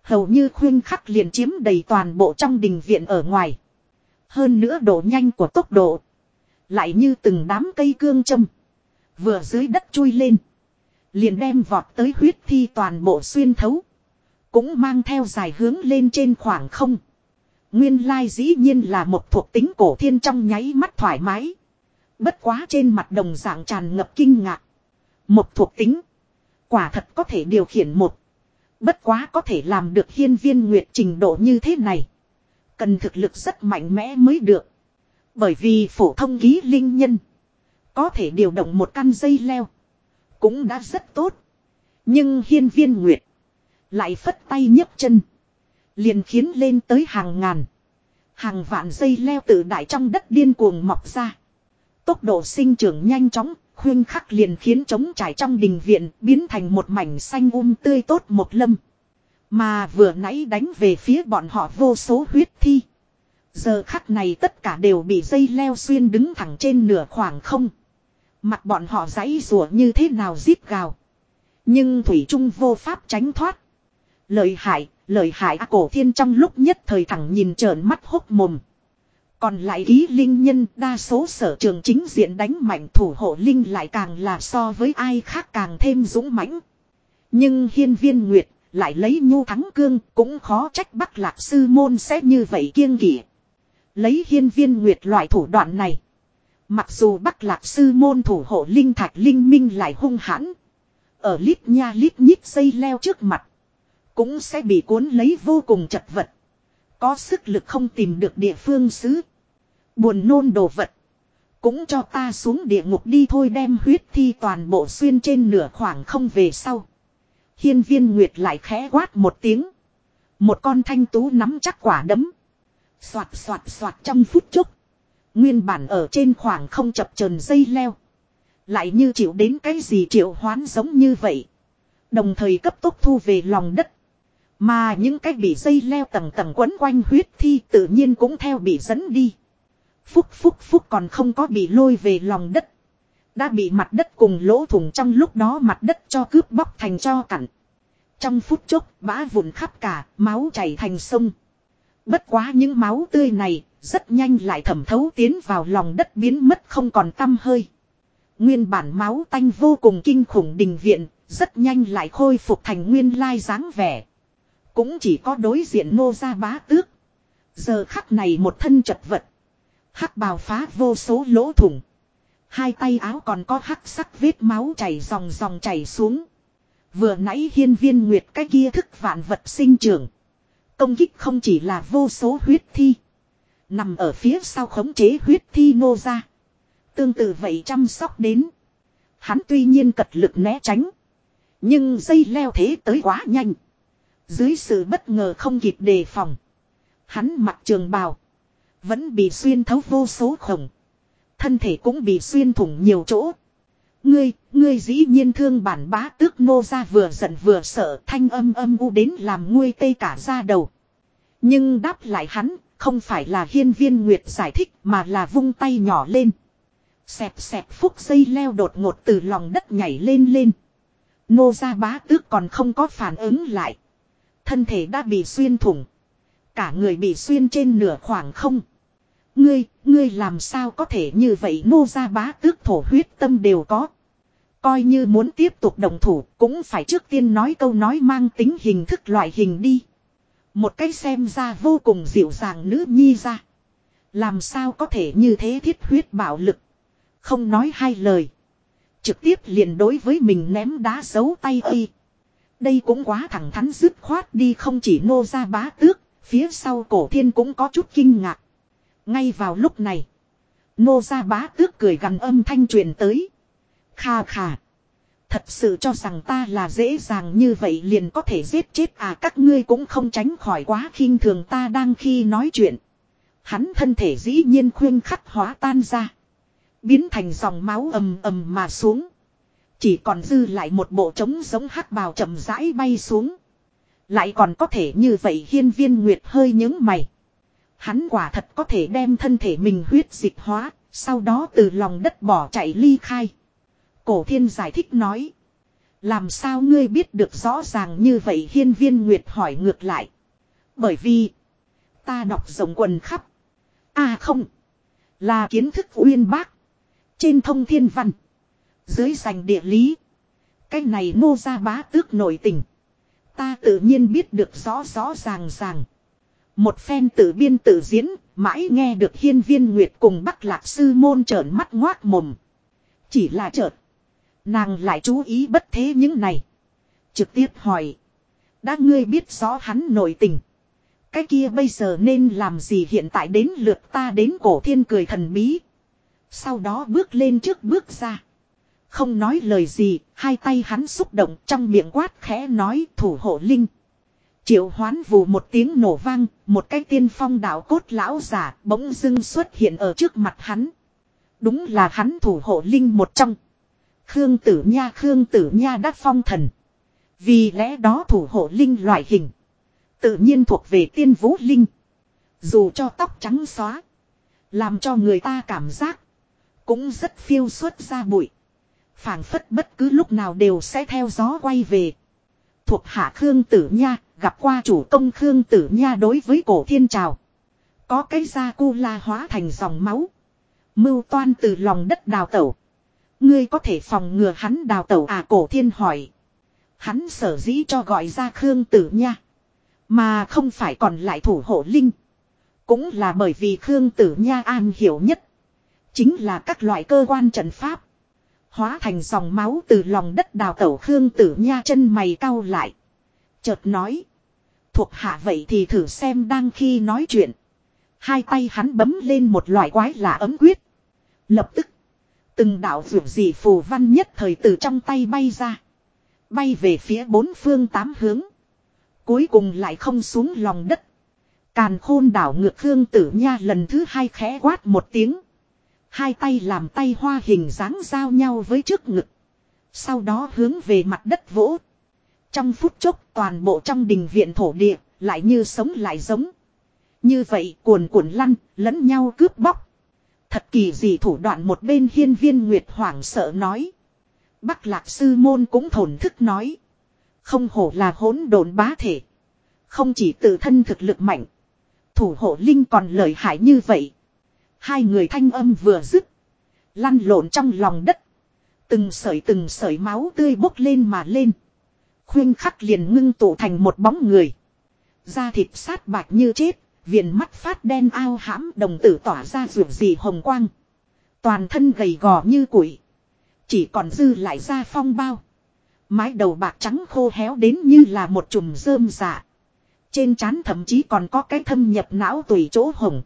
Hầu như khuyên khắc liền chiếm đầy toàn bộ trong đình viện ở ngoài. Hơn nữa độ nhanh của tốc độ. Lại như từng đám cây cương châm. Vừa dưới đất chui lên. Liền đem vọt tới huyết thi toàn bộ xuyên thấu. Cũng mang theo dài hướng lên trên khoảng không. Nguyên lai dĩ nhiên là một thuộc tính cổ thiên trong nháy mắt thoải mái. Bất quá trên mặt đồng dạng tràn ngập kinh ngạc. Một thuộc tính. Quả thật có thể điều khiển một. Bất quá có thể làm được hiên viên nguyệt trình độ như thế này. Cần thực lực rất mạnh mẽ mới được. Bởi vì phổ thông ký linh nhân. Có thể điều động một căn dây leo cũng đã rất tốt. Nhưng hiên viên nguyệt. Lại phất tay nhấc chân. Liền khiến lên tới hàng ngàn. Hàng vạn dây leo tự đại trong đất điên cuồng mọc ra. Tốc độ sinh trưởng nhanh chóng, khuyên khắc liền khiến trống trải trong đình viện biến thành một mảnh xanh um tươi tốt một lâm. Mà vừa nãy đánh về phía bọn họ vô số huyết thi. Giờ khắc này tất cả đều bị dây leo xuyên đứng thẳng trên nửa khoảng không. Mặt bọn họ dãy rủa như thế nào giết gào. Nhưng Thủy Trung vô pháp tránh thoát. Lợi hại, lợi hại à, cổ thiên trong lúc nhất thời thẳng nhìn trợn mắt hốc mồm. Còn lại ý linh nhân đa số sở trường chính diện đánh mạnh thủ hộ linh lại càng là so với ai khác càng thêm dũng mãnh. Nhưng hiên viên nguyệt lại lấy nhu thắng cương cũng khó trách bắc lạc sư môn sẽ như vậy kiêng kỵ. Lấy hiên viên nguyệt loại thủ đoạn này. Mặc dù bắc lạc sư môn thủ hộ linh thạch linh minh lại hung hãn. Ở lít nha lít nhít dây leo trước mặt. Cũng sẽ bị cuốn lấy vô cùng chật vật. Có sức lực không tìm được địa phương xứ. Buồn nôn đồ vật. Cũng cho ta xuống địa ngục đi thôi đem huyết thi toàn bộ xuyên trên nửa khoảng không về sau. Hiên viên nguyệt lại khẽ quát một tiếng. Một con thanh tú nắm chắc quả đấm. Xoạt xoạt xoạt trong phút chốc. Nguyên bản ở trên khoảng không chập trần dây leo. Lại như chịu đến cái gì triệu hoán giống như vậy. Đồng thời cấp tốc thu về lòng đất. Mà những cái bị dây leo tầng tầng quấn quanh huyết thi tự nhiên cũng theo bị dẫn đi. Phúc phúc phúc còn không có bị lôi về lòng đất. Đã bị mặt đất cùng lỗ thủng trong lúc đó mặt đất cho cướp bóc thành cho cặn. Trong phút chốc bã vụn khắp cả, máu chảy thành sông. Bất quá những máu tươi này, rất nhanh lại thẩm thấu tiến vào lòng đất biến mất không còn tâm hơi. Nguyên bản máu tanh vô cùng kinh khủng đình viện, rất nhanh lại khôi phục thành nguyên lai dáng vẻ. Cũng chỉ có đối diện nô gia bá tước. Giờ khắc này một thân chật vật. Hắc bào phá vô số lỗ thủng. Hai tay áo còn có hắc sắc vết máu chảy dòng dòng chảy xuống. Vừa nãy hiên viên nguyệt cái kia thức vạn vật sinh trưởng. Công kích không chỉ là vô số huyết thi. Nằm ở phía sau khống chế huyết thi nô ra. Tương tự vậy chăm sóc đến. Hắn tuy nhiên cật lực né tránh. Nhưng dây leo thế tới quá nhanh. Dưới sự bất ngờ không kịp đề phòng. Hắn mặc trường bào. Vẫn bị xuyên thấu vô số khổng. Thân thể cũng bị xuyên thủng nhiều chỗ. Ngươi, ngươi dĩ nhiên thương bản bá tước nô ra vừa giận vừa sợ thanh âm âm u đến làm nguôi tê cả ra đầu. Nhưng đáp lại hắn, không phải là hiên viên nguyệt giải thích mà là vung tay nhỏ lên. Xẹp xẹp phúc dây leo đột ngột từ lòng đất nhảy lên lên. Nô ra bá tước còn không có phản ứng lại. Thân thể đã bị xuyên thủng. Cả người bị xuyên trên nửa khoảng không. Ngươi, ngươi làm sao có thể như vậy nô ra bá tước thổ huyết tâm đều có. Coi như muốn tiếp tục đồng thủ cũng phải trước tiên nói câu nói mang tính hình thức loại hình đi. Một cái xem ra vô cùng dịu dàng nữ nhi ra. Làm sao có thể như thế thiết huyết bạo lực. Không nói hai lời. Trực tiếp liền đối với mình ném đá giấu tay y. Đây cũng quá thẳng thắn dứt khoát đi không chỉ nô ra bá tước. Phía sau cổ thiên cũng có chút kinh ngạc. Ngay vào lúc này. Nô ra bá tước cười gần âm thanh truyền tới. Kha kha. Thật sự cho rằng ta là dễ dàng như vậy liền có thể giết chết à các ngươi cũng không tránh khỏi quá khinh thường ta đang khi nói chuyện. Hắn thân thể dĩ nhiên khuyên khắc hóa tan ra. Biến thành dòng máu ầm ầm mà xuống. Chỉ còn dư lại một bộ trống giống hắc bào chậm rãi bay xuống. Lại còn có thể như vậy hiên viên nguyệt hơi những mày. Hắn quả thật có thể đem thân thể mình huyết dịch hóa, sau đó từ lòng đất bỏ chạy ly khai. Cổ thiên giải thích nói. Làm sao ngươi biết được rõ ràng như vậy hiên viên nguyệt hỏi ngược lại. Bởi vì. Ta đọc rồng quần khắp. À không. Là kiến thức uyên bác. Trên thông thiên văn. Dưới sành địa lý. Cái này Ngô ra bá tước nổi tình. Ta tự nhiên biết được rõ rõ ràng ràng. Một phen tự biên tự diễn, mãi nghe được hiên viên nguyệt cùng bắc lạc sư môn trợn mắt ngoác mồm. Chỉ là chợt. Nàng lại chú ý bất thế những này. Trực tiếp hỏi. Đã ngươi biết rõ hắn nội tình. Cái kia bây giờ nên làm gì hiện tại đến lượt ta đến cổ thiên cười thần bí. Sau đó bước lên trước bước ra. Không nói lời gì, hai tay hắn xúc động trong miệng quát khẽ nói thủ hộ linh. Triệu hoán vù một tiếng nổ vang, một cái tiên phong đạo cốt lão giả bỗng dưng xuất hiện ở trước mặt hắn. Đúng là hắn thủ hộ linh một trong. Khương Tử Nha, Khương Tử Nha đã phong thần. Vì lẽ đó thủ hộ linh loại hình. Tự nhiên thuộc về tiên vũ linh. Dù cho tóc trắng xóa. Làm cho người ta cảm giác. Cũng rất phiêu xuất ra bụi. phảng phất bất cứ lúc nào đều sẽ theo gió quay về. Thuộc hạ Khương Tử Nha, gặp qua chủ công Khương Tử Nha đối với cổ thiên trào. Có cái da cu la hóa thành dòng máu. Mưu toan từ lòng đất đào tẩu. Ngươi có thể phòng ngừa hắn đào tẩu à cổ thiên hỏi. Hắn sở dĩ cho gọi ra Khương Tử Nha. Mà không phải còn lại thủ hộ linh. Cũng là bởi vì Khương Tử Nha an hiểu nhất. Chính là các loại cơ quan trận pháp. Hóa thành dòng máu từ lòng đất đào tẩu Khương Tử Nha chân mày cau lại. Chợt nói. Thuộc hạ vậy thì thử xem đang khi nói chuyện. Hai tay hắn bấm lên một loại quái lạ ấm quyết. Lập tức. Từng đạo vượt dị phù văn nhất thời từ trong tay bay ra. Bay về phía bốn phương tám hướng. Cuối cùng lại không xuống lòng đất. Càn khôn đảo ngược Khương Tử Nha lần thứ hai khẽ quát một tiếng. Hai tay làm tay hoa hình dáng giao nhau với trước ngực. Sau đó hướng về mặt đất vỗ. Trong phút chốc toàn bộ trong đình viện thổ địa lại như sống lại giống. Như vậy cuồn cuộn lăn lẫn nhau cướp bóc. Thật kỳ gì thủ đoạn một bên hiên viên nguyệt hoảng sợ nói. Bắc lạc sư môn cũng thổn thức nói. Không hổ là hỗn đồn bá thể. Không chỉ tự thân thực lực mạnh. Thủ hộ linh còn lợi hại như vậy. Hai người thanh âm vừa dứt. Lăn lộn trong lòng đất. Từng sợi từng sợi máu tươi bốc lên mà lên. Khuyên khắc liền ngưng tụ thành một bóng người. Da thịt sát bạch như chết. Viền mắt phát đen ao hãm đồng tử tỏa ra ruột gì hồng quang. Toàn thân gầy gò như củi. Chỉ còn dư lại da phong bao. Mái đầu bạc trắng khô héo đến như là một chùm rơm dạ. Trên trán thậm chí còn có cái thâm nhập não tùy chỗ hồng.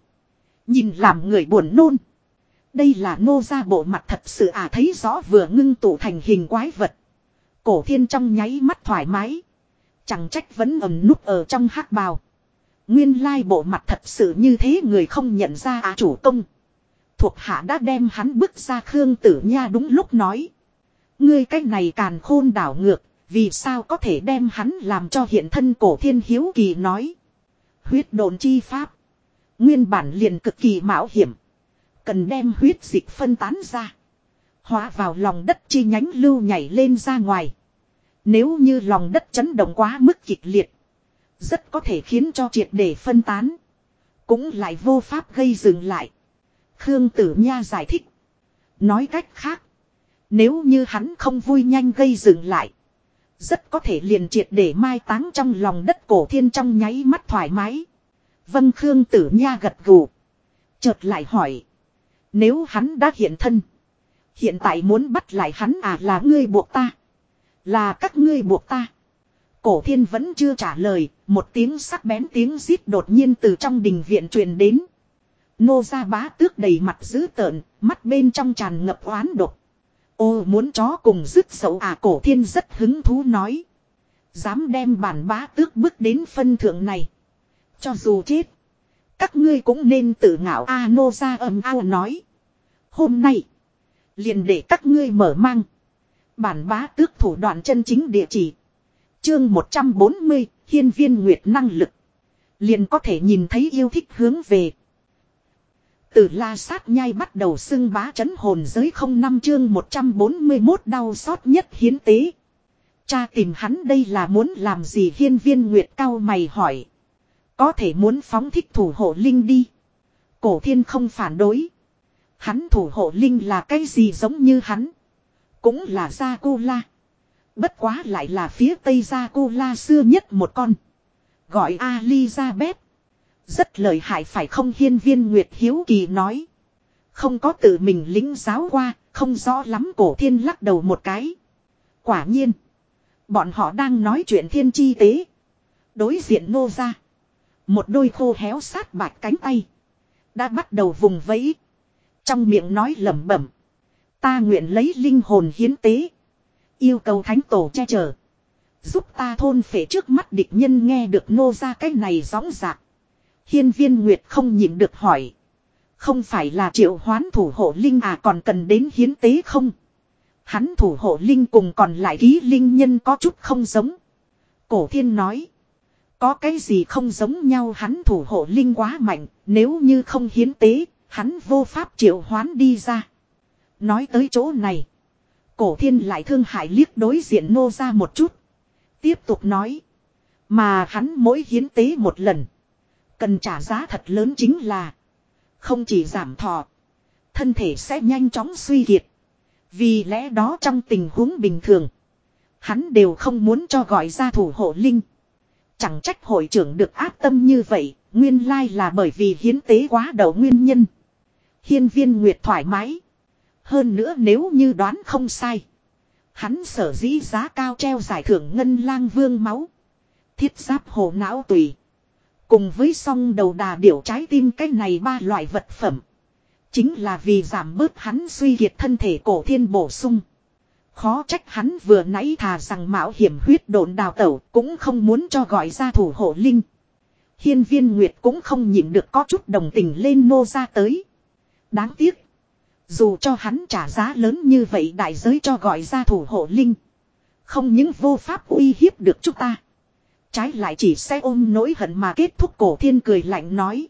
Nhìn làm người buồn nôn. Đây là nô ra bộ mặt thật sự à thấy rõ vừa ngưng tụ thành hình quái vật. Cổ thiên trong nháy mắt thoải mái. Chẳng trách vẫn ẩm núp ở trong hắc bào. Nguyên lai bộ mặt thật sự như thế người không nhận ra à chủ công. Thuộc hạ đã đem hắn bước ra Khương Tử Nha đúng lúc nói. Ngươi cách này càn khôn đảo ngược, vì sao có thể đem hắn làm cho hiện thân cổ thiên hiếu kỳ nói. Huyết đồn chi pháp. Nguyên bản liền cực kỳ mạo hiểm. Cần đem huyết dịch phân tán ra. Hóa vào lòng đất chi nhánh lưu nhảy lên ra ngoài. Nếu như lòng đất chấn động quá mức kịch liệt. Rất có thể khiến cho triệt để phân tán. Cũng lại vô pháp gây dừng lại. Khương Tử Nha giải thích. Nói cách khác. Nếu như hắn không vui nhanh gây dừng lại. Rất có thể liền triệt để mai táng trong lòng đất cổ thiên trong nháy mắt thoải mái. Vân Khương Tử Nha gật gù. Chợt lại hỏi. Nếu hắn đã hiện thân. Hiện tại muốn bắt lại hắn à là ngươi buộc ta. Là các ngươi buộc ta. Cổ thiên vẫn chưa trả lời. Một tiếng sắc bén tiếng rít đột nhiên từ trong đình viện truyền đến. Nô ra bá tước đầy mặt dữ tợn. Mắt bên trong tràn ngập oán độc. Ô, muốn chó cùng dứt sầu à cổ thiên rất hứng thú nói. Dám đem bản bá tước bước đến phân thượng này. Cho dù chết. Các ngươi cũng nên tự ngạo A, nô ra ầm ao nói. Hôm nay. Liền để các ngươi mở mang. Bản bá tước thủ đoạn chân chính địa chỉ. Chương 140, hiên viên nguyệt năng lực. Liền có thể nhìn thấy yêu thích hướng về. Từ la sát nhai bắt đầu xưng bá chấn hồn giới không năm chương 141 đau xót nhất hiến tế. Cha tìm hắn đây là muốn làm gì hiên viên nguyệt cao mày hỏi. Có thể muốn phóng thích thủ hộ linh đi. Cổ thiên không phản đối. Hắn thủ hộ linh là cái gì giống như hắn. Cũng là gia cô la. Bất quá lại là phía tây gia cô la xưa nhất một con. Gọi Alizabeth. Rất lời hại phải không hiên viên Nguyệt Hiếu Kỳ nói. Không có tự mình lính giáo qua, không rõ lắm cổ thiên lắc đầu một cái. Quả nhiên. Bọn họ đang nói chuyện thiên chi tế. Đối diện nô ra. Một đôi khô héo sát bạch cánh tay. Đã bắt đầu vùng vẫy. Trong miệng nói lẩm bẩm. Ta nguyện lấy linh hồn hiến tế. Yêu cầu thánh tổ che chở. Giúp ta thôn phệ trước mắt địch nhân nghe được nô ra cái này gióng dạc. Hiên viên Nguyệt không nhịn được hỏi. Không phải là triệu hoán thủ hộ linh à còn cần đến hiến tế không? Hắn thủ hộ linh cùng còn lại ký linh nhân có chút không giống. Cổ thiên nói. Có cái gì không giống nhau hắn thủ hộ linh quá mạnh, nếu như không hiến tế, hắn vô pháp triệu hoán đi ra. Nói tới chỗ này. Cổ thiên lại thương hại liếc đối diện nô ra một chút. Tiếp tục nói. Mà hắn mỗi hiến tế một lần. Cần trả giá thật lớn chính là. Không chỉ giảm thọ. Thân thể sẽ nhanh chóng suy kiệt. Vì lẽ đó trong tình huống bình thường. Hắn đều không muốn cho gọi ra thủ hộ linh. Chẳng trách hội trưởng được áp tâm như vậy, nguyên lai là bởi vì hiến tế quá đầu nguyên nhân. Hiên viên Nguyệt thoải mái. Hơn nữa nếu như đoán không sai. Hắn sở dĩ giá cao treo giải thưởng ngân lang vương máu. Thiết giáp hồ não tùy. Cùng với song đầu đà điểu trái tim cái này ba loại vật phẩm. Chính là vì giảm bớt hắn suy kiệt thân thể cổ thiên bổ sung. Khó trách hắn vừa nãy thà rằng mạo hiểm huyết độn đào tẩu cũng không muốn cho gọi ra thủ hộ linh. Hiên viên Nguyệt cũng không nhịn được có chút đồng tình lên nô ra tới. Đáng tiếc. Dù cho hắn trả giá lớn như vậy đại giới cho gọi ra thủ hộ linh. Không những vô pháp uy hiếp được chúng ta. Trái lại chỉ sẽ ôm nỗi hận mà kết thúc cổ thiên cười lạnh nói.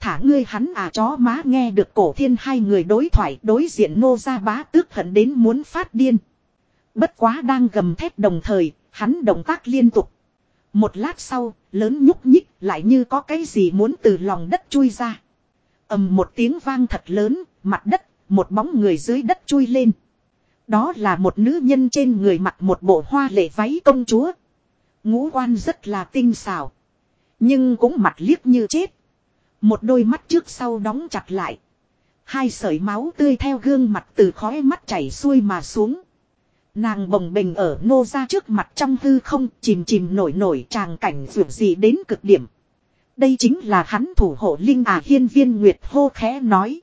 Thả ngươi hắn à chó má nghe được cổ thiên hai người đối thoại đối diện nô ra bá tước hận đến muốn phát điên. Bất quá đang gầm thét đồng thời, hắn động tác liên tục. Một lát sau, lớn nhúc nhích lại như có cái gì muốn từ lòng đất chui ra. ầm một tiếng vang thật lớn, mặt đất, một bóng người dưới đất chui lên. Đó là một nữ nhân trên người mặc một bộ hoa lệ váy công chúa. Ngũ quan rất là tinh xảo. Nhưng cũng mặt liếc như chết. Một đôi mắt trước sau đóng chặt lại. Hai sợi máu tươi theo gương mặt từ khói mắt chảy xuôi mà xuống. Nàng bồng bình ở nô ra trước mặt trong hư không, chìm chìm nổi nổi tràng cảnh dù gì đến cực điểm. Đây chính là hắn thủ hộ linh à hiên viên Nguyệt hô khẽ nói.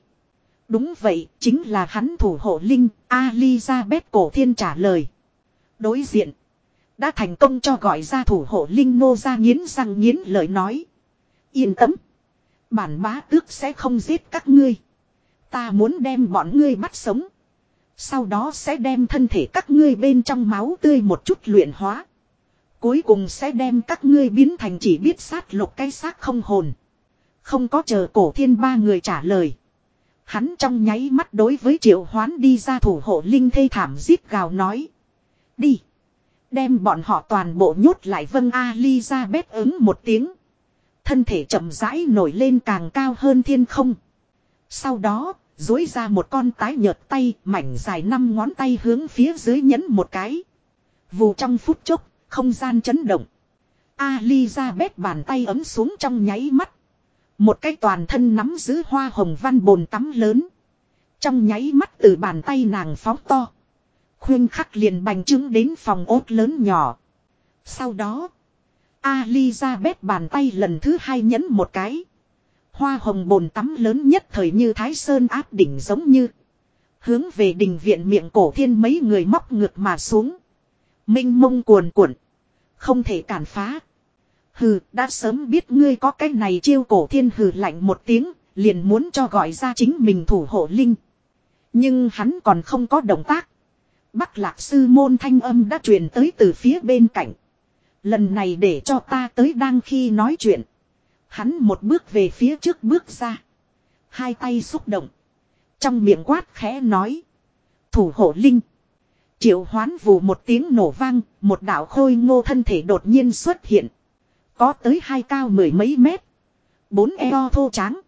Đúng vậy, chính là hắn thủ hộ linh, Elizabeth cổ thiên trả lời. Đối diện, đã thành công cho gọi ra thủ hộ linh nô ra nghiến răng nghiến lời nói. Yên tâm, bản bá tước sẽ không giết các ngươi. Ta muốn đem bọn ngươi bắt sống. Sau đó sẽ đem thân thể các ngươi bên trong máu tươi một chút luyện hóa. Cuối cùng sẽ đem các ngươi biến thành chỉ biết sát lục cái xác không hồn. Không có chờ cổ thiên ba người trả lời. Hắn trong nháy mắt đối với triệu hoán đi ra thủ hộ linh thê thảm giết gào nói. Đi. Đem bọn họ toàn bộ nhốt lại vâng Elizabeth ứng một tiếng. Thân thể chậm rãi nổi lên càng cao hơn thiên không. Sau đó, dối ra một con tái nhợt tay, mảnh dài năm ngón tay hướng phía dưới nhấn một cái. Vù trong phút chốc, không gian chấn động. Elizabeth bàn tay ấm xuống trong nháy mắt. Một cái toàn thân nắm giữ hoa hồng văn bồn tắm lớn. Trong nháy mắt từ bàn tay nàng phóng to. Khuyên khắc liền bành trướng đến phòng ốt lớn nhỏ. Sau đó. Elizabeth bàn tay lần thứ hai nhấn một cái. Hoa hồng bồn tắm lớn nhất thời như thái sơn áp đỉnh giống như. Hướng về đình viện miệng cổ thiên mấy người móc ngược mà xuống. Minh mông cuồn cuộn. Không thể cản phá. Hừ, đã sớm biết ngươi có cái này chiêu cổ thiên hừ lạnh một tiếng, liền muốn cho gọi ra chính mình thủ hộ linh. Nhưng hắn còn không có động tác. Bắc lạc sư môn thanh âm đã truyền tới từ phía bên cạnh. Lần này để cho ta tới đang khi nói chuyện. Hắn một bước về phía trước bước ra. Hai tay xúc động. Trong miệng quát khẽ nói. Thủ hộ linh. Triệu hoán vù một tiếng nổ vang, một đạo khôi ngô thân thể đột nhiên xuất hiện. Có tới hai cao mười mấy mét. Bốn eo thô trắng.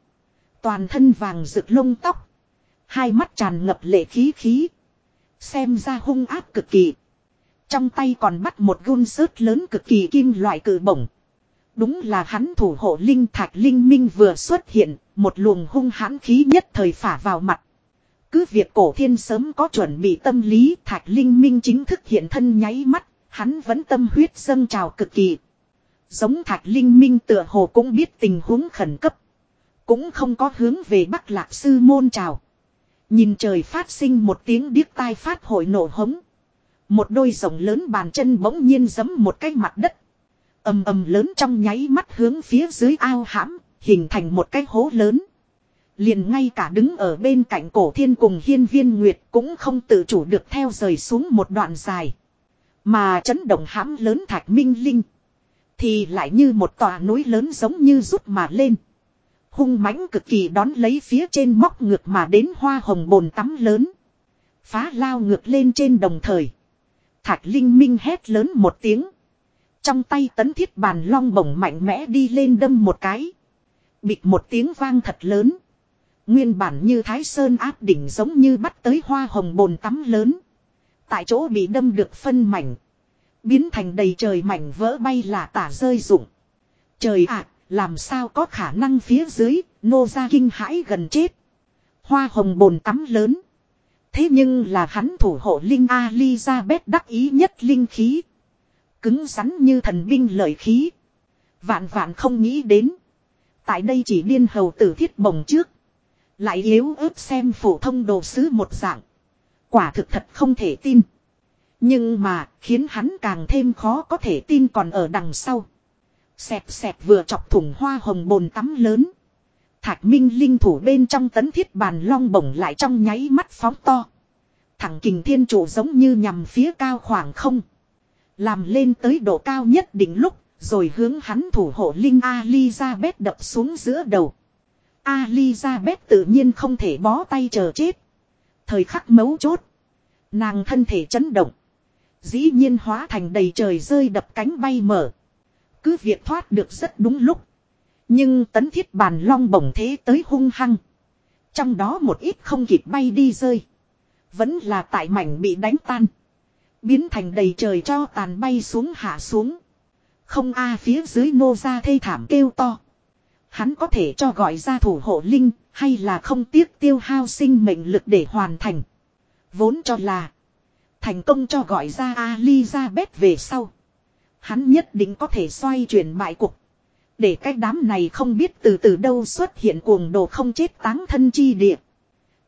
Toàn thân vàng rực lông tóc. Hai mắt tràn ngập lệ khí khí. Xem ra hung áp cực kỳ. Trong tay còn bắt một gun sớt lớn cực kỳ kim loại cử bổng. Đúng là hắn thủ hộ linh thạch linh minh vừa xuất hiện, một luồng hung hãn khí nhất thời phả vào mặt. Cứ việc cổ thiên sớm có chuẩn bị tâm lý thạch linh minh chính thức hiện thân nháy mắt, hắn vẫn tâm huyết dâng trào cực kỳ. Giống thạch linh minh tựa hồ cũng biết tình huống khẩn cấp. Cũng không có hướng về bắc lạc sư môn trào. Nhìn trời phát sinh một tiếng điếc tai phát hội nổ hống. Một đôi rồng lớn bàn chân bỗng nhiên giấm một cái mặt đất ầm ầm lớn trong nháy mắt hướng phía dưới ao hãm, hình thành một cái hố lớn. Liền ngay cả đứng ở bên cạnh cổ thiên cùng hiên viên nguyệt cũng không tự chủ được theo rời xuống một đoạn dài. Mà chấn động hãm lớn thạch minh linh. Thì lại như một tòa núi lớn giống như rút mà lên. Hung mãnh cực kỳ đón lấy phía trên móc ngược mà đến hoa hồng bồn tắm lớn. Phá lao ngược lên trên đồng thời. Thạch linh minh hét lớn một tiếng. Trong tay tấn thiết bàn long bổng mạnh mẽ đi lên đâm một cái. Bịt một tiếng vang thật lớn. Nguyên bản như thái sơn áp đỉnh giống như bắt tới hoa hồng bồn tắm lớn. Tại chỗ bị đâm được phân mảnh. Biến thành đầy trời mảnh vỡ bay là tả rơi rụng. Trời ạ, làm sao có khả năng phía dưới, nô ra kinh hãi gần chết. Hoa hồng bồn tắm lớn. Thế nhưng là hắn thủ hộ Linh Elizabeth đắc ý nhất linh khí. Cứng rắn như thần binh lợi khí. Vạn vạn không nghĩ đến. Tại đây chỉ liên hầu tử thiết bồng trước. Lại yếu ớt xem phổ thông đồ sứ một dạng. Quả thực thật không thể tin. Nhưng mà khiến hắn càng thêm khó có thể tin còn ở đằng sau. Xẹp xẹp vừa chọc thủng hoa hồng bồn tắm lớn. Thạch minh linh thủ bên trong tấn thiết bàn long bổng lại trong nháy mắt phóng to. Thẳng kình thiên trụ giống như nhằm phía cao khoảng không. Làm lên tới độ cao nhất định lúc, rồi hướng hắn thủ hộ linh Alizabeth đập xuống giữa đầu. Alizabeth tự nhiên không thể bó tay chờ chết. Thời khắc mấu chốt. Nàng thân thể chấn động. Dĩ nhiên hóa thành đầy trời rơi đập cánh bay mở. Cứ việc thoát được rất đúng lúc. Nhưng tấn thiết bàn long bổng thế tới hung hăng. Trong đó một ít không kịp bay đi rơi. Vẫn là tại mảnh bị đánh tan. Biến thành đầy trời cho tàn bay xuống hạ xuống. Không a phía dưới nô ra thê thảm kêu to. Hắn có thể cho gọi ra thủ hộ linh, hay là không tiếc tiêu hao sinh mệnh lực để hoàn thành. Vốn cho là thành công cho gọi ra Elizabeth về sau. Hắn nhất định có thể xoay chuyển bại cục. Để cái đám này không biết từ từ đâu xuất hiện cuồng đồ không chết táng thân chi địa.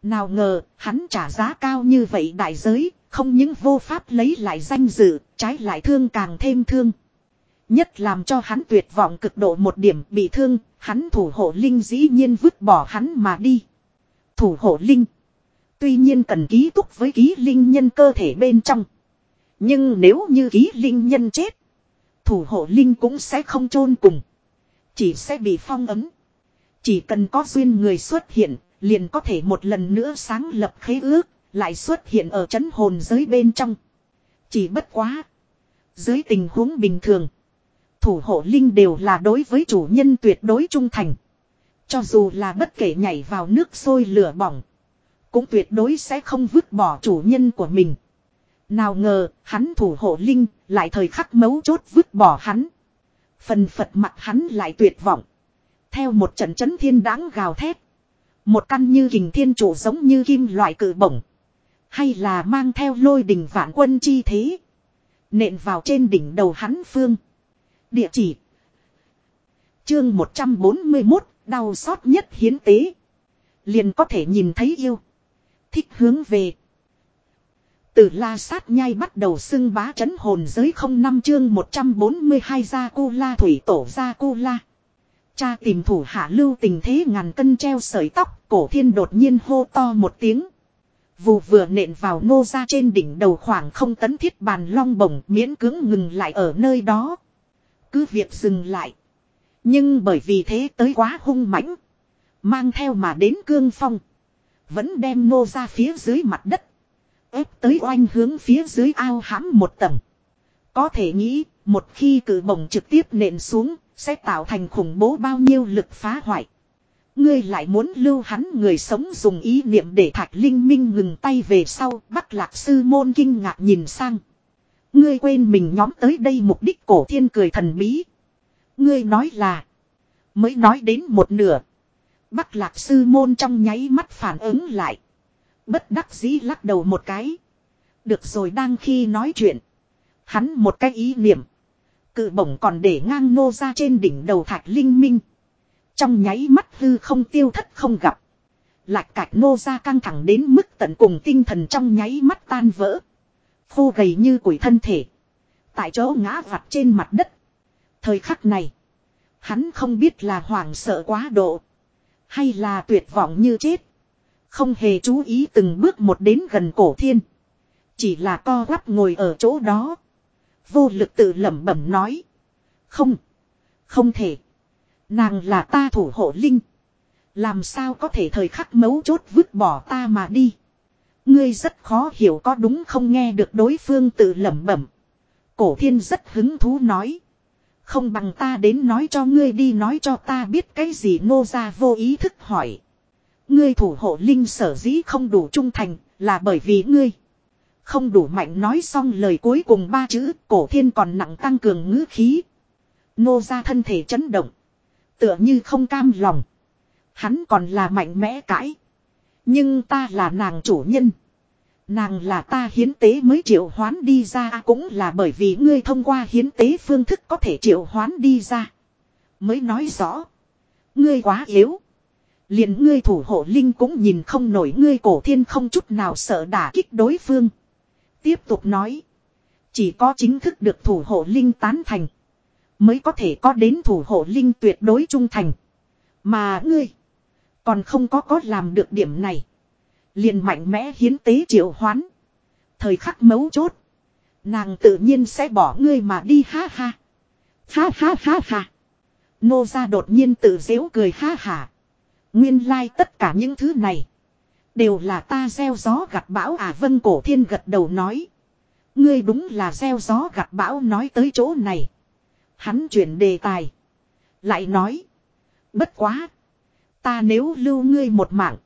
Nào ngờ, hắn trả giá cao như vậy đại giới, không những vô pháp lấy lại danh dự, trái lại thương càng thêm thương. Nhất làm cho hắn tuyệt vọng cực độ một điểm bị thương, hắn thủ hộ linh dĩ nhiên vứt bỏ hắn mà đi. Thủ hộ linh. Tuy nhiên cần ký túc với ký linh nhân cơ thể bên trong. Nhưng nếu như ký linh nhân chết. Thủ hộ linh cũng sẽ không chôn cùng. Chỉ sẽ bị phong ấm. Chỉ cần có duyên người xuất hiện, liền có thể một lần nữa sáng lập khế ước, lại xuất hiện ở chấn hồn giới bên trong. Chỉ bất quá. Dưới tình huống bình thường. Thủ hộ linh đều là đối với chủ nhân tuyệt đối trung thành. Cho dù là bất kể nhảy vào nước sôi lửa bỏng. Cũng tuyệt đối sẽ không vứt bỏ chủ nhân của mình. Nào ngờ, hắn thủ hộ linh, lại thời khắc mấu chốt vứt bỏ hắn. Phần phật mặt hắn lại tuyệt vọng. Theo một trận chấn thiên đáng gào thét. Một căn như hình thiên chủ giống như kim loại cự bổng. Hay là mang theo lôi đình vạn quân chi thế. Nện vào trên đỉnh đầu hắn phương. Địa chỉ. Chương 141, đau xót nhất hiến tế. Liền có thể nhìn thấy yêu. Thích hướng về. Từ la sát nhai bắt đầu xưng bá chấn hồn giới không năm chương 142 gia cu la thủy tổ gia cu la. Cha tìm thủ hạ lưu tình thế ngàn cân treo sợi tóc, cổ thiên đột nhiên hô to một tiếng. Vù vừa nện vào nô ra trên đỉnh đầu khoảng không tấn thiết bàn long bổng miễn cưỡng ngừng lại ở nơi đó. Cứ việc dừng lại. Nhưng bởi vì thế tới quá hung mãnh. Mang theo mà đến cương phong. Vẫn đem nô ra phía dưới mặt đất. ép tới oanh hướng phía dưới ao hãm một tầng. Có thể nghĩ, một khi cử bổng trực tiếp nện xuống, sẽ tạo thành khủng bố bao nhiêu lực phá hoại. Ngươi lại muốn lưu hắn người sống dùng ý niệm để thạch linh minh ngừng tay về sau, bắc lạc sư môn kinh ngạc nhìn sang. Ngươi quên mình nhóm tới đây mục đích cổ thiên cười thần bí. Ngươi nói là. Mới nói đến một nửa. Bắc lạc sư môn trong nháy mắt phản ứng lại. Bất đắc dĩ lắc đầu một cái. Được rồi đang khi nói chuyện. Hắn một cái ý niệm. Cự bổng còn để ngang nô ra trên đỉnh đầu thạch linh minh. Trong nháy mắt hư không tiêu thất không gặp. Lạc cạch nô ra căng thẳng đến mức tận cùng tinh thần trong nháy mắt tan vỡ. Khô gầy như củi thân thể. Tại chỗ ngã vặt trên mặt đất. Thời khắc này. Hắn không biết là hoảng sợ quá độ. Hay là tuyệt vọng như chết. Không hề chú ý từng bước một đến gần cổ thiên. Chỉ là co quắp ngồi ở chỗ đó. Vô lực tự lẩm bẩm nói. Không. Không thể. Nàng là ta thủ hộ linh. Làm sao có thể thời khắc mấu chốt vứt bỏ ta mà đi. Ngươi rất khó hiểu có đúng không nghe được đối phương tự lẩm bẩm. Cổ thiên rất hứng thú nói. Không bằng ta đến nói cho ngươi đi, nói cho ta biết cái gì Ngô ra vô ý thức hỏi. Ngươi thủ hộ linh sở dĩ không đủ trung thành là bởi vì ngươi. Không đủ mạnh nói xong lời cuối cùng ba chữ, cổ thiên còn nặng tăng cường ngữ khí. Ngô ra thân thể chấn động. Tựa như không cam lòng. Hắn còn là mạnh mẽ cãi. Nhưng ta là nàng chủ nhân. Nàng là ta hiến tế mới triệu hoán đi ra, cũng là bởi vì ngươi thông qua hiến tế phương thức có thể triệu hoán đi ra. Mới nói rõ. Ngươi quá yếu. liền ngươi thủ hộ linh cũng nhìn không nổi, ngươi cổ thiên không chút nào sợ đả kích đối phương. Tiếp tục nói. Chỉ có chính thức được thủ hộ linh tán thành. Mới có thể có đến thủ hộ linh tuyệt đối trung thành. Mà ngươi. Còn không có có làm được điểm này. Liền mạnh mẽ hiến tế triệu hoán. Thời khắc mấu chốt. Nàng tự nhiên sẽ bỏ ngươi mà đi, ha ha. Ha ha ha ha. Nô ra đột nhiên tự dễu cười, ha ha. Nguyên lai like tất cả những thứ này. Đều là ta gieo gió gặt bão à vân cổ thiên gật đầu nói. Ngươi đúng là gieo gió gặt bão nói tới chỗ này. Hắn chuyển đề tài. Lại nói. Bất quá. Ta nếu lưu ngươi một mạng.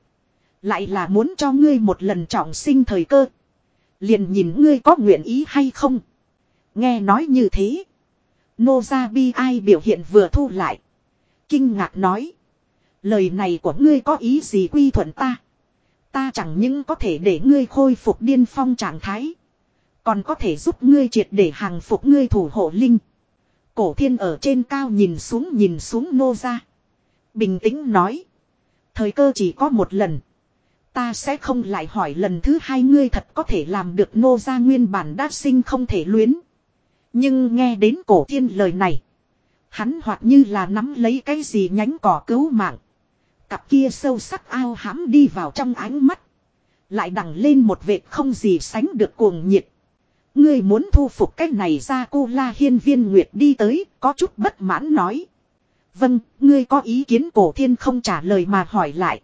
Lại là muốn cho ngươi một lần trọng sinh thời cơ. Liền nhìn ngươi có nguyện ý hay không. Nghe nói như thế. Nô gia bi ai biểu hiện vừa thu lại. Kinh ngạc nói. Lời này của ngươi có ý gì quy thuận ta. Ta chẳng những có thể để ngươi khôi phục điên phong trạng thái. Còn có thể giúp ngươi triệt để hàng phục ngươi thủ hộ linh. Cổ thiên ở trên cao nhìn xuống nhìn xuống nô ra. Bình tĩnh nói. Thời cơ chỉ có một lần. Ta sẽ không lại hỏi lần thứ hai ngươi thật có thể làm được nô gia nguyên bản đát sinh không thể luyến. Nhưng nghe đến cổ thiên lời này. Hắn hoặc như là nắm lấy cái gì nhánh cỏ cứu mạng. Cặp kia sâu sắc ao hãm đi vào trong ánh mắt. Lại đằng lên một vệt không gì sánh được cuồng nhiệt. Ngươi muốn thu phục cái này ra cô la hiên viên nguyệt đi tới, có chút bất mãn nói. Vâng, ngươi có ý kiến cổ thiên không trả lời mà hỏi lại.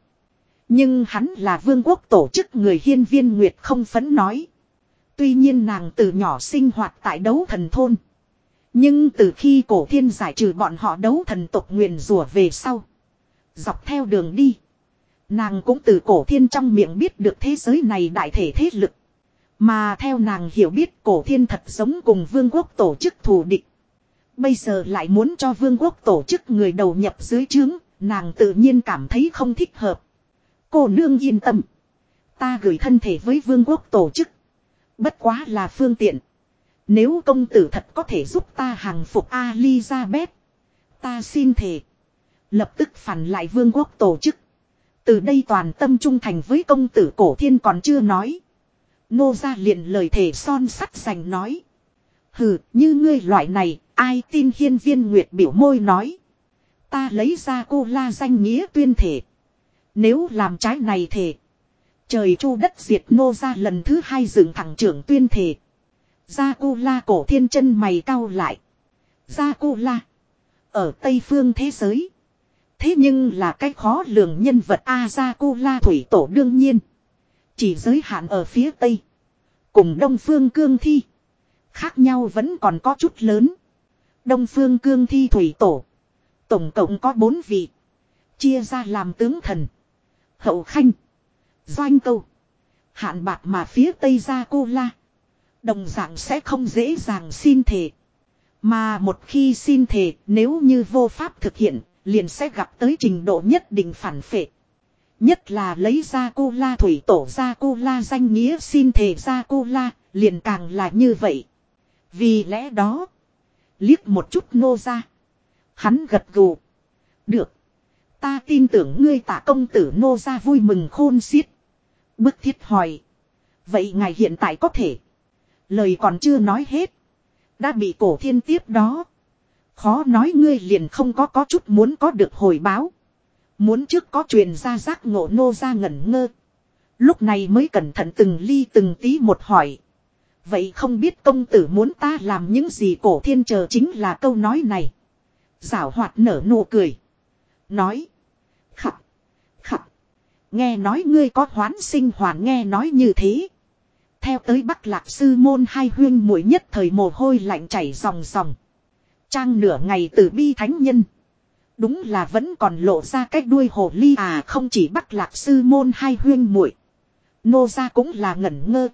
Nhưng hắn là vương quốc tổ chức người hiên viên nguyệt không phấn nói. Tuy nhiên nàng từ nhỏ sinh hoạt tại đấu thần thôn. Nhưng từ khi cổ thiên giải trừ bọn họ đấu thần tộc nguyền rủa về sau. Dọc theo đường đi. Nàng cũng từ cổ thiên trong miệng biết được thế giới này đại thể thế lực. Mà theo nàng hiểu biết cổ thiên thật giống cùng vương quốc tổ chức thù địch. Bây giờ lại muốn cho vương quốc tổ chức người đầu nhập dưới trướng, nàng tự nhiên cảm thấy không thích hợp. Cô nương yên tâm. Ta gửi thân thể với vương quốc tổ chức. Bất quá là phương tiện. Nếu công tử thật có thể giúp ta hàng phục alizabeth, Ta xin thề. Lập tức phản lại vương quốc tổ chức. Từ đây toàn tâm trung thành với công tử cổ thiên còn chưa nói. Nô ra liền lời thể son sắt dành nói. Hừ, như ngươi loại này, ai tin hiên viên nguyệt biểu môi nói. Ta lấy ra cô la danh nghĩa tuyên thể. Nếu làm trái này thể. Trời chu đất diệt nô ra lần thứ hai dựng thẳng trưởng tuyên thể. Gia cô la cổ thiên chân mày cao lại. Gia cô la. Ở Tây phương thế giới. Thế nhưng là cách khó lường nhân vật A Gia cô la thủy tổ đương nhiên. Chỉ giới hạn ở phía Tây. Cùng Đông Phương Cương Thi. Khác nhau vẫn còn có chút lớn. Đông Phương Cương Thi Thủy Tổ. Tổng cộng có bốn vị. Chia ra làm tướng thần. Hậu Khanh. Doanh Câu. Hạn bạc mà phía Tây ra cô la. Đồng dạng sẽ không dễ dàng xin thể. Mà một khi xin thể nếu như vô pháp thực hiện liền sẽ gặp tới trình độ nhất định phản phệ. Nhất là lấy ra cô la thủy tổ ra cô la danh nghĩa xin thề ra cô la, liền càng là như vậy. Vì lẽ đó, liếc một chút nô ra. Hắn gật gù. Được. Ta tin tưởng ngươi tạ công tử nô ra vui mừng khôn xiết. Bức thiết hỏi. Vậy ngài hiện tại có thể. Lời còn chưa nói hết. Đã bị cổ thiên tiếp đó. Khó nói ngươi liền không có có chút muốn có được hồi báo. Muốn trước có truyền ra giác ngộ nô ra ngẩn ngơ. Lúc này mới cẩn thận từng ly từng tí một hỏi. Vậy không biết công tử muốn ta làm những gì cổ thiên chờ chính là câu nói này. Giảo hoạt nở nụ cười. Nói. Khập. Khập. Nghe nói ngươi có hoán sinh hoàn nghe nói như thế. Theo tới Bắc Lạc Sư Môn hai huyên mũi nhất thời mồ hôi lạnh chảy ròng ròng. Trang nửa ngày từ bi thánh nhân. Đúng là vẫn còn lộ ra cách đuôi hồ ly à không chỉ Bắc Lạc Sư Môn hai huyên muội Nô ra cũng là ngẩn ngơ.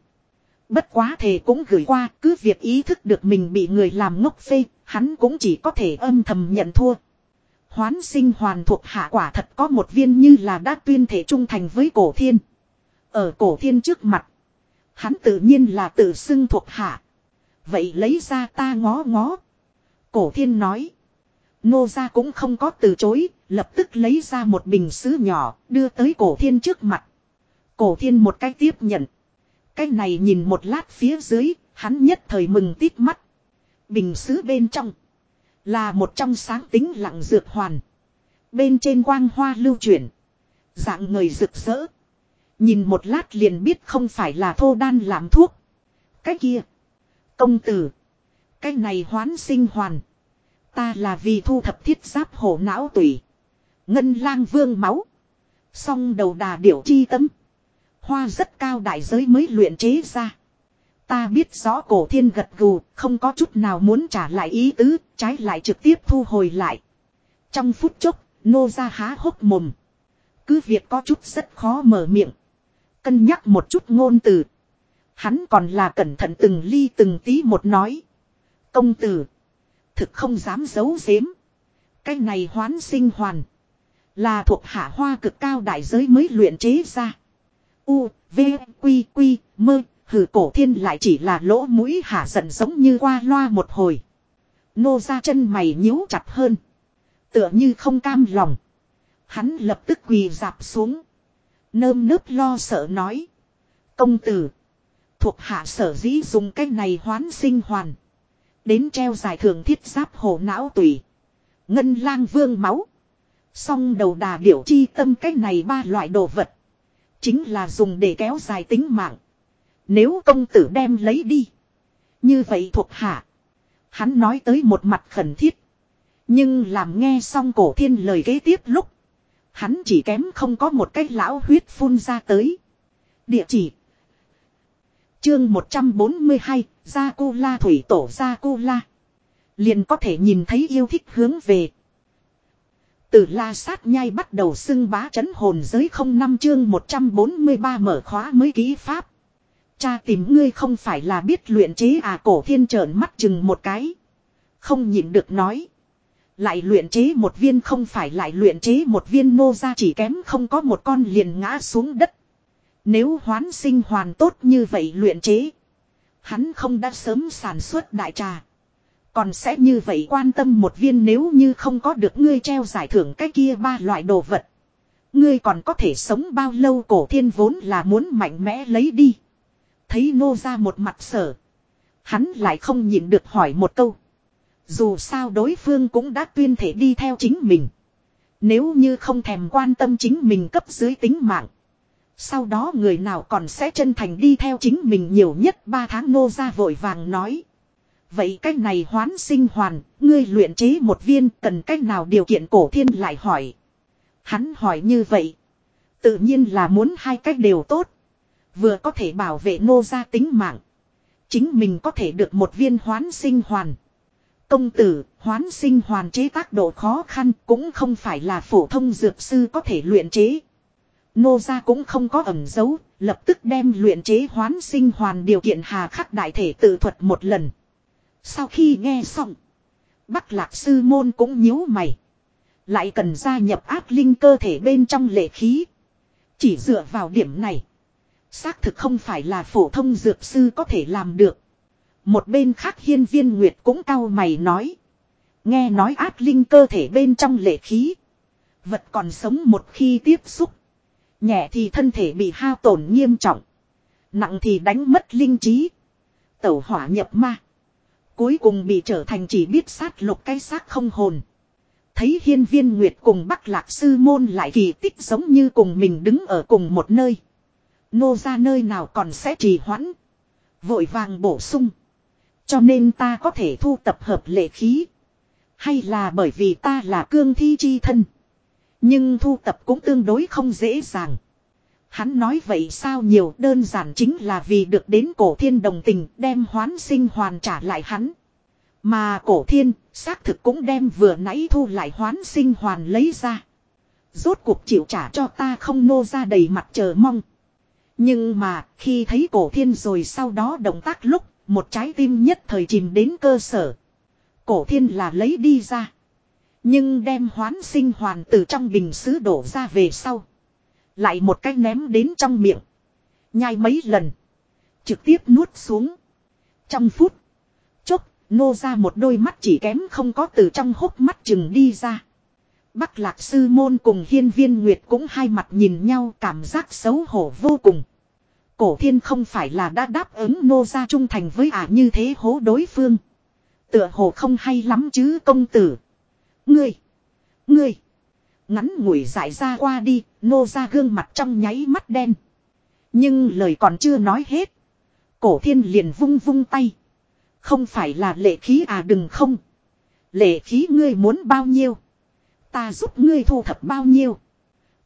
Bất quá thề cũng gửi qua, cứ việc ý thức được mình bị người làm ngốc phê, hắn cũng chỉ có thể âm thầm nhận thua. Hoán sinh hoàn thuộc hạ quả thật có một viên như là đã tuyên thể trung thành với cổ thiên. Ở cổ thiên trước mặt. Hắn tự nhiên là tự xưng thuộc hạ. Vậy lấy ra ta ngó ngó. Cổ thiên nói. Nô gia cũng không có từ chối, lập tức lấy ra một bình sứ nhỏ, đưa tới cổ thiên trước mặt. Cổ thiên một cái tiếp nhận. Cái này nhìn một lát phía dưới, hắn nhất thời mừng tít mắt. Bình sứ bên trong. Là một trong sáng tính lặng dược hoàn. Bên trên quang hoa lưu chuyển. Dạng người rực rỡ. Nhìn một lát liền biết không phải là thô đan làm thuốc. Cái kia. Công tử. Cái này hoán sinh hoàn. Ta là vì thu thập thiết giáp hổ não tủy. Ngân lang vương máu. Song đầu đà điểu chi tâm. Hoa rất cao đại giới mới luyện chế ra. Ta biết rõ cổ thiên gật gù, không có chút nào muốn trả lại ý tứ, trái lại trực tiếp thu hồi lại. Trong phút chốc, nô ra há hốc mồm. Cứ việc có chút rất khó mở miệng. Cân nhắc một chút ngôn từ. Hắn còn là cẩn thận từng ly từng tí một nói. Công tử. Thực không dám giấu giếm. Cái này hoán sinh hoàn. Là thuộc hạ hoa cực cao đại giới mới luyện chế ra. U, V, Quy, Quy, Mơ, hừ, cổ thiên lại chỉ là lỗ mũi hả giận giống như qua loa một hồi. Nô ra chân mày nhíu chặt hơn. Tựa như không cam lòng. Hắn lập tức quỳ dạp xuống. Nơm nớp lo sợ nói. Công tử. Thuộc hạ sở dĩ dùng cách này hoán sinh hoàn. Đến treo giải thưởng thiết giáp hồ não tùy. Ngân lang vương máu. Song đầu đà điểu chi tâm cách này ba loại đồ vật. Chính là dùng để kéo dài tính mạng. Nếu công tử đem lấy đi. Như vậy thuộc hạ. Hắn nói tới một mặt khẩn thiết. Nhưng làm nghe xong cổ thiên lời kế tiếp lúc. Hắn chỉ kém không có một cái lão huyết phun ra tới. Địa chỉ. Chương 142, Gia Cô La Thủy Tổ Gia Cô La. Liền có thể nhìn thấy yêu thích hướng về. Từ la sát nhai bắt đầu xưng bá chấn hồn giới không năm chương 143 mở khóa mới ký pháp. Cha tìm ngươi không phải là biết luyện chế à cổ thiên trợn mắt chừng một cái. Không nhìn được nói. Lại luyện chế một viên không phải, lại luyện chế một viên nô ra chỉ kém không có một con liền ngã xuống đất. Nếu hoán sinh hoàn tốt như vậy luyện chế. Hắn không đã sớm sản xuất đại trà. Còn sẽ như vậy quan tâm một viên nếu như không có được ngươi treo giải thưởng cái kia ba loại đồ vật. Ngươi còn có thể sống bao lâu, cổ thiên vốn là muốn mạnh mẽ lấy đi. Thấy Ngô ra một mặt sở. Hắn lại không nhịn được hỏi một câu. Dù sao đối phương cũng đã tuyên thể đi theo chính mình. Nếu như không thèm quan tâm chính mình cấp dưới tính mạng. Sau đó người nào còn sẽ chân thành đi theo chính mình nhiều nhất 3 tháng nô ra vội vàng nói. Vậy cách này hoán sinh hoàn, ngươi luyện chế một viên cần cách nào điều kiện cổ thiên lại hỏi. Hắn hỏi như vậy. Tự nhiên là muốn hai cách đều tốt. Vừa có thể bảo vệ nô gia tính mạng. Chính mình có thể được một viên hoán sinh hoàn. Công tử, hoán sinh hoàn chế tác độ khó khăn cũng không phải là phổ thông dược sư có thể luyện chế. Nô gia cũng không có ẩn dấu, lập tức đem luyện chế hoán sinh hoàn điều kiện hà khắc đại thể tự thuật một lần. Sau khi nghe xong, Bắc Lạc Sư Môn cũng nhíu mày. Lại cần gia nhập ác linh cơ thể bên trong lệ khí. Chỉ dựa vào điểm này. Xác thực không phải là phổ thông dược sư có thể làm được. Một bên khác hiên viên Nguyệt cũng cau mày nói. Nghe nói áp linh cơ thể bên trong lệ khí. Vật còn sống một khi tiếp xúc. Nhẹ thì thân thể bị hao tổn nghiêm trọng. Nặng thì đánh mất linh trí. Tẩu hỏa nhập ma. Cuối cùng bị trở thành chỉ biết sát lục cái xác không hồn. Thấy hiên viên Nguyệt cùng Bắc Lạc Sư Môn lại kỳ tích giống như cùng mình đứng ở cùng một nơi. Nô ra nơi nào còn sẽ trì hoãn. Vội vàng bổ sung. Cho nên ta có thể thu tập hợp lệ khí. Hay là bởi vì ta là cương thi chi thân. Nhưng thu tập cũng tương đối không dễ dàng. Hắn nói vậy sao nhiều đơn giản chính là vì được đến cổ thiên đồng tình đem hoán sinh hoàn trả lại hắn. Mà cổ thiên, xác thực cũng đem vừa nãy thu lại hoán sinh hoàn lấy ra. Rốt cuộc chịu trả cho ta không nô ra đầy mặt chờ mong. Nhưng mà khi thấy cổ thiên rồi sau đó động tác lúc một trái tim nhất thời chìm đến cơ sở. Cổ thiên là lấy đi ra. Nhưng đem hoán sinh hoàn từ trong bình sứ đổ ra về sau. Lại một cái ném đến trong miệng. Nhai mấy lần. Trực tiếp nuốt xuống. Trong phút. Chốc, nô ra một đôi mắt chỉ kém không có từ trong hốc mắt chừng đi ra. Bắc lạc sư môn cùng hiên viên nguyệt cũng hai mặt nhìn nhau cảm giác xấu hổ vô cùng. Cổ thiên không phải là đã đáp ứng nô ra trung thành với ả như thế hố đối phương. Tựa hồ không hay lắm chứ công tử. Ngươi. Ngươi. Ngắn ngủi giải ra qua đi, nô ra gương mặt trong nháy mắt đen. Nhưng lời còn chưa nói hết. Cổ thiên liền vung vung tay. Không phải là lệ khí à đừng không. Lệ khí ngươi muốn bao nhiêu. Ta giúp ngươi thu thập bao nhiêu.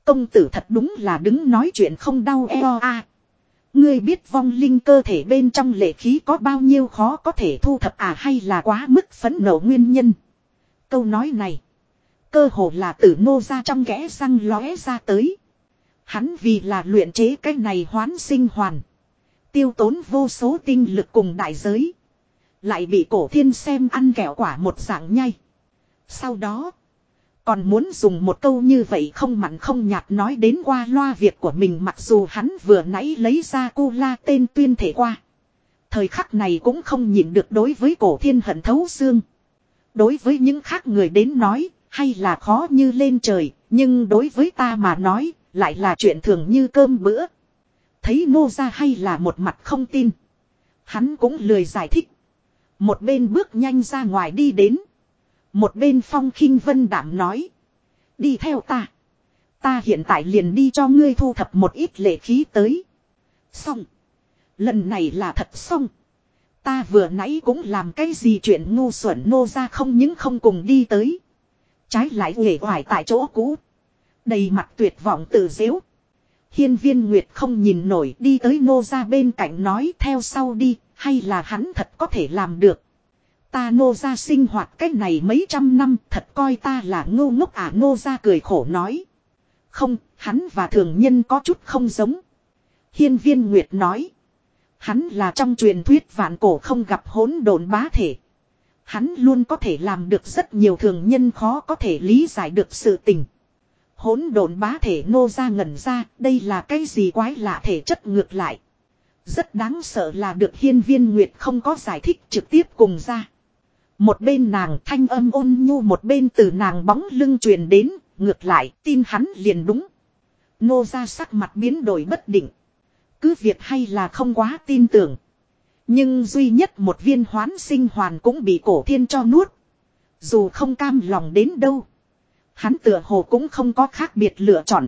Công tử thật đúng là đứng nói chuyện không đau eo a. À, ngươi biết vong linh cơ thể bên trong lệ khí có bao nhiêu khó có thể thu thập à hay là quá mức phấn nộ nguyên nhân. Câu nói này. Cơ hồ là tử nô ra trong ghẽ răng lóe ra tới. Hắn vì là luyện chế cái này hoán sinh hoàn. Tiêu tốn vô số tinh lực cùng đại giới. Lại bị cổ thiên xem ăn kẹo quả một dạng nhay. Sau đó. Còn muốn dùng một câu như vậy không mặn không nhạt nói đến qua loa việc của mình mặc dù hắn vừa nãy lấy ra cô la tên tuyên thể qua. Thời khắc này cũng không nhịn được đối với cổ thiên hận thấu xương. Đối với những khác người đến nói, hay là khó như lên trời, nhưng đối với ta mà nói, lại là chuyện thường như cơm bữa. Thấy nô ra hay là một mặt không tin. Hắn cũng lười giải thích. Một bên bước nhanh ra ngoài đi đến. Một bên phong khinh vân đảm nói. Đi theo ta. Ta hiện tại liền đi cho ngươi thu thập một ít lệ khí tới. Xong. Lần này là thật xong. Ta vừa nãy cũng làm cái gì chuyện ngu xuẩn nô ra không những không cùng đi tới. Trái lại nghề hoài tại chỗ cũ. Đầy mặt tuyệt vọng tự dễu. Hiên viên Nguyệt không nhìn nổi đi tới nô ra bên cạnh nói theo sau đi, hay là hắn thật có thể làm được. Ta Ngô ra sinh hoạt cách này mấy trăm năm thật coi ta là ngô ngốc à Ngô ra cười khổ nói. Không, hắn và thường nhân có chút không giống. Hiên viên Nguyệt nói. Hắn là trong truyền thuyết vạn cổ không gặp hỗn độn bá thể. Hắn luôn có thể làm được rất nhiều thường nhân khó có thể lý giải được sự tình. Hỗn độn bá thể nô ra ngẩn ra, đây là cái gì quái lạ thể chất ngược lại. Rất đáng sợ là được hiên viên nguyệt không có giải thích trực tiếp cùng ra. Một bên nàng thanh âm ôn nhu một bên từ nàng bóng lưng truyền đến, ngược lại tin hắn liền đúng. Nô ra sắc mặt biến đổi bất định. Cứ việc hay là không quá tin tưởng. Nhưng duy nhất một viên hoán sinh hoàn cũng bị cổ thiên cho nuốt. Dù không cam lòng đến đâu. Hắn tựa hồ cũng không có khác biệt lựa chọn.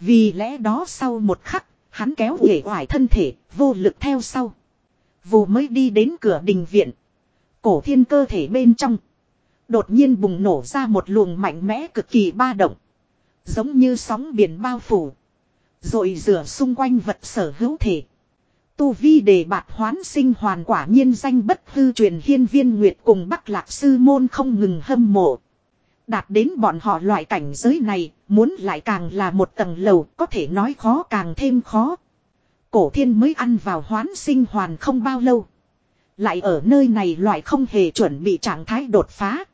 Vì lẽ đó sau một khắc, hắn kéo nghề hoài thân thể, vô lực theo sau. Vù mới đi đến cửa đình viện. Cổ thiên cơ thể bên trong. Đột nhiên bùng nổ ra một luồng mạnh mẽ cực kỳ ba động. Giống như sóng biển bao phủ. Rồi rửa xung quanh vật sở hữu thể. Tu vi đề bạt hoán sinh hoàn quả nhiên danh bất hư truyền hiên viên nguyệt cùng bắc lạc sư môn không ngừng hâm mộ. Đạt đến bọn họ loại cảnh giới này, muốn lại càng là một tầng lầu, có thể nói khó càng thêm khó. Cổ thiên mới ăn vào hoán sinh hoàn không bao lâu. Lại ở nơi này loại không hề chuẩn bị trạng thái đột phá.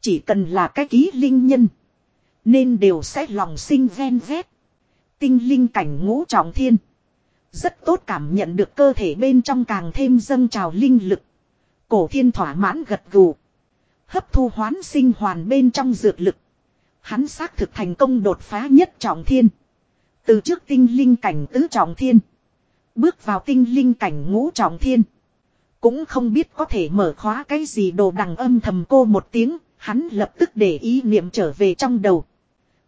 Chỉ cần là cái ký linh nhân. Nên đều sẽ lòng sinh ven vét. Tinh linh cảnh ngũ trọng thiên. Rất tốt cảm nhận được cơ thể bên trong càng thêm dâng trào linh lực. Cổ thiên thỏa mãn gật gù. Hấp thu hoán sinh hoàn bên trong dược lực. Hắn xác thực thành công đột phá nhất trọng thiên. Từ trước tinh linh cảnh tứ trọng thiên. Bước vào tinh linh cảnh ngũ trọng thiên. Cũng không biết có thể mở khóa cái gì đồ đằng âm thầm cô một tiếng. Hắn lập tức để ý niệm trở về trong đầu.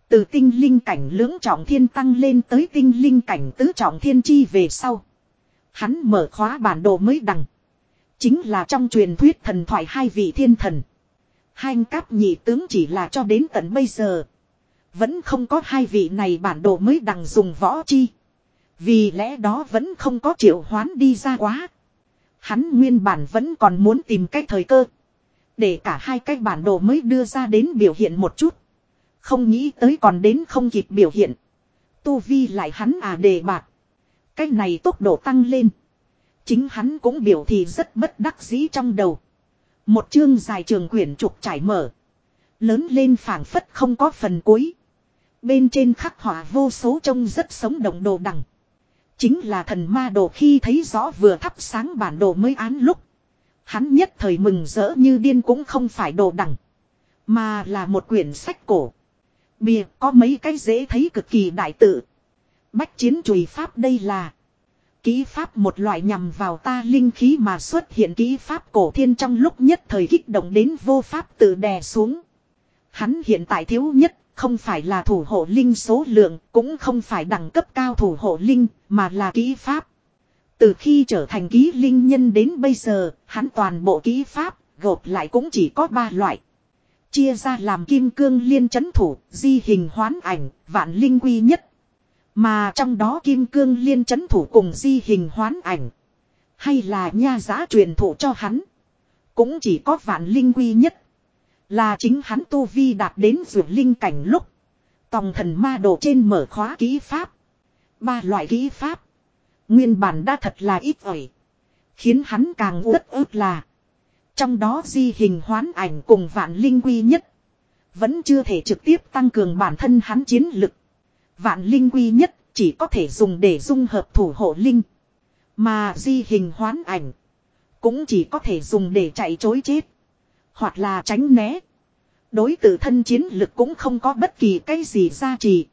Từ tinh linh cảnh lưỡng trọng thiên tăng lên tới tinh linh cảnh tứ trọng thiên chi về sau. Hắn mở khóa bản đồ mới đằng. Chính là trong truyền thuyết thần thoại hai vị thiên thần. Hai cáp nhị tướng chỉ là cho đến tận bây giờ. Vẫn không có hai vị này bản đồ mới đằng dùng võ chi. Vì lẽ đó vẫn không có triệu hoán đi ra quá. Hắn nguyên bản vẫn còn muốn tìm cách thời cơ. Để cả hai cái bản đồ mới đưa ra đến biểu hiện một chút. Không nghĩ tới còn đến không kịp biểu hiện. Tu vi lại hắn à đề bạc. Cái này tốc độ tăng lên. Chính hắn cũng biểu thị rất bất đắc dĩ trong đầu. Một chương dài trường quyển trục trải mở. Lớn lên phảng phất không có phần cuối. Bên trên khắc họa vô số trông rất sống động đồ đằng. Chính là thần ma đồ khi thấy rõ vừa thắp sáng bản đồ mới án lúc. Hắn nhất thời mừng rỡ như điên cũng không phải đồ đằng. Mà là một quyển sách cổ. Bìa, có mấy cái dễ thấy cực kỳ đại tự. Bách chiến chùy pháp đây là. Ký pháp một loại nhằm vào ta linh khí mà xuất hiện ký pháp cổ thiên trong lúc nhất thời kích động đến vô pháp tự đè xuống. Hắn hiện tại thiếu nhất không phải là thủ hộ linh số lượng, cũng không phải đẳng cấp cao thủ hộ linh, mà là kỹ pháp. Từ khi trở thành ký linh nhân đến bây giờ, hắn toàn bộ kỹ pháp, gộp lại cũng chỉ có ba loại. Chia ra làm kim cương liên chấn thủ, di hình hoán ảnh, vạn linh quy nhất. Mà trong đó kim cương liên chấn thủ cùng di hình hoán ảnh. Hay là nha giá truyền thụ cho hắn. Cũng chỉ có vạn linh quy nhất. Là chính hắn tu vi đạt đến vượt linh cảnh lúc. Tòng thần ma đồ trên mở khóa ký pháp. Ba loại ký pháp. Nguyên bản đã thật là ít ỏi. Khiến hắn càng uất ức là. Trong đó di hình hoán ảnh cùng vạn linh quy nhất. Vẫn chưa thể trực tiếp tăng cường bản thân hắn chiến lực. Vạn linh quy nhất chỉ có thể dùng để dung hợp thủ hộ linh. Mà di hình hoán ảnh. Cũng chỉ có thể dùng để chạy chối chết. Hoặc là tránh né. Đối tự thân chiến lực cũng không có bất kỳ cái gì gia trì.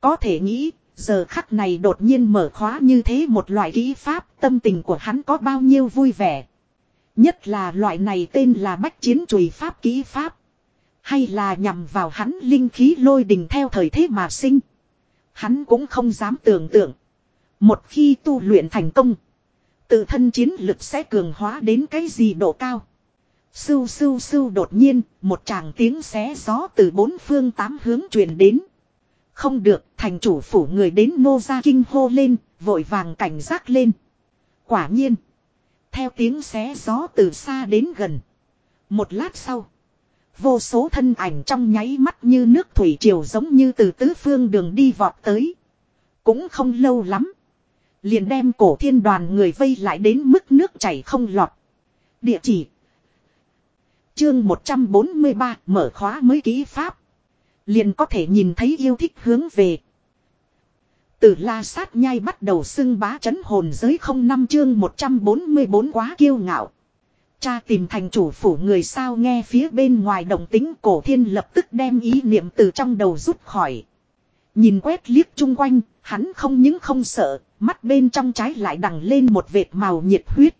Có thể nghĩ, giờ khắc này đột nhiên mở khóa như thế một loại kỹ pháp, tâm tình của hắn có bao nhiêu vui vẻ. Nhất là loại này tên là bách chiến chùy pháp kỹ pháp. Hay là nhằm vào hắn linh khí lôi đình theo thời thế mà sinh. Hắn cũng không dám tưởng tượng. Một khi tu luyện thành công. Tự thân chiến lực sẽ cường hóa đến cái gì độ cao. Sưu sưu sưu đột nhiên, một tràng tiếng xé gió từ bốn phương tám hướng truyền đến. Không được, thành chủ phủ người đến nô gia kinh hô lên, vội vàng cảnh giác lên. Quả nhiên, theo tiếng xé gió từ xa đến gần. Một lát sau, vô số thân ảnh trong nháy mắt như nước thủy triều giống như từ tứ phương đường đi vọt tới. Cũng không lâu lắm. Liền đem cổ thiên đoàn người vây lại đến mức nước chảy không lọt. Địa chỉ Chương 143 mở khóa mới ký pháp. Liền có thể nhìn thấy yêu thích hướng về. Từ la sát nhai bắt đầu xưng bá chấn hồn giới không năm chương 144 quá kiêu ngạo. Cha tìm thành chủ phủ người sao nghe phía bên ngoài đồng tính cổ thiên lập tức đem ý niệm từ trong đầu rút khỏi. Nhìn quét liếc chung quanh, hắn không những không sợ, mắt bên trong trái lại đằng lên một vệt màu nhiệt huyết.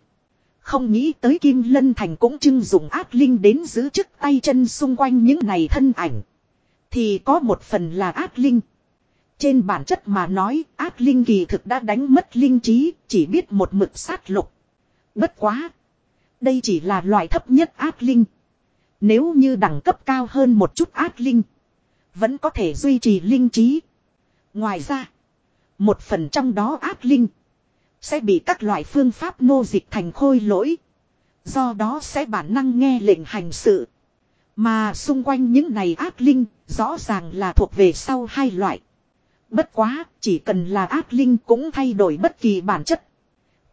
Không nghĩ tới Kim Lân Thành cũng trưng dụng ác linh đến giữ chức tay chân xung quanh những này thân ảnh. Thì có một phần là ác linh. Trên bản chất mà nói ác linh kỳ thực đã đánh mất linh trí, chỉ biết một mực sát lục. Bất quá. Đây chỉ là loại thấp nhất ác linh. Nếu như đẳng cấp cao hơn một chút ác linh. Vẫn có thể duy trì linh trí. Ngoài ra. Một phần trong đó ác linh. Sẽ bị các loại phương pháp nô dịch thành khôi lỗi. Do đó sẽ bản năng nghe lệnh hành sự. Mà xung quanh những này ác linh, rõ ràng là thuộc về sau hai loại. Bất quá, chỉ cần là ác linh cũng thay đổi bất kỳ bản chất.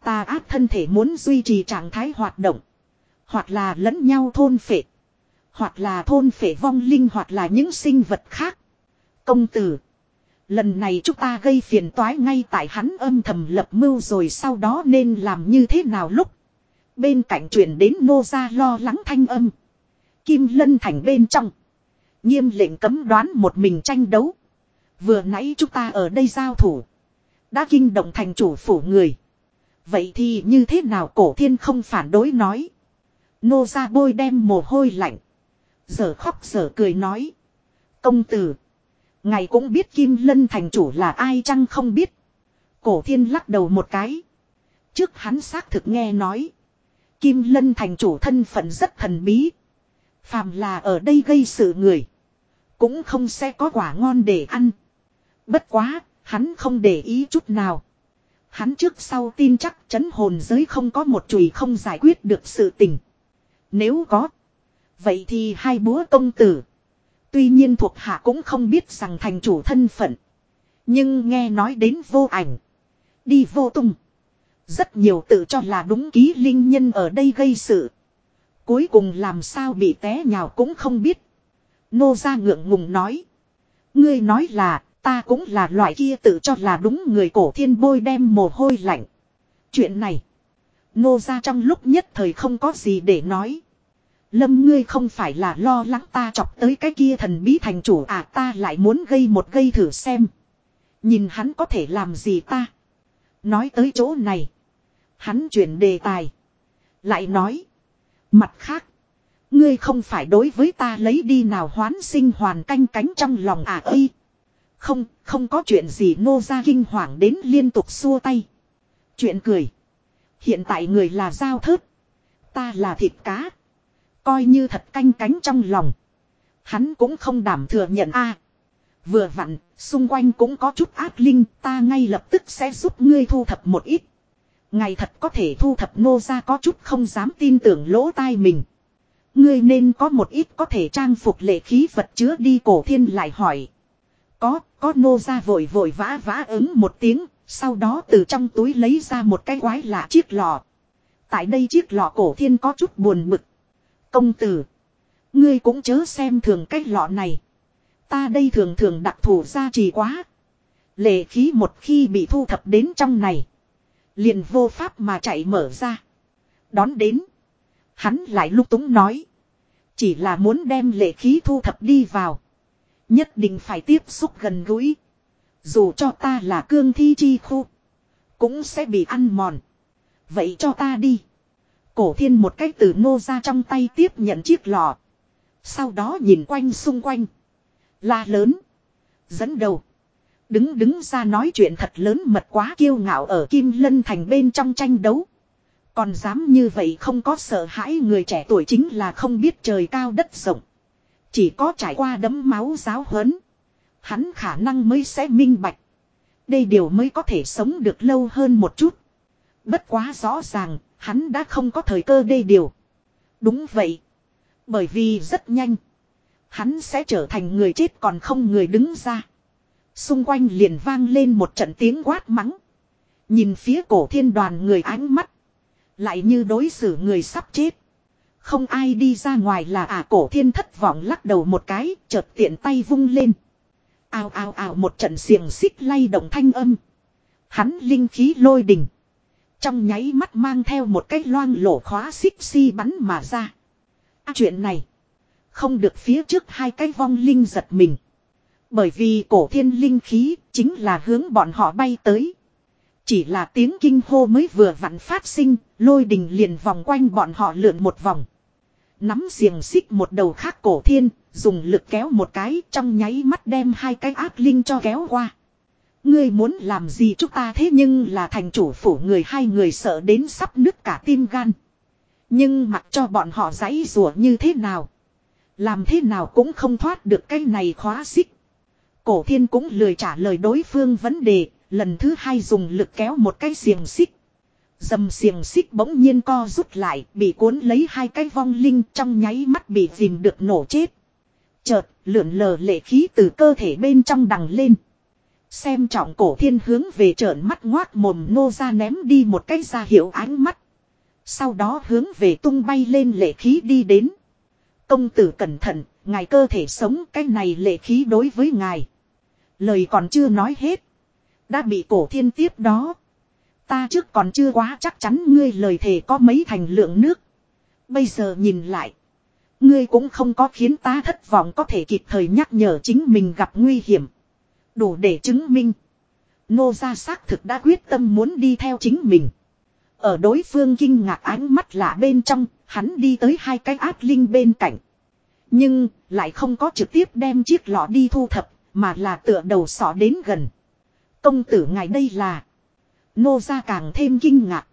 Tà ác thân thể muốn duy trì trạng thái hoạt động. Hoặc là lẫn nhau thôn phệ. Hoặc là thôn phệ vong linh hoặc là những sinh vật khác. Công tử. Lần này chúng ta gây phiền toái ngay tại hắn âm thầm lập mưu rồi sau đó nên làm như thế nào lúc. Bên cạnh chuyển đến nô gia lo lắng thanh âm. Kim lân thành bên trong. Nghiêm lệnh cấm đoán một mình tranh đấu. Vừa nãy chúng ta ở đây giao thủ. Đã kinh động thành chủ phủ người. Vậy thì như thế nào cổ thiên không phản đối nói. Nô gia bôi đem mồ hôi lạnh. Giờ khóc giờ cười nói. Công tử. Ngài cũng biết Kim Lân thành chủ là ai chăng không biết. Cổ thiên lắc đầu một cái. Trước hắn xác thực nghe nói. Kim Lân thành chủ thân phận rất thần bí. Phàm là ở đây gây sự người. Cũng không sẽ có quả ngon để ăn. Bất quá, hắn không để ý chút nào. Hắn trước sau tin chắc chấn hồn giới không có một chùy không giải quyết được sự tình. Nếu có. Vậy thì hai búa công tử. Tuy nhiên thuộc hạ cũng không biết rằng thành chủ thân phận. Nhưng nghe nói đến vô ảnh. đi vô tung. Rất nhiều tự cho là đúng ký linh nhân ở đây gây sự. Cuối cùng làm sao bị té nhào cũng không biết. Nô ra ngượng ngùng nói. Ngươi nói là, ta cũng là loại kia tự cho là đúng người cổ thiên bôi đem mồ hôi lạnh. Chuyện này, nô ra trong lúc nhất thời không có gì để nói. Lâm ngươi không phải là lo lắng ta chọc tới cái kia thần bí thành chủ à ta lại muốn gây một gây thử xem. Nhìn hắn có thể làm gì ta. Nói tới chỗ này. Hắn chuyển đề tài. Lại nói. Mặt khác. Ngươi không phải đối với ta lấy đi nào hoán sinh hoàn canh cánh trong lòng à ơi. Không, không có chuyện gì nô ra kinh hoàng đến liên tục xua tay. Chuyện cười. Hiện tại người là giao thớt. Ta là thịt cá. Coi như thật canh cánh trong lòng. Hắn cũng không đảm thừa nhận a. vừa vặn, xung quanh cũng có chút ác linh, ta ngay lập tức sẽ giúp ngươi thu thập một ít. Ngày thật có thể thu thập nô ra có chút không dám tin tưởng lỗ tai mình. Ngươi nên có một ít có thể trang phục lệ khí vật chứa đi cổ thiên lại hỏi. Có, có nô ra vội vội vã vã ứng một tiếng, sau đó từ trong túi lấy ra một cái quái lạ chiếc lọ. Tại đây chiếc lọ cổ thiên có chút buồn bực. Công tử. Ngươi cũng chớ xem thường cái lọ này. Ta đây thường thường đặc thù ra trì quá. Lệ khí một khi bị thu thập đến trong này. Liền vô pháp mà chạy mở ra. Đón đến. Hắn lại lúc túng nói. Chỉ là muốn đem lệ khí thu thập đi vào. Nhất định phải tiếp xúc gần gũi. Dù cho ta là cương thi chi khu. Cũng sẽ bị ăn mòn. Vậy cho ta đi. Cổ thiên một cái từ nô ra trong tay tiếp nhận chiếc lọ. Sau đó nhìn quanh xung quanh. La lớn. Dẫn đầu. Đứng đứng ra nói chuyện thật lớn mật quá kiêu ngạo ở Kim Lân Thành bên trong tranh đấu. Còn dám như vậy không có sợ hãi người trẻ tuổi chính là không biết trời cao đất rộng. Chỉ có trải qua đấm máu giáo huấn. Hắn khả năng mới sẽ minh bạch. Đây điều mới có thể sống được lâu hơn một chút. Bất quá rõ ràng, hắn đã không có thời cơ đây điều. Đúng vậy. Bởi vì rất nhanh. Hắn sẽ trở thành người chết còn không người đứng ra. Xung quanh liền vang lên một trận tiếng quát mắng. Nhìn phía cổ thiên đoàn người ánh mắt. Lại như đối xử người sắp chết. Không ai đi ra ngoài là à cổ thiên thất vọng lắc đầu một cái, chợt tiện tay vung lên. ao ao ao một trận xiềng xích lay động thanh âm. Hắn linh khí lôi đỉnh. Trong nháy mắt mang theo một cái loang lổ khóa xích si bắn mà ra. À, chuyện này. Không được phía trước hai cái vong linh giật mình. Bởi vì cổ thiên linh khí chính là hướng bọn họ bay tới. Chỉ là tiếng kinh hô mới vừa vặn phát sinh, lôi đình liền vòng quanh bọn họ lượn một vòng. Nắm xiềng xích một đầu khác cổ thiên, dùng lực kéo một cái trong nháy mắt đem hai cái ác linh cho kéo qua. Ngươi muốn làm gì chúng ta thế nhưng là thành chủ phủ người hai người sợ đến sắp nứt cả tim gan. Nhưng mặc cho bọn họ giấy rùa như thế nào. Làm thế nào cũng không thoát được cái này khóa xích. Cổ thiên cũng lười trả lời đối phương vấn đề, lần thứ hai dùng lực kéo một cái xiềng xích. Dầm xiềng xích bỗng nhiên co rút lại, bị cuốn lấy hai cái vong linh trong nháy mắt bị dìm được nổ chết. Chợt, lượn lờ lệ khí từ cơ thể bên trong đằng lên. Xem trọng cổ thiên hướng về trợn mắt ngoác mồm nô ra ném đi một cái ra hiệu ánh mắt. Sau đó hướng về tung bay lên lệ khí đi đến. Công tử cẩn thận, ngài cơ thể sống cái này lệ khí đối với ngài. Lời còn chưa nói hết. Đã bị cổ thiên tiếp đó. Ta trước còn chưa quá chắc chắn ngươi lời thề có mấy thành lượng nước. Bây giờ nhìn lại. Ngươi cũng không có khiến ta thất vọng có thể kịp thời nhắc nhở chính mình gặp nguy hiểm. Đủ để chứng minh. Nô gia xác thực đã quyết tâm muốn đi theo chính mình. Ở đối phương kinh ngạc ánh mắt lạ bên trong, hắn đi tới hai cái áp linh bên cạnh. Nhưng, lại không có trực tiếp đem chiếc lọ đi thu thập, mà là tựa đầu sỏ đến gần. Công tử ngài đây là. Nô gia càng thêm kinh ngạc.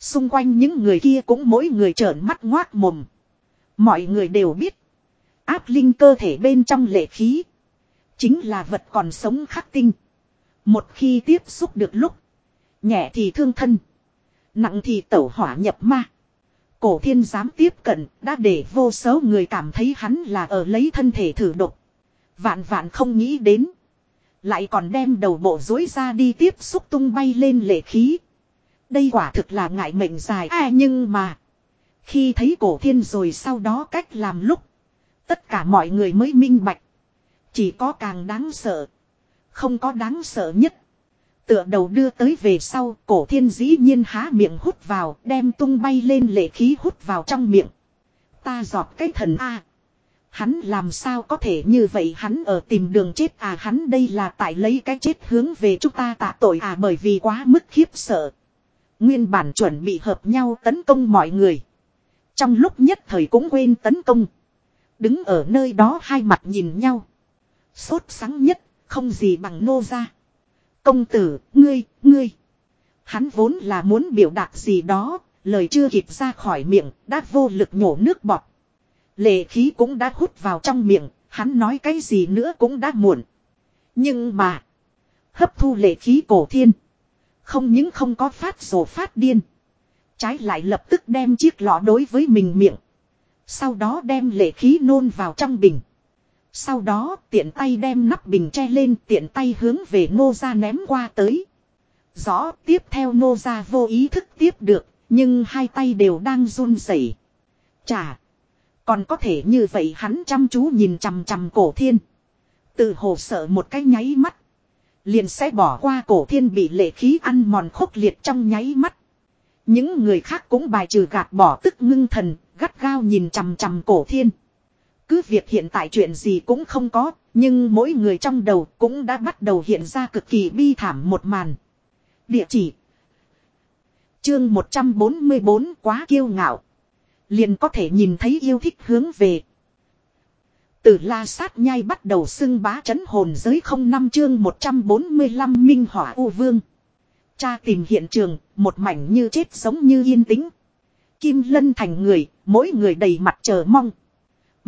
Xung quanh những người kia cũng mỗi người trợn mắt ngoác mồm. Mọi người đều biết. Áp linh cơ thể bên trong lệ khí. Chính là vật còn sống khắc tinh. Một khi tiếp xúc được lúc. Nhẹ thì thương thân. Nặng thì tẩu hỏa nhập ma. Cổ thiên dám tiếp cận đã để vô số người cảm thấy hắn là ở lấy thân thể thử độc. Vạn vạn không nghĩ đến. Lại còn đem đầu bộ dối ra đi tiếp xúc tung bay lên lệ khí. Đây quả thực là ngại mệnh dài à nhưng mà. Khi thấy cổ thiên rồi sau đó cách làm lúc. Tất cả mọi người mới minh bạch. Chỉ có càng đáng sợ. Không có đáng sợ nhất. Tựa đầu đưa tới về sau, cổ thiên dĩ nhiên há miệng hút vào, đem tung bay lên lệ khí hút vào trong miệng. Ta giọt cái thần A. Hắn làm sao có thể như vậy hắn ở tìm đường chết à hắn đây là tại lấy cái chết hướng về chúng ta tạ tội à bởi vì quá mức khiếp sợ. Nguyên bản chuẩn bị hợp nhau tấn công mọi người. Trong lúc nhất thời cũng quên tấn công. Đứng ở nơi đó hai mặt nhìn nhau. Sốt sáng nhất, không gì bằng nô ra. Công tử, ngươi, ngươi. Hắn vốn là muốn biểu đạt gì đó, lời chưa kịp ra khỏi miệng, đã vô lực nhổ nước bọt. Lệ khí cũng đã hút vào trong miệng, hắn nói cái gì nữa cũng đã muộn. Nhưng mà, hấp thu lệ khí cổ thiên. Không những không có phát rổ phát điên. Trái lại lập tức đem chiếc lọ đối với mình miệng. Sau đó đem lệ khí nôn vào trong bình. Sau đó tiện tay đem nắp bình che lên tiện tay hướng về Ngô ra ném qua tới. Rõ tiếp theo Ngô ra vô ý thức tiếp được nhưng hai tay đều đang run rẩy. Chà. Còn có thể như vậy hắn chăm chú nhìn chằm chằm cổ thiên. Từ hồ sợ một cái nháy mắt. Liền sẽ bỏ qua cổ thiên bị lệ khí ăn mòn khốc liệt trong nháy mắt. Những người khác cũng bài trừ gạt bỏ tức ngưng thần, gắt gao nhìn chằm chằm cổ thiên. Cứ việc hiện tại chuyện gì cũng không có, nhưng mỗi người trong đầu cũng đã bắt đầu hiện ra cực kỳ bi thảm một màn. Địa chỉ Chương 144 quá kiêu ngạo. Liền có thể nhìn thấy yêu thích hướng về. Từ la sát nhai bắt đầu xưng bá chấn hồn giới không năm chương 145 minh hỏa u vương. Cha tìm hiện trường, một mảnh như chết sống như yên tĩnh. Kim lân thành người, mỗi người đầy mặt chờ mong.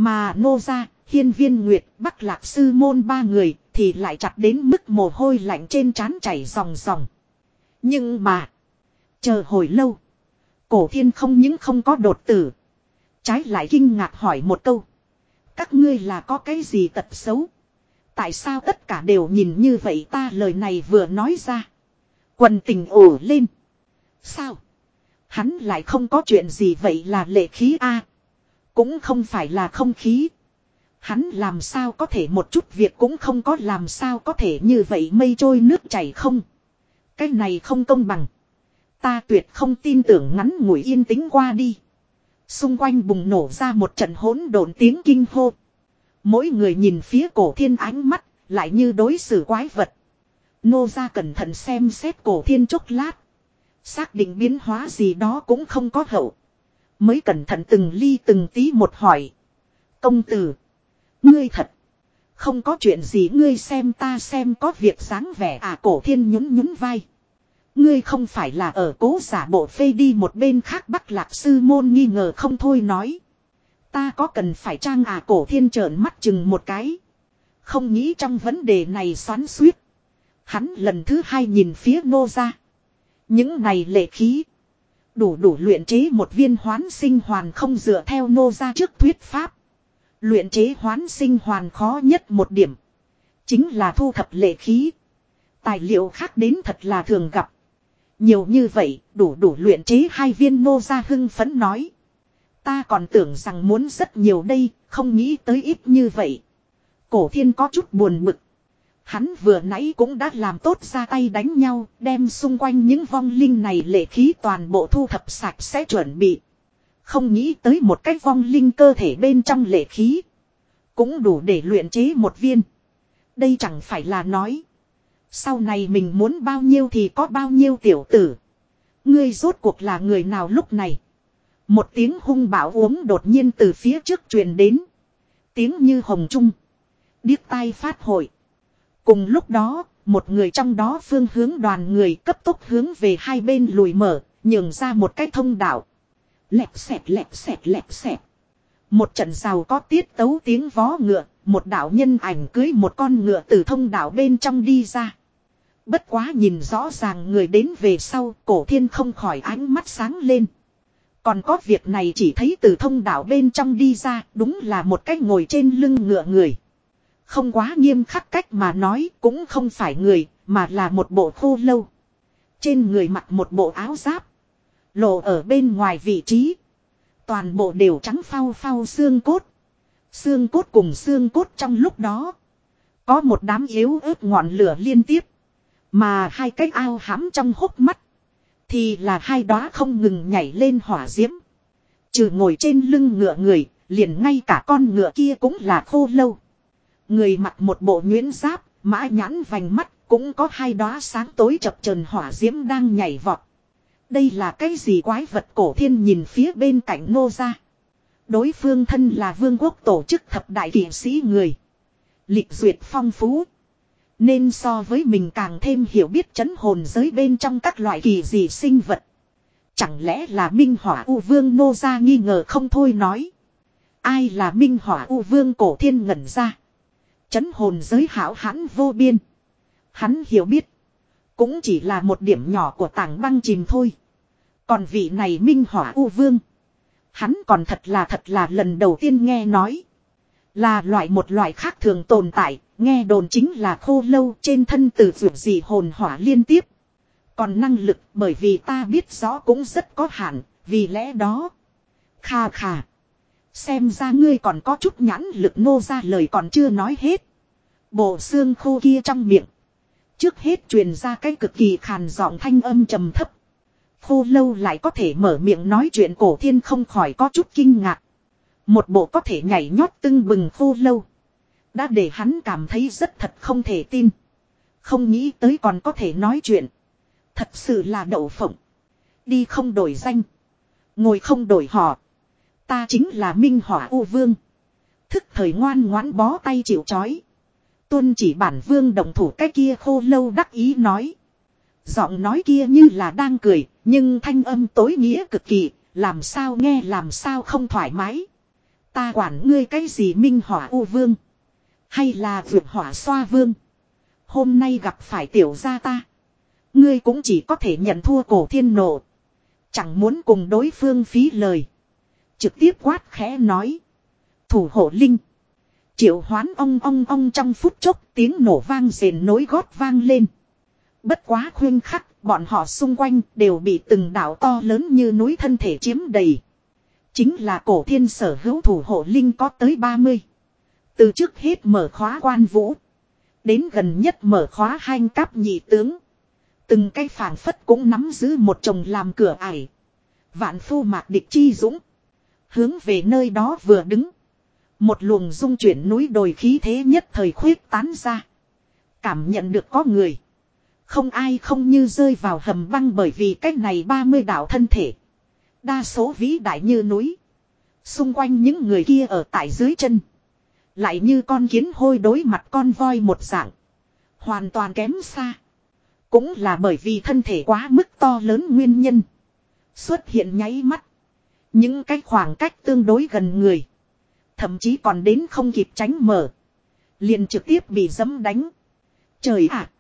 Mà nô ra, hiên viên nguyệt, bắc lạc sư môn ba người, thì lại chặt đến mức mồ hôi lạnh trên trán chảy ròng ròng. Nhưng mà, chờ hồi lâu, cổ thiên không những không có đột tử. Trái lại kinh ngạc hỏi một câu. Các ngươi là có cái gì tật xấu? Tại sao tất cả đều nhìn như vậy ta lời này vừa nói ra. Quần tình ổ lên. Sao? Hắn lại không có chuyện gì vậy là lệ khí A. Cũng không phải là không khí. Hắn làm sao có thể một chút việc cũng không có làm sao có thể như vậy mây trôi nước chảy không. Cái này không công bằng. Ta tuyệt không tin tưởng ngắn ngủi yên tĩnh qua đi. Xung quanh bùng nổ ra một trận hỗn độn tiếng kinh hô. Mỗi người nhìn phía cổ thiên ánh mắt, lại như đối xử quái vật. Nô ra cẩn thận xem xét cổ thiên chốc lát. Xác định biến hóa gì đó cũng không có hậu. Mới cẩn thận từng ly từng tí một hỏi. Công tử. Ngươi thật. Không có chuyện gì ngươi xem ta xem có việc sáng vẻ à cổ thiên nhún nhún vai. Ngươi không phải là ở cố giả bộ phê đi một bên khác bắc lạc sư môn nghi ngờ không thôi nói. Ta có cần phải trang à cổ thiên trợn mắt chừng một cái. Không nghĩ trong vấn đề này xoắn suýt. Hắn lần thứ hai nhìn phía nô ra. Những này lệ khí. Đủ đủ luyện chế một viên hoán sinh hoàn không dựa theo nô ra trước thuyết pháp. Luyện chế hoán sinh hoàn khó nhất một điểm. Chính là thu thập lệ khí. Tài liệu khác đến thật là thường gặp. Nhiều như vậy, đủ đủ luyện chế hai viên nô ra hưng phấn nói. Ta còn tưởng rằng muốn rất nhiều đây, không nghĩ tới ít như vậy. Cổ thiên có chút buồn bực. Hắn vừa nãy cũng đã làm tốt ra tay đánh nhau, đem xung quanh những vong linh này lệ khí toàn bộ thu thập sạch sẽ chuẩn bị. Không nghĩ tới một cái vong linh cơ thể bên trong lệ khí. Cũng đủ để luyện chế một viên. Đây chẳng phải là nói. Sau này mình muốn bao nhiêu thì có bao nhiêu tiểu tử. Ngươi rốt cuộc là người nào lúc này. Một tiếng hung bạo uống đột nhiên từ phía trước truyền đến. Tiếng như hồng trung. Điếc tai phát hội. Cùng lúc đó, một người trong đó phương hướng đoàn người cấp tốc hướng về hai bên lùi mở, nhường ra một cái thông đạo. Lẹp xẹp lẹp xẹp lẹp xẹp. Một trận rào có tiết tấu tiếng vó ngựa, một đạo nhân ảnh cưới một con ngựa từ thông đạo bên trong đi ra. Bất quá nhìn rõ ràng người đến về sau, cổ thiên không khỏi ánh mắt sáng lên. Còn có việc này chỉ thấy từ thông đạo bên trong đi ra, đúng là một cách ngồi trên lưng ngựa người. Không quá nghiêm khắc cách mà nói cũng không phải người mà là một bộ khô lâu. Trên người mặc một bộ áo giáp. Lộ ở bên ngoài vị trí. Toàn bộ đều trắng phao phao xương cốt. Xương cốt cùng xương cốt trong lúc đó. Có một đám yếu ớt ngọn lửa liên tiếp. Mà hai cái ao hãm trong hốc mắt. Thì là hai đóa không ngừng nhảy lên hỏa diễm. Trừ ngồi trên lưng ngựa người, liền ngay cả con ngựa kia cũng là khô lâu. Người mặc một bộ nguyễn giáp, mã nhãn vành mắt, cũng có hai đóa sáng tối chập trần hỏa diễm đang nhảy vọt. Đây là cái gì quái vật cổ thiên nhìn phía bên cạnh nô ra. Đối phương thân là vương quốc tổ chức thập đại kỷ sĩ người. Lịch duyệt phong phú. Nên so với mình càng thêm hiểu biết chấn hồn giới bên trong các loại kỳ dị sinh vật. Chẳng lẽ là Minh Hỏa U Vương nô ra nghi ngờ không thôi nói. Ai là Minh Hỏa U Vương cổ thiên ngẩn ra. Chấn hồn giới hảo hãn vô biên. Hắn hiểu biết. Cũng chỉ là một điểm nhỏ của tảng băng chìm thôi. Còn vị này Minh Hỏa U Vương. Hắn còn thật là thật là lần đầu tiên nghe nói. Là loại một loại khác thường tồn tại, nghe đồn chính là khô lâu trên thân từ vượt dị hồn hỏa liên tiếp. Còn năng lực bởi vì ta biết rõ cũng rất có hạn, vì lẽ đó. Kha kha. Xem ra ngươi còn có chút nhãn lực nô ra lời còn chưa nói hết. Bộ xương khô kia trong miệng. Trước hết truyền ra cái cực kỳ khàn giọng thanh âm trầm thấp. Khô lâu lại có thể mở miệng nói chuyện cổ thiên không khỏi có chút kinh ngạc. Một bộ có thể nhảy nhót tưng bừng khô lâu. Đã để hắn cảm thấy rất thật không thể tin. Không nghĩ tới còn có thể nói chuyện. Thật sự là đậu phộng. Đi không đổi danh. Ngồi không đổi họ. Ta chính là Minh Hỏa U Vương. Thức thời ngoan ngoãn bó tay chịu chói. Tuân chỉ bản vương đồng thủ cái kia khô lâu đắc ý nói. Giọng nói kia như là đang cười, nhưng thanh âm tối nghĩa cực kỳ, làm sao nghe làm sao không thoải mái. Ta quản ngươi cái gì minh hỏa u vương. Hay là vượt hỏa xoa vương. Hôm nay gặp phải tiểu gia ta. Ngươi cũng chỉ có thể nhận thua cổ thiên nộ. Chẳng muốn cùng đối phương phí lời. Trực tiếp quát khẽ nói. Thủ hộ linh. Triệu hoán ong ong ong trong phút chốc tiếng nổ vang rền nối gót vang lên. Bất quá khuyên khắc, bọn họ xung quanh đều bị từng đảo to lớn như núi thân thể chiếm đầy. Chính là cổ thiên sở hữu thủ hộ linh có tới 30. Từ trước hết mở khóa quan vũ. Đến gần nhất mở khóa hanh cáp nhị tướng. Từng cái phản phất cũng nắm giữ một chồng làm cửa ải. Vạn phu mạc địch chi dũng. Hướng về nơi đó vừa đứng. Một luồng dung chuyển núi đồi khí thế nhất thời khuyết tán ra. Cảm nhận được có người. Không ai không như rơi vào hầm băng bởi vì cách này 30 đảo thân thể. Đa số vĩ đại như núi. Xung quanh những người kia ở tại dưới chân. Lại như con kiến hôi đối mặt con voi một dạng. Hoàn toàn kém xa. Cũng là bởi vì thân thể quá mức to lớn nguyên nhân. Xuất hiện nháy mắt. Những cái khoảng cách tương đối gần người. Thậm chí còn đến không kịp tránh mở. Liền trực tiếp bị dẫm đánh. Trời ạ!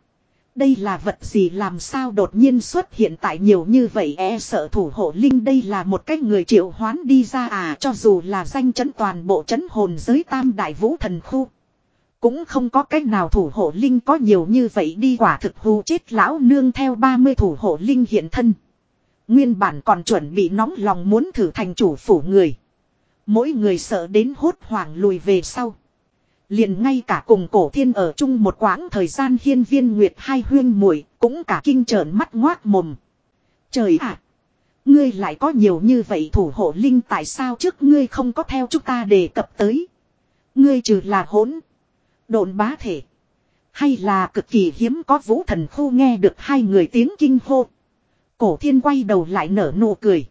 Đây là vật gì làm sao đột nhiên xuất hiện tại nhiều như vậy e sợ thủ hộ linh đây là một cái người triệu hoán đi ra à cho dù là danh chấn toàn bộ chấn hồn giới tam đại vũ thần khu. Cũng không có cách nào thủ hộ linh có nhiều như vậy đi, quả thực hù chết lão nương theo 30 thủ hộ linh hiện thân. Nguyên bản còn chuẩn bị nóng lòng muốn thử thành chủ phủ người. Mỗi người sợ đến hốt hoảng lùi về sau. Liền ngay cả cùng cổ thiên ở chung một quãng thời gian hiên viên nguyệt hai huyên muội cũng cả kinh trợn mắt ngoác mồm. Trời ạ! ngươi lại có nhiều như vậy thủ hộ linh tại sao trước ngươi không có theo chúng ta đề cập tới. Ngươi trừ là hỗn. Độn bá thể. Hay là cực kỳ hiếm có vũ thần khu nghe được hai người tiếng kinh hô. Cổ thiên quay đầu lại nở nụ cười.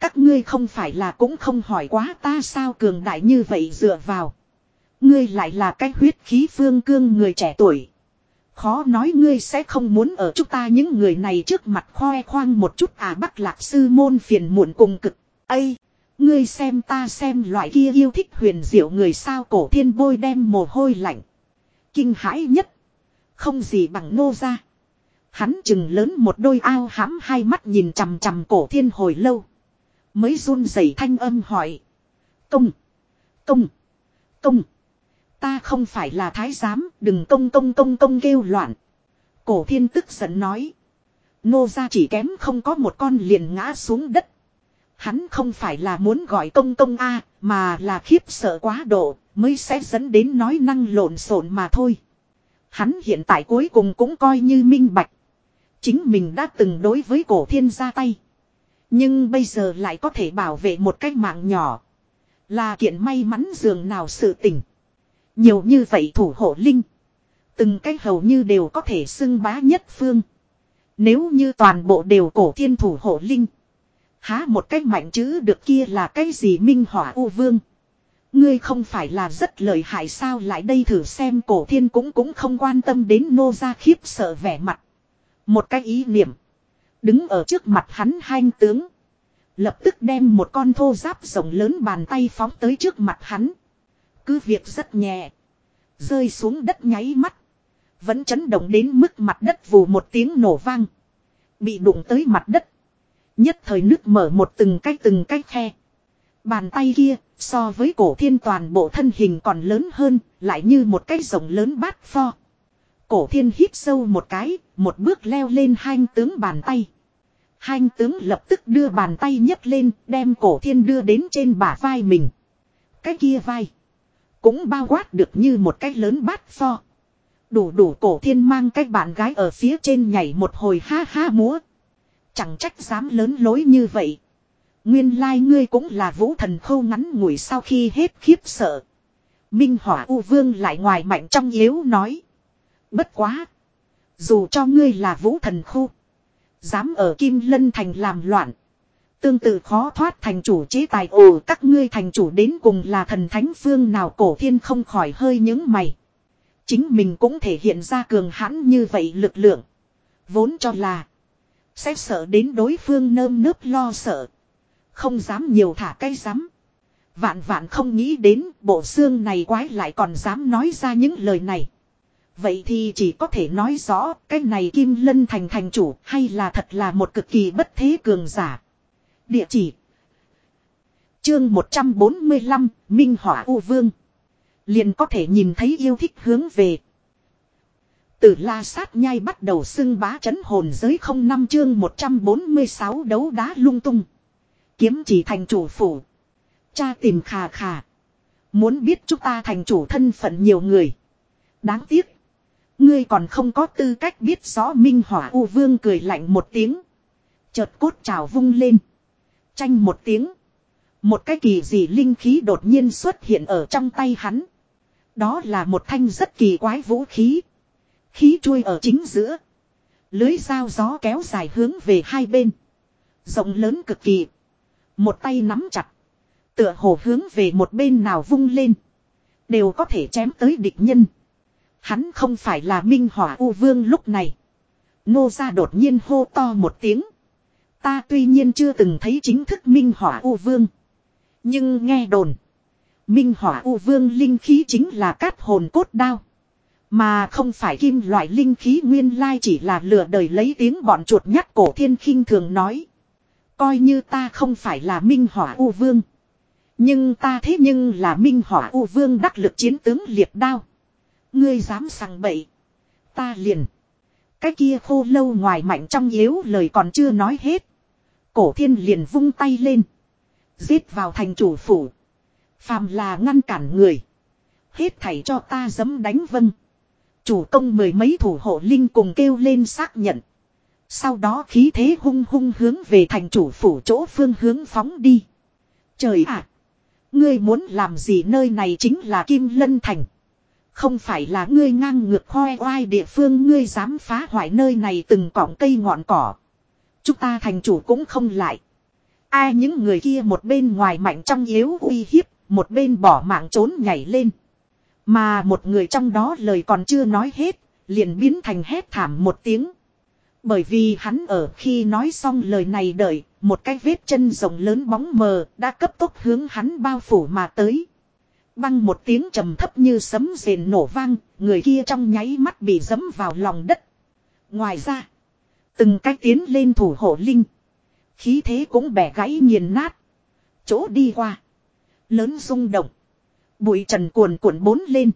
Các ngươi không phải là cũng không hỏi quá ta sao cường đại như vậy dựa vào. Ngươi lại là cái huyết khí phương cương người trẻ tuổi. Khó nói ngươi sẽ không muốn ở chúng ta những người này trước mặt khoe khoang một chút à bắc lạc sư môn phiền muộn cùng cực. Ây! Ngươi xem ta xem loại kia yêu thích huyền diệu người sao cổ thiên bôi đem mồ hôi lạnh. Kinh hãi nhất. Không gì bằng nô ra. Hắn chừng lớn một đôi ao hãm hai mắt nhìn chằm chằm cổ thiên hồi lâu. Mới run rẩy thanh âm hỏi. Công! Công! Công! Ta không phải là thái giám, đừng công công công công kêu loạn. Cổ thiên tức giận nói. Nô ra chỉ kém không có một con liền ngã xuống đất. Hắn không phải là muốn gọi công công A, mà là khiếp sợ quá độ, mới sẽ dẫn đến nói năng lộn xộn mà thôi. Hắn hiện tại cuối cùng cũng coi như minh bạch. Chính mình đã từng đối với cổ thiên ra tay. Nhưng bây giờ lại có thể bảo vệ một cái mạng nhỏ. Là kiện may mắn dường nào sự tình. Nhiều như vậy thủ hộ linh. Từng cái hầu như đều có thể xưng bá nhất phương. Nếu như toàn bộ đều cổ thiên thủ hộ linh. Há một cách mạnh chữ được kia là cái gì minh hỏa u vương. Ngươi không phải là rất lợi hại sao lại đây thử xem cổ thiên cũng cũng không quan tâm đến nô gia khiếp sợ vẻ mặt. Một cái ý niệm. Đứng ở trước mặt hắn hanh tướng. Lập tức đem một con thô giáp rộng lớn bàn tay phóng tới trước mặt hắn. Cứ việc rất nhẹ. Rơi xuống đất nháy mắt. Vẫn chấn động đến mức mặt đất vù một tiếng nổ vang. Bị đụng tới mặt đất. Nhất thời nước mở một từng cái từng cái khe. Bàn tay kia so với cổ thiên toàn bộ thân hình còn lớn hơn, lại như một cái rộng lớn bát pho. Cổ thiên hít sâu một cái, một bước leo lên hai tướng bàn tay. Hai tướng lập tức đưa bàn tay nhấc lên, đem cổ thiên đưa đến trên bả vai mình. Cái kia vai. Cũng bao quát được như một cái lớn bát pho. Đủ đủ cổ thiên mang cái bạn gái ở phía trên nhảy một hồi ha ha múa. Chẳng trách dám lớn lối như vậy. Nguyên lai ngươi cũng là vũ thần khâu ngắn ngủi sau khi hết khiếp sợ. Minh hỏa U Vương lại ngoài mạnh trong yếu nói. Bất quá. Dù cho ngươi là vũ thần khu. Dám ở Kim Lân Thành làm loạn. Tương tự khó thoát thành chủ chế tài ồ, các ngươi thành chủ đến cùng là thần thánh phương nào cổ thiên không khỏi hơi những mày. Chính mình cũng thể hiện ra cường hãn như vậy lực lượng. Vốn cho là. Sẽ sợ đến đối phương nơm nớp lo sợ. Không dám nhiều thả cây dám. Vạn vạn không nghĩ đến bộ xương này quái lại còn dám nói ra những lời này. Vậy thì chỉ có thể nói rõ, cái này Kim Lân thành thành chủ hay là thật là một cực kỳ bất thế cường giả. Địa chỉ Chương 145 Minh Hỏa U Vương Liền có thể nhìn thấy yêu thích hướng về. Từ la sát nhai bắt đầu xưng bá chấn hồn giới không năm chương 146 đấu đá lung tung. Kiếm chỉ thành chủ phủ. Cha tìm khà khà. Muốn biết chúng ta thành chủ thân phận nhiều người. Đáng tiếc. Ngươi còn không có tư cách biết rõ Minh Hỏa U Vương cười lạnh một tiếng. Chợt cốt trào vung lên. Tranh một tiếng. Một cái kỳ dị linh khí đột nhiên xuất hiện ở trong tay hắn. Đó là một thanh rất kỳ quái vũ khí. Khí chui ở chính giữa. Lưới dao gió kéo dài hướng về hai bên. Rộng lớn cực kỳ. Một tay nắm chặt. Tựa hồ hướng về một bên nào vung lên. Đều có thể chém tới địch nhân. Hắn không phải là Minh Hỏa U Vương lúc này. Nô ra đột nhiên hô to một tiếng. Ta tuy nhiên chưa từng thấy chính thức Minh Hỏa U Vương. Nhưng nghe đồn. Minh Hỏa U Vương linh khí chính là cát hồn cốt đao. Mà không phải kim loại linh khí nguyên lai chỉ là lừa đời lấy tiếng bọn chuột nhắt cổ thiên khinh thường nói. Coi như ta không phải là Minh Hỏa U Vương. Nhưng ta thế nhưng là Minh Hỏa U Vương đắc lực chiến tướng liệt đao. Ngươi dám sằng bậy. Ta liền. Cái kia khô lâu ngoài mạnh trong yếu lời còn chưa nói hết. Cổ thiên liền vung tay lên. Giết vào thành chủ phủ. Phàm là ngăn cản người. Hết thảy cho ta dấm đánh vâng. Chủ công mười mấy thủ hộ linh cùng kêu lên xác nhận. Sau đó khí thế hung hung hướng về thành chủ phủ chỗ phương hướng phóng đi. Trời ạ! ngươi muốn làm gì nơi này chính là Kim Lân Thành. Không phải là ngươi ngang ngược khoe oai địa phương ngươi dám phá hoại nơi này từng cọng cây ngọn cỏ. Chúng ta thành chủ cũng không lại. Ai những người kia một bên ngoài mạnh trong yếu uy hiếp, một bên bỏ mạng trốn nhảy lên. Mà một người trong đó lời còn chưa nói hết, liền biến thành hét thảm một tiếng. Bởi vì hắn ở khi nói xong lời này đợi, một cái vết chân rộng lớn bóng mờ đã cấp tốc hướng hắn bao phủ mà tới. Băng một tiếng trầm thấp như sấm rền nổ vang, người kia trong nháy mắt bị dấm vào lòng đất. Ngoài ra, từng cái tiến lên thủ hộ linh. Khí thế cũng bẻ gãy nghiền nát. Chỗ đi qua. Lớn rung động. Bụi trần cuồn cuộn bốn lên.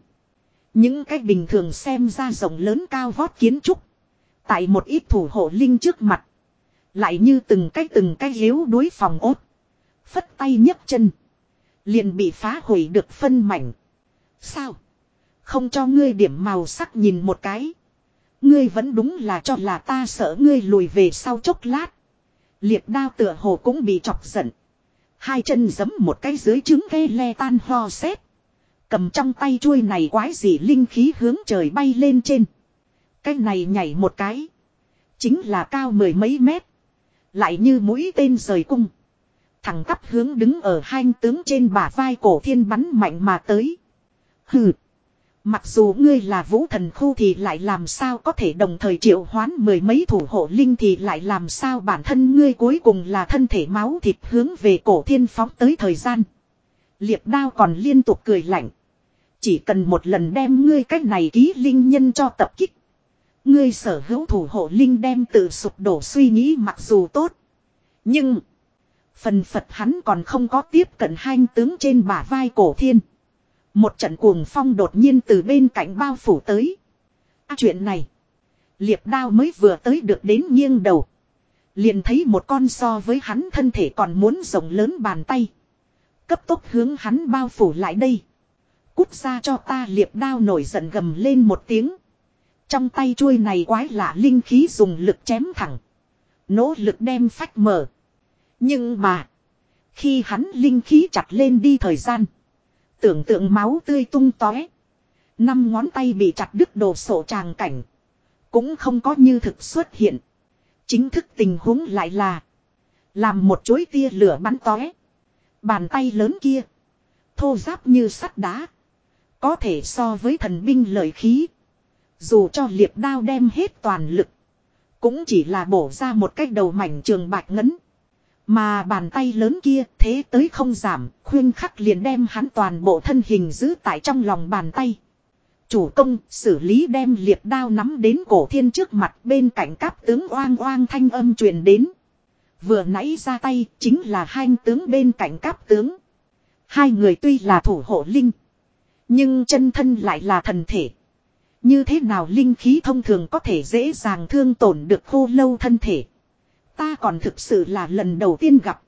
Những cái bình thường xem ra rộng lớn cao vót kiến trúc. Tại một ít thủ hộ linh trước mặt. Lại như từng cái từng cái yếu đuối phòng ốt. Phất tay nhấc chân. Liền bị phá hủy được phân mảnh. Sao? Không cho ngươi điểm màu sắc nhìn một cái. Ngươi vẫn đúng là cho là ta sợ ngươi lùi về sau chốc lát. Liệt đao tựa hồ cũng bị chọc giận. Hai chân giấm một cái dưới trứng ghe le tan ho xét. Cầm trong tay chuôi này quái gì linh khí hướng trời bay lên trên. Cái này nhảy một cái. Chính là cao mười mấy mét. Lại như mũi tên rời cung. Thẳng tắp hướng đứng ở hai tướng trên bả vai cổ thiên bắn mạnh mà tới. Hừ. Mặc dù ngươi là vũ thần khu thì lại làm sao có thể đồng thời triệu hoán mười mấy thủ hộ linh thì lại làm sao bản thân ngươi cuối cùng là thân thể máu thịt hướng về cổ thiên phóng tới thời gian. Liệp đao còn liên tục cười lạnh. Chỉ cần một lần đem ngươi cách này ký linh nhân cho tập kích. Ngươi sở hữu thủ hộ linh đem tự sụp đổ suy nghĩ mặc dù tốt. Nhưng. Phần Phật hắn còn không có tiếp cận hai tướng trên bả vai cổ thiên. Một trận cuồng phong đột nhiên từ bên cạnh bao phủ tới. À, chuyện này. Liệp đao mới vừa tới được đến nghiêng đầu. Liền thấy một con so với hắn thân thể còn muốn rộng lớn bàn tay. Cấp tốc hướng hắn bao phủ lại đây. Cút ra cho ta liệp đao nổi giận gầm lên một tiếng. Trong tay chuôi này quái lạ linh khí dùng lực chém thẳng. Nỗ lực đem phách mở. Nhưng mà. Khi hắn linh khí chặt lên đi thời gian. Tưởng tượng máu tươi tung tóe. Năm ngón tay bị chặt đứt đồ sổ tràng cảnh. Cũng không có như thực xuất hiện. Chính thức tình huống lại là. Làm một chuối tia lửa bắn tóe. Bàn tay lớn kia. Thô giáp như sắt đá. Có thể so với thần binh lợi khí. Dù cho liệp đao đem hết toàn lực. Cũng chỉ là bổ ra một cách đầu mảnh trường bạch ngấn. Mà bàn tay lớn kia thế tới không giảm, khuyên khắc liền đem hắn toàn bộ thân hình giữ tại trong lòng bàn tay. Chủ công xử lý đem liệt đao nắm đến cổ thiên trước mặt bên cạnh các tướng oang oang thanh âm truyền đến. Vừa nãy ra tay chính là hai tướng bên cạnh các tướng. Hai người tuy là thủ hộ linh. Nhưng chân thân lại là thần thể. Như thế nào linh khí thông thường có thể dễ dàng thương tổn được khô lâu thân thể. Ta còn thực sự là lần đầu tiên gặp.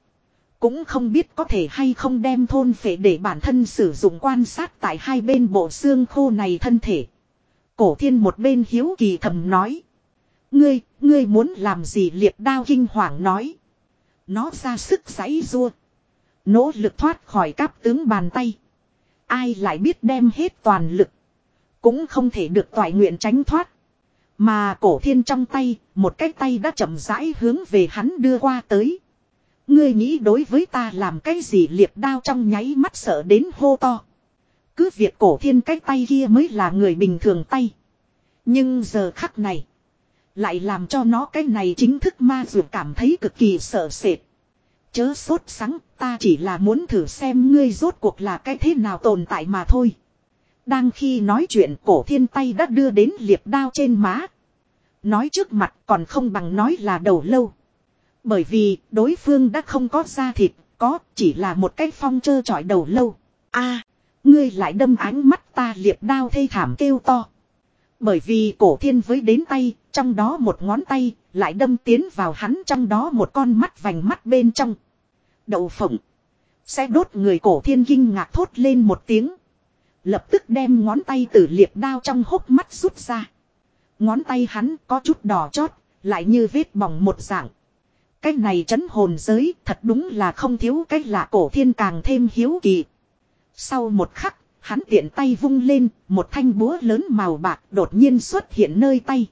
Cũng không biết có thể hay không đem thôn phệ để bản thân sử dụng quan sát tại hai bên bộ xương khô này thân thể. Cổ thiên một bên hiếu kỳ thầm nói. Ngươi, ngươi muốn làm gì liệt đao kinh hoàng nói. Nó ra sức giãy rua. Nỗ lực thoát khỏi cáp tướng bàn tay. Ai lại biết đem hết toàn lực. Cũng không thể được toại nguyện tránh thoát. Mà cổ thiên trong tay, một cái tay đã chậm rãi hướng về hắn đưa qua tới. Ngươi nghĩ đối với ta làm cái gì liệt đao trong nháy mắt sợ đến hô to. Cứ việc cổ thiên cái tay kia mới là người bình thường tay. Nhưng giờ khắc này. Lại làm cho nó cái này chính thức ma dù cảm thấy cực kỳ sợ sệt. Chớ sốt sắng, ta chỉ là muốn thử xem ngươi rốt cuộc là cái thế nào tồn tại mà thôi. Đang khi nói chuyện cổ thiên tay đã đưa đến liệp đao trên má. Nói trước mặt còn không bằng nói là đầu lâu. Bởi vì đối phương đã không có da thịt, có chỉ là một cái phong trơ trọi đầu lâu. a ngươi lại đâm ánh mắt ta liệp đao thê thảm kêu to. Bởi vì cổ thiên với đến tay, trong đó một ngón tay, lại đâm tiến vào hắn trong đó một con mắt vành mắt bên trong. Đậu phộng. Sẽ đốt người cổ thiên kinh ngạc thốt lên một tiếng. Lập tức đem ngón tay từ liệp đao trong hốc mắt rút ra. Ngón tay hắn có chút đỏ chót, lại như vết bỏng một dạng. Cái này chấn hồn giới thật đúng là không thiếu cái lạ cổ thiên càng thêm hiếu kỳ. Sau một khắc, hắn tiện tay vung lên, một thanh búa lớn màu bạc đột nhiên xuất hiện nơi tay.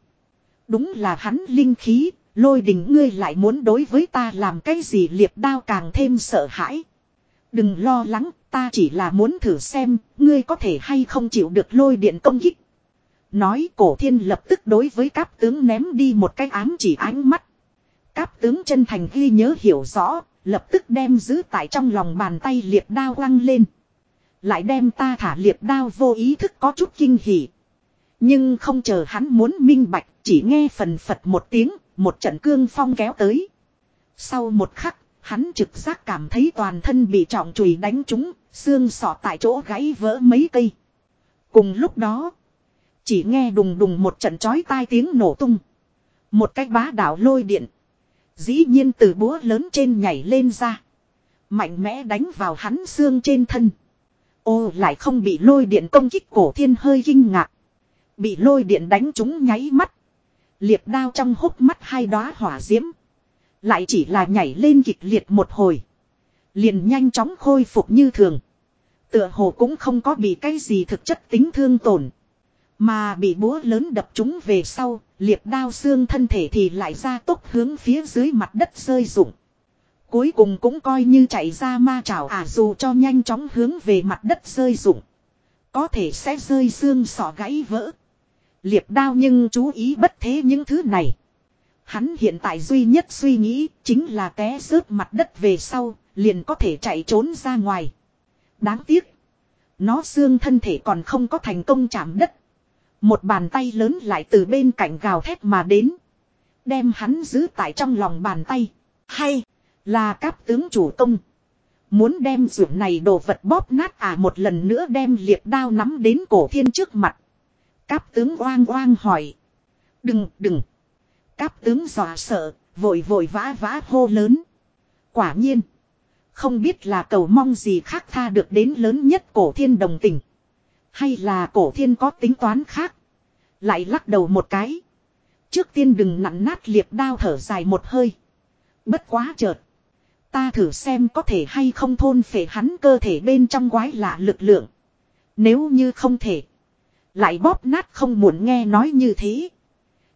Đúng là hắn linh khí, lôi đình ngươi lại muốn đối với ta làm cái gì liệp đao càng thêm sợ hãi. Đừng lo lắng, ta chỉ là muốn thử xem, ngươi có thể hay không chịu được lôi điện công kích. Nói cổ thiên lập tức đối với cáp tướng ném đi một cái ám chỉ ánh mắt. Cáp tướng chân thành ghi nhớ hiểu rõ, lập tức đem giữ tại trong lòng bàn tay liệp đao quăng lên. Lại đem ta thả liệp đao vô ý thức có chút kinh hỉ. Nhưng không chờ hắn muốn minh bạch, chỉ nghe phần phật một tiếng, một trận cương phong kéo tới. Sau một khắc, hắn trực giác cảm thấy toàn thân bị trọng chùy đánh trúng, xương sọ tại chỗ gãy vỡ mấy cây. Cùng lúc đó, chỉ nghe đùng đùng một trận chói tai tiếng nổ tung. Một cách bá đạo lôi điện. Dĩ nhiên từ búa lớn trên nhảy lên ra. Mạnh mẽ đánh vào hắn xương trên thân. Ô, lại không bị lôi điện công kích cổ thiên hơi kinh ngạc. Bị lôi điện đánh trúng nháy mắt. Liệt đao trong hốc mắt hai đóa hỏa diễm. Lại chỉ là nhảy lên kịch liệt một hồi. Liền nhanh chóng khôi phục như thường. Tựa hồ cũng không có bị cái gì thực chất tính thương tổn. Mà bị búa lớn đập chúng về sau, liệt đao xương thân thể thì lại ra tốc hướng phía dưới mặt đất rơi rụng. Cuối cùng cũng coi như chạy ra ma trảo à dù cho nhanh chóng hướng về mặt đất rơi rụng. Có thể sẽ rơi xương sọ gãy vỡ. Liệt đao nhưng chú ý bất thế những thứ này. Hắn hiện tại duy nhất suy nghĩ chính là té rớt mặt đất về sau, liền có thể chạy trốn ra ngoài. Đáng tiếc. Nó xương thân thể còn không có thành công chạm đất. Một bàn tay lớn lại từ bên cạnh gào thét mà đến. Đem hắn giữ tại trong lòng bàn tay. Hay là các tướng chủ công. Muốn đem ruộng này đồ vật bóp nát à một lần nữa đem liệt đao nắm đến cổ thiên trước mặt. Cáp tướng oang oang hỏi. Đừng, đừng. Cáp tướng dọa sợ, vội vội vã vã hô lớn. Quả nhiên. Không biết là cầu mong gì khác tha được đến lớn nhất cổ thiên đồng tình. Hay là cổ thiên có tính toán khác. Lại lắc đầu một cái. Trước tiên đừng nặn nát liệp đao thở dài một hơi. Bất quá chợt. Ta thử xem có thể hay không thôn phệ hắn cơ thể bên trong quái lạ lực lượng. Nếu như không thể. Lại bóp nát không muốn nghe nói như thế.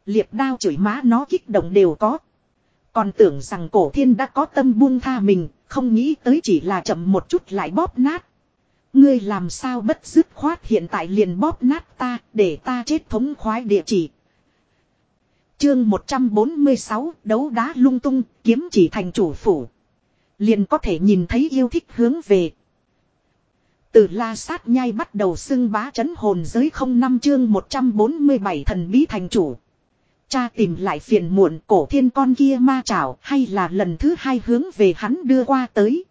Liệp đao chửi má nó kích động đều có. Còn tưởng rằng cổ thiên đã có tâm buông tha mình, không nghĩ tới chỉ là chậm một chút lại bóp nát. Ngươi làm sao bất dứt khoát hiện tại liền bóp nát ta, để ta chết thống khoái địa chỉ. Chương 146, đấu đá lung tung, kiếm chỉ thành chủ phủ. Liền có thể nhìn thấy yêu thích hướng về. Từ la sát nhai bắt đầu xưng bá chấn hồn giới không năm chương 147 thần bí thành chủ. Cha tìm lại phiền muộn cổ thiên con kia ma chảo hay là lần thứ hai hướng về hắn đưa qua tới.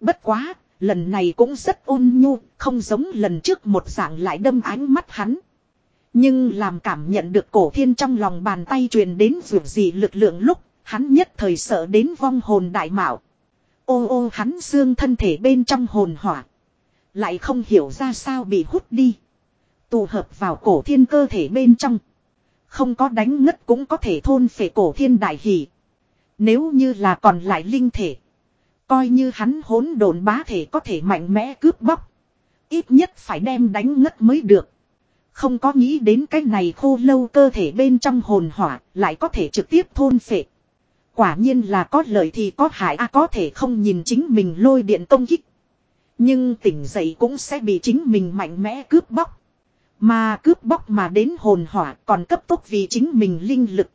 Bất quá, lần này cũng rất ôn nhu, không giống lần trước một dạng lại đâm ánh mắt hắn. Nhưng làm cảm nhận được cổ thiên trong lòng bàn tay truyền đến dù gì lực lượng lúc, hắn nhất thời sợ đến vong hồn đại mạo. Ô ô hắn xương thân thể bên trong hồn hỏa. Lại không hiểu ra sao bị hút đi. Tụ hợp vào cổ thiên cơ thể bên trong. Không có đánh ngất cũng có thể thôn phệ cổ thiên đại hỷ. Nếu như là còn lại linh thể. Coi như hắn hỗn độn bá thể có thể mạnh mẽ cướp bóc. Ít nhất phải đem đánh ngất mới được. Không có nghĩ đến cái này khô lâu cơ thể bên trong hồn hỏa lại có thể trực tiếp thôn phệ. Quả nhiên là có lợi thì có hại a có thể không nhìn chính mình lôi điện công kích. Nhưng tỉnh dậy cũng sẽ bị chính mình mạnh mẽ cướp bóc. Mà cướp bóc mà đến hồn hỏa còn cấp tốc vì chính mình linh lực.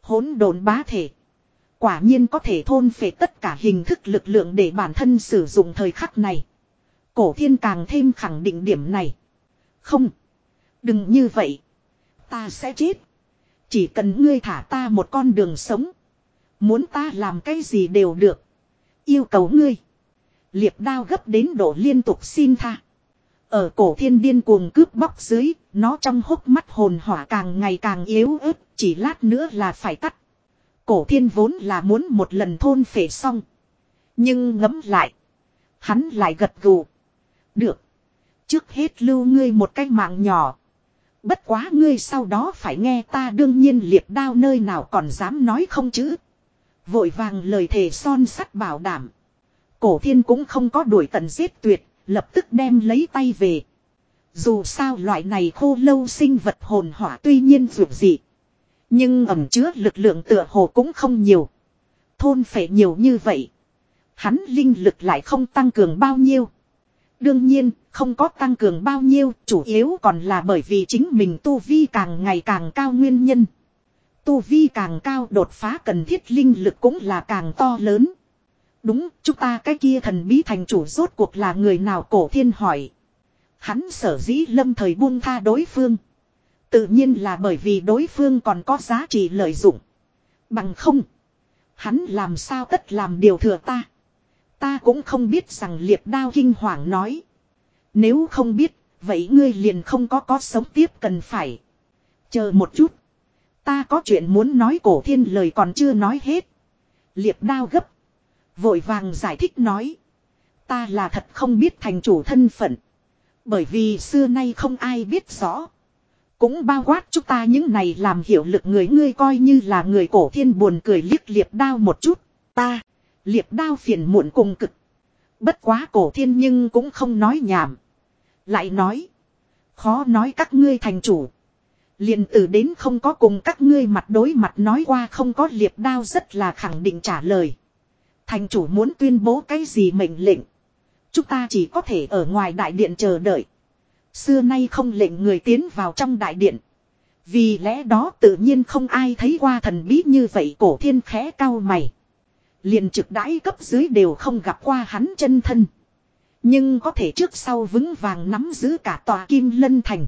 Hỗn độn bá thể. Quả nhiên có thể thôn phệ tất cả hình thức lực lượng để bản thân sử dụng thời khắc này. Cổ thiên càng thêm khẳng định điểm này. Không. Đừng như vậy. Ta sẽ chết. Chỉ cần ngươi thả ta một con đường sống. Muốn ta làm cái gì đều được. Yêu cầu ngươi. Liệp đao gấp đến độ liên tục xin tha. Ở cổ thiên điên cuồng cướp bóc dưới, nó trong hốc mắt hồn hỏa càng ngày càng yếu ớt, chỉ lát nữa là phải tắt. Cổ thiên vốn là muốn một lần thôn phệ xong. Nhưng ngấm lại. Hắn lại gật gù. Được. Trước hết lưu ngươi một cái mạng nhỏ. Bất quá ngươi sau đó phải nghe ta đương nhiên liệt đao nơi nào còn dám nói không chứ. Vội vàng lời thề son sắt bảo đảm. Cổ thiên cũng không có đuổi tận giết tuyệt, lập tức đem lấy tay về. Dù sao loại này khô lâu sinh vật hồn hỏa tuy nhiên dù gì. Nhưng ẩm chứa lực lượng tựa hồ cũng không nhiều. Thôn phệ nhiều như vậy. Hắn linh lực lại không tăng cường bao nhiêu. Đương nhiên, không có tăng cường bao nhiêu, chủ yếu còn là bởi vì chính mình tu vi càng ngày càng cao nguyên nhân. Tu vi càng cao đột phá cần thiết linh lực cũng là càng to lớn. Đúng, chúng ta cái kia thần bí thành chủ rốt cuộc là người nào cổ thiên hỏi. Hắn sở dĩ lâm thời buông tha đối phương. Tự nhiên là bởi vì đối phương còn có giá trị lợi dụng. Bằng không. Hắn làm sao tất làm điều thừa ta. Ta cũng không biết rằng liệt đao kinh hoàng nói. Nếu không biết, Vậy ngươi liền không có có sống tiếp cần phải. Chờ một chút. Ta có chuyện muốn nói cổ thiên lời còn chưa nói hết. Liệp đao gấp. Vội vàng giải thích nói. Ta là thật không biết thành chủ thân phận. Bởi vì xưa nay không ai biết rõ. Cũng bao quát chúng ta những này làm hiểu lực người ngươi coi như là người cổ thiên buồn cười liếc liệp đao một chút. Ta, liệp đao phiền muộn cùng cực. Bất quá cổ thiên nhưng cũng không nói nhảm. Lại nói. Khó nói các ngươi thành chủ. liền từ đến không có cùng các ngươi mặt đối mặt nói qua không có liệp đao rất là khẳng định trả lời. Thành chủ muốn tuyên bố cái gì mệnh lệnh. Chúng ta chỉ có thể ở ngoài đại điện chờ đợi. Xưa nay không lệnh người tiến vào trong đại điện. Vì lẽ đó tự nhiên không ai thấy qua thần bí như vậy cổ thiên khẽ cao mày. liền trực đãi cấp dưới đều không gặp qua hắn chân thân. Nhưng có thể trước sau vững vàng nắm giữ cả tòa kim lân thành.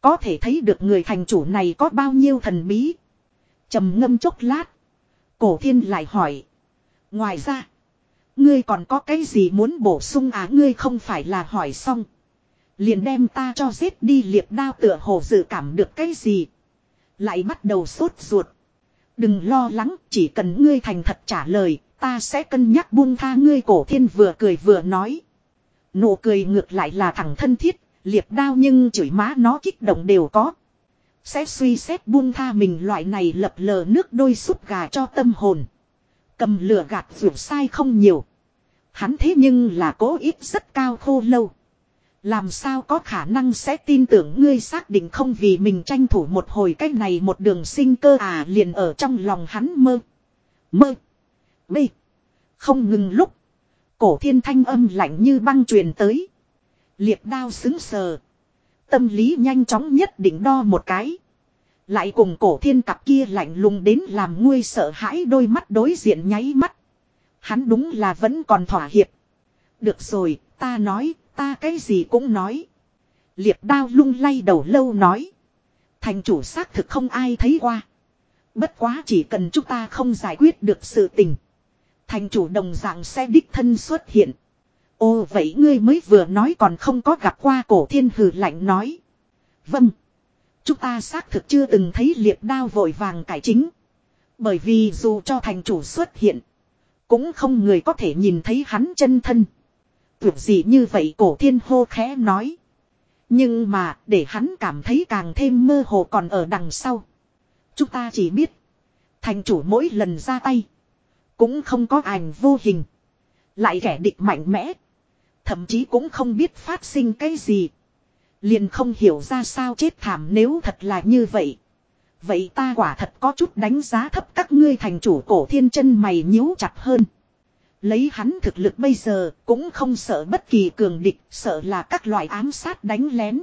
Có thể thấy được người thành chủ này có bao nhiêu thần bí. trầm ngâm chốc lát. Cổ thiên lại hỏi. Ngoài ra. Ngươi còn có cái gì muốn bổ sung à ngươi không phải là hỏi xong. Liền đem ta cho giết đi liệp đao tựa hồ dự cảm được cái gì. Lại bắt đầu sốt ruột. Đừng lo lắng, chỉ cần ngươi thành thật trả lời, ta sẽ cân nhắc buông tha ngươi cổ thiên vừa cười vừa nói. Nụ cười ngược lại là thẳng thân thiết, liệp đao nhưng chửi má nó kích động đều có. Sẽ suy xét buông tha mình loại này lập lờ nước đôi súp gà cho tâm hồn. Cầm lửa gạt vượt sai không nhiều. Hắn thế nhưng là cố ít rất cao khô lâu. Làm sao có khả năng sẽ tin tưởng ngươi xác định không vì mình tranh thủ một hồi cách này một đường sinh cơ à liền ở trong lòng hắn mơ. Mơ. Bê. Không ngừng lúc. Cổ thiên thanh âm lạnh như băng truyền tới. Liệt đao xứng sờ. Tâm lý nhanh chóng nhất định đo một cái. Lại cùng cổ thiên cặp kia lạnh lùng đến làm nguôi sợ hãi đôi mắt đối diện nháy mắt. Hắn đúng là vẫn còn thỏa hiệp. Được rồi, ta nói, ta cái gì cũng nói. Liệp đao lung lay đầu lâu nói. Thành chủ xác thực không ai thấy qua. Bất quá chỉ cần chúng ta không giải quyết được sự tình. Thành chủ đồng dạng sẽ đích thân xuất hiện. Ô, vậy ngươi mới vừa nói còn không có gặp qua cổ thiên hử lạnh nói. Vâng. Chúng ta xác thực chưa từng thấy liệp đao vội vàng cải chính. Bởi vì dù cho thành chủ xuất hiện. Cũng không người có thể nhìn thấy hắn chân thân. Tuyệt gì như vậy cổ thiên hô khẽ nói. Nhưng mà, để hắn cảm thấy càng thêm mơ hồ còn ở đằng sau. Chúng ta chỉ biết. Thành chủ mỗi lần ra tay. Cũng không có ảnh vô hình. Lại kẻ địch mạnh mẽ. Thậm chí cũng không biết phát sinh cái gì. Liền không hiểu ra sao chết thảm nếu thật là như vậy. Vậy ta quả thật có chút đánh giá thấp các ngươi thành chủ cổ thiên chân mày nhíu chặt hơn. Lấy hắn thực lực bây giờ cũng không sợ bất kỳ cường địch, sợ là các loại ám sát đánh lén.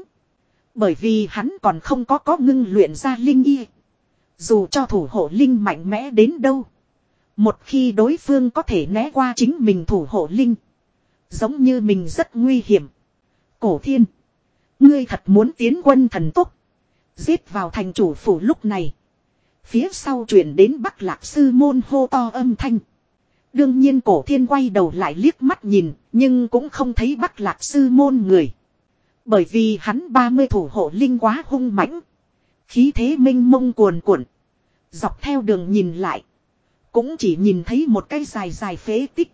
Bởi vì hắn còn không có có ngưng luyện ra linh y. Dù cho thủ hộ linh mạnh mẽ đến đâu. Một khi đối phương có thể né qua chính mình thủ hộ linh. Giống như mình rất nguy hiểm. Cổ thiên. Ngươi thật muốn tiến quân thần tốc. Giết vào thành chủ phủ lúc này. Phía sau chuyển đến bắc lạc sư môn hô to âm thanh. Đương nhiên cổ thiên quay đầu lại liếc mắt nhìn, nhưng cũng không thấy bắc lạc sư môn người. Bởi vì hắn 30 thủ hộ linh quá hung mãnh. Khí thế minh mông cuồn cuộn. Dọc theo đường nhìn lại. Cũng chỉ nhìn thấy một cái dài dài phế tích.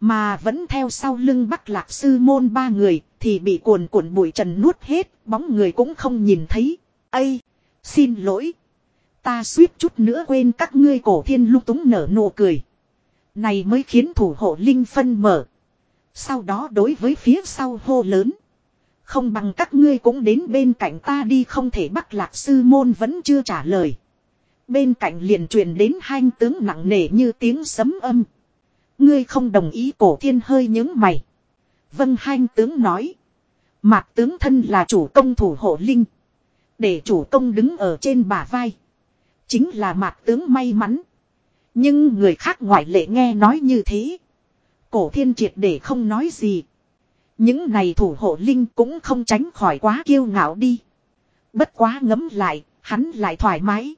Mà vẫn theo sau lưng bắc lạc sư môn ba người thì bị cuồn cuộn bụi trần nuốt hết, bóng người cũng không nhìn thấy. Ây, xin lỗi. Ta suýt chút nữa quên các ngươi cổ thiên lung túng nở nụ cười. Này mới khiến thủ hộ linh phân mở. Sau đó đối với phía sau hô lớn. Không bằng các ngươi cũng đến bên cạnh ta đi, không thể bắt lạc sư môn vẫn chưa trả lời. Bên cạnh liền truyền đến hai tướng nặng nề như tiếng sấm âm. Ngươi không đồng ý cổ thiên hơi những mày. Vâng hai tướng nói. Mạc tướng thân là chủ công thủ hộ linh. Để chủ công đứng ở trên bả vai. Chính là mạc tướng may mắn. Nhưng người khác ngoại lệ nghe nói như thế. Cổ thiên triệt để không nói gì. Những này thủ hộ linh cũng không tránh khỏi quá kiêu ngạo đi. Bất quá ngấm lại, hắn lại thoải mái.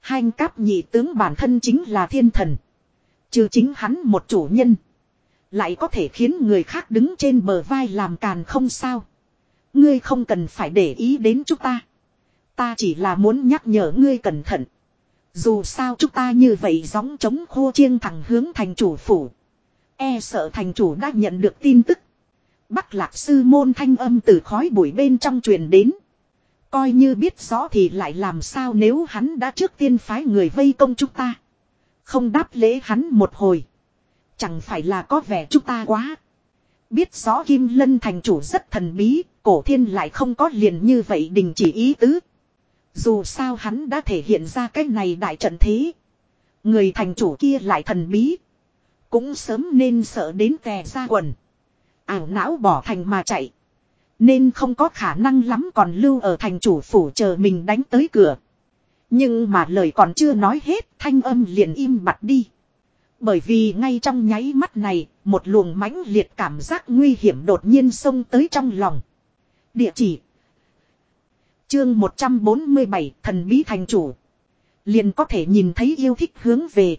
Hai cáp nhị tướng bản thân chính là thiên thần. Trừ chính hắn một chủ nhân. Lại có thể khiến người khác đứng trên bờ vai làm càn không sao. Ngươi không cần phải để ý đến chúng ta. Ta chỉ là muốn nhắc nhở ngươi cẩn thận. Dù sao chúng ta như vậy gióng chống khô chiêng thẳng hướng thành chủ phủ. E sợ thành chủ đã nhận được tin tức. Bắc lạc sư môn thanh âm từ khói bụi bên trong truyền đến. Coi như biết rõ thì lại làm sao nếu hắn đã trước tiên phái người vây công chúng ta. Không đáp lễ hắn một hồi. Chẳng phải là có vẻ chúng ta quá. Biết rõ Kim Lân thành chủ rất thần bí, cổ thiên lại không có liền như vậy đình chỉ ý tứ. Dù sao hắn đã thể hiện ra cái này đại trận thế. Người thành chủ kia lại thần bí. Cũng sớm nên sợ đến tè ra quần. Ảo não bỏ thành mà chạy. Nên không có khả năng lắm còn lưu ở thành chủ phủ chờ mình đánh tới cửa. Nhưng mà lời còn chưa nói hết thanh âm liền im bặt đi. Bởi vì ngay trong nháy mắt này, một luồng mãnh liệt cảm giác nguy hiểm đột nhiên xông tới trong lòng. Địa chỉ Chương 147 Thần Bí Thành Chủ Liền có thể nhìn thấy yêu thích hướng về.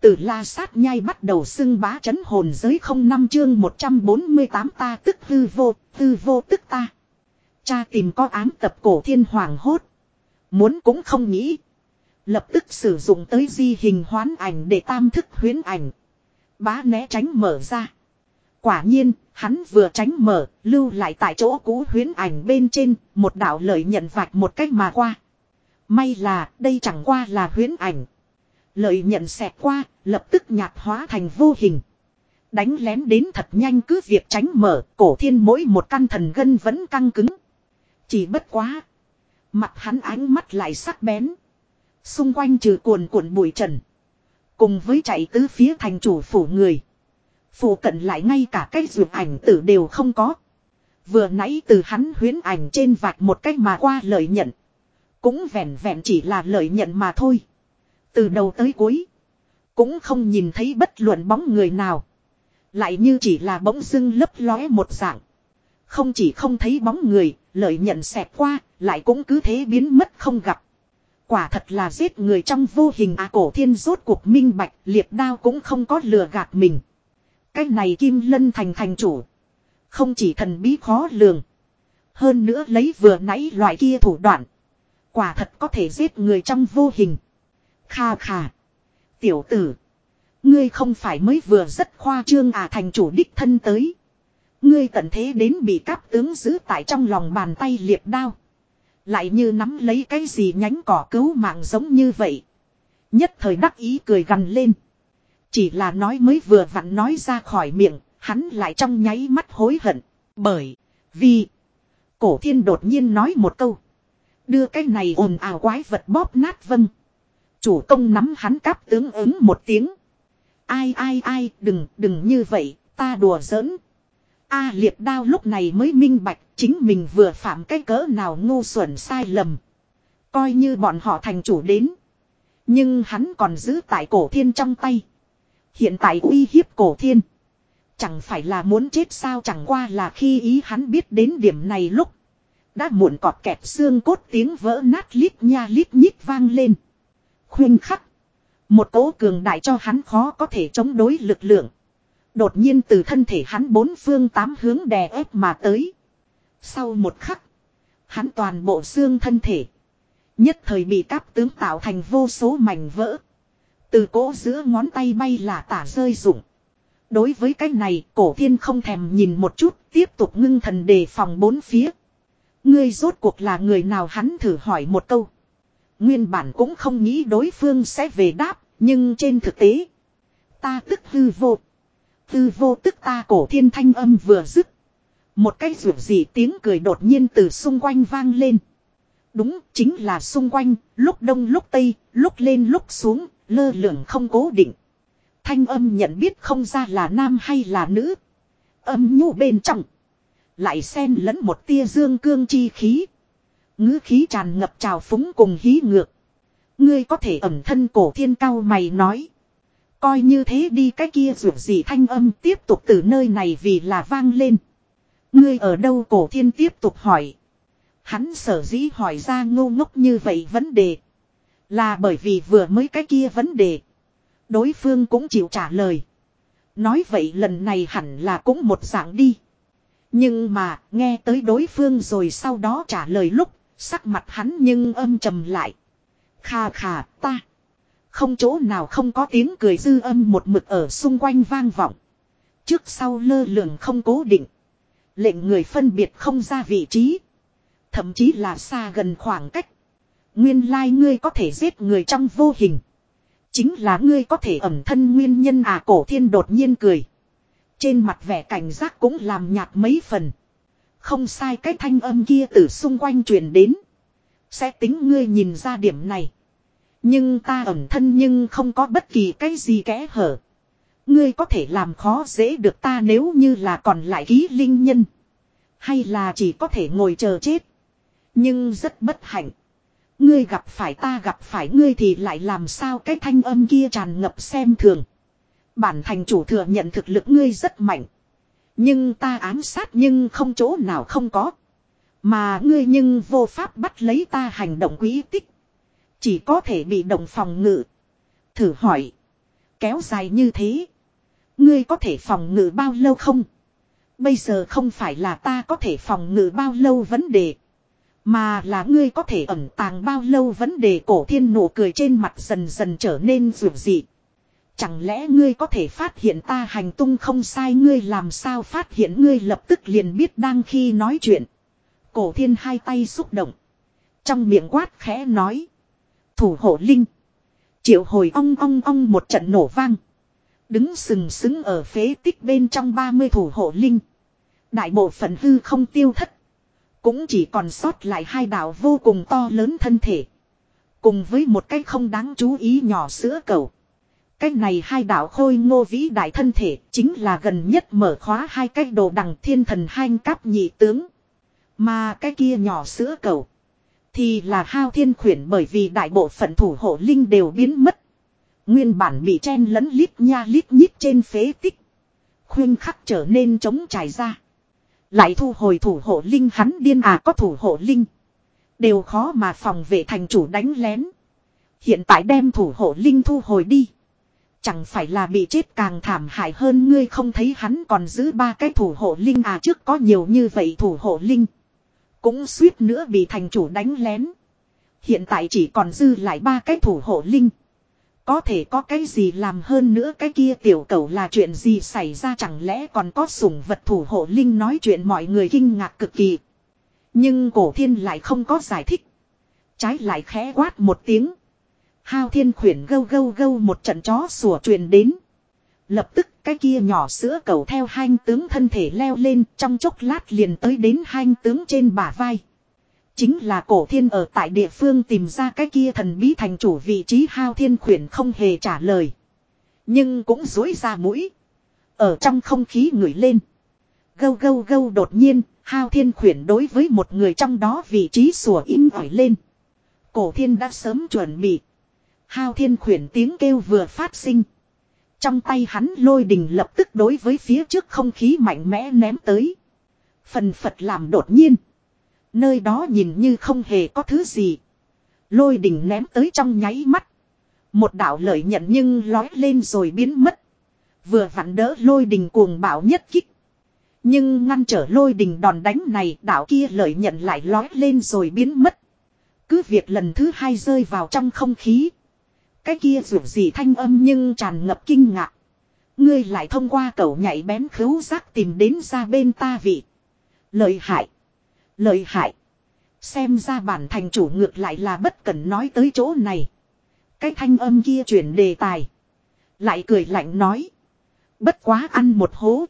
Từ la sát nhai bắt đầu xưng bá chấn hồn giới không năm chương 148 ta tức hư vô, hư vô tức ta. Cha tìm có ám tập cổ thiên hoàng hốt. Muốn cũng không nghĩ. Lập tức sử dụng tới di hình hoán ảnh để tam thức huyến ảnh. Bá né tránh mở ra. Quả nhiên, hắn vừa tránh mở, lưu lại tại chỗ cũ huyến ảnh bên trên, một đạo lợi nhận vạch một cách mà qua. May là, đây chẳng qua là huyến ảnh. Lợi nhận xẹt qua, lập tức nhạt hóa thành vô hình. Đánh lén đến thật nhanh cứ việc tránh mở, cổ thiên mỗi một căn thần gân vẫn căng cứng. Chỉ bất quá. Mặt hắn ánh mắt lại sắc bén. Xung quanh trừ cuồn cuộn bụi trần. Cùng với chạy tứ phía thành chủ phủ người. Phủ cận lại ngay cả cái ruột ảnh tử đều không có. Vừa nãy từ hắn huyến ảnh trên vạch một cách mà qua lợi nhận. Cũng vẹn vẹn chỉ là lợi nhận mà thôi. Từ đầu tới cuối. Cũng không nhìn thấy bất luận bóng người nào. Lại như chỉ là bỗng dưng lấp lóe một dạng. Không chỉ không thấy bóng người, lợi nhận xẹp qua, lại cũng cứ thế biến mất không gặp. Quả thật là giết người trong vô hình à cổ thiên rốt cuộc minh bạch, liệt đao cũng không có lừa gạt mình. Cái này kim lân thành thành chủ. Không chỉ thần bí khó lường. Hơn nữa lấy vừa nãy loại kia thủ đoạn. Quả thật có thể giết người trong vô hình. Kha kha. Tiểu tử. Ngươi không phải mới vừa rất khoa trương à thành chủ đích thân tới. Ngươi tận thế đến bị các tướng giữ tại trong lòng bàn tay liệt đao. Lại như nắm lấy cái gì nhánh cỏ cứu mạng giống như vậy. Nhất thời đắc ý cười gằn lên. Chỉ là nói mới vừa vặn nói ra khỏi miệng, hắn lại trong nháy mắt hối hận. Bởi, vì, cổ thiên đột nhiên nói một câu. Đưa cái này ồn ào quái vật bóp nát vâng. Chủ công nắm hắn cáp tướng ứng một tiếng. Ai ai ai, đừng, đừng như vậy, ta đùa giỡn. A liệt đao lúc này mới minh bạch, chính mình vừa phạm cái cỡ nào ngu xuẩn sai lầm. Coi như bọn họ thành chủ đến. Nhưng hắn còn giữ tại cổ thiên trong tay. Hiện tại uy hiếp cổ thiên. Chẳng phải là muốn chết sao chẳng qua là khi ý hắn biết đến điểm này lúc. Đã muộn cọt kẹp xương cốt tiếng vỡ nát lít nha lít nhít vang lên. Khuyên khắc. Một cỗ cường đại cho hắn khó có thể chống đối lực lượng. Đột nhiên từ thân thể hắn bốn phương tám hướng đè ép mà tới. Sau một khắc. Hắn toàn bộ xương thân thể. Nhất thời bị cáp tướng tạo thành vô số mảnh vỡ. Từ cỗ giữa ngón tay bay là tả rơi rụng. Đối với cái này, cổ thiên không thèm nhìn một chút, tiếp tục ngưng thần đề phòng bốn phía. Ngươi rốt cuộc là người nào hắn thử hỏi một câu. Nguyên bản cũng không nghĩ đối phương sẽ về đáp, nhưng trên thực tế. Ta tức hư vô. Hư vô tức ta cổ thiên thanh âm vừa dứt. Một cái rượu gì tiếng cười đột nhiên từ xung quanh vang lên. Đúng, chính là xung quanh, lúc đông lúc tây, lúc lên lúc xuống, lơ lửng không cố định. Thanh âm nhận biết không ra là nam hay là nữ. Âm nhu bên trong. Lại xen lẫn một tia dương cương chi khí. ngữ khí tràn ngập trào phúng cùng hí ngược. Ngươi có thể ẩm thân cổ thiên cao mày nói. Coi như thế đi cái kia dù gì thanh âm tiếp tục từ nơi này vì là vang lên. Ngươi ở đâu cổ thiên tiếp tục hỏi. Hắn sở dĩ hỏi ra ngô ngốc như vậy vấn đề. Là bởi vì vừa mới cái kia vấn đề. Đối phương cũng chịu trả lời. Nói vậy lần này hẳn là cũng một dạng đi. Nhưng mà, nghe tới đối phương rồi sau đó trả lời lúc, sắc mặt hắn nhưng âm trầm lại. Khà khà ta. Không chỗ nào không có tiếng cười dư âm một mực ở xung quanh vang vọng. Trước sau lơ lửng không cố định. Lệnh người phân biệt không ra vị trí. Thậm chí là xa gần khoảng cách. Nguyên lai like ngươi có thể giết người trong vô hình. Chính là ngươi có thể ẩm thân nguyên nhân à cổ thiên đột nhiên cười. Trên mặt vẻ cảnh giác cũng làm nhạt mấy phần. Không sai, cái thanh âm kia từ xung quanh truyền đến. Sẽ tính ngươi nhìn ra điểm này. Nhưng ta ẩm thân nhưng không có bất kỳ cái gì kẽ hở. Ngươi có thể làm khó dễ được ta nếu như là còn lại ký linh nhân. Hay là chỉ có thể ngồi chờ chết. Nhưng rất bất hạnh. Ngươi gặp phải ta gặp phải ngươi thì lại làm sao cái thanh âm kia tràn ngập xem thường. Bản thành chủ thừa nhận thực lực ngươi rất mạnh. Nhưng ta ám sát nhưng không chỗ nào không có. Mà ngươi nhưng vô pháp bắt lấy ta hành động quý tích. Chỉ có thể bị động phòng ngự. Thử hỏi. Kéo dài như thế. Ngươi có thể phòng ngự bao lâu không? Bây giờ không phải là ta có thể phòng ngự bao lâu vấn đề. Mà là ngươi có thể ẩn tàng bao lâu vấn đề cổ thiên nụ cười trên mặt dần dần trở nên rượu dị. Chẳng lẽ ngươi có thể phát hiện ta hành tung không sai, ngươi làm sao phát hiện ngươi lập tức liền biết đang khi nói chuyện. Cổ thiên hai tay xúc động. Trong miệng quát khẽ nói. Thủ hộ linh. Triệu hồi ong ong ong một trận nổ vang. Đứng sừng sững ở phế tích bên trong 30 thủ hộ linh. Đại bộ phận hư không tiêu thất. Cũng chỉ còn sót lại hai đạo vô cùng to lớn thân thể. Cùng với một cái không đáng chú ý nhỏ sữa cầu. Cái này hai đạo khôi ngô vĩ đại thân thể chính là gần nhất mở khóa hai cái đồ đằng thiên thần hanh cáp nhị tướng. Mà cái kia nhỏ sữa cầu. Thì là hao thiên khuyển bởi vì đại bộ phận thủ hộ linh đều biến mất. Nguyên bản bị chen lẫn lít nha lít nhít trên phế tích. Khuyên khắc trở nên trống trải ra. Lại thu hồi thủ hộ linh hắn điên à có thủ hộ linh. Đều khó mà phòng vệ thành chủ đánh lén. Hiện tại đem thủ hộ linh thu hồi đi. Chẳng phải là bị chết càng thảm hại hơn ngươi không thấy hắn còn giữ ba cái thủ hộ linh à trước có nhiều như vậy thủ hộ linh. Cũng suýt nữa bị thành chủ đánh lén. Hiện tại chỉ còn dư lại ba cái thủ hộ linh. Có thể có cái gì làm hơn nữa cái kia tiểu cầu là chuyện gì xảy ra chẳng lẽ còn có sủng vật thủ hộ linh nói chuyện mọi người kinh ngạc cực kỳ. Nhưng cổ thiên lại không có giải thích. Trái lại khẽ quát một tiếng. Hao thiên khuyển gâu gâu gâu một trận chó sủa truyền đến. Lập tức cái kia nhỏ sữa cầu theo hai tướng thân thể leo lên, trong chốc lát liền tới đến hai tướng trên bả vai. Chính là cổ thiên ở tại địa phương tìm ra cái kia thần bí thành chủ vị trí hao thiên khuyển không hề trả lời. Nhưng cũng dối ra mũi. Ở trong không khí ngửi lên. Gâu gâu gâu đột nhiên, hao thiên khuyển đối với một người trong đó vị trí sủa in ỏi lên. Cổ thiên đã sớm chuẩn bị. Hao thiên khuyển tiếng kêu vừa phát sinh. Trong tay hắn lôi đình lập tức đối với phía trước không khí mạnh mẽ ném tới. Phần phật làm đột nhiên. Nơi đó nhìn như không hề có thứ gì. Lôi đình ném tới trong nháy mắt. Một đạo lợi nhận nhưng lói lên rồi biến mất. Vừa vặn đỡ lôi đình cuồng bạo nhất kích. Nhưng ngăn trở lôi đình đòn đánh này, đạo kia lợi nhận lại lói lên rồi biến mất. Cứ việc lần thứ hai rơi vào trong không khí. Cái kia rủ gì thanh âm nhưng tràn ngập kinh ngạc. Ngươi lại thông qua cầu nhảy bén khứu giác tìm đến ra bên ta vị. Lợi hại. Lợi hại. Xem ra bản thành chủ ngược lại là bất cần nói tới chỗ này. Cái thanh âm kia chuyển đề tài. Lại cười lạnh nói. Bất quá ăn một hố.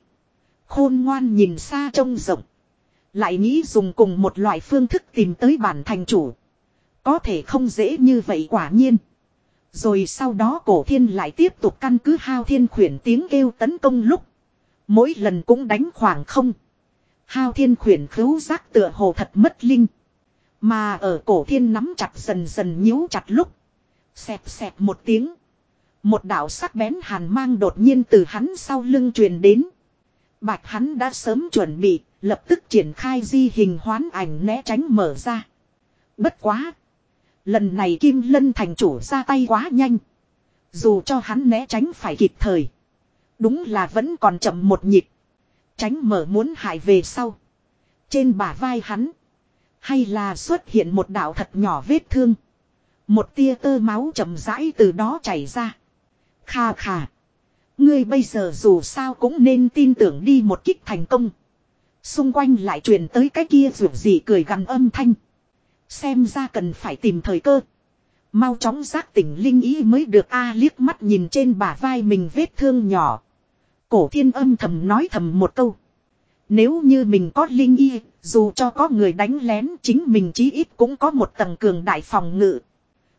Khôn ngoan nhìn xa trông rộng. Lại nghĩ dùng cùng một loại phương thức tìm tới bản thành chủ. Có thể không dễ như vậy quả nhiên. Rồi sau đó cổ thiên lại tiếp tục căn cứ hao thiên khuyển tiếng kêu tấn công lúc. Mỗi lần cũng đánh khoảng không. Hao thiên khuyển khứu giác tựa hồ thật mất linh. Mà ở cổ thiên nắm chặt dần dần nhíu chặt lúc. Xẹp xẹp một tiếng. Một đạo sắc bén hàn mang đột nhiên từ hắn sau lưng truyền đến. Bạch hắn đã sớm chuẩn bị, lập tức triển khai di hình hoán ảnh né tránh mở ra. Bất quá. Lần này Kim Lân thành chủ ra tay quá nhanh. Dù cho hắn né tránh phải kịp thời. Đúng là vẫn còn chậm một nhịp. Tránh mở muốn hại về sau. Trên bả vai hắn. Hay là xuất hiện một đạo thật nhỏ vết thương. Một tia tơ máu chậm rãi từ đó chảy ra. Kha kha. Ngươi bây giờ dù sao cũng nên tin tưởng đi một kích thành công. Xung quanh lại truyền tới cái kia rủ gì cười gằn âm thanh. Xem ra cần phải tìm thời cơ. Mau chóng giác tỉnh linh ý mới được a liếc mắt nhìn trên bả vai mình vết thương nhỏ. Cổ thiên âm thầm nói thầm một câu. Nếu như mình có linh y, dù cho có người đánh lén chính mình chí ít cũng có một tầng cường đại phòng ngự.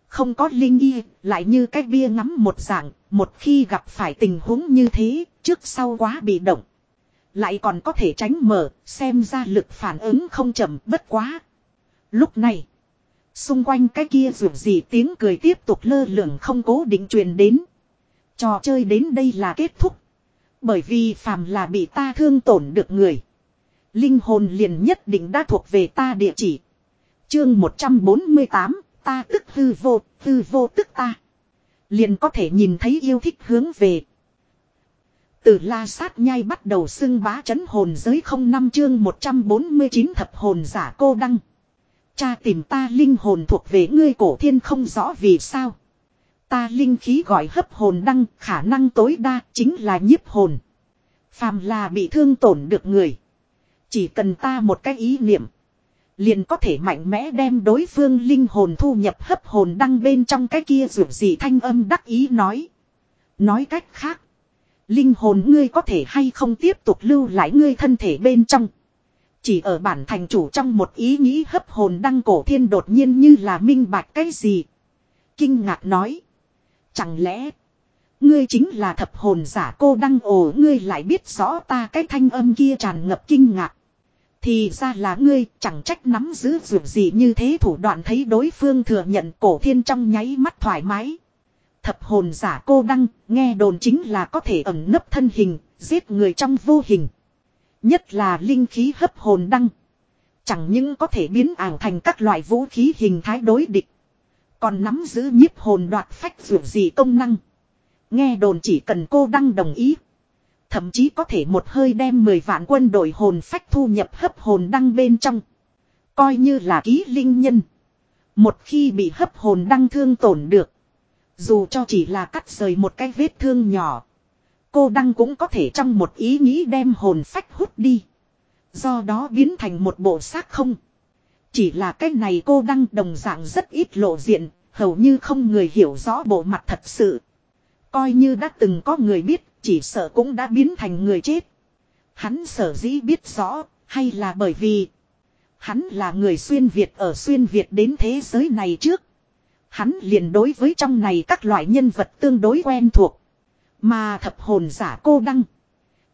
Không có linh y, lại như cái bia ngắm một dạng, một khi gặp phải tình huống như thế, trước sau quá bị động. Lại còn có thể tránh mở, xem ra lực phản ứng không chậm bất quá. Lúc này, xung quanh cái kia dù gì tiếng cười tiếp tục lơ lửng không cố định truyền đến. Trò chơi đến đây là kết thúc. Bởi vì phàm là bị ta thương tổn được người. Linh hồn liền nhất định đã thuộc về ta địa chỉ. Chương 148, ta tức hư vô, hư vô tức ta. Liền có thể nhìn thấy yêu thích hướng về. Từ la sát nhai bắt đầu xưng bá chấn hồn giới không năm chương 149 thập hồn giả cô đăng. Cha tìm ta linh hồn thuộc về ngươi cổ thiên không rõ vì sao. Ta linh khí gọi hấp hồn đăng, khả năng tối đa chính là nhiếp hồn. Phàm là bị thương tổn được người. Chỉ cần ta một cái ý niệm. Liền có thể mạnh mẽ đem đối phương linh hồn thu nhập hấp hồn đăng bên trong cái kia dù gì thanh âm đắc ý nói. Nói cách khác. Linh hồn ngươi có thể hay không tiếp tục lưu lại ngươi thân thể bên trong. Chỉ ở bản thành chủ trong một ý nghĩ hấp hồn đăng cổ thiên đột nhiên như là minh bạch cái gì. Kinh ngạc nói. Chẳng lẽ. Ngươi chính là thập hồn giả cô đăng ồ ngươi lại biết rõ ta cái thanh âm kia tràn ngập kinh ngạc. Thì ra là ngươi chẳng trách nắm giữ dù gì như thế thủ đoạn thấy đối phương thừa nhận cổ thiên trong nháy mắt thoải mái. Thập hồn giả cô đăng, nghe đồn chính là có thể ẩn nấp thân hình, giết người trong vô hình. Nhất là linh khí hấp hồn đăng. Chẳng những có thể biến ảo thành các loại vũ khí hình thái đối địch. Còn nắm giữ nhiếp hồn đoạt phách dù gì công năng. Nghe đồn chỉ cần cô đăng đồng ý. Thậm chí có thể một hơi đem 10 vạn quân đội hồn phách thu nhập hấp hồn đăng bên trong. Coi như là ký linh nhân. Một khi bị hấp hồn đăng thương tổn được. Dù cho chỉ là cắt rời một cái vết thương nhỏ. Cô đăng cũng có thể trong một ý nghĩ đem hồn phách hút đi. Do đó biến thành một bộ xác không. Chỉ là cái này cô đăng đồng dạng rất ít lộ diện, hầu như không người hiểu rõ bộ mặt thật sự. Coi như đã từng có người biết, chỉ sợ cũng đã biến thành người chết. Hắn sở dĩ biết rõ, hay là bởi vì hắn là người xuyên Việt ở xuyên Việt đến thế giới này trước. Hắn liền đối với trong này các loại nhân vật tương đối quen thuộc. Mà thập hồn giả cô đăng.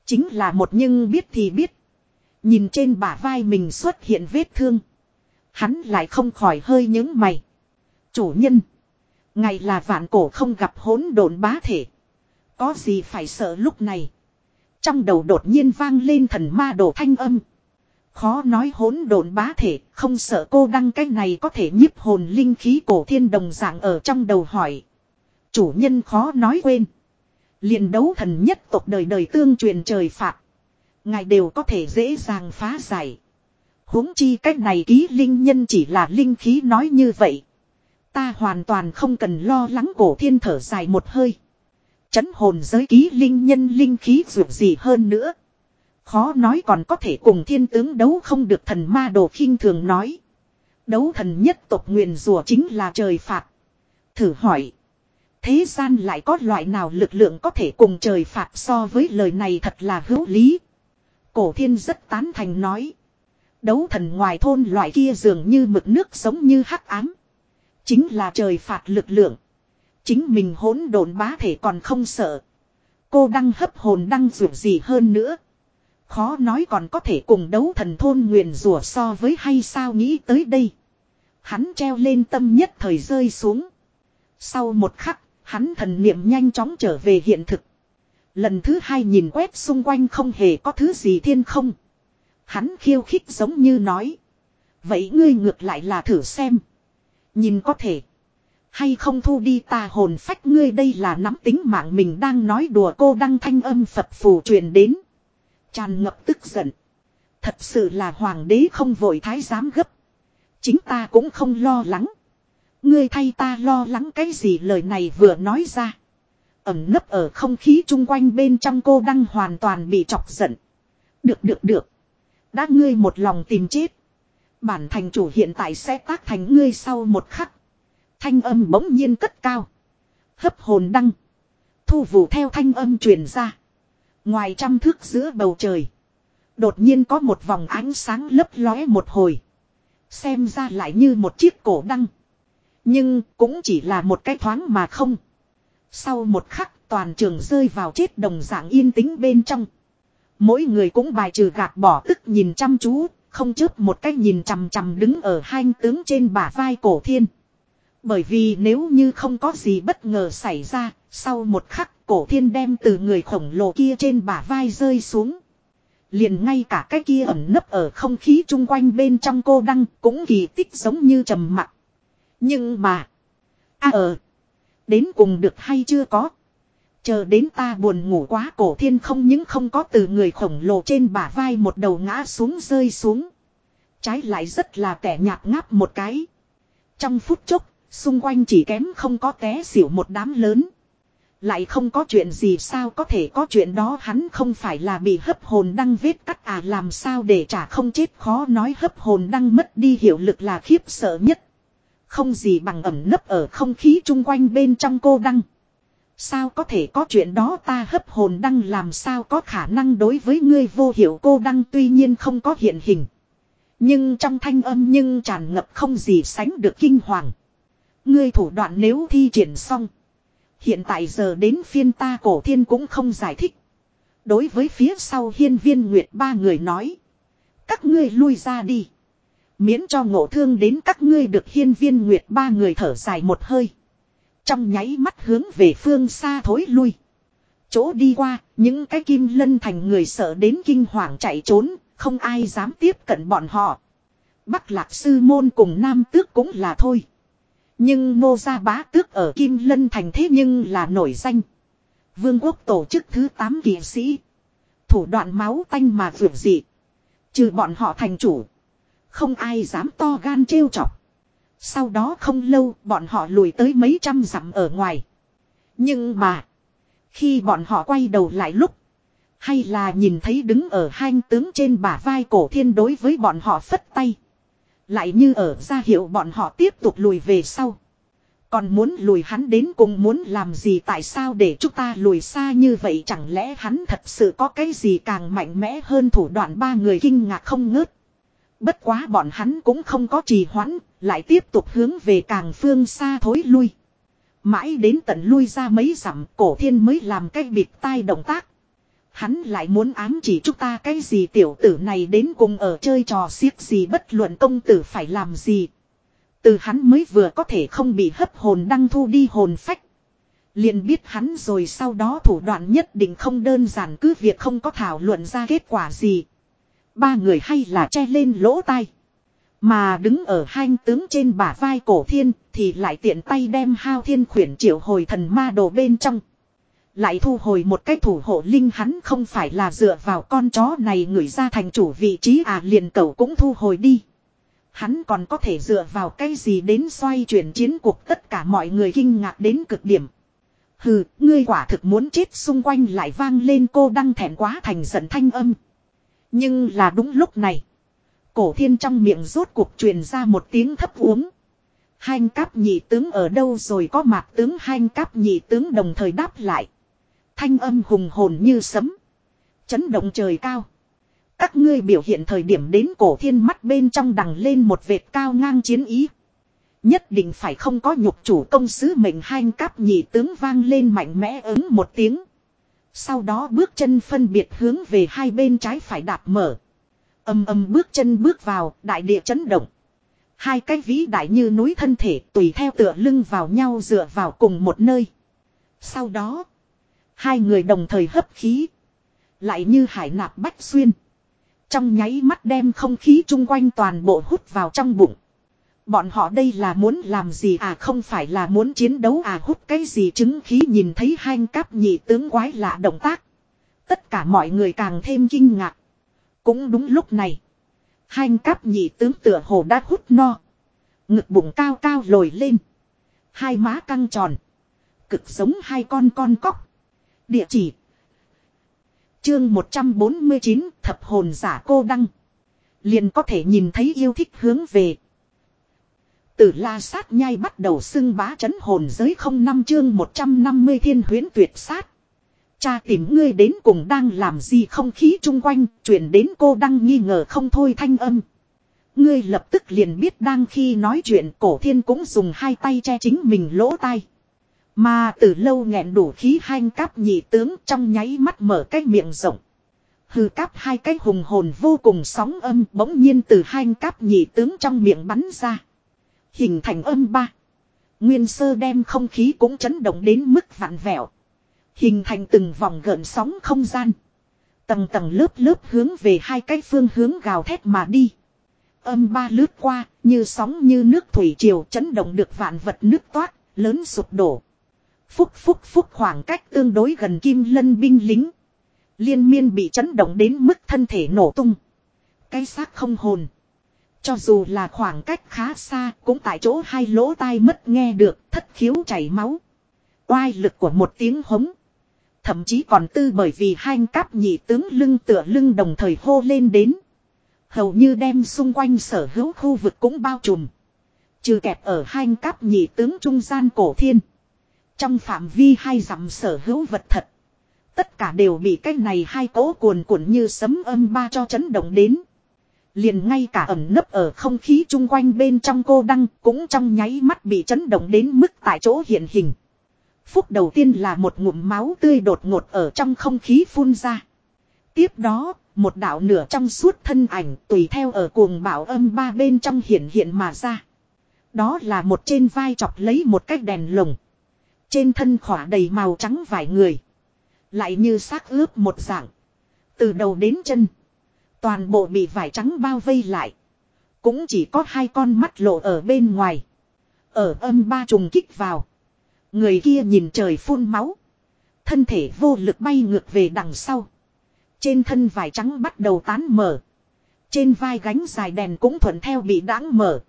Chính là một nhưng biết thì biết. Nhìn trên bả vai mình xuất hiện vết thương. Hắn lại không khỏi hơi những mày. Chủ nhân. Ngày là vạn cổ không gặp hỗn độn bá thể. Có gì phải sợ lúc này. Trong đầu đột nhiên vang lên thần ma đồ thanh âm. Khó nói hỗn độn bá thể, không sợ cô đăng cái này có thể nhiếp hồn linh khí cổ thiên đồng dạng ở trong đầu hỏi. Chủ nhân khó nói quên. liền đấu thần nhất tộc đời đời tương truyền trời phạt. Ngài đều có thể dễ dàng phá giải huống chi cách này ký linh nhân chỉ là linh khí nói như vậy. Ta hoàn toàn không cần lo lắng cổ thiên thở dài một hơi. Chấn hồn giới ký linh nhân linh khí dù gì hơn nữa. Khó nói còn có thể cùng thiên tướng đấu không được thần ma đồ khinh thường nói. Đấu thần nhất tộc nguyền rùa chính là trời phạt. Thử hỏi. Thế gian lại có loại nào lực lượng có thể cùng trời phạt so với lời này thật là hữu lý. Cổ thiên rất tán thành nói. Đấu thần ngoài thôn loại kia dường như mực nước giống như hắc ám. Chính là trời phạt lực lượng. Chính mình hỗn độn bá thể còn không sợ. Cô đang hấp hồn đang dù gì hơn nữa. Khó nói còn có thể cùng đấu thần thôn nguyền rủa so với hay sao nghĩ tới đây. Hắn treo lên tâm nhất thời rơi xuống. Sau một khắc, hắn thần niệm nhanh chóng trở về hiện thực. Lần thứ hai nhìn quét xung quanh không hề có thứ gì thiên không. Hắn khiêu khích giống như nói. Vậy ngươi ngược lại là thử xem. Nhìn có thể. Hay không thu đi ta hồn phách ngươi đây là nắm tính mạng mình đang nói đùa cô đăng thanh âm Phật phù truyền đến. Tràn ngập tức giận. Thật sự là hoàng đế không vội thái giám gấp. Chính ta cũng không lo lắng. Ngươi thay ta lo lắng cái gì lời này vừa nói ra. Ẩm nấp ở không khí chung quanh bên trong cô đăng hoàn toàn bị chọc giận. Được được được. Đã ngươi một lòng tìm chết. Bản thành chủ hiện tại sẽ tác thành ngươi sau một khắc. Thanh âm bỗng nhiên cất cao. Hấp hồn đăng. Thu vụ theo thanh âm truyền ra. Ngoài trăm thước giữa bầu trời. Đột nhiên có một vòng ánh sáng lấp lóe một hồi. Xem ra lại như một chiếc cổ đăng. Nhưng cũng chỉ là một cái thoáng mà không. Sau một khắc toàn trường rơi vào chết đồng dạng yên tĩnh bên trong. Mỗi người cũng bài trừ gạt bỏ tức nhìn chăm chú, không chớp một cách nhìn chằm chằm đứng ở hai tướng trên bả vai cổ thiên. Bởi vì nếu như không có gì bất ngờ xảy ra, sau một khắc cổ thiên đem từ người khổng lồ kia trên bả vai rơi xuống. Liền ngay cả cái kia ẩn nấp ở không khí chung quanh bên trong cô đăng cũng kỳ tích giống như trầm mặc. Nhưng mà. a à, ờ. Đến cùng được hay chưa có. Chờ đến ta buồn ngủ quá cổ thiên không những không có từ người khổng lồ trên bả vai một đầu ngã xuống rơi xuống. Trái lại rất là kẻ nhạt ngáp một cái. Trong phút chốc, xung quanh chỉ kém không có té xỉu một đám lớn. Lại không có chuyện gì sao có thể có chuyện đó hắn không phải là bị hấp hồn đăng vết cắt à làm sao để trả không chết khó nói hấp hồn đăng mất đi hiệu lực là khiếp sợ nhất. Không gì bằng ẩm nấp ở không khí chung quanh bên trong cô đăng. Sao có thể có chuyện đó ta hấp hồn đăng làm sao có khả năng đối với ngươi vô hiệu cô đăng tuy nhiên không có hiện hình. Nhưng trong thanh âm nhưng tràn ngập không gì sánh được kinh hoàng. Ngươi thủ đoạn nếu thi triển xong. Hiện tại giờ đến phiên ta cổ thiên cũng không giải thích. Đối với phía sau hiên viên nguyệt ba người nói. Các ngươi lui ra đi. Miễn cho ngộ thương đến các ngươi được hiên viên nguyệt ba người thở dài một hơi. Trong nháy mắt hướng về phương xa thối lui. Chỗ đi qua, những cái kim lân thành người sợ đến kinh hoàng chạy trốn, không ai dám tiếp cận bọn họ. Bắc lạc sư môn cùng nam tước cũng là thôi. Nhưng ngô gia bá tước ở Kim Lân Thành thế nhưng là nổi danh. Vương quốc tổ chức thứ 8 kỳ sĩ. Thủ đoạn máu tanh mà vượt dị. Trừ bọn họ thành chủ. Không ai dám to gan trêu chọc. Sau đó không lâu, bọn họ lùi tới mấy trăm dặm ở ngoài. Nhưng mà. Khi bọn họ quay đầu lại lúc. Hay là nhìn thấy đứng ở hang tướng trên bả vai cổ thiên đối với bọn họ phất tay. Lại như ở ra hiệu bọn họ tiếp tục lùi về sau. Còn muốn lùi hắn đến cùng muốn làm gì, tại sao để chúng ta lùi xa như vậy, chẳng lẽ hắn thật sự có cái gì càng mạnh mẽ hơn thủ đoạn ba người kinh ngạc không ngớt. Bất quá bọn hắn cũng không có trì hoãn, lại tiếp tục hướng về càng phương xa thối lui. Mãi đến tận lui ra mấy dặm cổ thiên mới làm cái bịt tai động tác. Hắn lại muốn ám chỉ chúng ta cái gì tiểu tử này đến cùng ở chơi trò xiếc gì bất luận công tử phải làm gì. Từ hắn mới vừa có thể không bị hấp hồn đăng thu đi hồn phách. Liền biết hắn rồi sau đó thủ đoạn nhất định không đơn giản cứ việc không có thảo luận ra kết quả gì. Ba người hay là che lên lỗ tai. Mà đứng ở hai tướng trên bả vai cổ thiên thì lại tiện tay đem hao thiên khuyển triệu hồi thần ma đồ bên trong. Lại thu hồi một cái thủ hộ linh hắn không phải là dựa vào con chó này người ra thành chủ vị trí à liền cầu cũng thu hồi đi. Hắn còn có thể dựa vào cái gì đến xoay chuyển chiến cuộc tất cả mọi người kinh ngạc đến cực điểm. Hừ, ngươi quả thực muốn chết xung quanh lại vang lên cô đăng thẹn quá thành giận thanh âm. Nhưng là đúng lúc này. Cổ thiên trong miệng rốt cuộc truyền ra một tiếng thấp uống. hanh cáp nhị tướng ở đâu rồi có mạc tướng hanh cáp nhị tướng đồng thời đáp lại. Thanh âm hùng hồn như sấm. Chấn động trời cao. Các ngươi biểu hiện thời điểm đến cổ thiên mắt bên trong đằng lên một vệt cao ngang chiến ý. Nhất định phải không có nhục chủ công sứ mệnh hanh cáp nhị tướng vang lên mạnh mẽ ứng một tiếng. Sau đó bước chân phân biệt hướng về hai bên trái phải đạp mở. Âm âm bước chân bước vào, đại địa chấn động. Hai cái vĩ đại như núi thân thể tùy theo tựa lưng vào nhau dựa vào cùng một nơi. Sau đó, hai người đồng thời hấp khí. Lại như hải nạp bách xuyên. Trong nháy mắt đem không khí chung quanh toàn bộ hút vào trong bụng. Bọn họ đây là muốn làm gì à không phải là muốn chiến đấu à hút cái gì chứng khí nhìn thấy hai cáp nhị tướng quái lạ động tác. Tất cả mọi người càng thêm kinh ngạc. Cũng đúng lúc này. Hai cáp nhị tướng tựa hồ đã hút no. Ngực bụng cao cao lồi lên. Hai má căng tròn. Cực giống hai con con cóc. Địa chỉ. Chương 149 thập hồn giả cô đăng. Liền có thể nhìn thấy yêu thích hướng về. Từ la sát nhai bắt đầu xưng bá chấn hồn giới không năm chương 150 thiên huyến tuyệt sát. Cha tìm ngươi đến cùng đang làm gì không khí chung quanh, chuyển đến cô đang nghi ngờ không thôi thanh âm. Ngươi lập tức liền biết đang khi nói chuyện cổ thiên cũng dùng hai tay che chính mình lỗ tai. Mà từ lâu nghẹn đủ khí hanh cáp nhị tướng trong nháy mắt mở cái miệng rộng. Hư cáp hai cái hùng hồn vô cùng sóng âm bỗng nhiên từ hanh cáp nhị tướng trong miệng bắn ra. Hình thành âm ba. Nguyên sơ đem không khí cũng chấn động đến mức vặn vẹo. Hình thành từng vòng gợn sóng không gian. Tầng tầng lớp lớp hướng về hai cái phương hướng gào thét mà đi. Âm ba lướt qua, như sóng như nước thủy triều chấn động được vạn vật nước toát, lớn sụp đổ. Phúc phúc phúc khoảng cách tương đối gần kim lân binh lính. Liên miên bị chấn động đến mức thân thể nổ tung. Cái xác không hồn. Cho dù là khoảng cách khá xa, cũng tại chỗ hai lỗ tai mất nghe được, thất khiếu chảy máu. Oai lực của một tiếng hống. Thậm chí còn tư bởi vì hai cáp nhị tướng lưng tựa lưng đồng thời hô lên đến. Hầu như đem xung quanh sở hữu khu vực cũng bao trùm. Trừ kẹp ở hai cáp nhị tướng trung gian cổ thiên. Trong phạm vi hai dặm sở hữu vật thật. Tất cả đều bị cái này hai cỗ cuồn cuộn như sấm âm ba cho chấn động đến. Liền ngay cả ẩm nấp ở không khí chung quanh bên trong cô đăng cũng trong nháy mắt bị chấn động đến mức tại chỗ hiện hình. Phúc đầu tiên là một ngụm máu tươi đột ngột ở trong không khí phun ra. Tiếp đó, một đạo nửa trong suốt thân ảnh tùy theo ở cuồng bảo âm ba bên trong hiện hiện mà ra. Đó là một trên vai chọc lấy một cái đèn lồng. Trên thân khỏa đầy màu trắng vài người. Lại như xác ướp một dạng. Từ đầu đến chân. Toàn bộ bị vải trắng bao vây lại. Cũng chỉ có hai con mắt lộ ở bên ngoài. Ở âm ba trùng kích vào. Người kia nhìn trời phun máu. Thân thể vô lực bay ngược về đằng sau. Trên thân vải trắng bắt đầu tán mở. Trên vai gánh dài đèn cũng thuận theo bị đáng mở.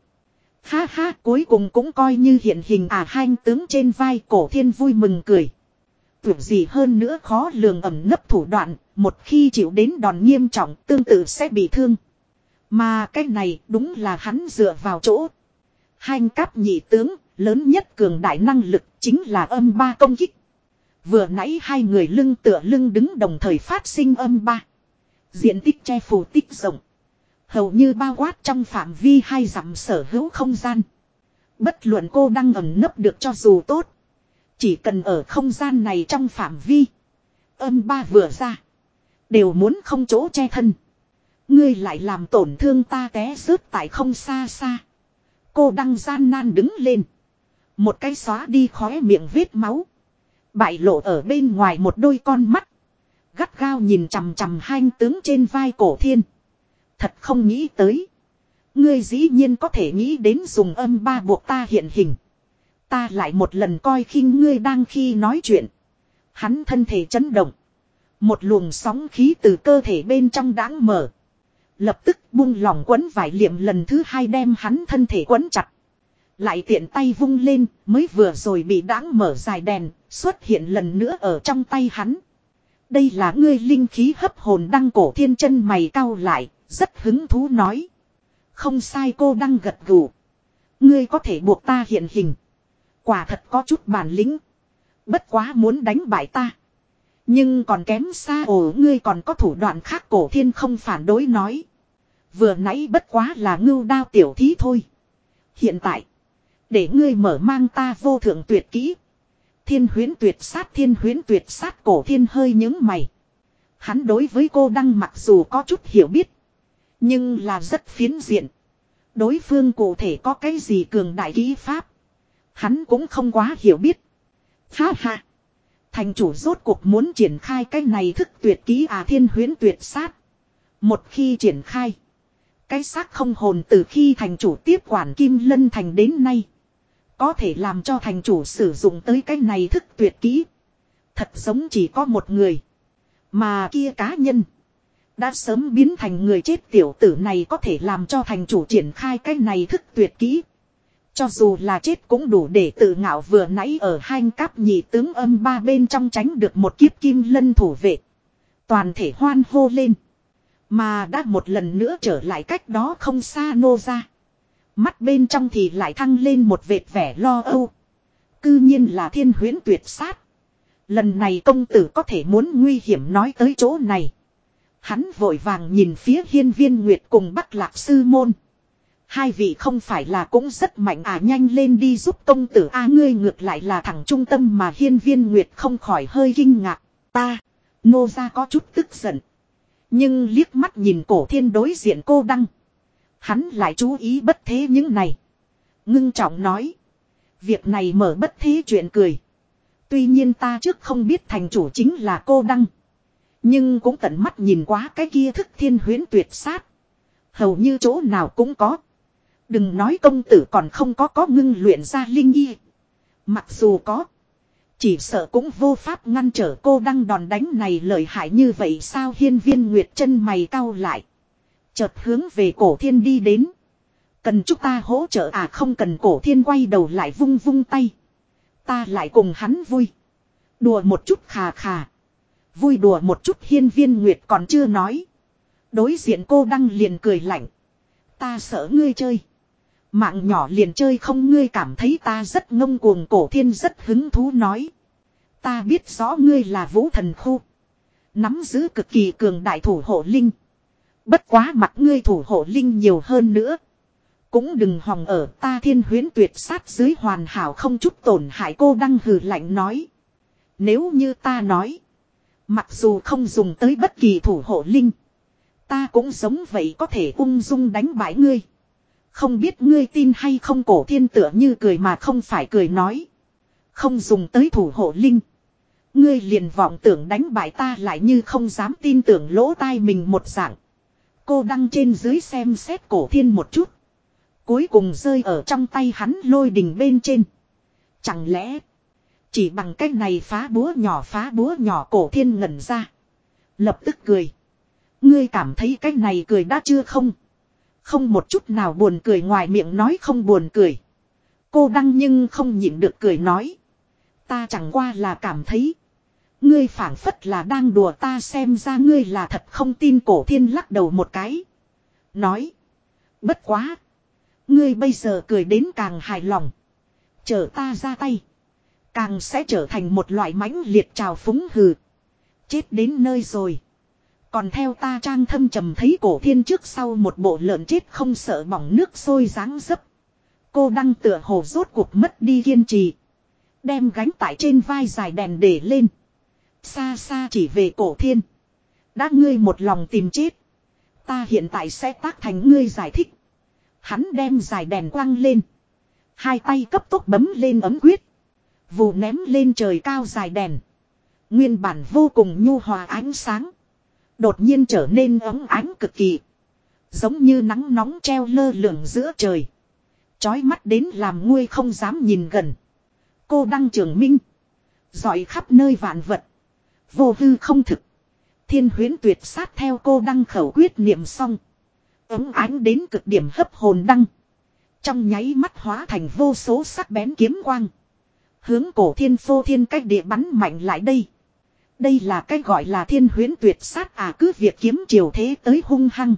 Ha ha, cuối cùng cũng coi như hiện hình à hai tướng trên vai cổ thiên vui mừng cười. Tưởng gì hơn nữa khó lường ẩm nấp thủ đoạn, một khi chịu đến đòn nghiêm trọng tương tự sẽ bị thương. Mà cái này đúng là hắn dựa vào chỗ. Hai cáp nhị tướng, lớn nhất cường đại năng lực chính là âm ba công kích. Vừa nãy hai người lưng tựa lưng đứng đồng thời phát sinh âm ba. Diện tích che phủ tích rộng. Hầu như bao quát trong phạm vi hai dặm sở hữu không gian. Bất luận cô đang ẩn nấp được cho dù tốt. Chỉ cần ở không gian này trong phạm vi. Âm ba vừa ra. Đều muốn không chỗ che thân. Ngươi lại làm tổn thương ta té rớt tại không xa xa. Cô đang gian nan đứng lên. Một cái xóa đi khóe miệng vết máu. Bại lộ ở bên ngoài một đôi con mắt. Gắt gao nhìn chằm chằm hai tướng trên vai cổ thiên. Thật không nghĩ tới. Ngươi dĩ nhiên có thể nghĩ đến dùng âm ba buộc ta hiện hình. Ta lại một lần coi khinh ngươi đang khi nói chuyện. Hắn thân thể chấn động. Một luồng sóng khí từ cơ thể bên trong đáng mở. Lập tức buông lỏng quấn vải liệm lần thứ hai đem hắn thân thể quấn chặt. Lại tiện tay vung lên mới vừa rồi bị đáng mở dài đèn xuất hiện lần nữa ở trong tay hắn. Đây là ngươi linh khí hấp hồn đăng cổ thiên chân mày cao lại, rất hứng thú nói. Không sai cô đang gật gù. Ngươi có thể buộc ta hiện hình. Quả thật có chút bản lĩnh. Bất quá muốn đánh bại ta. Nhưng còn kém xa ổ, ngươi còn có thủ đoạn khác cổ thiên không phản đối nói. Vừa nãy bất quá là ngưu đao tiểu thí thôi. Hiện tại. Để ngươi mở mang ta vô thượng tuyệt kỹ. Thiên huyến tuyệt sát, thiên huyến tuyệt sát cổ thiên hơi những mày. Hắn đối với cô đăng mặc dù có chút hiểu biết. Nhưng là rất phiến diện. Đối phương cụ thể có cái gì cường đại kỹ pháp. Hắn cũng không quá hiểu biết. Ha ha. Thành chủ rốt cuộc muốn triển khai cái này thức tuyệt ký à thiên huyến tuyệt sát. Một khi triển khai. Cái xác không hồn từ khi thành chủ tiếp quản Kim Lân Thành đến nay. Có thể làm cho thành chủ sử dụng tới cái này thức tuyệt kỹ. Thật giống chỉ có một người. Mà kia cá nhân. Đã sớm biến thành người chết tiểu tử này có thể làm cho thành chủ triển khai cái này thức tuyệt kỹ. Cho dù là chết cũng đủ để tự ngạo vừa nãy ở hai cáp nhị tướng âm ba bên trong tránh được một kiếp kim lân thủ vệ. Toàn thể hoan hô lên. Mà đã một lần nữa trở lại cách đó không xa nô ra. Mắt bên trong thì lại thăng lên một vệt vẻ lo âu. Cư nhiên là thiên huyến tuyệt sát. Lần này công tử có thể muốn nguy hiểm nói tới chỗ này. Hắn vội vàng nhìn phía hiên viên nguyệt cùng bắc lạc sư môn. Hai vị không phải là cũng rất mạnh à nhanh lên đi giúp công tử a ngươi ngược lại là thằng trung tâm mà hiên viên nguyệt không khỏi hơi kinh ngạc. Ta, nô ra có chút tức giận. Nhưng liếc mắt nhìn cổ thiên đối diện cô đăng. Hắn lại chú ý bất thế những này. Ngưng trọng nói. Việc này mở bất thế chuyện cười. Tuy nhiên ta trước không biết thành chủ chính là cô đăng. Nhưng cũng tận mắt nhìn quá cái kia thức thiên huyến tuyệt sát. Hầu như chỗ nào cũng có. Đừng nói công tử còn không có có ngưng luyện ra linh y. Mặc dù có. Chỉ sợ cũng vô pháp ngăn trở cô đăng đòn đánh này lợi hại như vậy sao hiên viên nguyệt chân mày cau lại. Chợt hướng về cổ thiên đi đến. Cần chúng ta hỗ trợ à không cần cổ thiên quay đầu lại vung vung tay. Ta lại cùng hắn vui. Đùa một chút khà khà. Vui đùa một chút hiên viên nguyệt còn chưa nói. Đối diện cô đăng liền cười lạnh. Ta sợ ngươi chơi. Mạng nhỏ liền chơi không ngươi cảm thấy ta rất ngông cuồng, cổ thiên rất hứng thú nói. Ta biết rõ ngươi là vũ thần khu. Nắm giữ cực kỳ cường đại thủ hộ linh. Bất quá mặt ngươi thủ hộ linh nhiều hơn nữa. Cũng đừng hòng ở ta thiên huyến tuyệt sát dưới hoàn hảo không chút tổn hại cô đăng hừ lạnh nói. Nếu như ta nói. Mặc dù không dùng tới bất kỳ thủ hộ linh. Ta cũng sống vậy có thể ung dung đánh bại ngươi. Không biết ngươi tin hay không cổ thiên tựa như cười mà không phải cười nói. Không dùng tới thủ hộ linh. Ngươi liền vọng tưởng đánh bại ta lại như không dám tin tưởng lỗ tai mình một dạng. Cô đăng trên dưới xem xét cổ thiên một chút. Cuối cùng rơi ở trong tay hắn lôi đình bên trên. Chẳng lẽ. Chỉ bằng cách này phá búa nhỏ phá búa nhỏ cổ thiên ngẩn ra. Lập tức cười. Ngươi cảm thấy cách này cười đã chưa không? Không một chút nào buồn cười ngoài miệng nói không buồn cười. Cô đăng nhưng không nhịn được cười nói. Ta chẳng qua là cảm thấy. Ngươi phảng phất là đang đùa ta xem ra ngươi là thật không tin cổ thiên lắc đầu một cái. Nói. Bất quá. Ngươi bây giờ cười đến càng hài lòng. Chờ ta ra tay. Càng sẽ trở thành một loại mãnh liệt trào phúng hừ. Chết đến nơi rồi. Còn theo ta trang thâm trầm thấy cổ thiên trước sau một bộ lợn chết không sợ bỏng nước sôi dáng dấp. Cô đang tựa hồ rốt cuộc mất đi kiên trì. Đem gánh tải trên vai dài đèn để lên. Xa xa chỉ về cổ thiên. Đã ngươi một lòng tìm chết. Ta hiện tại sẽ tác thành ngươi giải thích. Hắn đem dài đèn quăng lên. Hai tay cấp tốc bấm lên ấm quyết. Vù ném lên trời cao dài đèn. Nguyên bản vô cùng nhu hòa ánh sáng. Đột nhiên trở nên ấm ánh cực kỳ. Giống như nắng nóng treo lơ lửng giữa trời. Chói mắt đến làm nguôi không dám nhìn gần. Cô đăng trường minh. giỏi khắp nơi vạn vật. Vô hư không thực. Thiên huyến tuyệt sát theo cô đăng khẩu quyết niệm xong. Ấm ánh đến cực điểm hấp hồn đăng. Trong nháy mắt hóa thành vô số sắc bén kiếm quang. Hướng cổ thiên phô thiên cách địa bắn mạnh lại đây. Đây là cái gọi là thiên huyến tuyệt sát à cứ việc kiếm triều thế tới hung hăng.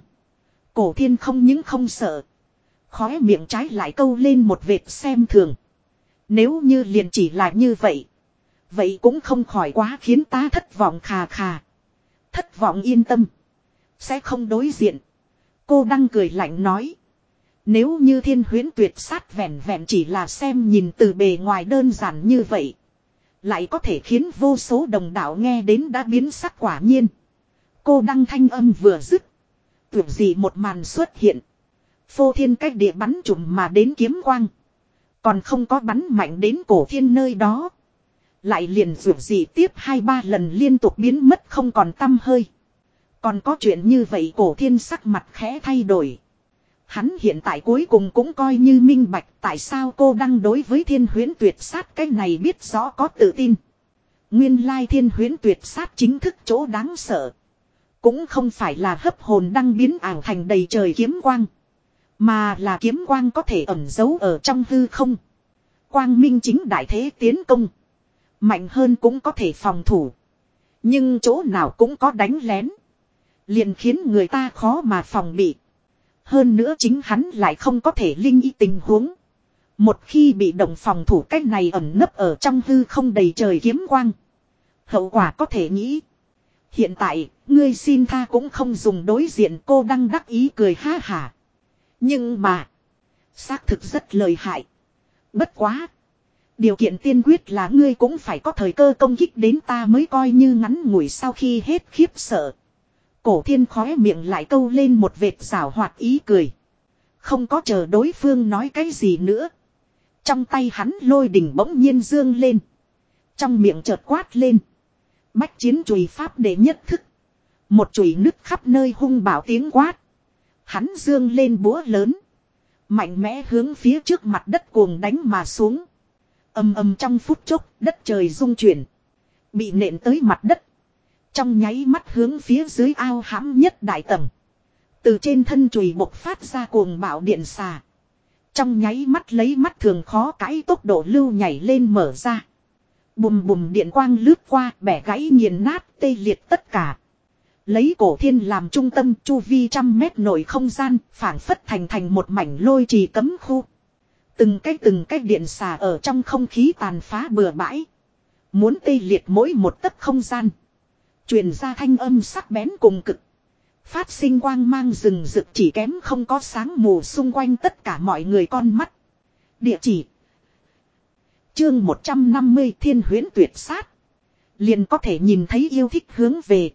Cổ thiên không những không sợ. Khóe miệng trái lại câu lên một vệt xem thường. Nếu như liền chỉ là như vậy. Vậy cũng không khỏi quá khiến ta thất vọng khà khà. Thất vọng yên tâm. Sẽ không đối diện. Cô đang cười lạnh nói. Nếu như thiên huyến tuyệt sát vẹn vẹn chỉ là xem nhìn từ bề ngoài đơn giản như vậy. Lại có thể khiến vô số đồng đạo nghe đến đã biến sắc quả nhiên. Cô đăng thanh âm vừa dứt. Tuyệt gì một màn xuất hiện. Phô thiên cách địa bắn trùm mà đến kiếm quang. Còn không có bắn mạnh đến cổ thiên nơi đó. Lại liền dù gì tiếp hai ba lần liên tục biến mất không còn tâm hơi. Còn có chuyện như vậy cổ thiên sắc mặt khẽ thay đổi. Hắn hiện tại cuối cùng cũng coi như minh bạch tại sao cô đang đối với thiên huyến tuyệt sát cái này biết rõ có tự tin. Nguyên lai thiên huyến tuyệt sát chính thức chỗ đáng sợ. Cũng không phải là hấp hồn đăng biến ảo thành đầy trời kiếm quang. Mà là kiếm quang có thể ẩn giấu ở trong hư không. Quang minh chính đại thế tiến công. Mạnh hơn cũng có thể phòng thủ. Nhưng chỗ nào cũng có đánh lén. Liền khiến người ta khó mà phòng bị. Hơn nữa chính hắn lại không có thể linh ý tình huống. Một khi bị động phòng thủ cách này ẩn nấp ở trong hư không đầy trời kiếm quang. Hậu quả có thể nghĩ. Hiện tại, ngươi xin tha cũng không dùng đối diện cô đang đắc ý cười ha hả. Nhưng mà, xác thực rất lợi hại. Bất quá. Điều kiện tiên quyết là ngươi cũng phải có thời cơ công kích đến ta mới coi như ngắn ngủi sau khi hết khiếp sợ. Cổ thiên khóe miệng lại câu lên một vệt xảo hoạt ý cười. Không có chờ đối phương nói cái gì nữa. Trong tay hắn lôi đỉnh bỗng nhiên dương lên. Trong miệng chợt quát lên. Bách chiến chùy pháp để nhất thức. Một chùy nứt khắp nơi hung bảo tiếng quát. Hắn dương lên búa lớn. Mạnh mẽ hướng phía trước mặt đất cuồng đánh mà xuống. ầm ầm trong phút chốc đất trời rung chuyển. Bị nện tới mặt đất. Trong nháy mắt hướng phía dưới ao hãm nhất đại tầng. Từ trên thân chùy bộc phát ra cuồng bạo điện xà. Trong nháy mắt lấy mắt thường khó cãi tốc độ lưu nhảy lên mở ra. Bùm bùm điện quang lướt qua, bẻ gãy nghiền nát tê liệt tất cả. Lấy cổ thiên làm trung tâm, chu vi trăm mét nổi không gian phản phất thành thành một mảnh lôi trì cấm khu. Từng cái từng cái điện xà ở trong không khí tàn phá bừa bãi. Muốn tê liệt mỗi một tấc không gian. Truyền ra thanh âm sắc bén cùng cực. Phát sinh quang mang rừng rực chỉ kém không có sáng mù xung quanh tất cả mọi người con mắt. Địa chỉ. Chương 150 thiên huyến tuyệt sát. Liền có thể nhìn thấy yêu thích hướng về.